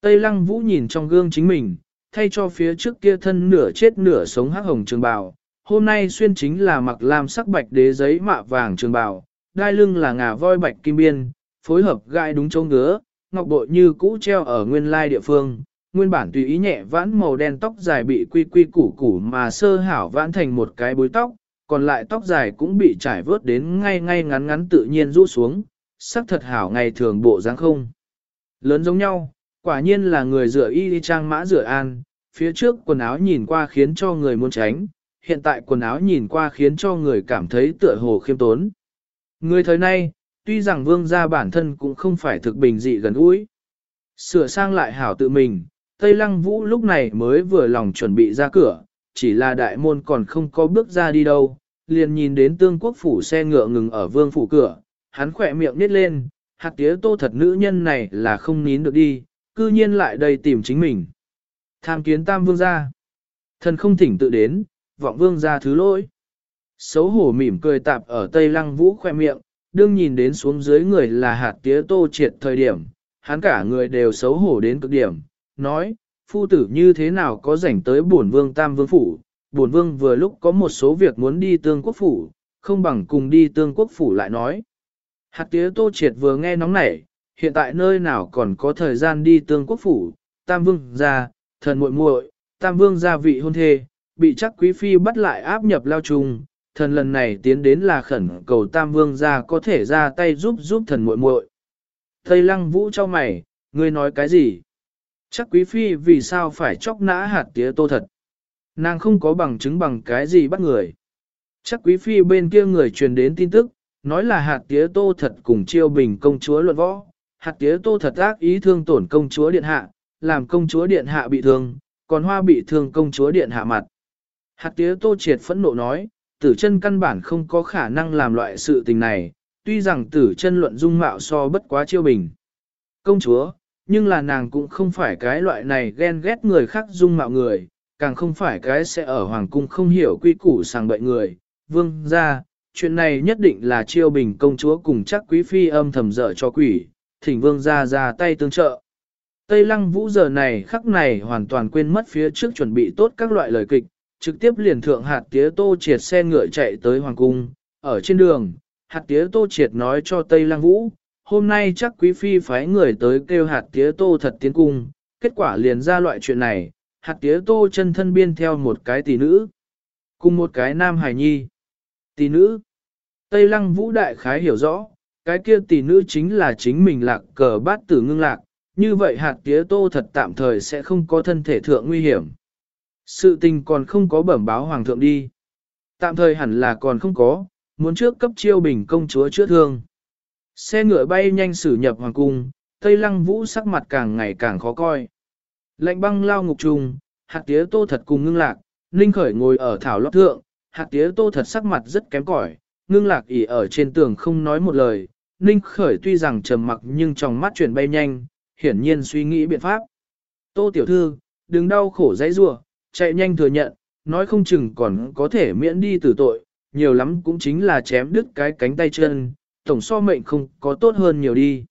Tây lăng vũ nhìn trong gương chính mình, thay cho phía trước kia thân nửa chết nửa sống hắc hồng trường bào. Hôm nay xuyên chính là mặc lam sắc bạch đế giấy mạ vàng trường bào, đai lưng là ngà voi bạch kim biên, phối hợp gai đúng chỗ ngứa, ngọc bội như cũ treo ở nguyên lai địa phương. Nguyên bản tùy ý nhẹ vãn màu đen tóc dài bị quy quy củ củ mà sơ hảo vãn thành một cái bối tóc, còn lại tóc dài cũng bị trải vớt đến ngay ngay ngắn ngắn tự nhiên rũ xuống, sắc thật hảo ngày thường bộ dáng không. Lớn giống nhau, quả nhiên là người rửa y đi trang mã rửa an, phía trước quần áo nhìn qua khiến cho người muốn tránh, hiện tại quần áo nhìn qua khiến cho người cảm thấy tựa hồ khiêm tốn. Người thời nay, tuy rằng vương gia bản thân cũng không phải thực bình dị gần gũi. Sửa sang lại hảo tự mình, Tây Lăng Vũ lúc này mới vừa lòng chuẩn bị ra cửa, chỉ là đại môn còn không có bước ra đi đâu, liền nhìn đến tương quốc phủ xe ngựa ngừng ở vương phủ cửa, hắn khỏe miệng nít lên, hạt tía tô thật nữ nhân này là không nín được đi, cư nhiên lại đây tìm chính mình. Tham kiến tam vương gia. Thần không thỉnh tự đến, vọng vương gia thứ lỗi. Xấu hổ mỉm cười tạp ở tây lăng vũ khoe miệng, đương nhìn đến xuống dưới người là hạt tía tô triệt thời điểm, hắn cả người đều xấu hổ đến cực điểm, nói, phu tử như thế nào có rảnh tới bổn vương tam vương phủ, bổn vương vừa lúc có một số việc muốn đi tương quốc phủ, không bằng cùng đi tương quốc phủ lại nói. Hạt tía tô triệt vừa nghe nóng nảy, hiện tại nơi nào còn có thời gian đi tương quốc phủ, tam vương ra, thần muội muội, tam vương gia vị hôn thê, bị chắc quý phi bắt lại áp nhập lao trùng, thần lần này tiến đến là khẩn cầu tam vương gia có thể ra tay giúp giúp thần muội muội. Tây lăng vũ cho mày, ngươi nói cái gì? Chắc quý phi vì sao phải chóc nã hạt tía tô thật? Nàng không có bằng chứng bằng cái gì bắt người. Chắc quý phi bên kia người truyền đến tin tức, nói là hạt tía tô thật cùng chiêu bình công chúa luận võ. Hạt tía tô thật ác ý thương tổn công chúa điện hạ, làm công chúa điện hạ bị thương, còn hoa bị thương công chúa điện hạ mặt. Hạt tía tô triệt phẫn nộ nói, tử chân căn bản không có khả năng làm loại sự tình này, tuy rằng tử chân luận dung mạo so bất quá chiêu bình. Công chúa, nhưng là nàng cũng không phải cái loại này ghen ghét người khác dung mạo người, càng không phải cái sẽ ở hoàng cung không hiểu quy củ sàng bậy người. Vương ra, chuyện này nhất định là chiêu bình công chúa cùng chắc quý phi âm thầm dở cho quỷ, thỉnh vương ra ra tay tương trợ. Tây lăng vũ giờ này khắc này hoàn toàn quên mất phía trước chuẩn bị tốt các loại lời kịch, trực tiếp liền thượng hạt tía tô triệt xe ngựa chạy tới hoàng cung, ở trên đường, hạt tía tô triệt nói cho Tây lăng vũ, hôm nay chắc quý phi phái người tới kêu hạt tía tô thật tiến cung, kết quả liền ra loại chuyện này, hạt tía tô chân thân biên theo một cái tỷ nữ, cùng một cái nam hài nhi. Tỷ nữ, Tây lăng vũ đại khái hiểu rõ, cái kia tỷ nữ chính là chính mình lạc cờ bát tử ngưng lạc, như vậy hạt tía tô thật tạm thời sẽ không có thân thể thượng nguy hiểm. Sự tình còn không có bẩm báo hoàng thượng đi. Tạm thời hẳn là còn không có, muốn trước cấp chiêu bình công chúa chữa thương. Xe ngựa bay nhanh xử nhập hoàng cung, Tây Lăng Vũ sắc mặt càng ngày càng khó coi. Lạnh băng lao ngục trùng, hạt tía tô thật cùng ngưng lạc, Ninh Khởi ngồi ở thảo lót thượng, hạt tía tô thật sắc mặt rất kém cỏi, ngưng lạc ỉ ở trên tường không nói một lời. Ninh Khởi tuy rằng trầm mặc nhưng trong mắt chuyển bay nhanh, hiển nhiên suy nghĩ biện pháp. Tô tiểu thư, đừng đau khổ dãy rua, chạy nhanh thừa nhận, nói không chừng còn có thể miễn đi tử tội, nhiều lắm cũng chính là chém đứt cái cánh tay chân, tổng so mệnh không có tốt hơn nhiều đi.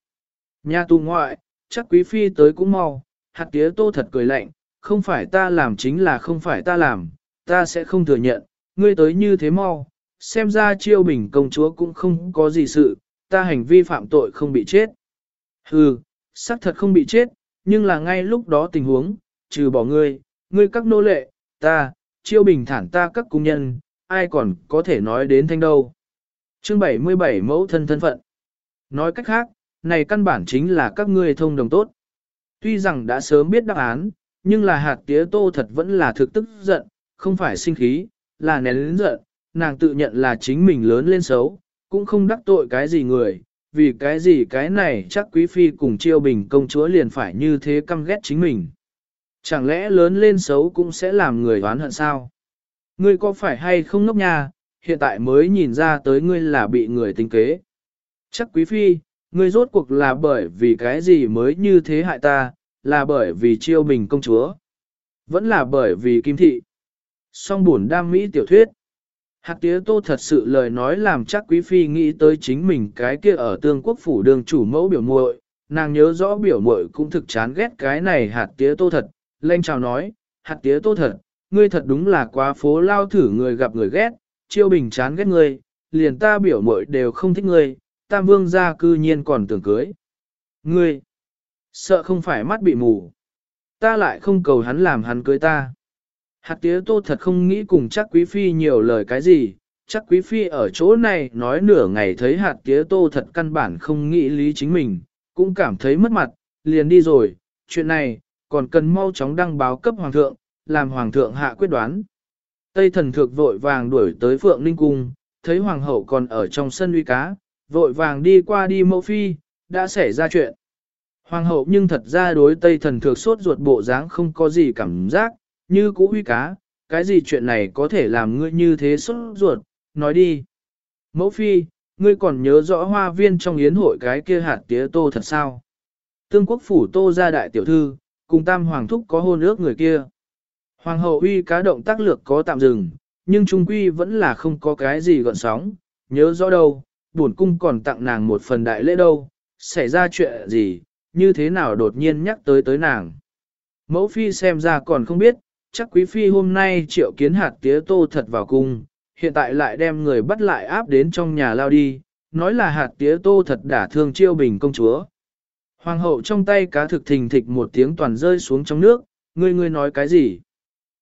Nhà tù ngoại, chắc quý phi tới cũng mau, hạt tía tô thật cười lạnh, không phải ta làm chính là không phải ta làm, ta sẽ không thừa nhận, ngươi tới như thế mau, xem ra chiêu bình công chúa cũng không có gì sự, ta hành vi phạm tội không bị chết. Hừ, xác thật không bị chết, nhưng là ngay lúc đó tình huống, trừ bỏ ngươi, ngươi các nô lệ, ta, chiêu bình thản ta các cung nhân, ai còn có thể nói đến thanh đâu. Chương 77 mẫu thân thân phận. Nói cách khác, này căn bản chính là các ngươi thông đồng tốt. Tuy rằng đã sớm biết đáp án, nhưng là hạt tía tô thật vẫn là thực tức giận, không phải sinh khí, là nén lớn giận, nàng tự nhận là chính mình lớn lên xấu, cũng không đắc tội cái gì người, vì cái gì cái này chắc quý phi cùng chiêu bình công chúa liền phải như thế căm ghét chính mình. Chẳng lẽ lớn lên xấu cũng sẽ làm người oán hận sao? Ngươi có phải hay không ngốc nha, hiện tại mới nhìn ra tới ngươi là bị người tính kế. Chắc quý phi, ngươi rốt cuộc là bởi vì cái gì mới như thế hại ta, là bởi vì chiêu bình công chúa. Vẫn là bởi vì kim thị. Song buồn đam mỹ tiểu thuyết. Hạt tía tô thật sự lời nói làm chắc quý phi nghĩ tới chính mình cái kia ở tương quốc phủ đường chủ mẫu biểu muội, nàng nhớ rõ biểu muội cũng thực chán ghét cái này hạt tía tô thật, lên chào nói, hạt tía tô thật, ngươi thật đúng là quá phố lao thử người gặp người ghét, chiêu bình chán ghét ngươi, liền ta biểu muội đều không thích ngươi, tam vương gia cư nhiên còn tưởng cưới. Ngươi, sợ không phải mắt bị mù, ta lại không cầu hắn làm hắn cưới ta. Hạt tía tô thật không nghĩ cùng chắc quý phi nhiều lời cái gì, chắc quý phi ở chỗ này nói nửa ngày thấy hạt tía tô thật căn bản không nghĩ lý chính mình, cũng cảm thấy mất mặt, liền đi rồi, chuyện này, còn cần mau chóng đăng báo cấp hoàng thượng, làm hoàng thượng hạ quyết đoán. Tây thần thượng vội vàng đuổi tới Phượng Ninh Cung, thấy hoàng hậu còn ở trong sân uy cá, vội vàng đi qua đi mẫu phi, đã xảy ra chuyện. Hoàng hậu nhưng thật ra đối Tây thần thượng sốt ruột bộ dáng không có gì cảm giác, như cũ huy cá, cái gì chuyện này có thể làm ngươi như thế sốt ruột, nói đi. Mẫu phi, ngươi còn nhớ rõ hoa viên trong yến hội cái kia hạt tía tô thật sao? Tương quốc phủ tô ra đại tiểu thư, cùng tam hoàng thúc có hôn ước người kia. Hoàng hậu uy cá động tác lược có tạm dừng, nhưng trung quy vẫn là không có cái gì gọn sóng, nhớ rõ đâu, buồn cung còn tặng nàng một phần đại lễ đâu, xảy ra chuyện gì, như thế nào đột nhiên nhắc tới tới nàng. Mẫu phi xem ra còn không biết, chắc quý phi hôm nay triệu kiến hạt tía tô thật vào cung, hiện tại lại đem người bắt lại áp đến trong nhà lao đi, nói là hạt tía tô thật đã thương chiêu bình công chúa. Hoàng hậu trong tay cá thực thình thịch một tiếng toàn rơi xuống trong nước, ngươi ngươi nói cái gì?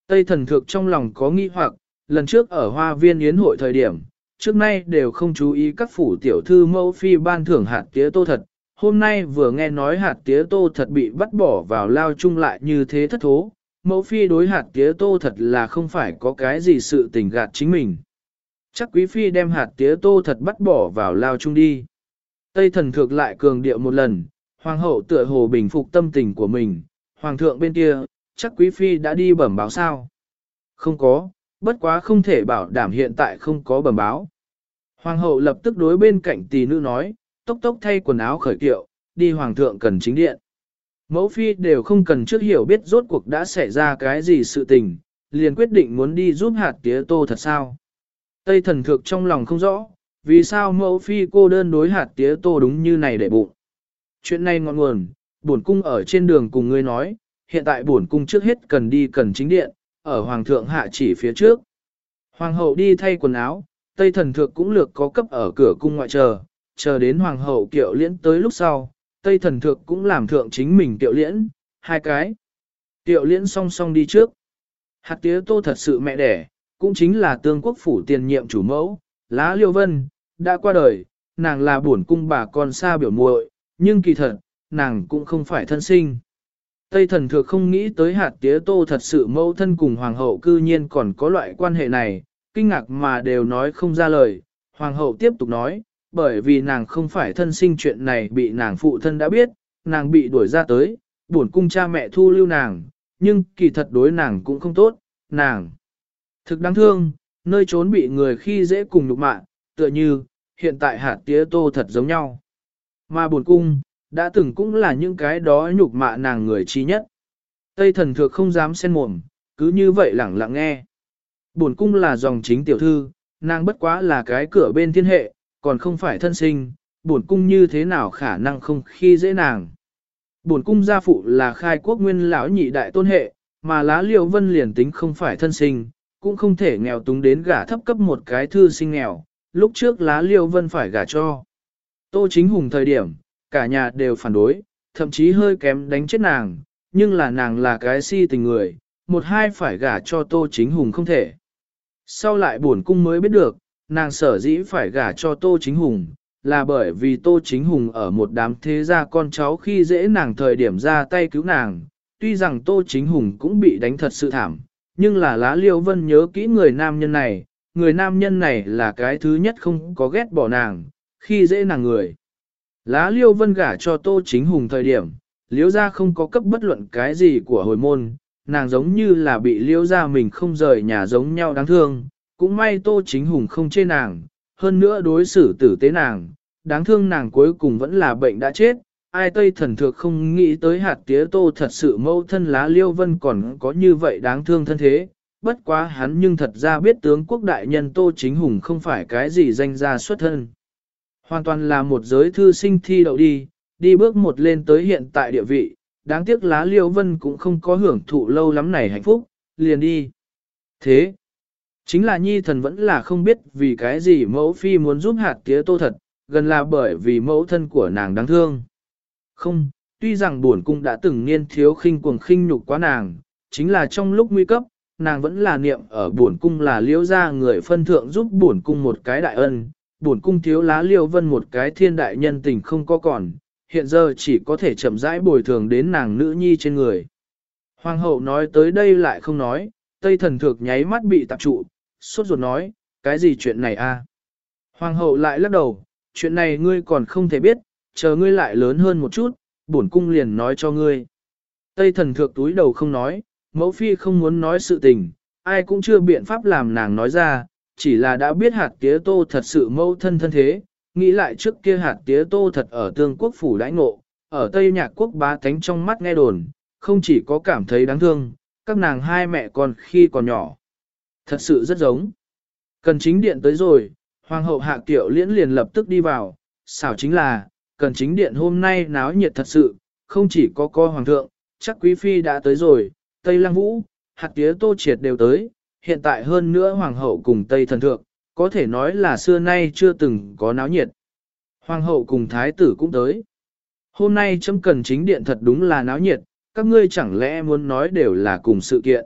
Tây thần thượng trong lòng có nghi hoặc, lần trước ở hoa viên yến hội thời điểm, trước nay đều không chú ý các phủ tiểu thư mẫu phi ban thưởng hạt tía tô thật, hôm nay vừa nghe nói hạt tía tô thật bị bắt bỏ vào lao chung lại như thế thất thố, mẫu phi đối hạt tía tô thật là không phải có cái gì sự tình gạt chính mình. Chắc quý phi đem hạt tía tô thật bắt bỏ vào lao chung đi. Tây thần thược lại cường điệu một lần, hoàng hậu tựa hồ bình phục tâm tình của mình, hoàng thượng bên kia, chắc quý phi đã đi bẩm báo sao. Không có, bất quá không thể bảo đảm hiện tại không có bẩm báo. Hoàng hậu lập tức đối bên cạnh tỷ nữ nói, tốc tốc thay quần áo khởi kiệu, đi hoàng thượng cần chính điện. Mẫu phi đều không cần trước hiểu biết rốt cuộc đã xảy ra cái gì sự tình, liền quyết định muốn đi giúp hạt tía tô thật sao. Tây thần thực trong lòng không rõ, vì sao mẫu phi cô đơn đối hạt tía tô đúng như này để bụng. Chuyện này ngọn nguồn, bổn cung ở trên đường cùng ngươi nói, hiện tại bổn cung trước hết cần đi cần chính điện, ở hoàng thượng hạ chỉ phía trước. Hoàng hậu đi thay quần áo, Tây thần thượng cũng lược có cấp ở cửa cung ngoại chờ, chờ đến hoàng hậu kiệu liễn tới lúc sau, Tây thần thượng cũng làm thượng chính mình tiệu liễn, hai cái. Tiệu liễn song song đi trước. Hạt tía tô thật sự mẹ đẻ, cũng chính là tương quốc phủ tiền nhiệm chủ mẫu, lá liêu vân, đã qua đời, nàng là bổn cung bà con xa biểu muội, nhưng kỳ thật, nàng cũng không phải thân sinh. Tây thần thượng không nghĩ tới hạt tía tô thật sự mẫu thân cùng hoàng hậu cư nhiên còn có loại quan hệ này, kinh ngạc mà đều nói không ra lời. Hoàng hậu tiếp tục nói, bởi vì nàng không phải thân sinh chuyện này bị nàng phụ thân đã biết, nàng bị đuổi ra tới, buồn cung cha mẹ thu lưu nàng, nhưng kỳ thật đối nàng cũng không tốt, nàng. Thực đáng thương, nơi trốn bị người khi dễ cùng nhục mạ, tựa như, hiện tại hạt tía tô thật giống nhau. Mà buồn cung, đã từng cũng là những cái đó nhục mạ nàng người chi nhất. Tây thần thược không dám xen mồm, cứ như vậy lẳng lặng nghe. Buồn cung là dòng chính tiểu thư, nàng bất quá là cái cửa bên thiên hệ, còn không phải thân sinh, bổn cung như thế nào khả năng không khi dễ nàng. Bổn cung gia phụ là khai quốc nguyên lão nhị đại tôn hệ, mà lá liêu vân liền tính không phải thân sinh, cũng không thể nghèo túng đến gả thấp cấp một cái thư sinh nghèo, lúc trước lá liêu vân phải gả cho. Tô chính hùng thời điểm, cả nhà đều phản đối, thậm chí hơi kém đánh chết nàng, nhưng là nàng là cái si tình người, một hai phải gả cho tô chính hùng không thể. Sau lại bổn cung mới biết được, nàng sở dĩ phải gả cho Tô Chính Hùng, là bởi vì Tô Chính Hùng ở một đám thế gia con cháu khi dễ nàng thời điểm ra tay cứu nàng, tuy rằng Tô Chính Hùng cũng bị đánh thật sự thảm, nhưng là lá liêu vân nhớ kỹ người nam nhân này, người nam nhân này là cái thứ nhất không có ghét bỏ nàng, khi dễ nàng người. Lá liêu vân gả cho Tô Chính Hùng thời điểm, liêu ra không có cấp bất luận cái gì của hồi môn, nàng giống như là bị liêu ra mình không rời nhà giống nhau đáng thương, cũng may Tô Chính Hùng không chê nàng, hơn nữa đối xử tử tế nàng, đáng thương nàng cuối cùng vẫn là bệnh đã chết, ai tây thần thược không nghĩ tới hạt tía tô thật sự mâu thân lá liêu vân còn có như vậy đáng thương thân thế, bất quá hắn nhưng thật ra biết tướng quốc đại nhân tô chính hùng không phải cái gì danh gia xuất thân. Hoàn toàn là một giới thư sinh thi đậu đi, đi bước một lên tới hiện tại địa vị, đáng tiếc lá liêu vân cũng không có hưởng thụ lâu lắm này hạnh phúc, liền đi. Thế, chính là nhi thần vẫn là không biết vì cái gì mẫu phi muốn giúp hạt tía tô thật, gần là bởi vì mẫu thân của nàng đáng thương. Không, tuy rằng buồn cung đã từng niên thiếu khinh cuồng khinh nhục quá nàng, chính là trong lúc nguy cấp, nàng vẫn là niệm ở buồn cung là liễu ra người phân thượng giúp buồn cung một cái đại ân, buồn cung thiếu lá liễu vân một cái thiên đại nhân tình không có còn, hiện giờ chỉ có thể chậm rãi bồi thường đến nàng nữ nhi trên người. Hoàng hậu nói tới đây lại không nói, tây thần thược nháy mắt bị tạp trụ, sốt ruột nói, cái gì chuyện này a? Hoàng hậu lại lắc đầu, chuyện này ngươi còn không thể biết, chờ ngươi lại lớn hơn một chút, bổn cung liền nói cho ngươi. Tây thần thược túi đầu không nói, mẫu phi không muốn nói sự tình, ai cũng chưa biện pháp làm nàng nói ra, chỉ là đã biết hạt tía tô thật sự mâu thân thân thế, nghĩ lại trước kia hạt tía tô thật ở tương quốc phủ đãi ngộ, ở Tây Nhạc quốc bá thánh trong mắt nghe đồn, không chỉ có cảm thấy đáng thương, các nàng hai mẹ con khi còn nhỏ. Thật sự rất giống. Cần chính điện tới rồi, hoàng hậu hạ tiểu liễn liền lập tức đi vào, xảo chính là, cần chính điện hôm nay náo nhiệt thật sự, không chỉ có co hoàng thượng, chắc quý phi đã tới rồi, Tây Lăng Vũ, hạt tía tô triệt đều tới, hiện tại hơn nữa hoàng hậu cùng Tây thần thượng, có thể nói là xưa nay chưa từng có náo nhiệt. Hoàng hậu cùng thái tử cũng tới. Hôm nay chấm cần chính điện thật đúng là náo nhiệt, các ngươi chẳng lẽ muốn nói đều là cùng sự kiện.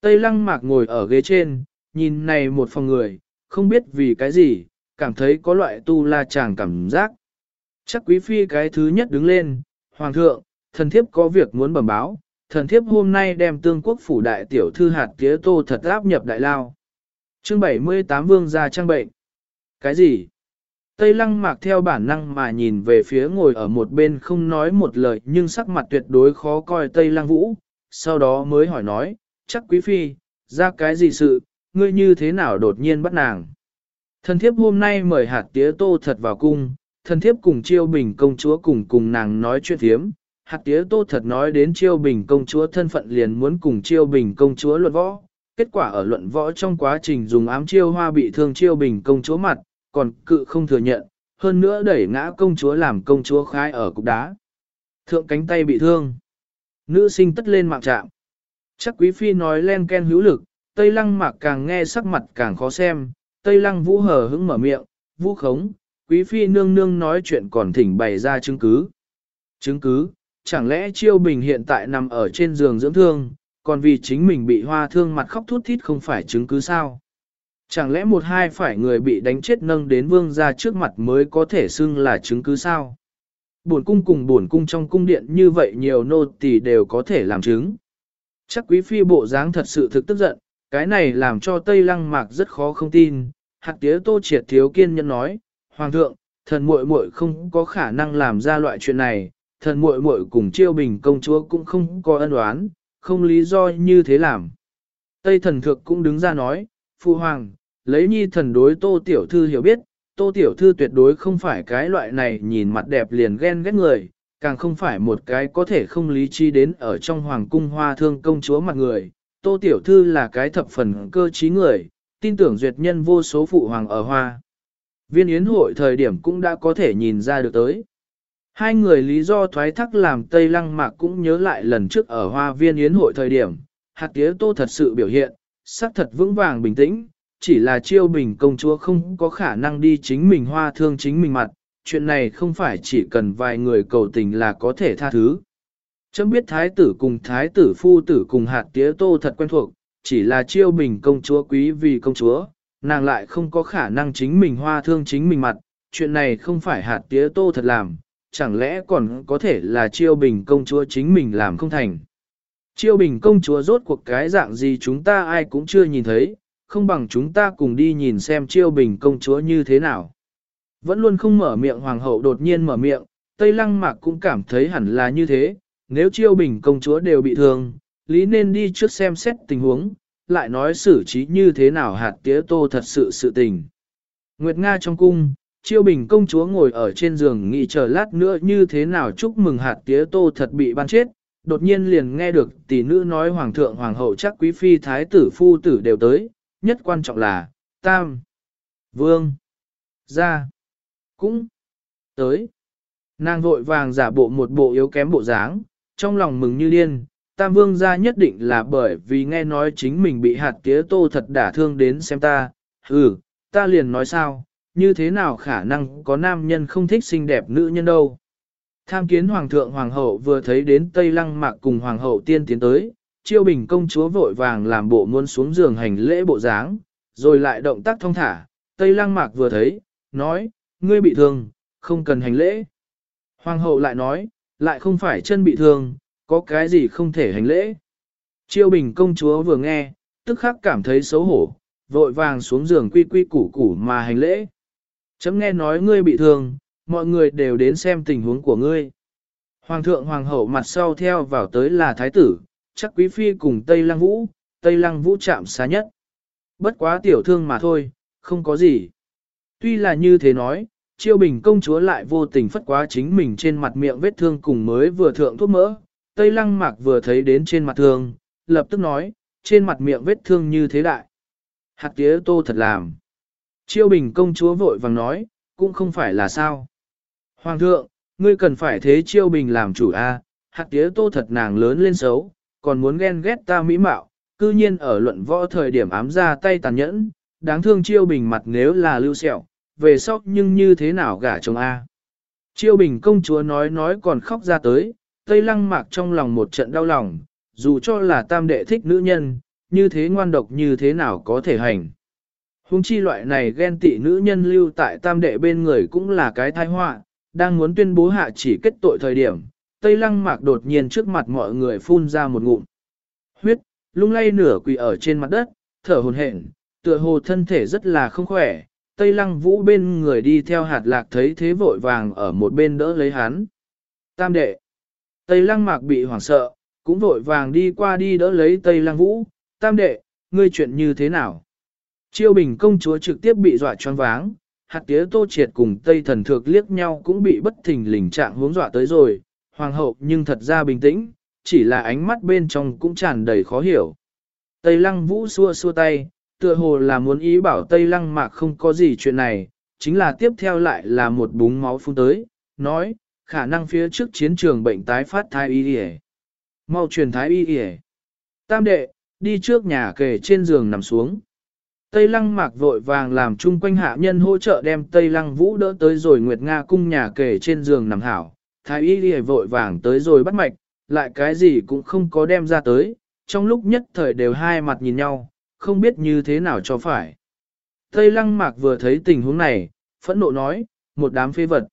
Tây lăng mạc ngồi ở ghế trên, nhìn này một phòng người, không biết vì cái gì, cảm thấy có loại tu la chàng cảm giác. Chắc quý phi cái thứ nhất đứng lên, Hoàng thượng, thần thiếp có việc muốn bẩm báo, thần thiếp hôm nay đem tương quốc phủ đại tiểu thư hạt tía tô thật áp nhập đại lao. chương 78 vương ra trang bệnh. Cái gì? Tây lăng mạc theo bản năng mà nhìn về phía ngồi ở một bên không nói một lời nhưng sắc mặt tuyệt đối khó coi Tây lăng vũ, sau đó mới hỏi nói, chắc quý phi, ra cái gì sự, ngươi như thế nào đột nhiên bắt nàng. Thần thiếp hôm nay mời hạt tía tô thật vào cung, thần thiếp cùng chiêu bình công chúa cùng cùng nàng nói chuyện thiếm. Hạt tía tô thật nói đến chiêu bình công chúa thân phận liền muốn cùng chiêu bình công chúa luận võ. Kết quả ở luận võ trong quá trình dùng ám chiêu hoa bị thương chiêu bình công chúa mặt, còn cự không thừa nhận, hơn nữa đẩy ngã công chúa làm công chúa khai ở cục đá. Thượng cánh tay bị thương. Nữ sinh tất lên mạng trạm. Chắc quý phi nói len ken hữu lực, Tây lăng mạc càng nghe sắc mặt càng khó xem, Tây lăng vũ hờ hững mở miệng, vũ khống, quý phi nương nương nói chuyện còn thỉnh bày ra chứng cứ. Chứng cứ, chẳng lẽ chiêu bình hiện tại nằm ở trên giường dưỡng thương, còn vì chính mình bị hoa thương mặt khóc thút thít không phải chứng cứ sao? Chẳng lẽ một hai phải người bị đánh chết nâng đến vương ra trước mặt mới có thể xưng là chứng cứ sao? Buồn cung cùng buồn cung trong cung điện như vậy nhiều nô tỳ đều có thể làm chứng. Chắc quý phi bộ dáng thật sự thực tức giận, cái này làm cho Tây Lăng Mạc rất khó không tin. Hạt tía tô triệt thiếu kiên nhân nói, Hoàng thượng, thần muội muội không có khả năng làm ra loại chuyện này, thần muội muội cùng chiêu bình công chúa cũng không có ân oán, không lý do như thế làm. Tây thần thượng cũng đứng ra nói, Phu Hoàng, lấy nhi thần đối tô tiểu thư hiểu biết, tô tiểu thư tuyệt đối không phải cái loại này nhìn mặt đẹp liền ghen ghét người, càng không phải một cái có thể không lý trí đến ở trong hoàng cung hoa thương công chúa mặt người. Tô tiểu thư là cái thập phần cơ trí người, tin tưởng duyệt nhân vô số phụ hoàng ở hoa. Viên yến hội thời điểm cũng đã có thể nhìn ra được tới. Hai người lý do thoái thác làm Tây Lăng Mạc cũng nhớ lại lần trước ở hoa viên yến hội thời điểm, hạt tía tô thật sự biểu hiện, sắc thật vững vàng bình tĩnh, chỉ là chiêu bình công chúa không có khả năng đi chính mình hoa thương chính mình mặt, chuyện này không phải chỉ cần vài người cầu tình là có thể tha thứ. Chấm biết thái tử cùng thái tử phu tử cùng hạt tía tô thật quen thuộc, chỉ là chiêu bình công chúa quý vì công chúa, nàng lại không có khả năng chính mình hoa thương chính mình mặt, chuyện này không phải hạt tía tô thật làm, chẳng lẽ còn có thể là chiêu bình công chúa chính mình làm không thành. Chiêu bình công chúa rốt cuộc cái dạng gì chúng ta ai cũng chưa nhìn thấy, không bằng chúng ta cùng đi nhìn xem chiêu bình công chúa như thế nào. Vẫn luôn không mở miệng hoàng hậu đột nhiên mở miệng, Tây Lăng Mạc cũng cảm thấy hẳn là như thế, nếu chiêu bình công chúa đều bị thương, lý nên đi trước xem xét tình huống, lại nói xử trí như thế nào hạt tía tô thật sự sự tình. Nguyệt Nga trong cung, chiêu bình công chúa ngồi ở trên giường nghĩ chờ lát nữa như thế nào chúc mừng hạt tía tô thật bị ban chết, đột nhiên liền nghe được tỷ nữ nói hoàng thượng hoàng hậu chắc quý phi thái tử phu tử đều tới, nhất quan trọng là, tam, vương, gia, cũng, tới. Nàng vội vàng giả bộ một bộ yếu kém bộ dáng, trong lòng mừng như điên, tam vương gia nhất định là bởi vì nghe nói chính mình bị hạt tía tô thật đả thương đến xem ta, ừ, ta liền nói sao, như thế nào khả năng có nam nhân không thích xinh đẹp nữ nhân đâu. Tham kiến hoàng thượng hoàng hậu vừa thấy đến Tây Lăng Mạc cùng hoàng hậu tiên tiến tới, chiêu bình công chúa vội vàng làm bộ muốn xuống giường hành lễ bộ dáng, rồi lại động tác thông thả, Tây Lăng Mạc vừa thấy, nói, ngươi bị thương, không cần hành lễ. Hoàng hậu lại nói, lại không phải chân bị thương, có cái gì không thể hành lễ. Chiêu bình công chúa vừa nghe, tức khắc cảm thấy xấu hổ, vội vàng xuống giường quy quy củ củ mà hành lễ. Chấm nghe nói ngươi bị thương, mọi người đều đến xem tình huống của ngươi. Hoàng thượng hoàng hậu mặt sau theo vào tới là thái tử, chắc quý phi cùng Tây Lăng Vũ, Tây Lăng Vũ chạm xa nhất. Bất quá tiểu thương mà thôi, không có gì. Tuy là như thế nói, chiêu bình công chúa lại vô tình phất quá chính mình trên mặt miệng vết thương cùng mới vừa thượng thuốc mỡ. Tây Lăng Mạc vừa thấy đến trên mặt thương, lập tức nói, trên mặt miệng vết thương như thế đại. Hạt tía tô thật làm. Chiêu bình công chúa vội vàng nói, cũng không phải là sao. Hoàng thượng, ngươi cần phải thế chiêu bình làm chủ a, hạt tía tô thật nàng lớn lên xấu, còn muốn ghen ghét ta mỹ mạo, cư nhiên ở luận võ thời điểm ám ra tay tàn nhẫn, đáng thương chiêu bình mặt nếu là lưu sẹo, về sóc nhưng như thế nào gả chồng a. Chiêu bình công chúa nói nói còn khóc ra tới, tây lăng mạc trong lòng một trận đau lòng, dù cho là tam đệ thích nữ nhân, như thế ngoan độc như thế nào có thể hành. Hùng chi loại này ghen tị nữ nhân lưu tại tam đệ bên người cũng là cái tai họa, đang muốn tuyên bố hạ chỉ kết tội thời điểm, Tây Lăng Mạc đột nhiên trước mặt mọi người phun ra một ngụm. Huyết, lung lay nửa quỳ ở trên mặt đất, thở hồn hển, tựa hồ thân thể rất là không khỏe. Tây Lăng Vũ bên người đi theo hạt lạc thấy thế vội vàng ở một bên đỡ lấy hắn. Tam đệ. Tây Lăng Mạc bị hoảng sợ, cũng vội vàng đi qua đi đỡ lấy Tây Lăng Vũ. Tam đệ, ngươi chuyện như thế nào? Chiêu bình công chúa trực tiếp bị dọa choáng váng, hạt tía tô triệt cùng Tây thần thược liếc nhau cũng bị bất thình lình trạng hướng dọa tới rồi, hoàng hậu nhưng thật ra bình tĩnh, chỉ là ánh mắt bên trong cũng tràn đầy khó hiểu. Tây lăng vũ xua xua tay, tựa hồ là muốn ý bảo Tây lăng mạc không có gì chuyện này, chính là tiếp theo lại là một búng máu phun tới, nói, khả năng phía trước chiến trường bệnh tái phát thái y hề. Mau truyền thái y hề. Tam đệ, đi trước nhà kề trên giường nằm xuống. Tây lăng mạc vội vàng làm chung quanh hạ nhân hỗ trợ đem Tây lăng vũ đỡ tới rồi Nguyệt Nga cung nhà kề trên giường nằm hảo. Thái y đi vội vàng tới rồi bắt mạch, lại cái gì cũng không có đem ra tới, trong lúc nhất thời đều hai mặt nhìn nhau, không biết như thế nào cho phải. Tây lăng mạc vừa thấy tình huống này, phẫn nộ nói, một đám phế vật.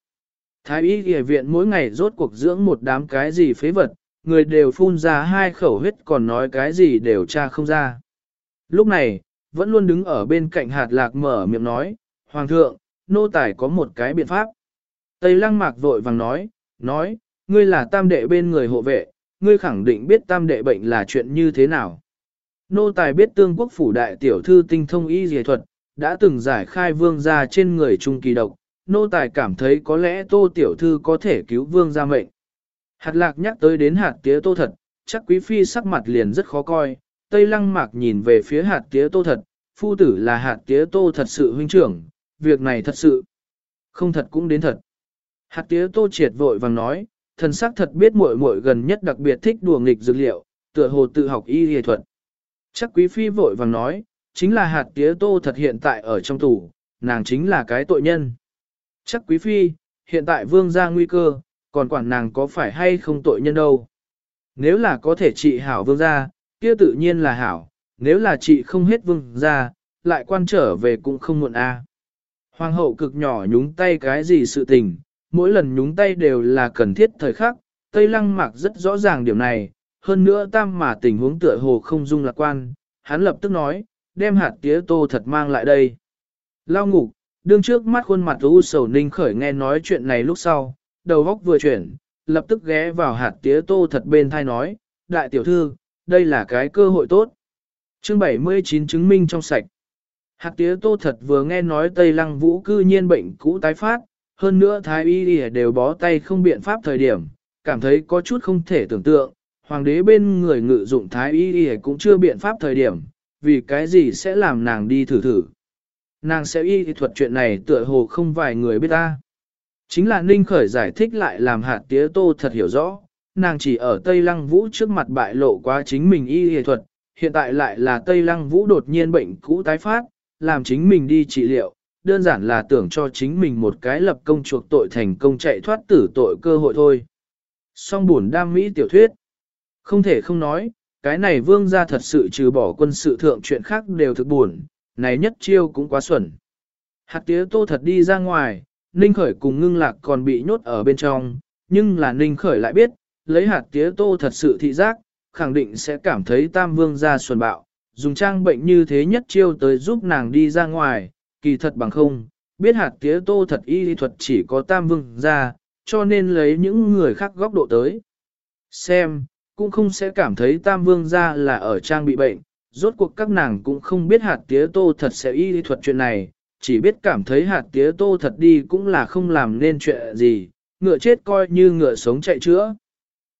Thái y y viện mỗi ngày rốt cuộc dưỡng một đám cái gì phế vật, người đều phun ra hai khẩu huyết còn nói cái gì đều tra không ra. Lúc này, vẫn luôn đứng ở bên cạnh hạt lạc mở miệng nói, Hoàng thượng, nô tài có một cái biện pháp. Tây lăng mạc vội vàng nói, nói, ngươi là tam đệ bên người hộ vệ, ngươi khẳng định biết tam đệ bệnh là chuyện như thế nào. Nô tài biết tương quốc phủ đại tiểu thư tinh thông y dề thuật, đã từng giải khai vương gia trên người trung kỳ độc, nô tài cảm thấy có lẽ tô tiểu thư có thể cứu vương gia mệnh. Hạt lạc nhắc tới đến hạt tía tô thật, chắc quý phi sắc mặt liền rất khó coi, Tây Lăng Mạc nhìn về phía hạt tía tô thật, phu tử là hạt tía tô thật sự huynh trưởng, việc này thật sự. Không thật cũng đến thật. Hạt tía tô triệt vội vàng nói, thần sắc thật biết muội muội gần nhất đặc biệt thích đùa nghịch dược liệu, tựa hồ tự học y y thuật. Chắc quý phi vội vàng nói, chính là hạt tía tô thật hiện tại ở trong tủ, nàng chính là cái tội nhân. Chắc quý phi, hiện tại vương ra nguy cơ, còn quản nàng có phải hay không tội nhân đâu. Nếu là có thể trị hảo vương gia, kia tự nhiên là hảo, nếu là trị không hết vương ra, lại quan trở về cũng không muộn a. Hoàng hậu cực nhỏ nhúng tay cái gì sự tình, mỗi lần nhúng tay đều là cần thiết thời khắc, Tây Lăng Mạc rất rõ ràng điểm này, hơn nữa tam mà tình huống tựa hồ không dung lạc quan, hắn lập tức nói, đem hạt tía tô thật mang lại đây. Lao ngục, đương trước mắt khuôn mặt u sầu ninh khởi nghe nói chuyện này lúc sau, đầu góc vừa chuyển, lập tức ghé vào hạt tía tô thật bên thai nói, đại tiểu thư, đây là cái cơ hội tốt. Chương 79 chứng minh trong sạch. Hạt tía tô thật vừa nghe nói Tây Lăng Vũ cư nhiên bệnh cũ tái phát, hơn nữa Thái Y y đều bó tay không biện pháp thời điểm, cảm thấy có chút không thể tưởng tượng, hoàng đế bên người ngự dụng Thái Y cũng chưa biện pháp thời điểm, vì cái gì sẽ làm nàng đi thử thử. Nàng sẽ y thuật chuyện này tựa hồ không vài người biết ta. Chính là Ninh Khởi giải thích lại làm hạt tía tô thật hiểu rõ, nàng chỉ ở Tây Lăng Vũ trước mặt bại lộ quá chính mình y y thuật, hiện tại lại là Tây Lăng Vũ đột nhiên bệnh cũ tái phát, làm chính mình đi trị liệu, đơn giản là tưởng cho chính mình một cái lập công chuộc tội thành công chạy thoát tử tội cơ hội thôi. Song buồn đam mỹ tiểu thuyết. Không thể không nói, cái này vương gia thật sự trừ bỏ quân sự thượng chuyện khác đều thực buồn, này nhất chiêu cũng quá xuẩn. Hạt tía tô thật đi ra ngoài, Ninh Khởi cùng ngưng lạc còn bị nhốt ở bên trong, nhưng là Ninh Khởi lại biết, lấy hạt tía tô thật sự thị giác, khẳng định sẽ cảm thấy tam vương gia xuẩn bạo, dùng trang bệnh như thế nhất chiêu tới giúp nàng đi ra ngoài, kỳ thật bằng không, biết hạt tía tô thật y thuật chỉ có tam vương gia, cho nên lấy những người khác góc độ tới. Xem, cũng không sẽ cảm thấy tam vương gia là ở trang bị bệnh, rốt cuộc các nàng cũng không biết hạt tía tô thật sẽ y thuật chuyện này, chỉ biết cảm thấy hạt tía tô thật đi cũng là không làm nên chuyện gì, ngựa chết coi như ngựa sống chạy chữa.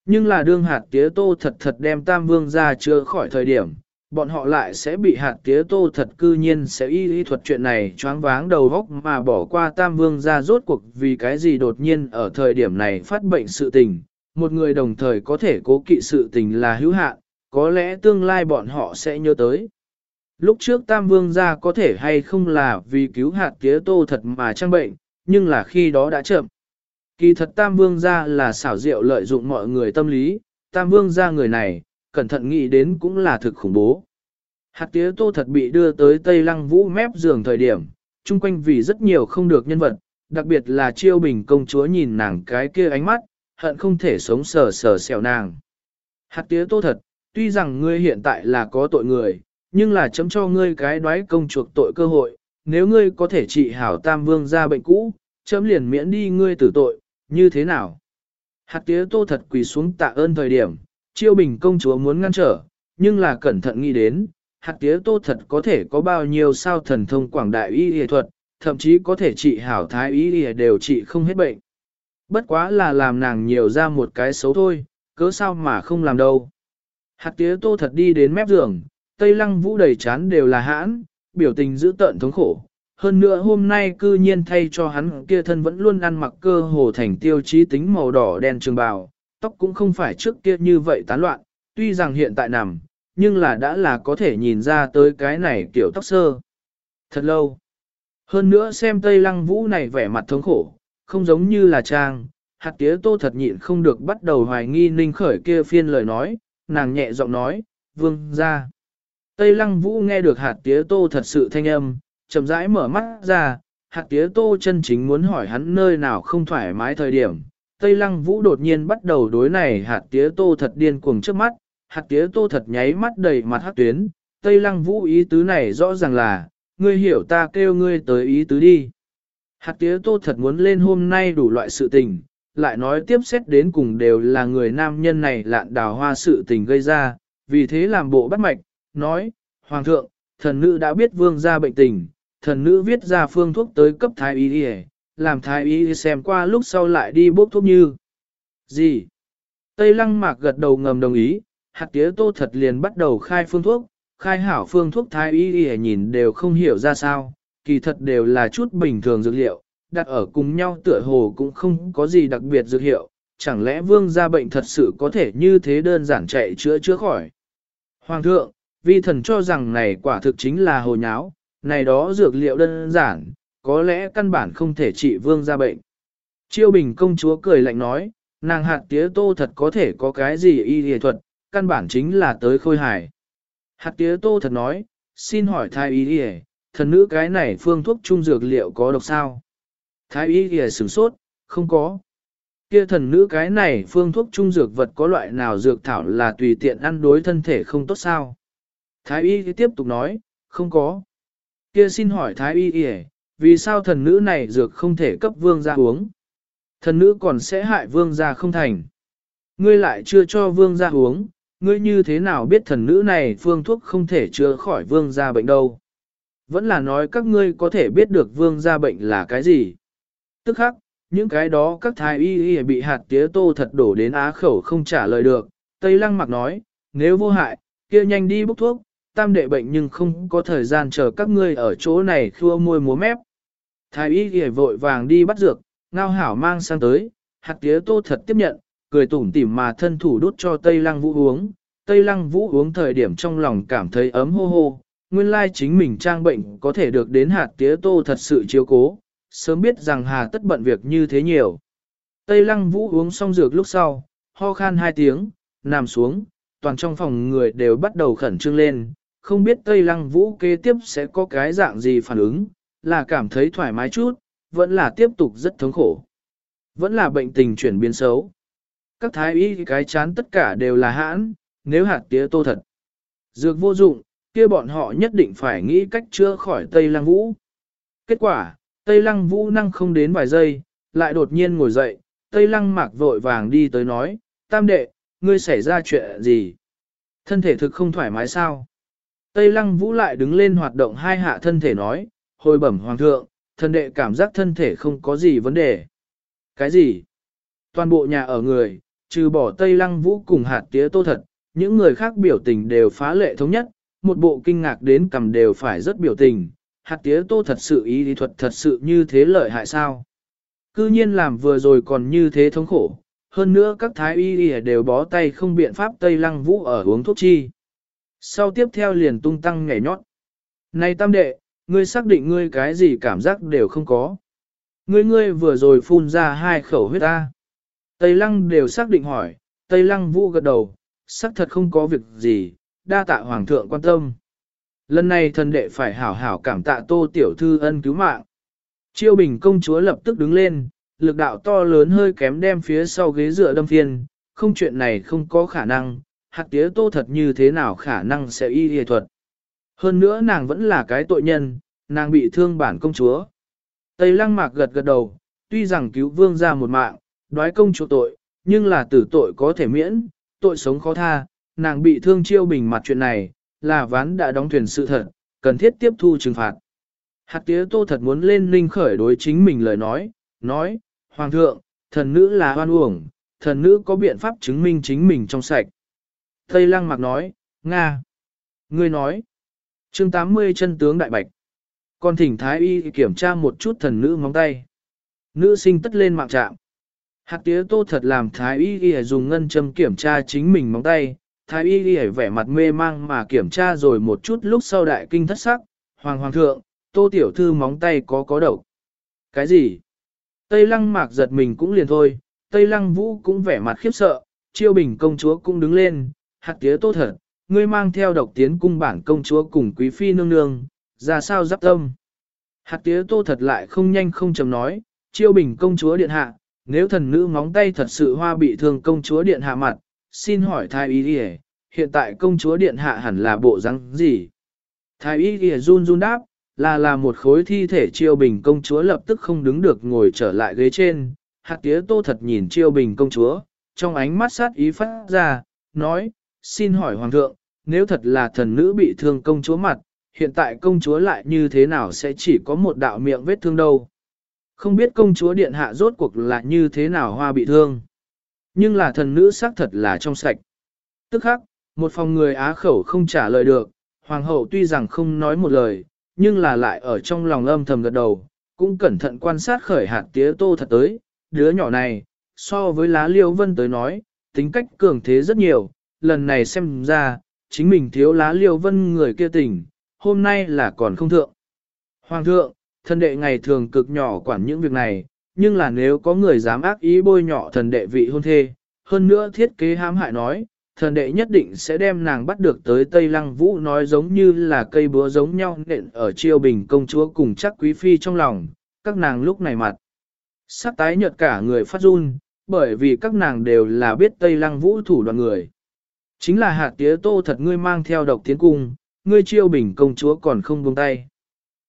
Nhưng là đương hạt tía tô thật thật đem tam vương ra chữa khỏi thời điểm, bọn họ lại sẽ bị hạt tía tô thật cư nhiên sẽ y y thuật chuyện này choáng váng đầu góc mà bỏ qua tam vương ra rốt cuộc vì cái gì đột nhiên ở thời điểm này phát bệnh sự tình. Một người đồng thời có thể cố kỵ sự tình là hữu hạn, có lẽ tương lai bọn họ sẽ nhớ tới. Lúc trước Tam Vương gia có thể hay không là vì cứu hạt tía tô thật mà trang bệnh, nhưng là khi đó đã chậm. Kỳ thật Tam Vương gia là xảo diệu lợi dụng mọi người tâm lý, Tam Vương gia người này, cẩn thận nghĩ đến cũng là thực khủng bố. Hạt tía tô thật bị đưa tới Tây Lăng Vũ mép giường thời điểm, chung quanh vì rất nhiều không được nhân vật, đặc biệt là chiêu bình công chúa nhìn nàng cái kia ánh mắt, hận không thể sống sờ sờ xèo nàng. Hạt tía tô thật, tuy rằng ngươi hiện tại là có tội người, nhưng là chấm cho ngươi cái đoái công chuộc tội cơ hội, nếu ngươi có thể trị hảo tam vương ra bệnh cũ, chấm liền miễn đi ngươi tử tội, như thế nào? Hạt tía tô thật quỳ xuống tạ ơn thời điểm, chiêu bình công chúa muốn ngăn trở, nhưng là cẩn thận nghĩ đến, hạt tía tô thật có thể có bao nhiêu sao thần thông quảng đại y y thuật, thậm chí có thể trị hảo thái y y đều trị không hết bệnh. Bất quá là làm nàng nhiều ra một cái xấu thôi, cớ sao mà không làm đâu. Hạt tía tô thật đi đến mép giường, Tây Lăng Vũ đầy chán đều là hãn, biểu tình giữ tợn thống khổ. Hơn nữa hôm nay cư nhiên thay cho hắn kia thân vẫn luôn ăn mặc cơ hồ thành tiêu chí tính màu đỏ đen trường bào, tóc cũng không phải trước kia như vậy tán loạn, tuy rằng hiện tại nằm, nhưng là đã là có thể nhìn ra tới cái này kiểu tóc sơ. Thật lâu. Hơn nữa xem Tây Lăng Vũ này vẻ mặt thống khổ, không giống như là trang, hạt tía tô thật nhịn không được bắt đầu hoài nghi ninh khởi kia phiên lời nói, nàng nhẹ giọng nói, vương ra. Tây lăng vũ nghe được hạt tía tô thật sự thanh âm, chậm rãi mở mắt ra, hạt tía tô chân chính muốn hỏi hắn nơi nào không thoải mái thời điểm. Tây lăng vũ đột nhiên bắt đầu đối này hạt tía tô thật điên cuồng trước mắt, hạt tía tô thật nháy mắt đầy mặt hát tuyến, Tây lăng vũ ý tứ này rõ ràng là, ngươi hiểu ta kêu ngươi tới ý tứ đi. Hạt tía tô thật muốn lên hôm nay đủ loại sự tình, lại nói tiếp xét đến cùng đều là người nam nhân này lạn đào hoa sự tình gây ra, vì thế làm bộ bắt mạch, nói, Hoàng thượng, thần nữ đã biết vương gia bệnh tình, thần nữ viết ra phương thuốc tới cấp thái y đi làm thái y xem qua lúc sau lại đi bốc thuốc như. Gì? Tây lăng mạc gật đầu ngầm đồng ý, hạt tía tô thật liền bắt đầu khai phương thuốc, khai hảo phương thuốc thái y nhìn đều không hiểu ra sao, kỳ thật đều là chút bình thường dược liệu, đặt ở cùng nhau tựa hồ cũng không có gì đặc biệt dược hiệu, chẳng lẽ vương gia bệnh thật sự có thể như thế đơn giản chạy chữa chữa khỏi. Hoàng thượng, vi thần cho rằng này quả thực chính là hồ nháo, này đó dược liệu đơn giản, có lẽ căn bản không thể trị vương gia bệnh. Chiêu bình công chúa cười lạnh nói, nàng hạt tía tô thật có thể có cái gì y y thuật, căn bản chính là tới khôi hài. Hạt tía tô thật nói, xin hỏi thái y y, thần nữ cái này phương thuốc trung dược liệu có độc sao? Thái y y sửng sốt, không có. Kia thần nữ cái này phương thuốc trung dược vật có loại nào dược thảo là tùy tiện ăn đối thân thể không tốt sao? Thái y tiếp tục nói, không có. Kia xin hỏi Thái y y vì sao thần nữ này dược không thể cấp vương gia uống? Thần nữ còn sẽ hại vương gia không thành. Ngươi lại chưa cho vương gia uống, ngươi như thế nào biết thần nữ này phương thuốc không thể chữa khỏi vương gia bệnh đâu? Vẫn là nói các ngươi có thể biết được vương gia bệnh là cái gì? Tức khắc, những cái đó các thái y y bị hạt tía tô thật đổ đến á khẩu không trả lời được. Tây lăng mặc nói, nếu vô hại, kia nhanh đi bốc thuốc, tam đệ bệnh nhưng không có thời gian chờ các ngươi ở chỗ này khua môi múa mép. Thái y ghề vội vàng đi bắt dược, ngao hảo mang sang tới, hạt tía tô thật tiếp nhận, cười tủm tỉm mà thân thủ đút cho Tây lăng vũ uống. Tây lăng vũ uống thời điểm trong lòng cảm thấy ấm hô hô, nguyên lai chính mình trang bệnh có thể được đến hạt tía tô thật sự chiếu cố, sớm biết rằng hà tất bận việc như thế nhiều. Tây lăng vũ uống xong dược lúc sau, ho khan hai tiếng, nằm xuống, toàn trong phòng người đều bắt đầu khẩn trương lên, không biết Tây lăng vũ kế tiếp sẽ có cái dạng gì phản ứng, là cảm thấy thoải mái chút, vẫn là tiếp tục rất thống khổ. Vẫn là bệnh tình chuyển biến xấu. Các thái y cái chán tất cả đều là hãn, nếu hạt tía tô thật. Dược vô dụng, kia bọn họ nhất định phải nghĩ cách chữa khỏi Tây Lăng Vũ. Kết quả, Tây Lăng Vũ năng không đến vài giây, lại đột nhiên ngồi dậy, Tây Lăng mạc vội vàng đi tới nói, tam đệ, ngươi xảy ra chuyện gì? Thân thể thực không thoải mái sao? Tây Lăng Vũ lại đứng lên hoạt động hai hạ thân thể nói, hồi bẩm hoàng thượng, thần đệ cảm giác thân thể không có gì vấn đề. Cái gì? Toàn bộ nhà ở người, trừ bỏ Tây Lăng Vũ cùng hạt tía tô thật, những người khác biểu tình đều phá lệ thống nhất, một bộ kinh ngạc đến cầm đều phải rất biểu tình, hạt tía tô thật sự ý lý thuật thật sự như thế lợi hại sao. Cư nhiên làm vừa rồi còn như thế thống khổ, hơn nữa các thái y y đều bó tay không biện pháp Tây Lăng Vũ ở uống thuốc chi. Sau tiếp theo liền tung tăng nhảy nhót. Này tam đệ, ngươi xác định ngươi cái gì cảm giác đều không có. Ngươi ngươi vừa rồi phun ra hai khẩu huyết ta. Tây Lăng đều xác định hỏi, Tây Lăng Vũ gật đầu, xác thật không có việc gì, đa tạ Hoàng thượng quan tâm. Lần này thần đệ phải hảo hảo cảm tạ tô tiểu thư ân cứu mạng. Chiêu bình công chúa lập tức đứng lên, lực đạo to lớn hơi kém đem phía sau ghế dựa đâm phiên, không chuyện này không có khả năng, hạt tía tô thật như thế nào khả năng sẽ y y thuật. Hơn nữa nàng vẫn là cái tội nhân, nàng bị thương bản công chúa. Tây lăng mạc gật gật đầu, tuy rằng cứu vương ra một mạng, đoái công chúa tội, nhưng là tử tội có thể miễn, tội sống khó tha, nàng bị thương chiêu bình mặt chuyện này, là ván đã đóng thuyền sự thật, cần thiết tiếp thu trừng phạt. Hạt tía tô thật muốn lên linh khởi đối chính mình lời nói, nói, Hoàng thượng, thần nữ là hoan uổng, thần nữ có biện pháp chứng minh chính mình trong sạch. Tây lăng mặc nói, Nga. Ngươi nói, chương 80 chân tướng đại bạch. Còn thỉnh thái y kiểm tra một chút thần nữ móng tay. Nữ sinh tất lên mạng trạm. Hạt tía tô thật làm thái y ghi dùng ngân châm kiểm tra chính mình móng tay, thái y ghi vẻ mặt mê mang mà kiểm tra rồi một chút lúc sau đại kinh thất sắc, hoàng hoàng thượng, tô tiểu thư móng tay có có độc. Cái gì? Tây lăng mạc giật mình cũng liền thôi, Tây lăng vũ cũng vẻ mặt khiếp sợ, chiêu bình công chúa cũng đứng lên, hạt tía tô thật, ngươi mang theo độc tiến cung bản công chúa cùng quý phi nương nương, ra sao giáp tâm. Hạt tía tô thật lại không nhanh không chầm nói, chiêu bình công chúa điện hạ, nếu thần nữ móng tay thật sự hoa bị thương công chúa điện hạ mặt, xin hỏi thái y đi hiện tại công chúa điện hạ hẳn là bộ răng gì? Thái y đi run run đáp, là là một khối thi thể chiêu bình công chúa lập tức không đứng được ngồi trở lại ghế trên, hạt tía tô thật nhìn chiêu bình công chúa, trong ánh mắt sát ý phát ra, nói, xin hỏi hoàng thượng, nếu thật là thần nữ bị thương công chúa mặt, hiện tại công chúa lại như thế nào sẽ chỉ có một đạo miệng vết thương đâu? Không biết công chúa điện hạ rốt cuộc là như thế nào hoa bị thương. Nhưng là thần nữ xác thật là trong sạch. Tức khắc, một phòng người á khẩu không trả lời được, hoàng hậu tuy rằng không nói một lời, nhưng là lại ở trong lòng âm thầm gật đầu, cũng cẩn thận quan sát khởi hạt tía tô thật tới, đứa nhỏ này, so với lá liêu vân tới nói, tính cách cường thế rất nhiều, lần này xem ra, chính mình thiếu lá liêu vân người kia tỉnh hôm nay là còn không thượng. Hoàng thượng, thần đệ ngày thường cực nhỏ quản những việc này, nhưng là nếu có người dám ác ý bôi nhọ thần đệ vị hôn thê, hơn nữa thiết kế hãm hại nói, thần đệ nhất định sẽ đem nàng bắt được tới Tây Lăng Vũ nói giống như là cây búa giống nhau nện ở triều bình công chúa cùng chắc quý phi trong lòng, các nàng lúc này mặt. Sắc tái nhợt cả người phát run, bởi vì các nàng đều là biết Tây Lăng Vũ thủ đoàn người. Chính là hạt tía tô thật ngươi mang theo độc tiến cung, ngươi chiêu bình công chúa còn không buông tay.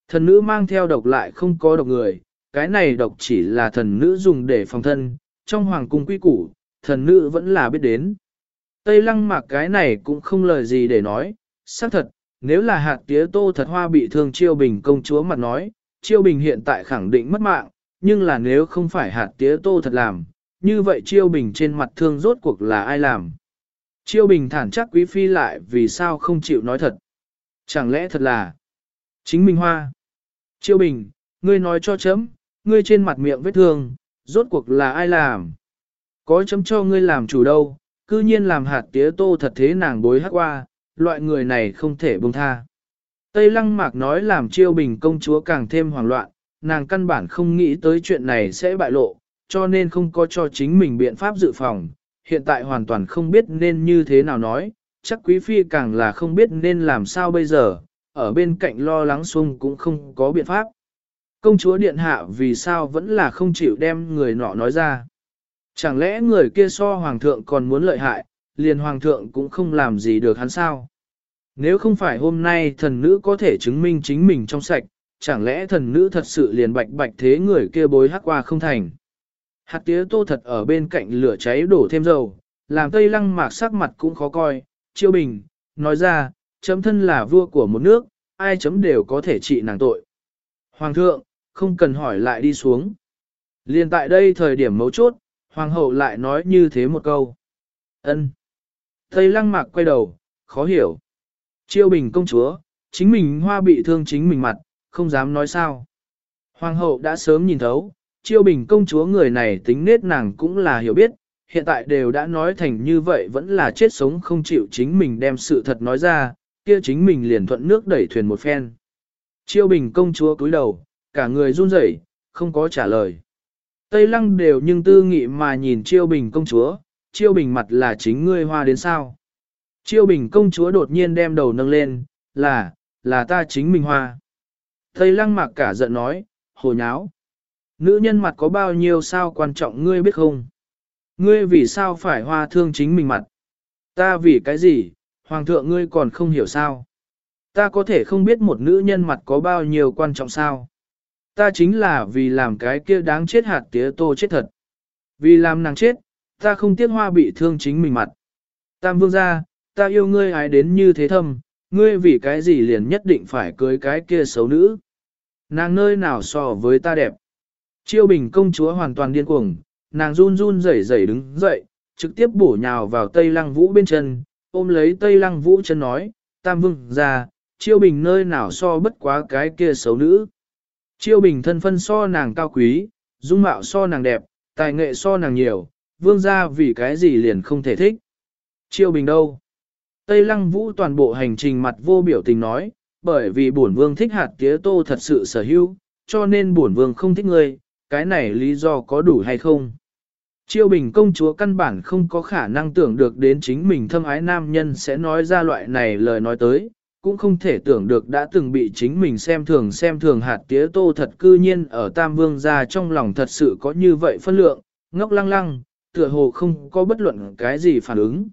Thần nữ mang theo độc lại không có độc người, cái này độc chỉ là thần nữ dùng để phòng thân, trong hoàng cung quy củ, thần nữ vẫn là biết đến. Tây lăng mạc cái này cũng không lời gì để nói, xác thật, nếu là hạt tía tô thật hoa bị thương chiêu bình công chúa mặt nói, chiêu bình hiện tại khẳng định mất mạng, nhưng là nếu không phải hạt tía tô thật làm, như vậy chiêu bình trên mặt thương rốt cuộc là ai làm. Chiêu bình thản chắc quý phi lại vì sao không chịu nói thật. Chẳng lẽ thật là chính minh hoa. Chiêu bình, ngươi nói cho chấm, ngươi trên mặt miệng vết thương, rốt cuộc là ai làm. Có chấm cho ngươi làm chủ đâu, cư nhiên làm hạt tía tô thật thế nàng bối hắc qua, loại người này không thể buông tha. Tây Lăng Mạc nói làm chiêu bình công chúa càng thêm hoảng loạn, nàng căn bản không nghĩ tới chuyện này sẽ bại lộ, cho nên không có cho chính mình biện pháp dự phòng, hiện tại hoàn toàn không biết nên như thế nào nói, chắc quý phi càng là không biết nên làm sao bây giờ, ở bên cạnh lo lắng xung cũng không có biện pháp. Công chúa điện hạ vì sao vẫn là không chịu đem người nọ nói ra. Chẳng lẽ người kia so hoàng thượng còn muốn lợi hại, liền hoàng thượng cũng không làm gì được hắn sao? Nếu không phải hôm nay thần nữ có thể chứng minh chính mình trong sạch, chẳng lẽ thần nữ thật sự liền bạch bạch thế người kia bối hắc qua không thành? Hạt tía tô thật ở bên cạnh lửa cháy đổ thêm dầu, làm tây lăng mạc sắc mặt cũng khó coi, chiêu bình, nói ra, chấm thân là vua của một nước, ai chấm đều có thể trị nàng tội. Hoàng thượng, không cần hỏi lại đi xuống. Liên tại đây thời điểm mấu chốt, hoàng hậu lại nói như thế một câu. ân Tây lăng mạc quay đầu, khó hiểu. Chiêu bình công chúa, chính mình hoa bị thương chính mình mặt, không dám nói sao. Hoàng hậu đã sớm nhìn thấu, chiêu bình công chúa người này tính nết nàng cũng là hiểu biết, hiện tại đều đã nói thành như vậy vẫn là chết sống không chịu chính mình đem sự thật nói ra, kia chính mình liền thuận nước đẩy thuyền một phen. Chiêu bình công chúa cúi đầu, cả người run rẩy, không có trả lời. Tây lăng đều nhưng tư nghị mà nhìn chiêu bình công chúa, chiêu bình mặt là chính ngươi hoa đến sao. Chiêu bình công chúa đột nhiên đem đầu nâng lên, là, là ta chính mình hoa. Tây lăng mạc cả giận nói, hồ nháo. Nữ nhân mặt có bao nhiêu sao quan trọng ngươi biết không? Ngươi vì sao phải hoa thương chính mình mặt? Ta vì cái gì? Hoàng thượng ngươi còn không hiểu sao? Ta có thể không biết một nữ nhân mặt có bao nhiêu quan trọng sao? Ta chính là vì làm cái kia đáng chết hạt tía tô chết thật. Vì làm nàng chết, ta không tiếc hoa bị thương chính mình mặt. Tam vương gia, ta yêu ngươi ái đến như thế thâm, ngươi vì cái gì liền nhất định phải cưới cái kia xấu nữ. Nàng nơi nào so với ta đẹp. Chiêu bình công chúa hoàn toàn điên cuồng, nàng run run rẩy rẩy đứng dậy, trực tiếp bổ nhào vào Tây Lăng Vũ bên chân, ôm lấy Tây Lăng Vũ chân nói, Tam Vương ra, chiêu bình nơi nào so bất quá cái kia xấu nữ. Chiêu bình thân phân so nàng cao quý, dung mạo so nàng đẹp, tài nghệ so nàng nhiều, vương gia vì cái gì liền không thể thích. Chiêu bình đâu? Tây Lăng Vũ toàn bộ hành trình mặt vô biểu tình nói, bởi vì bổn vương thích hạt tía tô thật sự sở hữu, cho nên bổn vương không thích ngươi, cái này lý do có đủ hay không? Chiêu bình công chúa căn bản không có khả năng tưởng được đến chính mình thâm ái nam nhân sẽ nói ra loại này lời nói tới, cũng không thể tưởng được đã từng bị chính mình xem thường xem thường hạt tía tô thật cư nhiên ở Tam Vương gia trong lòng thật sự có như vậy phân lượng, ngốc lăng lăng, tựa hồ không có bất luận cái gì phản ứng.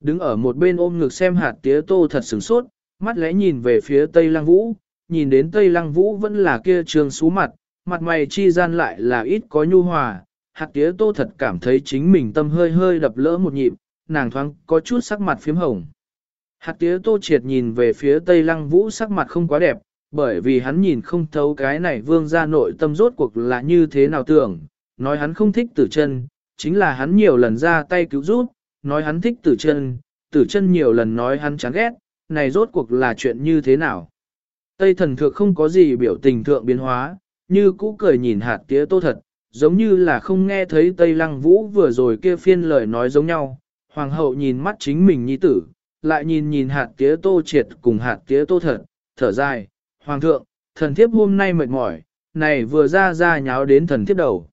Đứng ở một bên ôm ngực xem hạt tía tô thật sửng sốt, mắt lẽ nhìn về phía Tây Lăng Vũ, nhìn đến Tây Lăng Vũ vẫn là kia trường xú mặt, mặt mày chi gian lại là ít có nhu hòa, hạt tía tô thật cảm thấy chính mình tâm hơi hơi đập lỡ một nhịp, nàng thoáng có chút sắc mặt phím hồng. Hạt tía tô triệt nhìn về phía Tây Lăng Vũ sắc mặt không quá đẹp, bởi vì hắn nhìn không thấu cái này vương ra nội tâm rốt cuộc là như thế nào tưởng, nói hắn không thích tử chân, chính là hắn nhiều lần ra tay cứu rút, nói hắn thích tử chân, tử chân nhiều lần nói hắn chán ghét, này rốt cuộc là chuyện như thế nào. Tây thần thượng không có gì biểu tình thượng biến hóa, như cũ cười nhìn hạt tía tô thật, giống như là không nghe thấy Tây Lăng Vũ vừa rồi kia phiên lời nói giống nhau. Hoàng hậu nhìn mắt chính mình nhi tử, lại nhìn nhìn hạt tía tô triệt cùng hạt tía tô thật, thở dài, Hoàng thượng, thần thiếp hôm nay mệt mỏi, này vừa ra ra nháo đến thần thiếp đầu.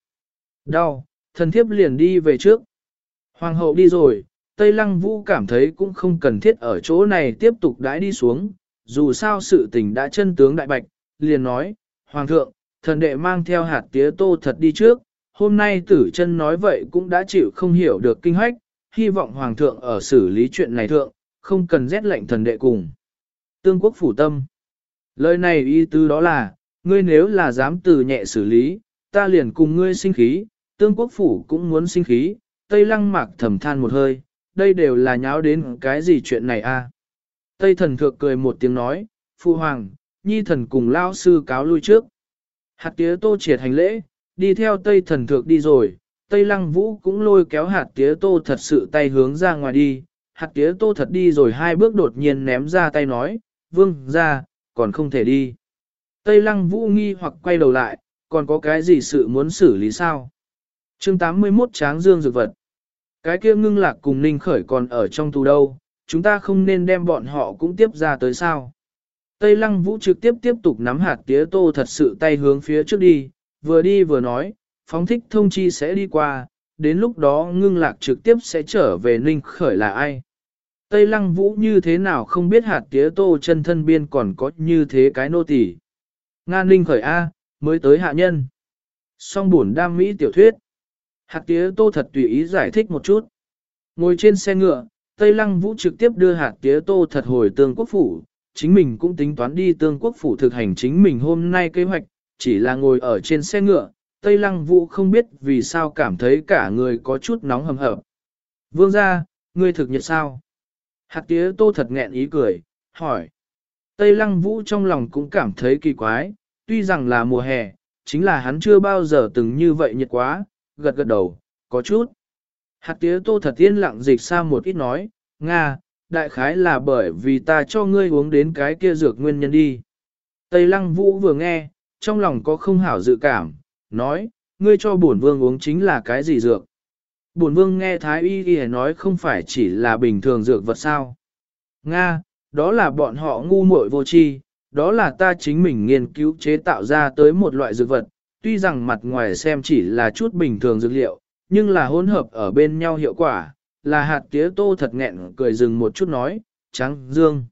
Đau, thần thiếp liền đi về trước. Hoàng hậu đi rồi, Tây Lăng Vũ cảm thấy cũng không cần thiết ở chỗ này tiếp tục đãi đi xuống, dù sao sự tình đã chân tướng đại bạch, liền nói, Hoàng thượng, thần đệ mang theo hạt tía tô thật đi trước, hôm nay tử chân nói vậy cũng đã chịu không hiểu được kinh hách, hy vọng hoàng thượng ở xử lý chuyện này thượng, không cần rét lệnh thần đệ cùng. Tương quốc phủ tâm. Lời này ý tứ đó là, ngươi nếu là dám từ nhẹ xử lý, ta liền cùng ngươi sinh khí, tương quốc phủ cũng muốn sinh khí, Tây lăng mạc thầm than một hơi, đây đều là nháo đến cái gì chuyện này a? À? Tây thần thượng cười một tiếng nói, Phu Hoàng, Nhi thần cùng lao sư cáo lui trước. Hạt tía tô triệt hành lễ, đi theo Tây thần thượng đi rồi, Tây lăng vũ cũng lôi kéo hạt tía tô thật sự tay hướng ra ngoài đi, hạt tía tô thật đi rồi hai bước đột nhiên ném ra tay nói, vương ra, còn không thể đi. Tây lăng vũ nghi hoặc quay đầu lại, còn có cái gì sự muốn xử lý sao? chương 81 Tráng Dương Dược Vật Cái kia ngưng lạc cùng ninh khởi còn ở trong tù đâu, chúng ta không nên đem bọn họ cũng tiếp ra tới sao? Tây lăng vũ trực tiếp tiếp tục nắm hạt tía tô thật sự tay hướng phía trước đi, vừa đi vừa nói, phóng thích thông chi sẽ đi qua, đến lúc đó ngưng lạc trực tiếp sẽ trở về ninh khởi là ai? Tây lăng vũ như thế nào không biết hạt tía tô chân thân biên còn có như thế cái nô tỳ. Nga ninh khởi A, mới tới hạ nhân. Song buồn đam mỹ tiểu thuyết. Hạt tía tô thật tùy ý giải thích một chút. Ngồi trên xe ngựa, Tây Lăng Vũ trực tiếp đưa hạt tía tô thật hồi tương quốc phủ. Chính mình cũng tính toán đi tương quốc phủ thực hành chính mình hôm nay kế hoạch, chỉ là ngồi ở trên xe ngựa. Tây Lăng Vũ không biết vì sao cảm thấy cả người có chút nóng hầm hập. Vương ra, ngươi thực nhiệt sao? Hạt tía tô thật nghẹn ý cười, hỏi. Tây Lăng Vũ trong lòng cũng cảm thấy kỳ quái, tuy rằng là mùa hè, chính là hắn chưa bao giờ từng như vậy nhiệt quá, gật gật đầu, có chút. Hạt tía tô thật yên lặng dịch xa một ít nói, Nga, đại khái là bởi vì ta cho ngươi uống đến cái kia dược nguyên nhân đi. Tây Lăng Vũ vừa nghe, trong lòng có không hảo dự cảm, nói, ngươi cho bổn vương uống chính là cái gì dược. Bổn vương nghe Thái Y Y nói không phải chỉ là bình thường dược vật sao. Nga, đó là bọn họ ngu muội vô tri, đó là ta chính mình nghiên cứu chế tạo ra tới một loại dược vật, tuy rằng mặt ngoài xem chỉ là chút bình thường dược liệu, nhưng là hỗn hợp ở bên nhau hiệu quả, là hạt tía tô thật nghẹn cười dừng một chút nói, trắng dương.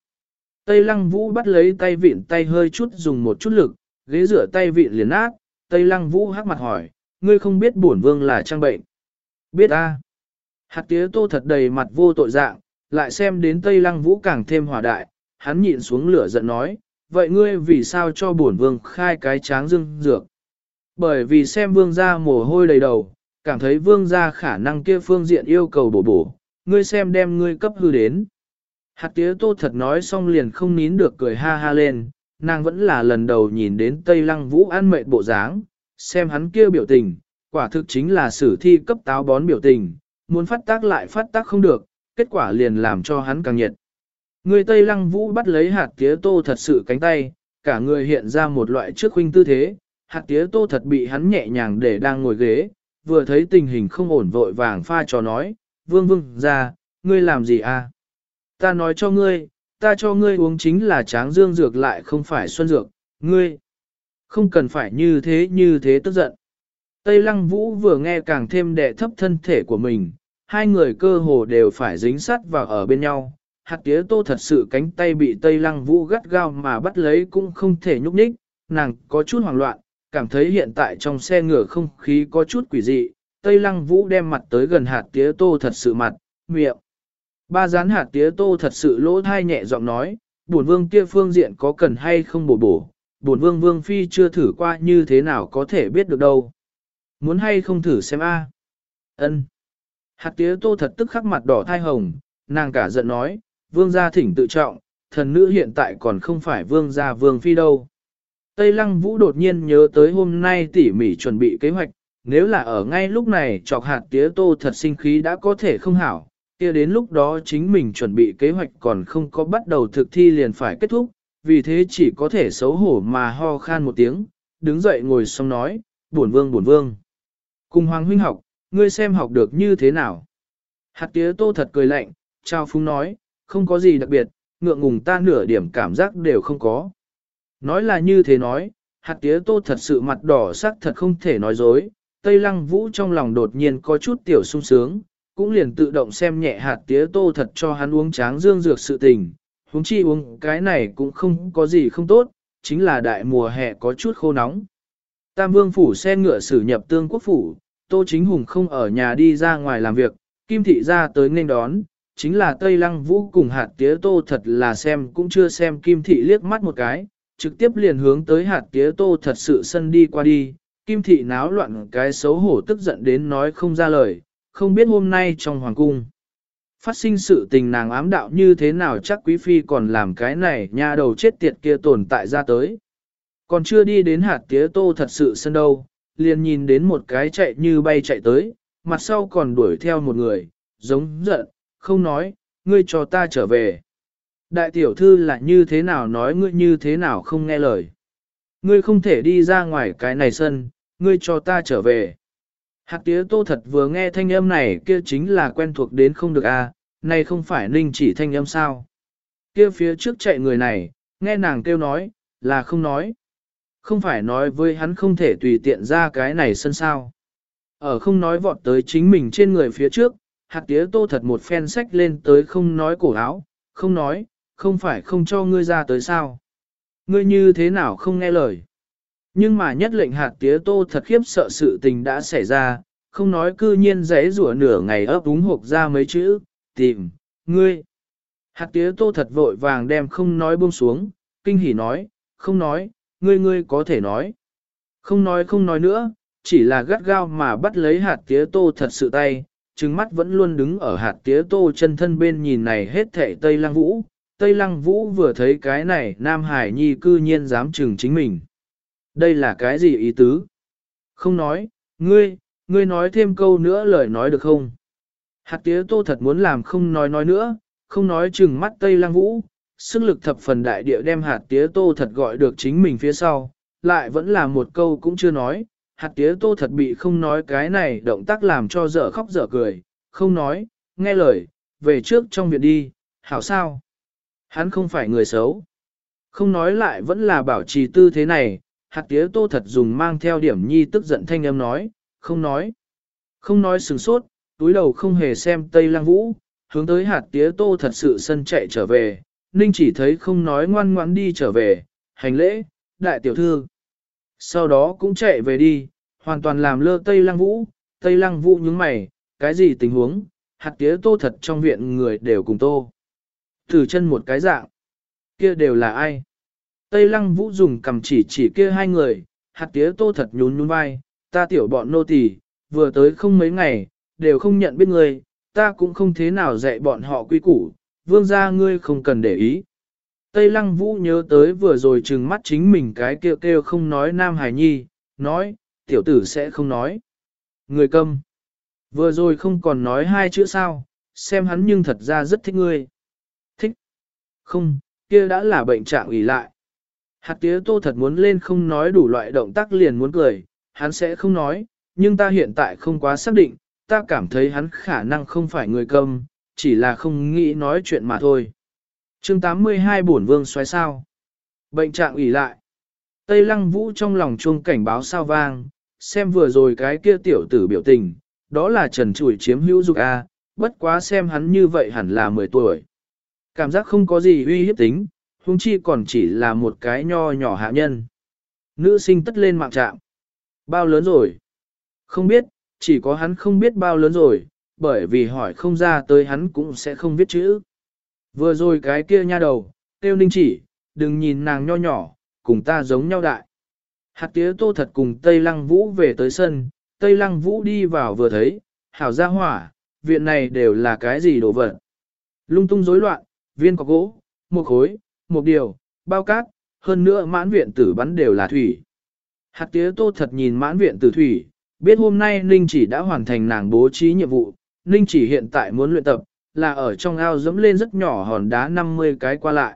Tây lăng vũ bắt lấy tay vịn tay hơi chút dùng một chút lực, ghế rửa tay vịn liền nát, Tây lăng vũ hắc mặt hỏi, ngươi không biết bổn vương là trang bệnh. Biết a. Hạt tía tô thật đầy mặt vô tội dạng, lại xem đến Tây lăng vũ càng thêm hòa đại, hắn nhịn xuống lửa giận nói, vậy ngươi vì sao cho bổn vương khai cái tráng dương dược? Bởi vì xem vương gia mồ hôi đầy đầu, cảm thấy vương gia khả năng kia phương diện yêu cầu bổ bổ, ngươi xem đem ngươi cấp hư đến. Hạt tía tô thật nói xong liền không nín được cười ha ha lên, nàng vẫn là lần đầu nhìn đến Tây Lăng Vũ an mệt bộ dáng, xem hắn kia biểu tình, quả thực chính là sử thi cấp táo bón biểu tình, muốn phát tác lại phát tác không được, kết quả liền làm cho hắn càng nhiệt. Người Tây Lăng Vũ bắt lấy hạt tía tô thật sự cánh tay, cả người hiện ra một loại trước huynh tư thế, hạt tía tô thật bị hắn nhẹ nhàng để đang ngồi ghế, vừa thấy tình hình không ổn vội vàng pha cho nói, vương vương ra, ngươi làm gì à? Ta nói cho ngươi, ta cho ngươi uống chính là tráng dương dược lại không phải xuân dược, ngươi không cần phải như thế như thế tức giận. Tây Lăng Vũ vừa nghe càng thêm đệ thấp thân thể của mình, hai người cơ hồ đều phải dính sát vào ở bên nhau. Hạt tía tô thật sự cánh tay bị Tây Lăng Vũ gắt gao mà bắt lấy cũng không thể nhúc nhích, nàng có chút hoảng loạn, cảm thấy hiện tại trong xe ngựa không khí có chút quỷ dị, Tây Lăng Vũ đem mặt tới gần hạt tía tô thật sự mặt, miệng. Ba rán hạt tía tô thật sự lỗ thai nhẹ giọng nói, bổn vương kia phương diện có cần hay không bổ bổ, bổn vương vương phi chưa thử qua như thế nào có thể biết được đâu. Muốn hay không thử xem a? Ân. Hạt tía tô thật tức khắc mặt đỏ thai hồng, nàng cả giận nói, vương gia thỉnh tự trọng, thần nữ hiện tại còn không phải vương gia vương phi đâu. Tây Lăng Vũ đột nhiên nhớ tới hôm nay tỉ mỉ chuẩn bị kế hoạch, nếu là ở ngay lúc này chọc hạt tía tô thật sinh khí đã có thể không hảo, kia đến lúc đó chính mình chuẩn bị kế hoạch còn không có bắt đầu thực thi liền phải kết thúc, vì thế chỉ có thể xấu hổ mà ho khan một tiếng, đứng dậy ngồi xong nói, buồn vương buồn vương. Cùng Hoàng huynh học, ngươi xem học được như thế nào. Hạt tía tô thật cười lạnh, trao phúng nói, không có gì đặc biệt, ngượng ngùng ta nửa điểm cảm giác đều không có. Nói là như thế nói, hạt tía tô thật sự mặt đỏ sắc thật không thể nói dối, Tây Lăng Vũ trong lòng đột nhiên có chút tiểu sung sướng, cũng liền tự động xem nhẹ hạt tía tô thật cho hắn uống tráng dương dược sự tình, huống chi uống cái này cũng không có gì không tốt, chính là đại mùa hè có chút khô nóng. Tam vương phủ xe ngựa xử nhập tương quốc phủ, Tô Chính Hùng không ở nhà đi ra ngoài làm việc, Kim Thị ra tới nên đón, chính là Tây Lăng Vũ cùng hạt tía tô thật là xem cũng chưa xem Kim Thị liếc mắt một cái, trực tiếp liền hướng tới hạt tía tô thật sự sân đi qua đi, Kim Thị náo loạn cái xấu hổ tức giận đến nói không ra lời, không biết hôm nay trong hoàng cung. Phát sinh sự tình nàng ám đạo như thế nào chắc quý phi còn làm cái này nha đầu chết tiệt kia tồn tại ra tới. Còn chưa đi đến hạt tía tô thật sự sân đâu, liền nhìn đến một cái chạy như bay chạy tới, mặt sau còn đuổi theo một người, giống giận, không nói, ngươi cho ta trở về. Đại tiểu thư là như thế nào nói ngươi như thế nào không nghe lời. Ngươi không thể đi ra ngoài cái này sân, ngươi cho ta trở về. Hạt tía tô thật vừa nghe thanh âm này kia chính là quen thuộc đến không được a, à, này không phải ninh chỉ thanh âm sao. Kia phía trước chạy người này, nghe nàng kêu nói, là không nói. Không phải nói với hắn không thể tùy tiện ra cái này sân sao. Ở không nói vọt tới chính mình trên người phía trước, hạt tía tô thật một phen sách lên tới không nói cổ áo, không nói, không phải không cho ngươi ra tới sao. Ngươi như thế nào không nghe lời. Nhưng mà nhất lệnh hạt tía tô thật khiếp sợ sự tình đã xảy ra, không nói cư nhiên giấy rủa nửa ngày ấp úng hộp ra mấy chữ, tìm, ngươi. Hạt tía tô thật vội vàng đem không nói buông xuống, kinh hỉ nói, không nói, ngươi ngươi có thể nói. Không nói không nói nữa, chỉ là gắt gao mà bắt lấy hạt tía tô thật sự tay, trừng mắt vẫn luôn đứng ở hạt tía tô chân thân bên nhìn này hết thệ Tây lang Vũ. Tây Lăng Vũ vừa thấy cái này Nam Hải Nhi cư nhiên dám chừng chính mình. Đây là cái gì ý tứ? Không nói, ngươi, ngươi nói thêm câu nữa lời nói được không? Hạt tía tô thật muốn làm không nói nói nữa, không nói chừng mắt Tây Lăng Vũ, sức lực thập phần đại địa đem hạt tía tô thật gọi được chính mình phía sau, lại vẫn là một câu cũng chưa nói, hạt tía tô thật bị không nói cái này động tác làm cho dở khóc dở cười, không nói, nghe lời, về trước trong viện đi, hảo sao? Hắn không phải người xấu. Không nói lại vẫn là bảo trì tư thế này, hạt tía tô thật dùng mang theo điểm nhi tức giận thanh âm nói, không nói. Không nói sừng sốt, túi đầu không hề xem Tây Lăng Vũ, hướng tới hạt tía tô thật sự sân chạy trở về, Ninh chỉ thấy không nói ngoan ngoãn đi trở về, hành lễ, đại tiểu thư. Sau đó cũng chạy về đi, hoàn toàn làm lơ Tây Lăng Vũ, Tây Lăng Vũ nhướng mày, cái gì tình huống, hạt tía tô thật trong viện người đều cùng tô. Thử chân một cái dạng, kia đều là ai? Tây Lăng Vũ dùng cầm chỉ chỉ kia hai người, hạt tía tô thật nhún nhún vai, ta tiểu bọn nô tỳ vừa tới không mấy ngày, đều không nhận biết người, ta cũng không thế nào dạy bọn họ quy củ, vương gia ngươi không cần để ý. Tây Lăng Vũ nhớ tới vừa rồi trừng mắt chính mình cái kêu kêu không nói Nam Hải Nhi, nói, tiểu tử sẽ không nói. Người câm. Vừa rồi không còn nói hai chữ sao, xem hắn nhưng thật ra rất thích ngươi. Không, kia đã là bệnh trạng ủy lại. Hạt tía tô thật muốn lên không nói đủ loại động tác liền muốn cười, hắn sẽ không nói, nhưng ta hiện tại không quá xác định, ta cảm thấy hắn khả năng không phải người câm, chỉ là không nghĩ nói chuyện mà thôi. chương 82 bổn vương xoáy sao. Bệnh trạng ủy lại. Tây lăng vũ trong lòng chuông cảnh báo sao vang, xem vừa rồi cái kia tiểu tử biểu tình, đó là trần chủi chiếm hữu dục A, bất quá xem hắn như vậy hẳn là 10 tuổi. Cảm giác không có gì uy hiếp tính, huống chi còn chỉ là một cái nho nhỏ hạ nhân. Nữ sinh tất lên mạng trạm. Bao lớn rồi? Không biết, chỉ có hắn không biết bao lớn rồi, bởi vì hỏi không ra tới hắn cũng sẽ không viết chữ. Vừa rồi cái kia nha đầu, tiêu ninh chỉ, đừng nhìn nàng nho nhỏ, cùng ta giống nhau đại. Hạt tía tô thật cùng Tây Lăng Vũ về tới sân, Tây Lăng Vũ đi vào vừa thấy, hảo gia hỏa, viện này đều là cái gì đồ vật. Lung tung rối loạn, viên có gỗ, một khối, một điều, bao cát, hơn nữa mãn viện tử bắn đều là thủy. Hạt tía tô thật nhìn mãn viện tử thủy, biết hôm nay Ninh chỉ đã hoàn thành nàng bố trí nhiệm vụ, Ninh chỉ hiện tại muốn luyện tập, là ở trong ao dẫm lên rất nhỏ hòn đá 50 cái qua lại.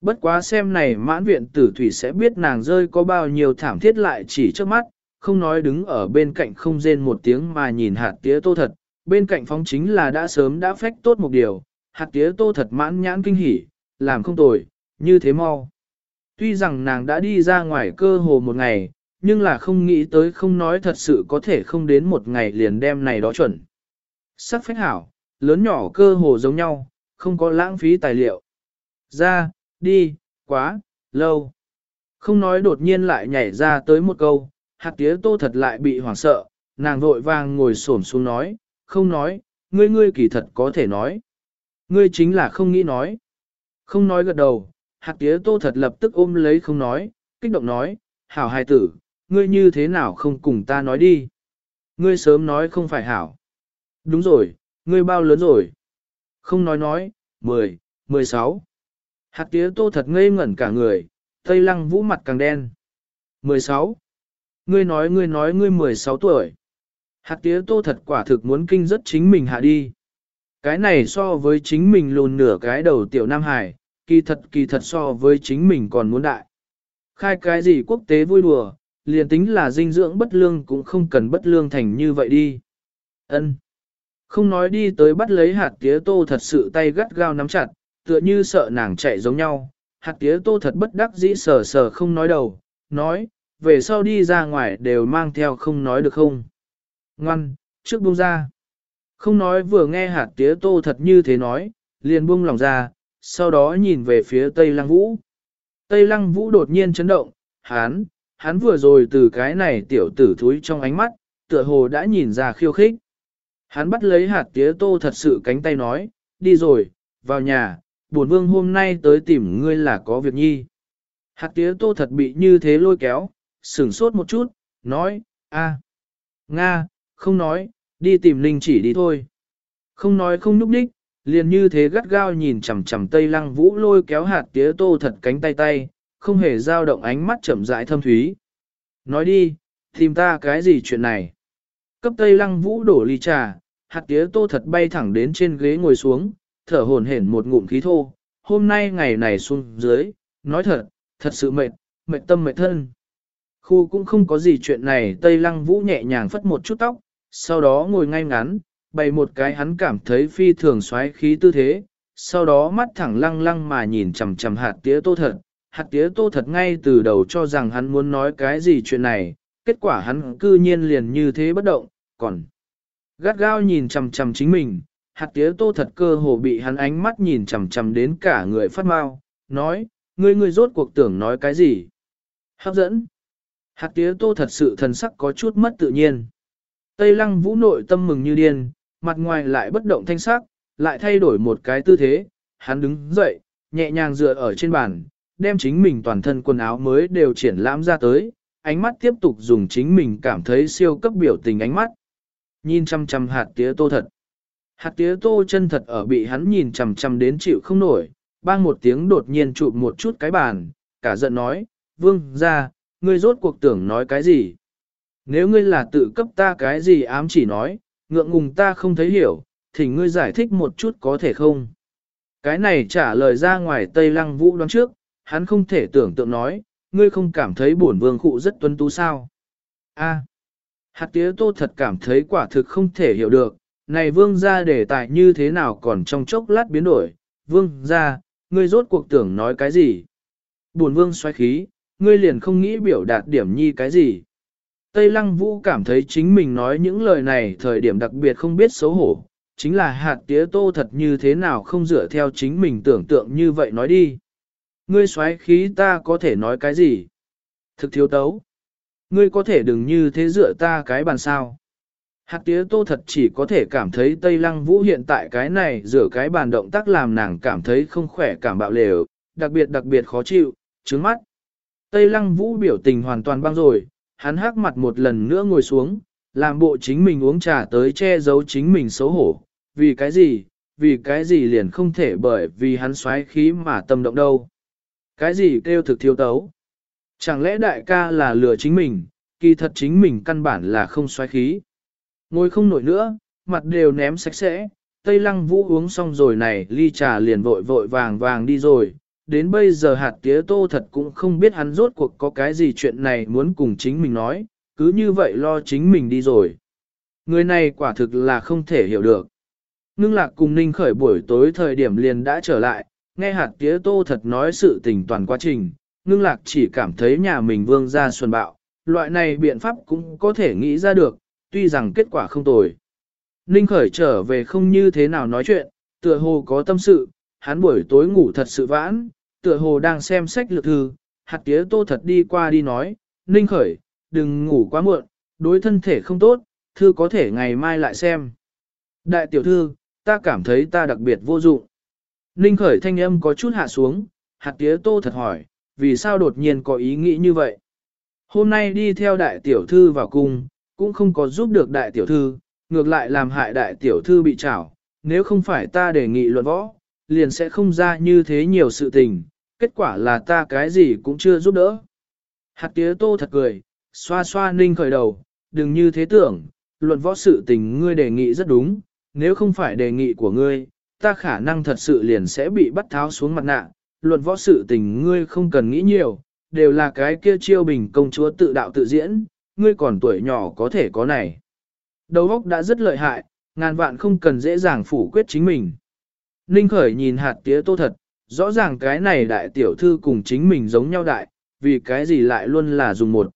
Bất quá xem này mãn viện tử thủy sẽ biết nàng rơi có bao nhiêu thảm thiết lại chỉ trước mắt, không nói đứng ở bên cạnh không rên một tiếng mà nhìn hạt tía tô thật, bên cạnh phóng chính là đã sớm đã phách tốt một điều, hạt tía tô thật mãn nhãn kinh hỉ, làm không tồi, như thế mau. Tuy rằng nàng đã đi ra ngoài cơ hồ một ngày, nhưng là không nghĩ tới không nói thật sự có thể không đến một ngày liền đem này đó chuẩn. Sắc phách hảo, lớn nhỏ cơ hồ giống nhau, không có lãng phí tài liệu. Ra, đi, quá, lâu. Không nói đột nhiên lại nhảy ra tới một câu, hạt tía tô thật lại bị hoảng sợ, nàng vội vàng ngồi xổm xuống nói, không nói, ngươi ngươi kỳ thật có thể nói. Ngươi chính là không nghĩ nói. Không nói gật đầu, hạt tía tô thật lập tức ôm lấy không nói, kích động nói, hảo hài tử, ngươi như thế nào không cùng ta nói đi. Ngươi sớm nói không phải hảo. Đúng rồi, ngươi bao lớn rồi. Không nói nói, 10, 16. Hạt tía tô thật ngây ngẩn cả người, tây lăng vũ mặt càng đen. 16. Ngươi nói ngươi nói ngươi 16 tuổi. Hạt tía tô thật quả thực muốn kinh rất chính mình hạ đi. Cái này so với chính mình lùn nửa cái đầu tiểu Nam Hải, kỳ thật kỳ thật so với chính mình còn muốn đại. Khai cái gì quốc tế vui đùa, liền tính là dinh dưỡng bất lương cũng không cần bất lương thành như vậy đi. Ân. Không nói đi tới bắt lấy hạt tía tô thật sự tay gắt gao nắm chặt, tựa như sợ nàng chạy giống nhau. Hạt tía tô thật bất đắc dĩ sờ sờ không nói đầu, nói, về sau đi ra ngoài đều mang theo không nói được không. Ngoan, trước buông ra. Không nói vừa nghe hạt tía tô thật như thế nói, liền buông lòng ra, sau đó nhìn về phía Tây Lăng Vũ. Tây Lăng Vũ đột nhiên chấn động, hắn, hắn vừa rồi từ cái này tiểu tử thúi trong ánh mắt, tựa hồ đã nhìn ra khiêu khích. Hắn bắt lấy hạt tía tô thật sự cánh tay nói, đi rồi, vào nhà, bổn vương hôm nay tới tìm ngươi là có việc nhi. Hạt tía tô thật bị như thế lôi kéo, sửng sốt một chút, nói, a, Nga, không nói, đi tìm linh chỉ đi thôi. Không nói không núp đích, liền như thế gắt gao nhìn chằm chằm tây lăng vũ lôi kéo hạt tía tô thật cánh tay tay, không hề dao động ánh mắt chậm rãi thâm thúy. Nói đi, tìm ta cái gì chuyện này? Cấp tây lăng vũ đổ ly trà, hạt tía tô thật bay thẳng đến trên ghế ngồi xuống, thở hổn hển một ngụm khí thô. Hôm nay ngày này xuống dưới, nói thật, thật sự mệt, mệt tâm mệt thân. Khu cũng không có gì chuyện này, Tây Lăng Vũ nhẹ nhàng phất một chút tóc, sau đó ngồi ngay ngắn, bày một cái hắn cảm thấy phi thường xoáy khí tư thế, sau đó mắt thẳng lăng lăng mà nhìn chằm chằm hạt tía tô thật. Hạt tía tô thật ngay từ đầu cho rằng hắn muốn nói cái gì chuyện này, kết quả hắn cư nhiên liền như thế bất động, còn gắt gao nhìn chằm chằm chính mình. Hạt tía tô thật cơ hồ bị hắn ánh mắt nhìn chằm chằm đến cả người phát mau, nói, ngươi ngươi rốt cuộc tưởng nói cái gì? Hấp dẫn. Hạt tía tô thật sự thần sắc có chút mất tự nhiên. Tây lăng vũ nội tâm mừng như điên, mặt ngoài lại bất động thanh sắc, lại thay đổi một cái tư thế, hắn đứng dậy, nhẹ nhàng dựa ở trên bàn, đem chính mình toàn thân quần áo mới đều triển lãm ra tới, ánh mắt tiếp tục dùng chính mình cảm thấy siêu cấp biểu tình ánh mắt. Nhìn chăm chăm hạt tía tô thật. Hạt tía tô chân thật ở bị hắn nhìn chằm chằm đến chịu không nổi, bang một tiếng đột nhiên chụp một chút cái bàn, cả giận nói, vương ra, ngươi rốt cuộc tưởng nói cái gì? Nếu ngươi là tự cấp ta cái gì ám chỉ nói, ngượng ngùng ta không thấy hiểu, thì ngươi giải thích một chút có thể không? Cái này trả lời ra ngoài Tây Lăng Vũ đoán trước, hắn không thể tưởng tượng nói, ngươi không cảm thấy bổn vương khụ rất tuân tú sao? A. hạt tía tô thật cảm thấy quả thực không thể hiểu được, này vương ra đề tài như thế nào còn trong chốc lát biến đổi, vương ra, ngươi rốt cuộc tưởng nói cái gì? Bổn vương xoay khí, ngươi liền không nghĩ biểu đạt điểm nhi cái gì. Tây Lăng Vũ cảm thấy chính mình nói những lời này thời điểm đặc biệt không biết xấu hổ, chính là hạt tía tô thật như thế nào không dựa theo chính mình tưởng tượng như vậy nói đi. Ngươi xoáy khí ta có thể nói cái gì? Thực thiếu tấu. Ngươi có thể đừng như thế dựa ta cái bàn sao. Hạt tía tô thật chỉ có thể cảm thấy Tây Lăng Vũ hiện tại cái này dựa cái bàn động tác làm nàng cảm thấy không khỏe cảm bạo lều, đặc biệt đặc biệt khó chịu, trứng mắt. Tây Lăng Vũ biểu tình hoàn toàn băng rồi, hắn hắc mặt một lần nữa ngồi xuống, làm bộ chính mình uống trà tới che giấu chính mình xấu hổ. Vì cái gì, vì cái gì liền không thể bởi vì hắn xoáy khí mà tâm động đâu. Cái gì kêu thực thiếu tấu? Chẳng lẽ đại ca là lừa chính mình, kỳ thật chính mình căn bản là không xoáy khí. Ngồi không nổi nữa, mặt đều ném sạch sẽ, Tây Lăng Vũ uống xong rồi này ly trà liền vội vội vàng vàng đi rồi, đến bây giờ hạt tía tô thật cũng không biết hắn rốt cuộc có cái gì chuyện này muốn cùng chính mình nói, cứ như vậy lo chính mình đi rồi. Người này quả thực là không thể hiểu được. Ngưng lạc cùng ninh khởi buổi tối thời điểm liền đã trở lại, nghe hạt tía tô thật nói sự tình toàn quá trình, ngưng lạc chỉ cảm thấy nhà mình vương ra xuân bạo, loại này biện pháp cũng có thể nghĩ ra được, tuy rằng kết quả không tồi. Ninh khởi trở về không như thế nào nói chuyện, tựa hồ có tâm sự, hắn buổi tối ngủ thật sự vãn, tựa hồ đang xem sách lược thư, hạt tía tô thật đi qua đi nói, ninh khởi, đừng ngủ quá muộn, đối thân thể không tốt, thư có thể ngày mai lại xem. Đại tiểu thư, ta cảm thấy ta đặc biệt vô dụng. Ninh khởi thanh âm có chút hạ xuống, hạt tía tô thật hỏi, vì sao đột nhiên có ý nghĩ như vậy? Hôm nay đi theo đại tiểu thư vào cung, cũng không có giúp được đại tiểu thư, ngược lại làm hại đại tiểu thư bị trảo, nếu không phải ta đề nghị luận võ, liền sẽ không ra như thế nhiều sự tình, kết quả là ta cái gì cũng chưa giúp đỡ. Hạt tía tô thật cười, xoa xoa ninh khởi đầu, đừng như thế tưởng, luận võ sự tình ngươi đề nghị rất đúng, nếu không phải đề nghị của ngươi, ta khả năng thật sự liền sẽ bị bắt tháo xuống mặt nạ, luận võ sự tình ngươi không cần nghĩ nhiều, đều là cái kia chiêu bình công chúa tự đạo tự diễn, ngươi còn tuổi nhỏ có thể có này. Đầu óc đã rất lợi hại, ngàn vạn không cần dễ dàng phủ quyết chính mình. Ninh khởi nhìn hạt tía tô thật, rõ ràng cái này đại tiểu thư cùng chính mình giống nhau đại, vì cái gì lại luôn là dùng một.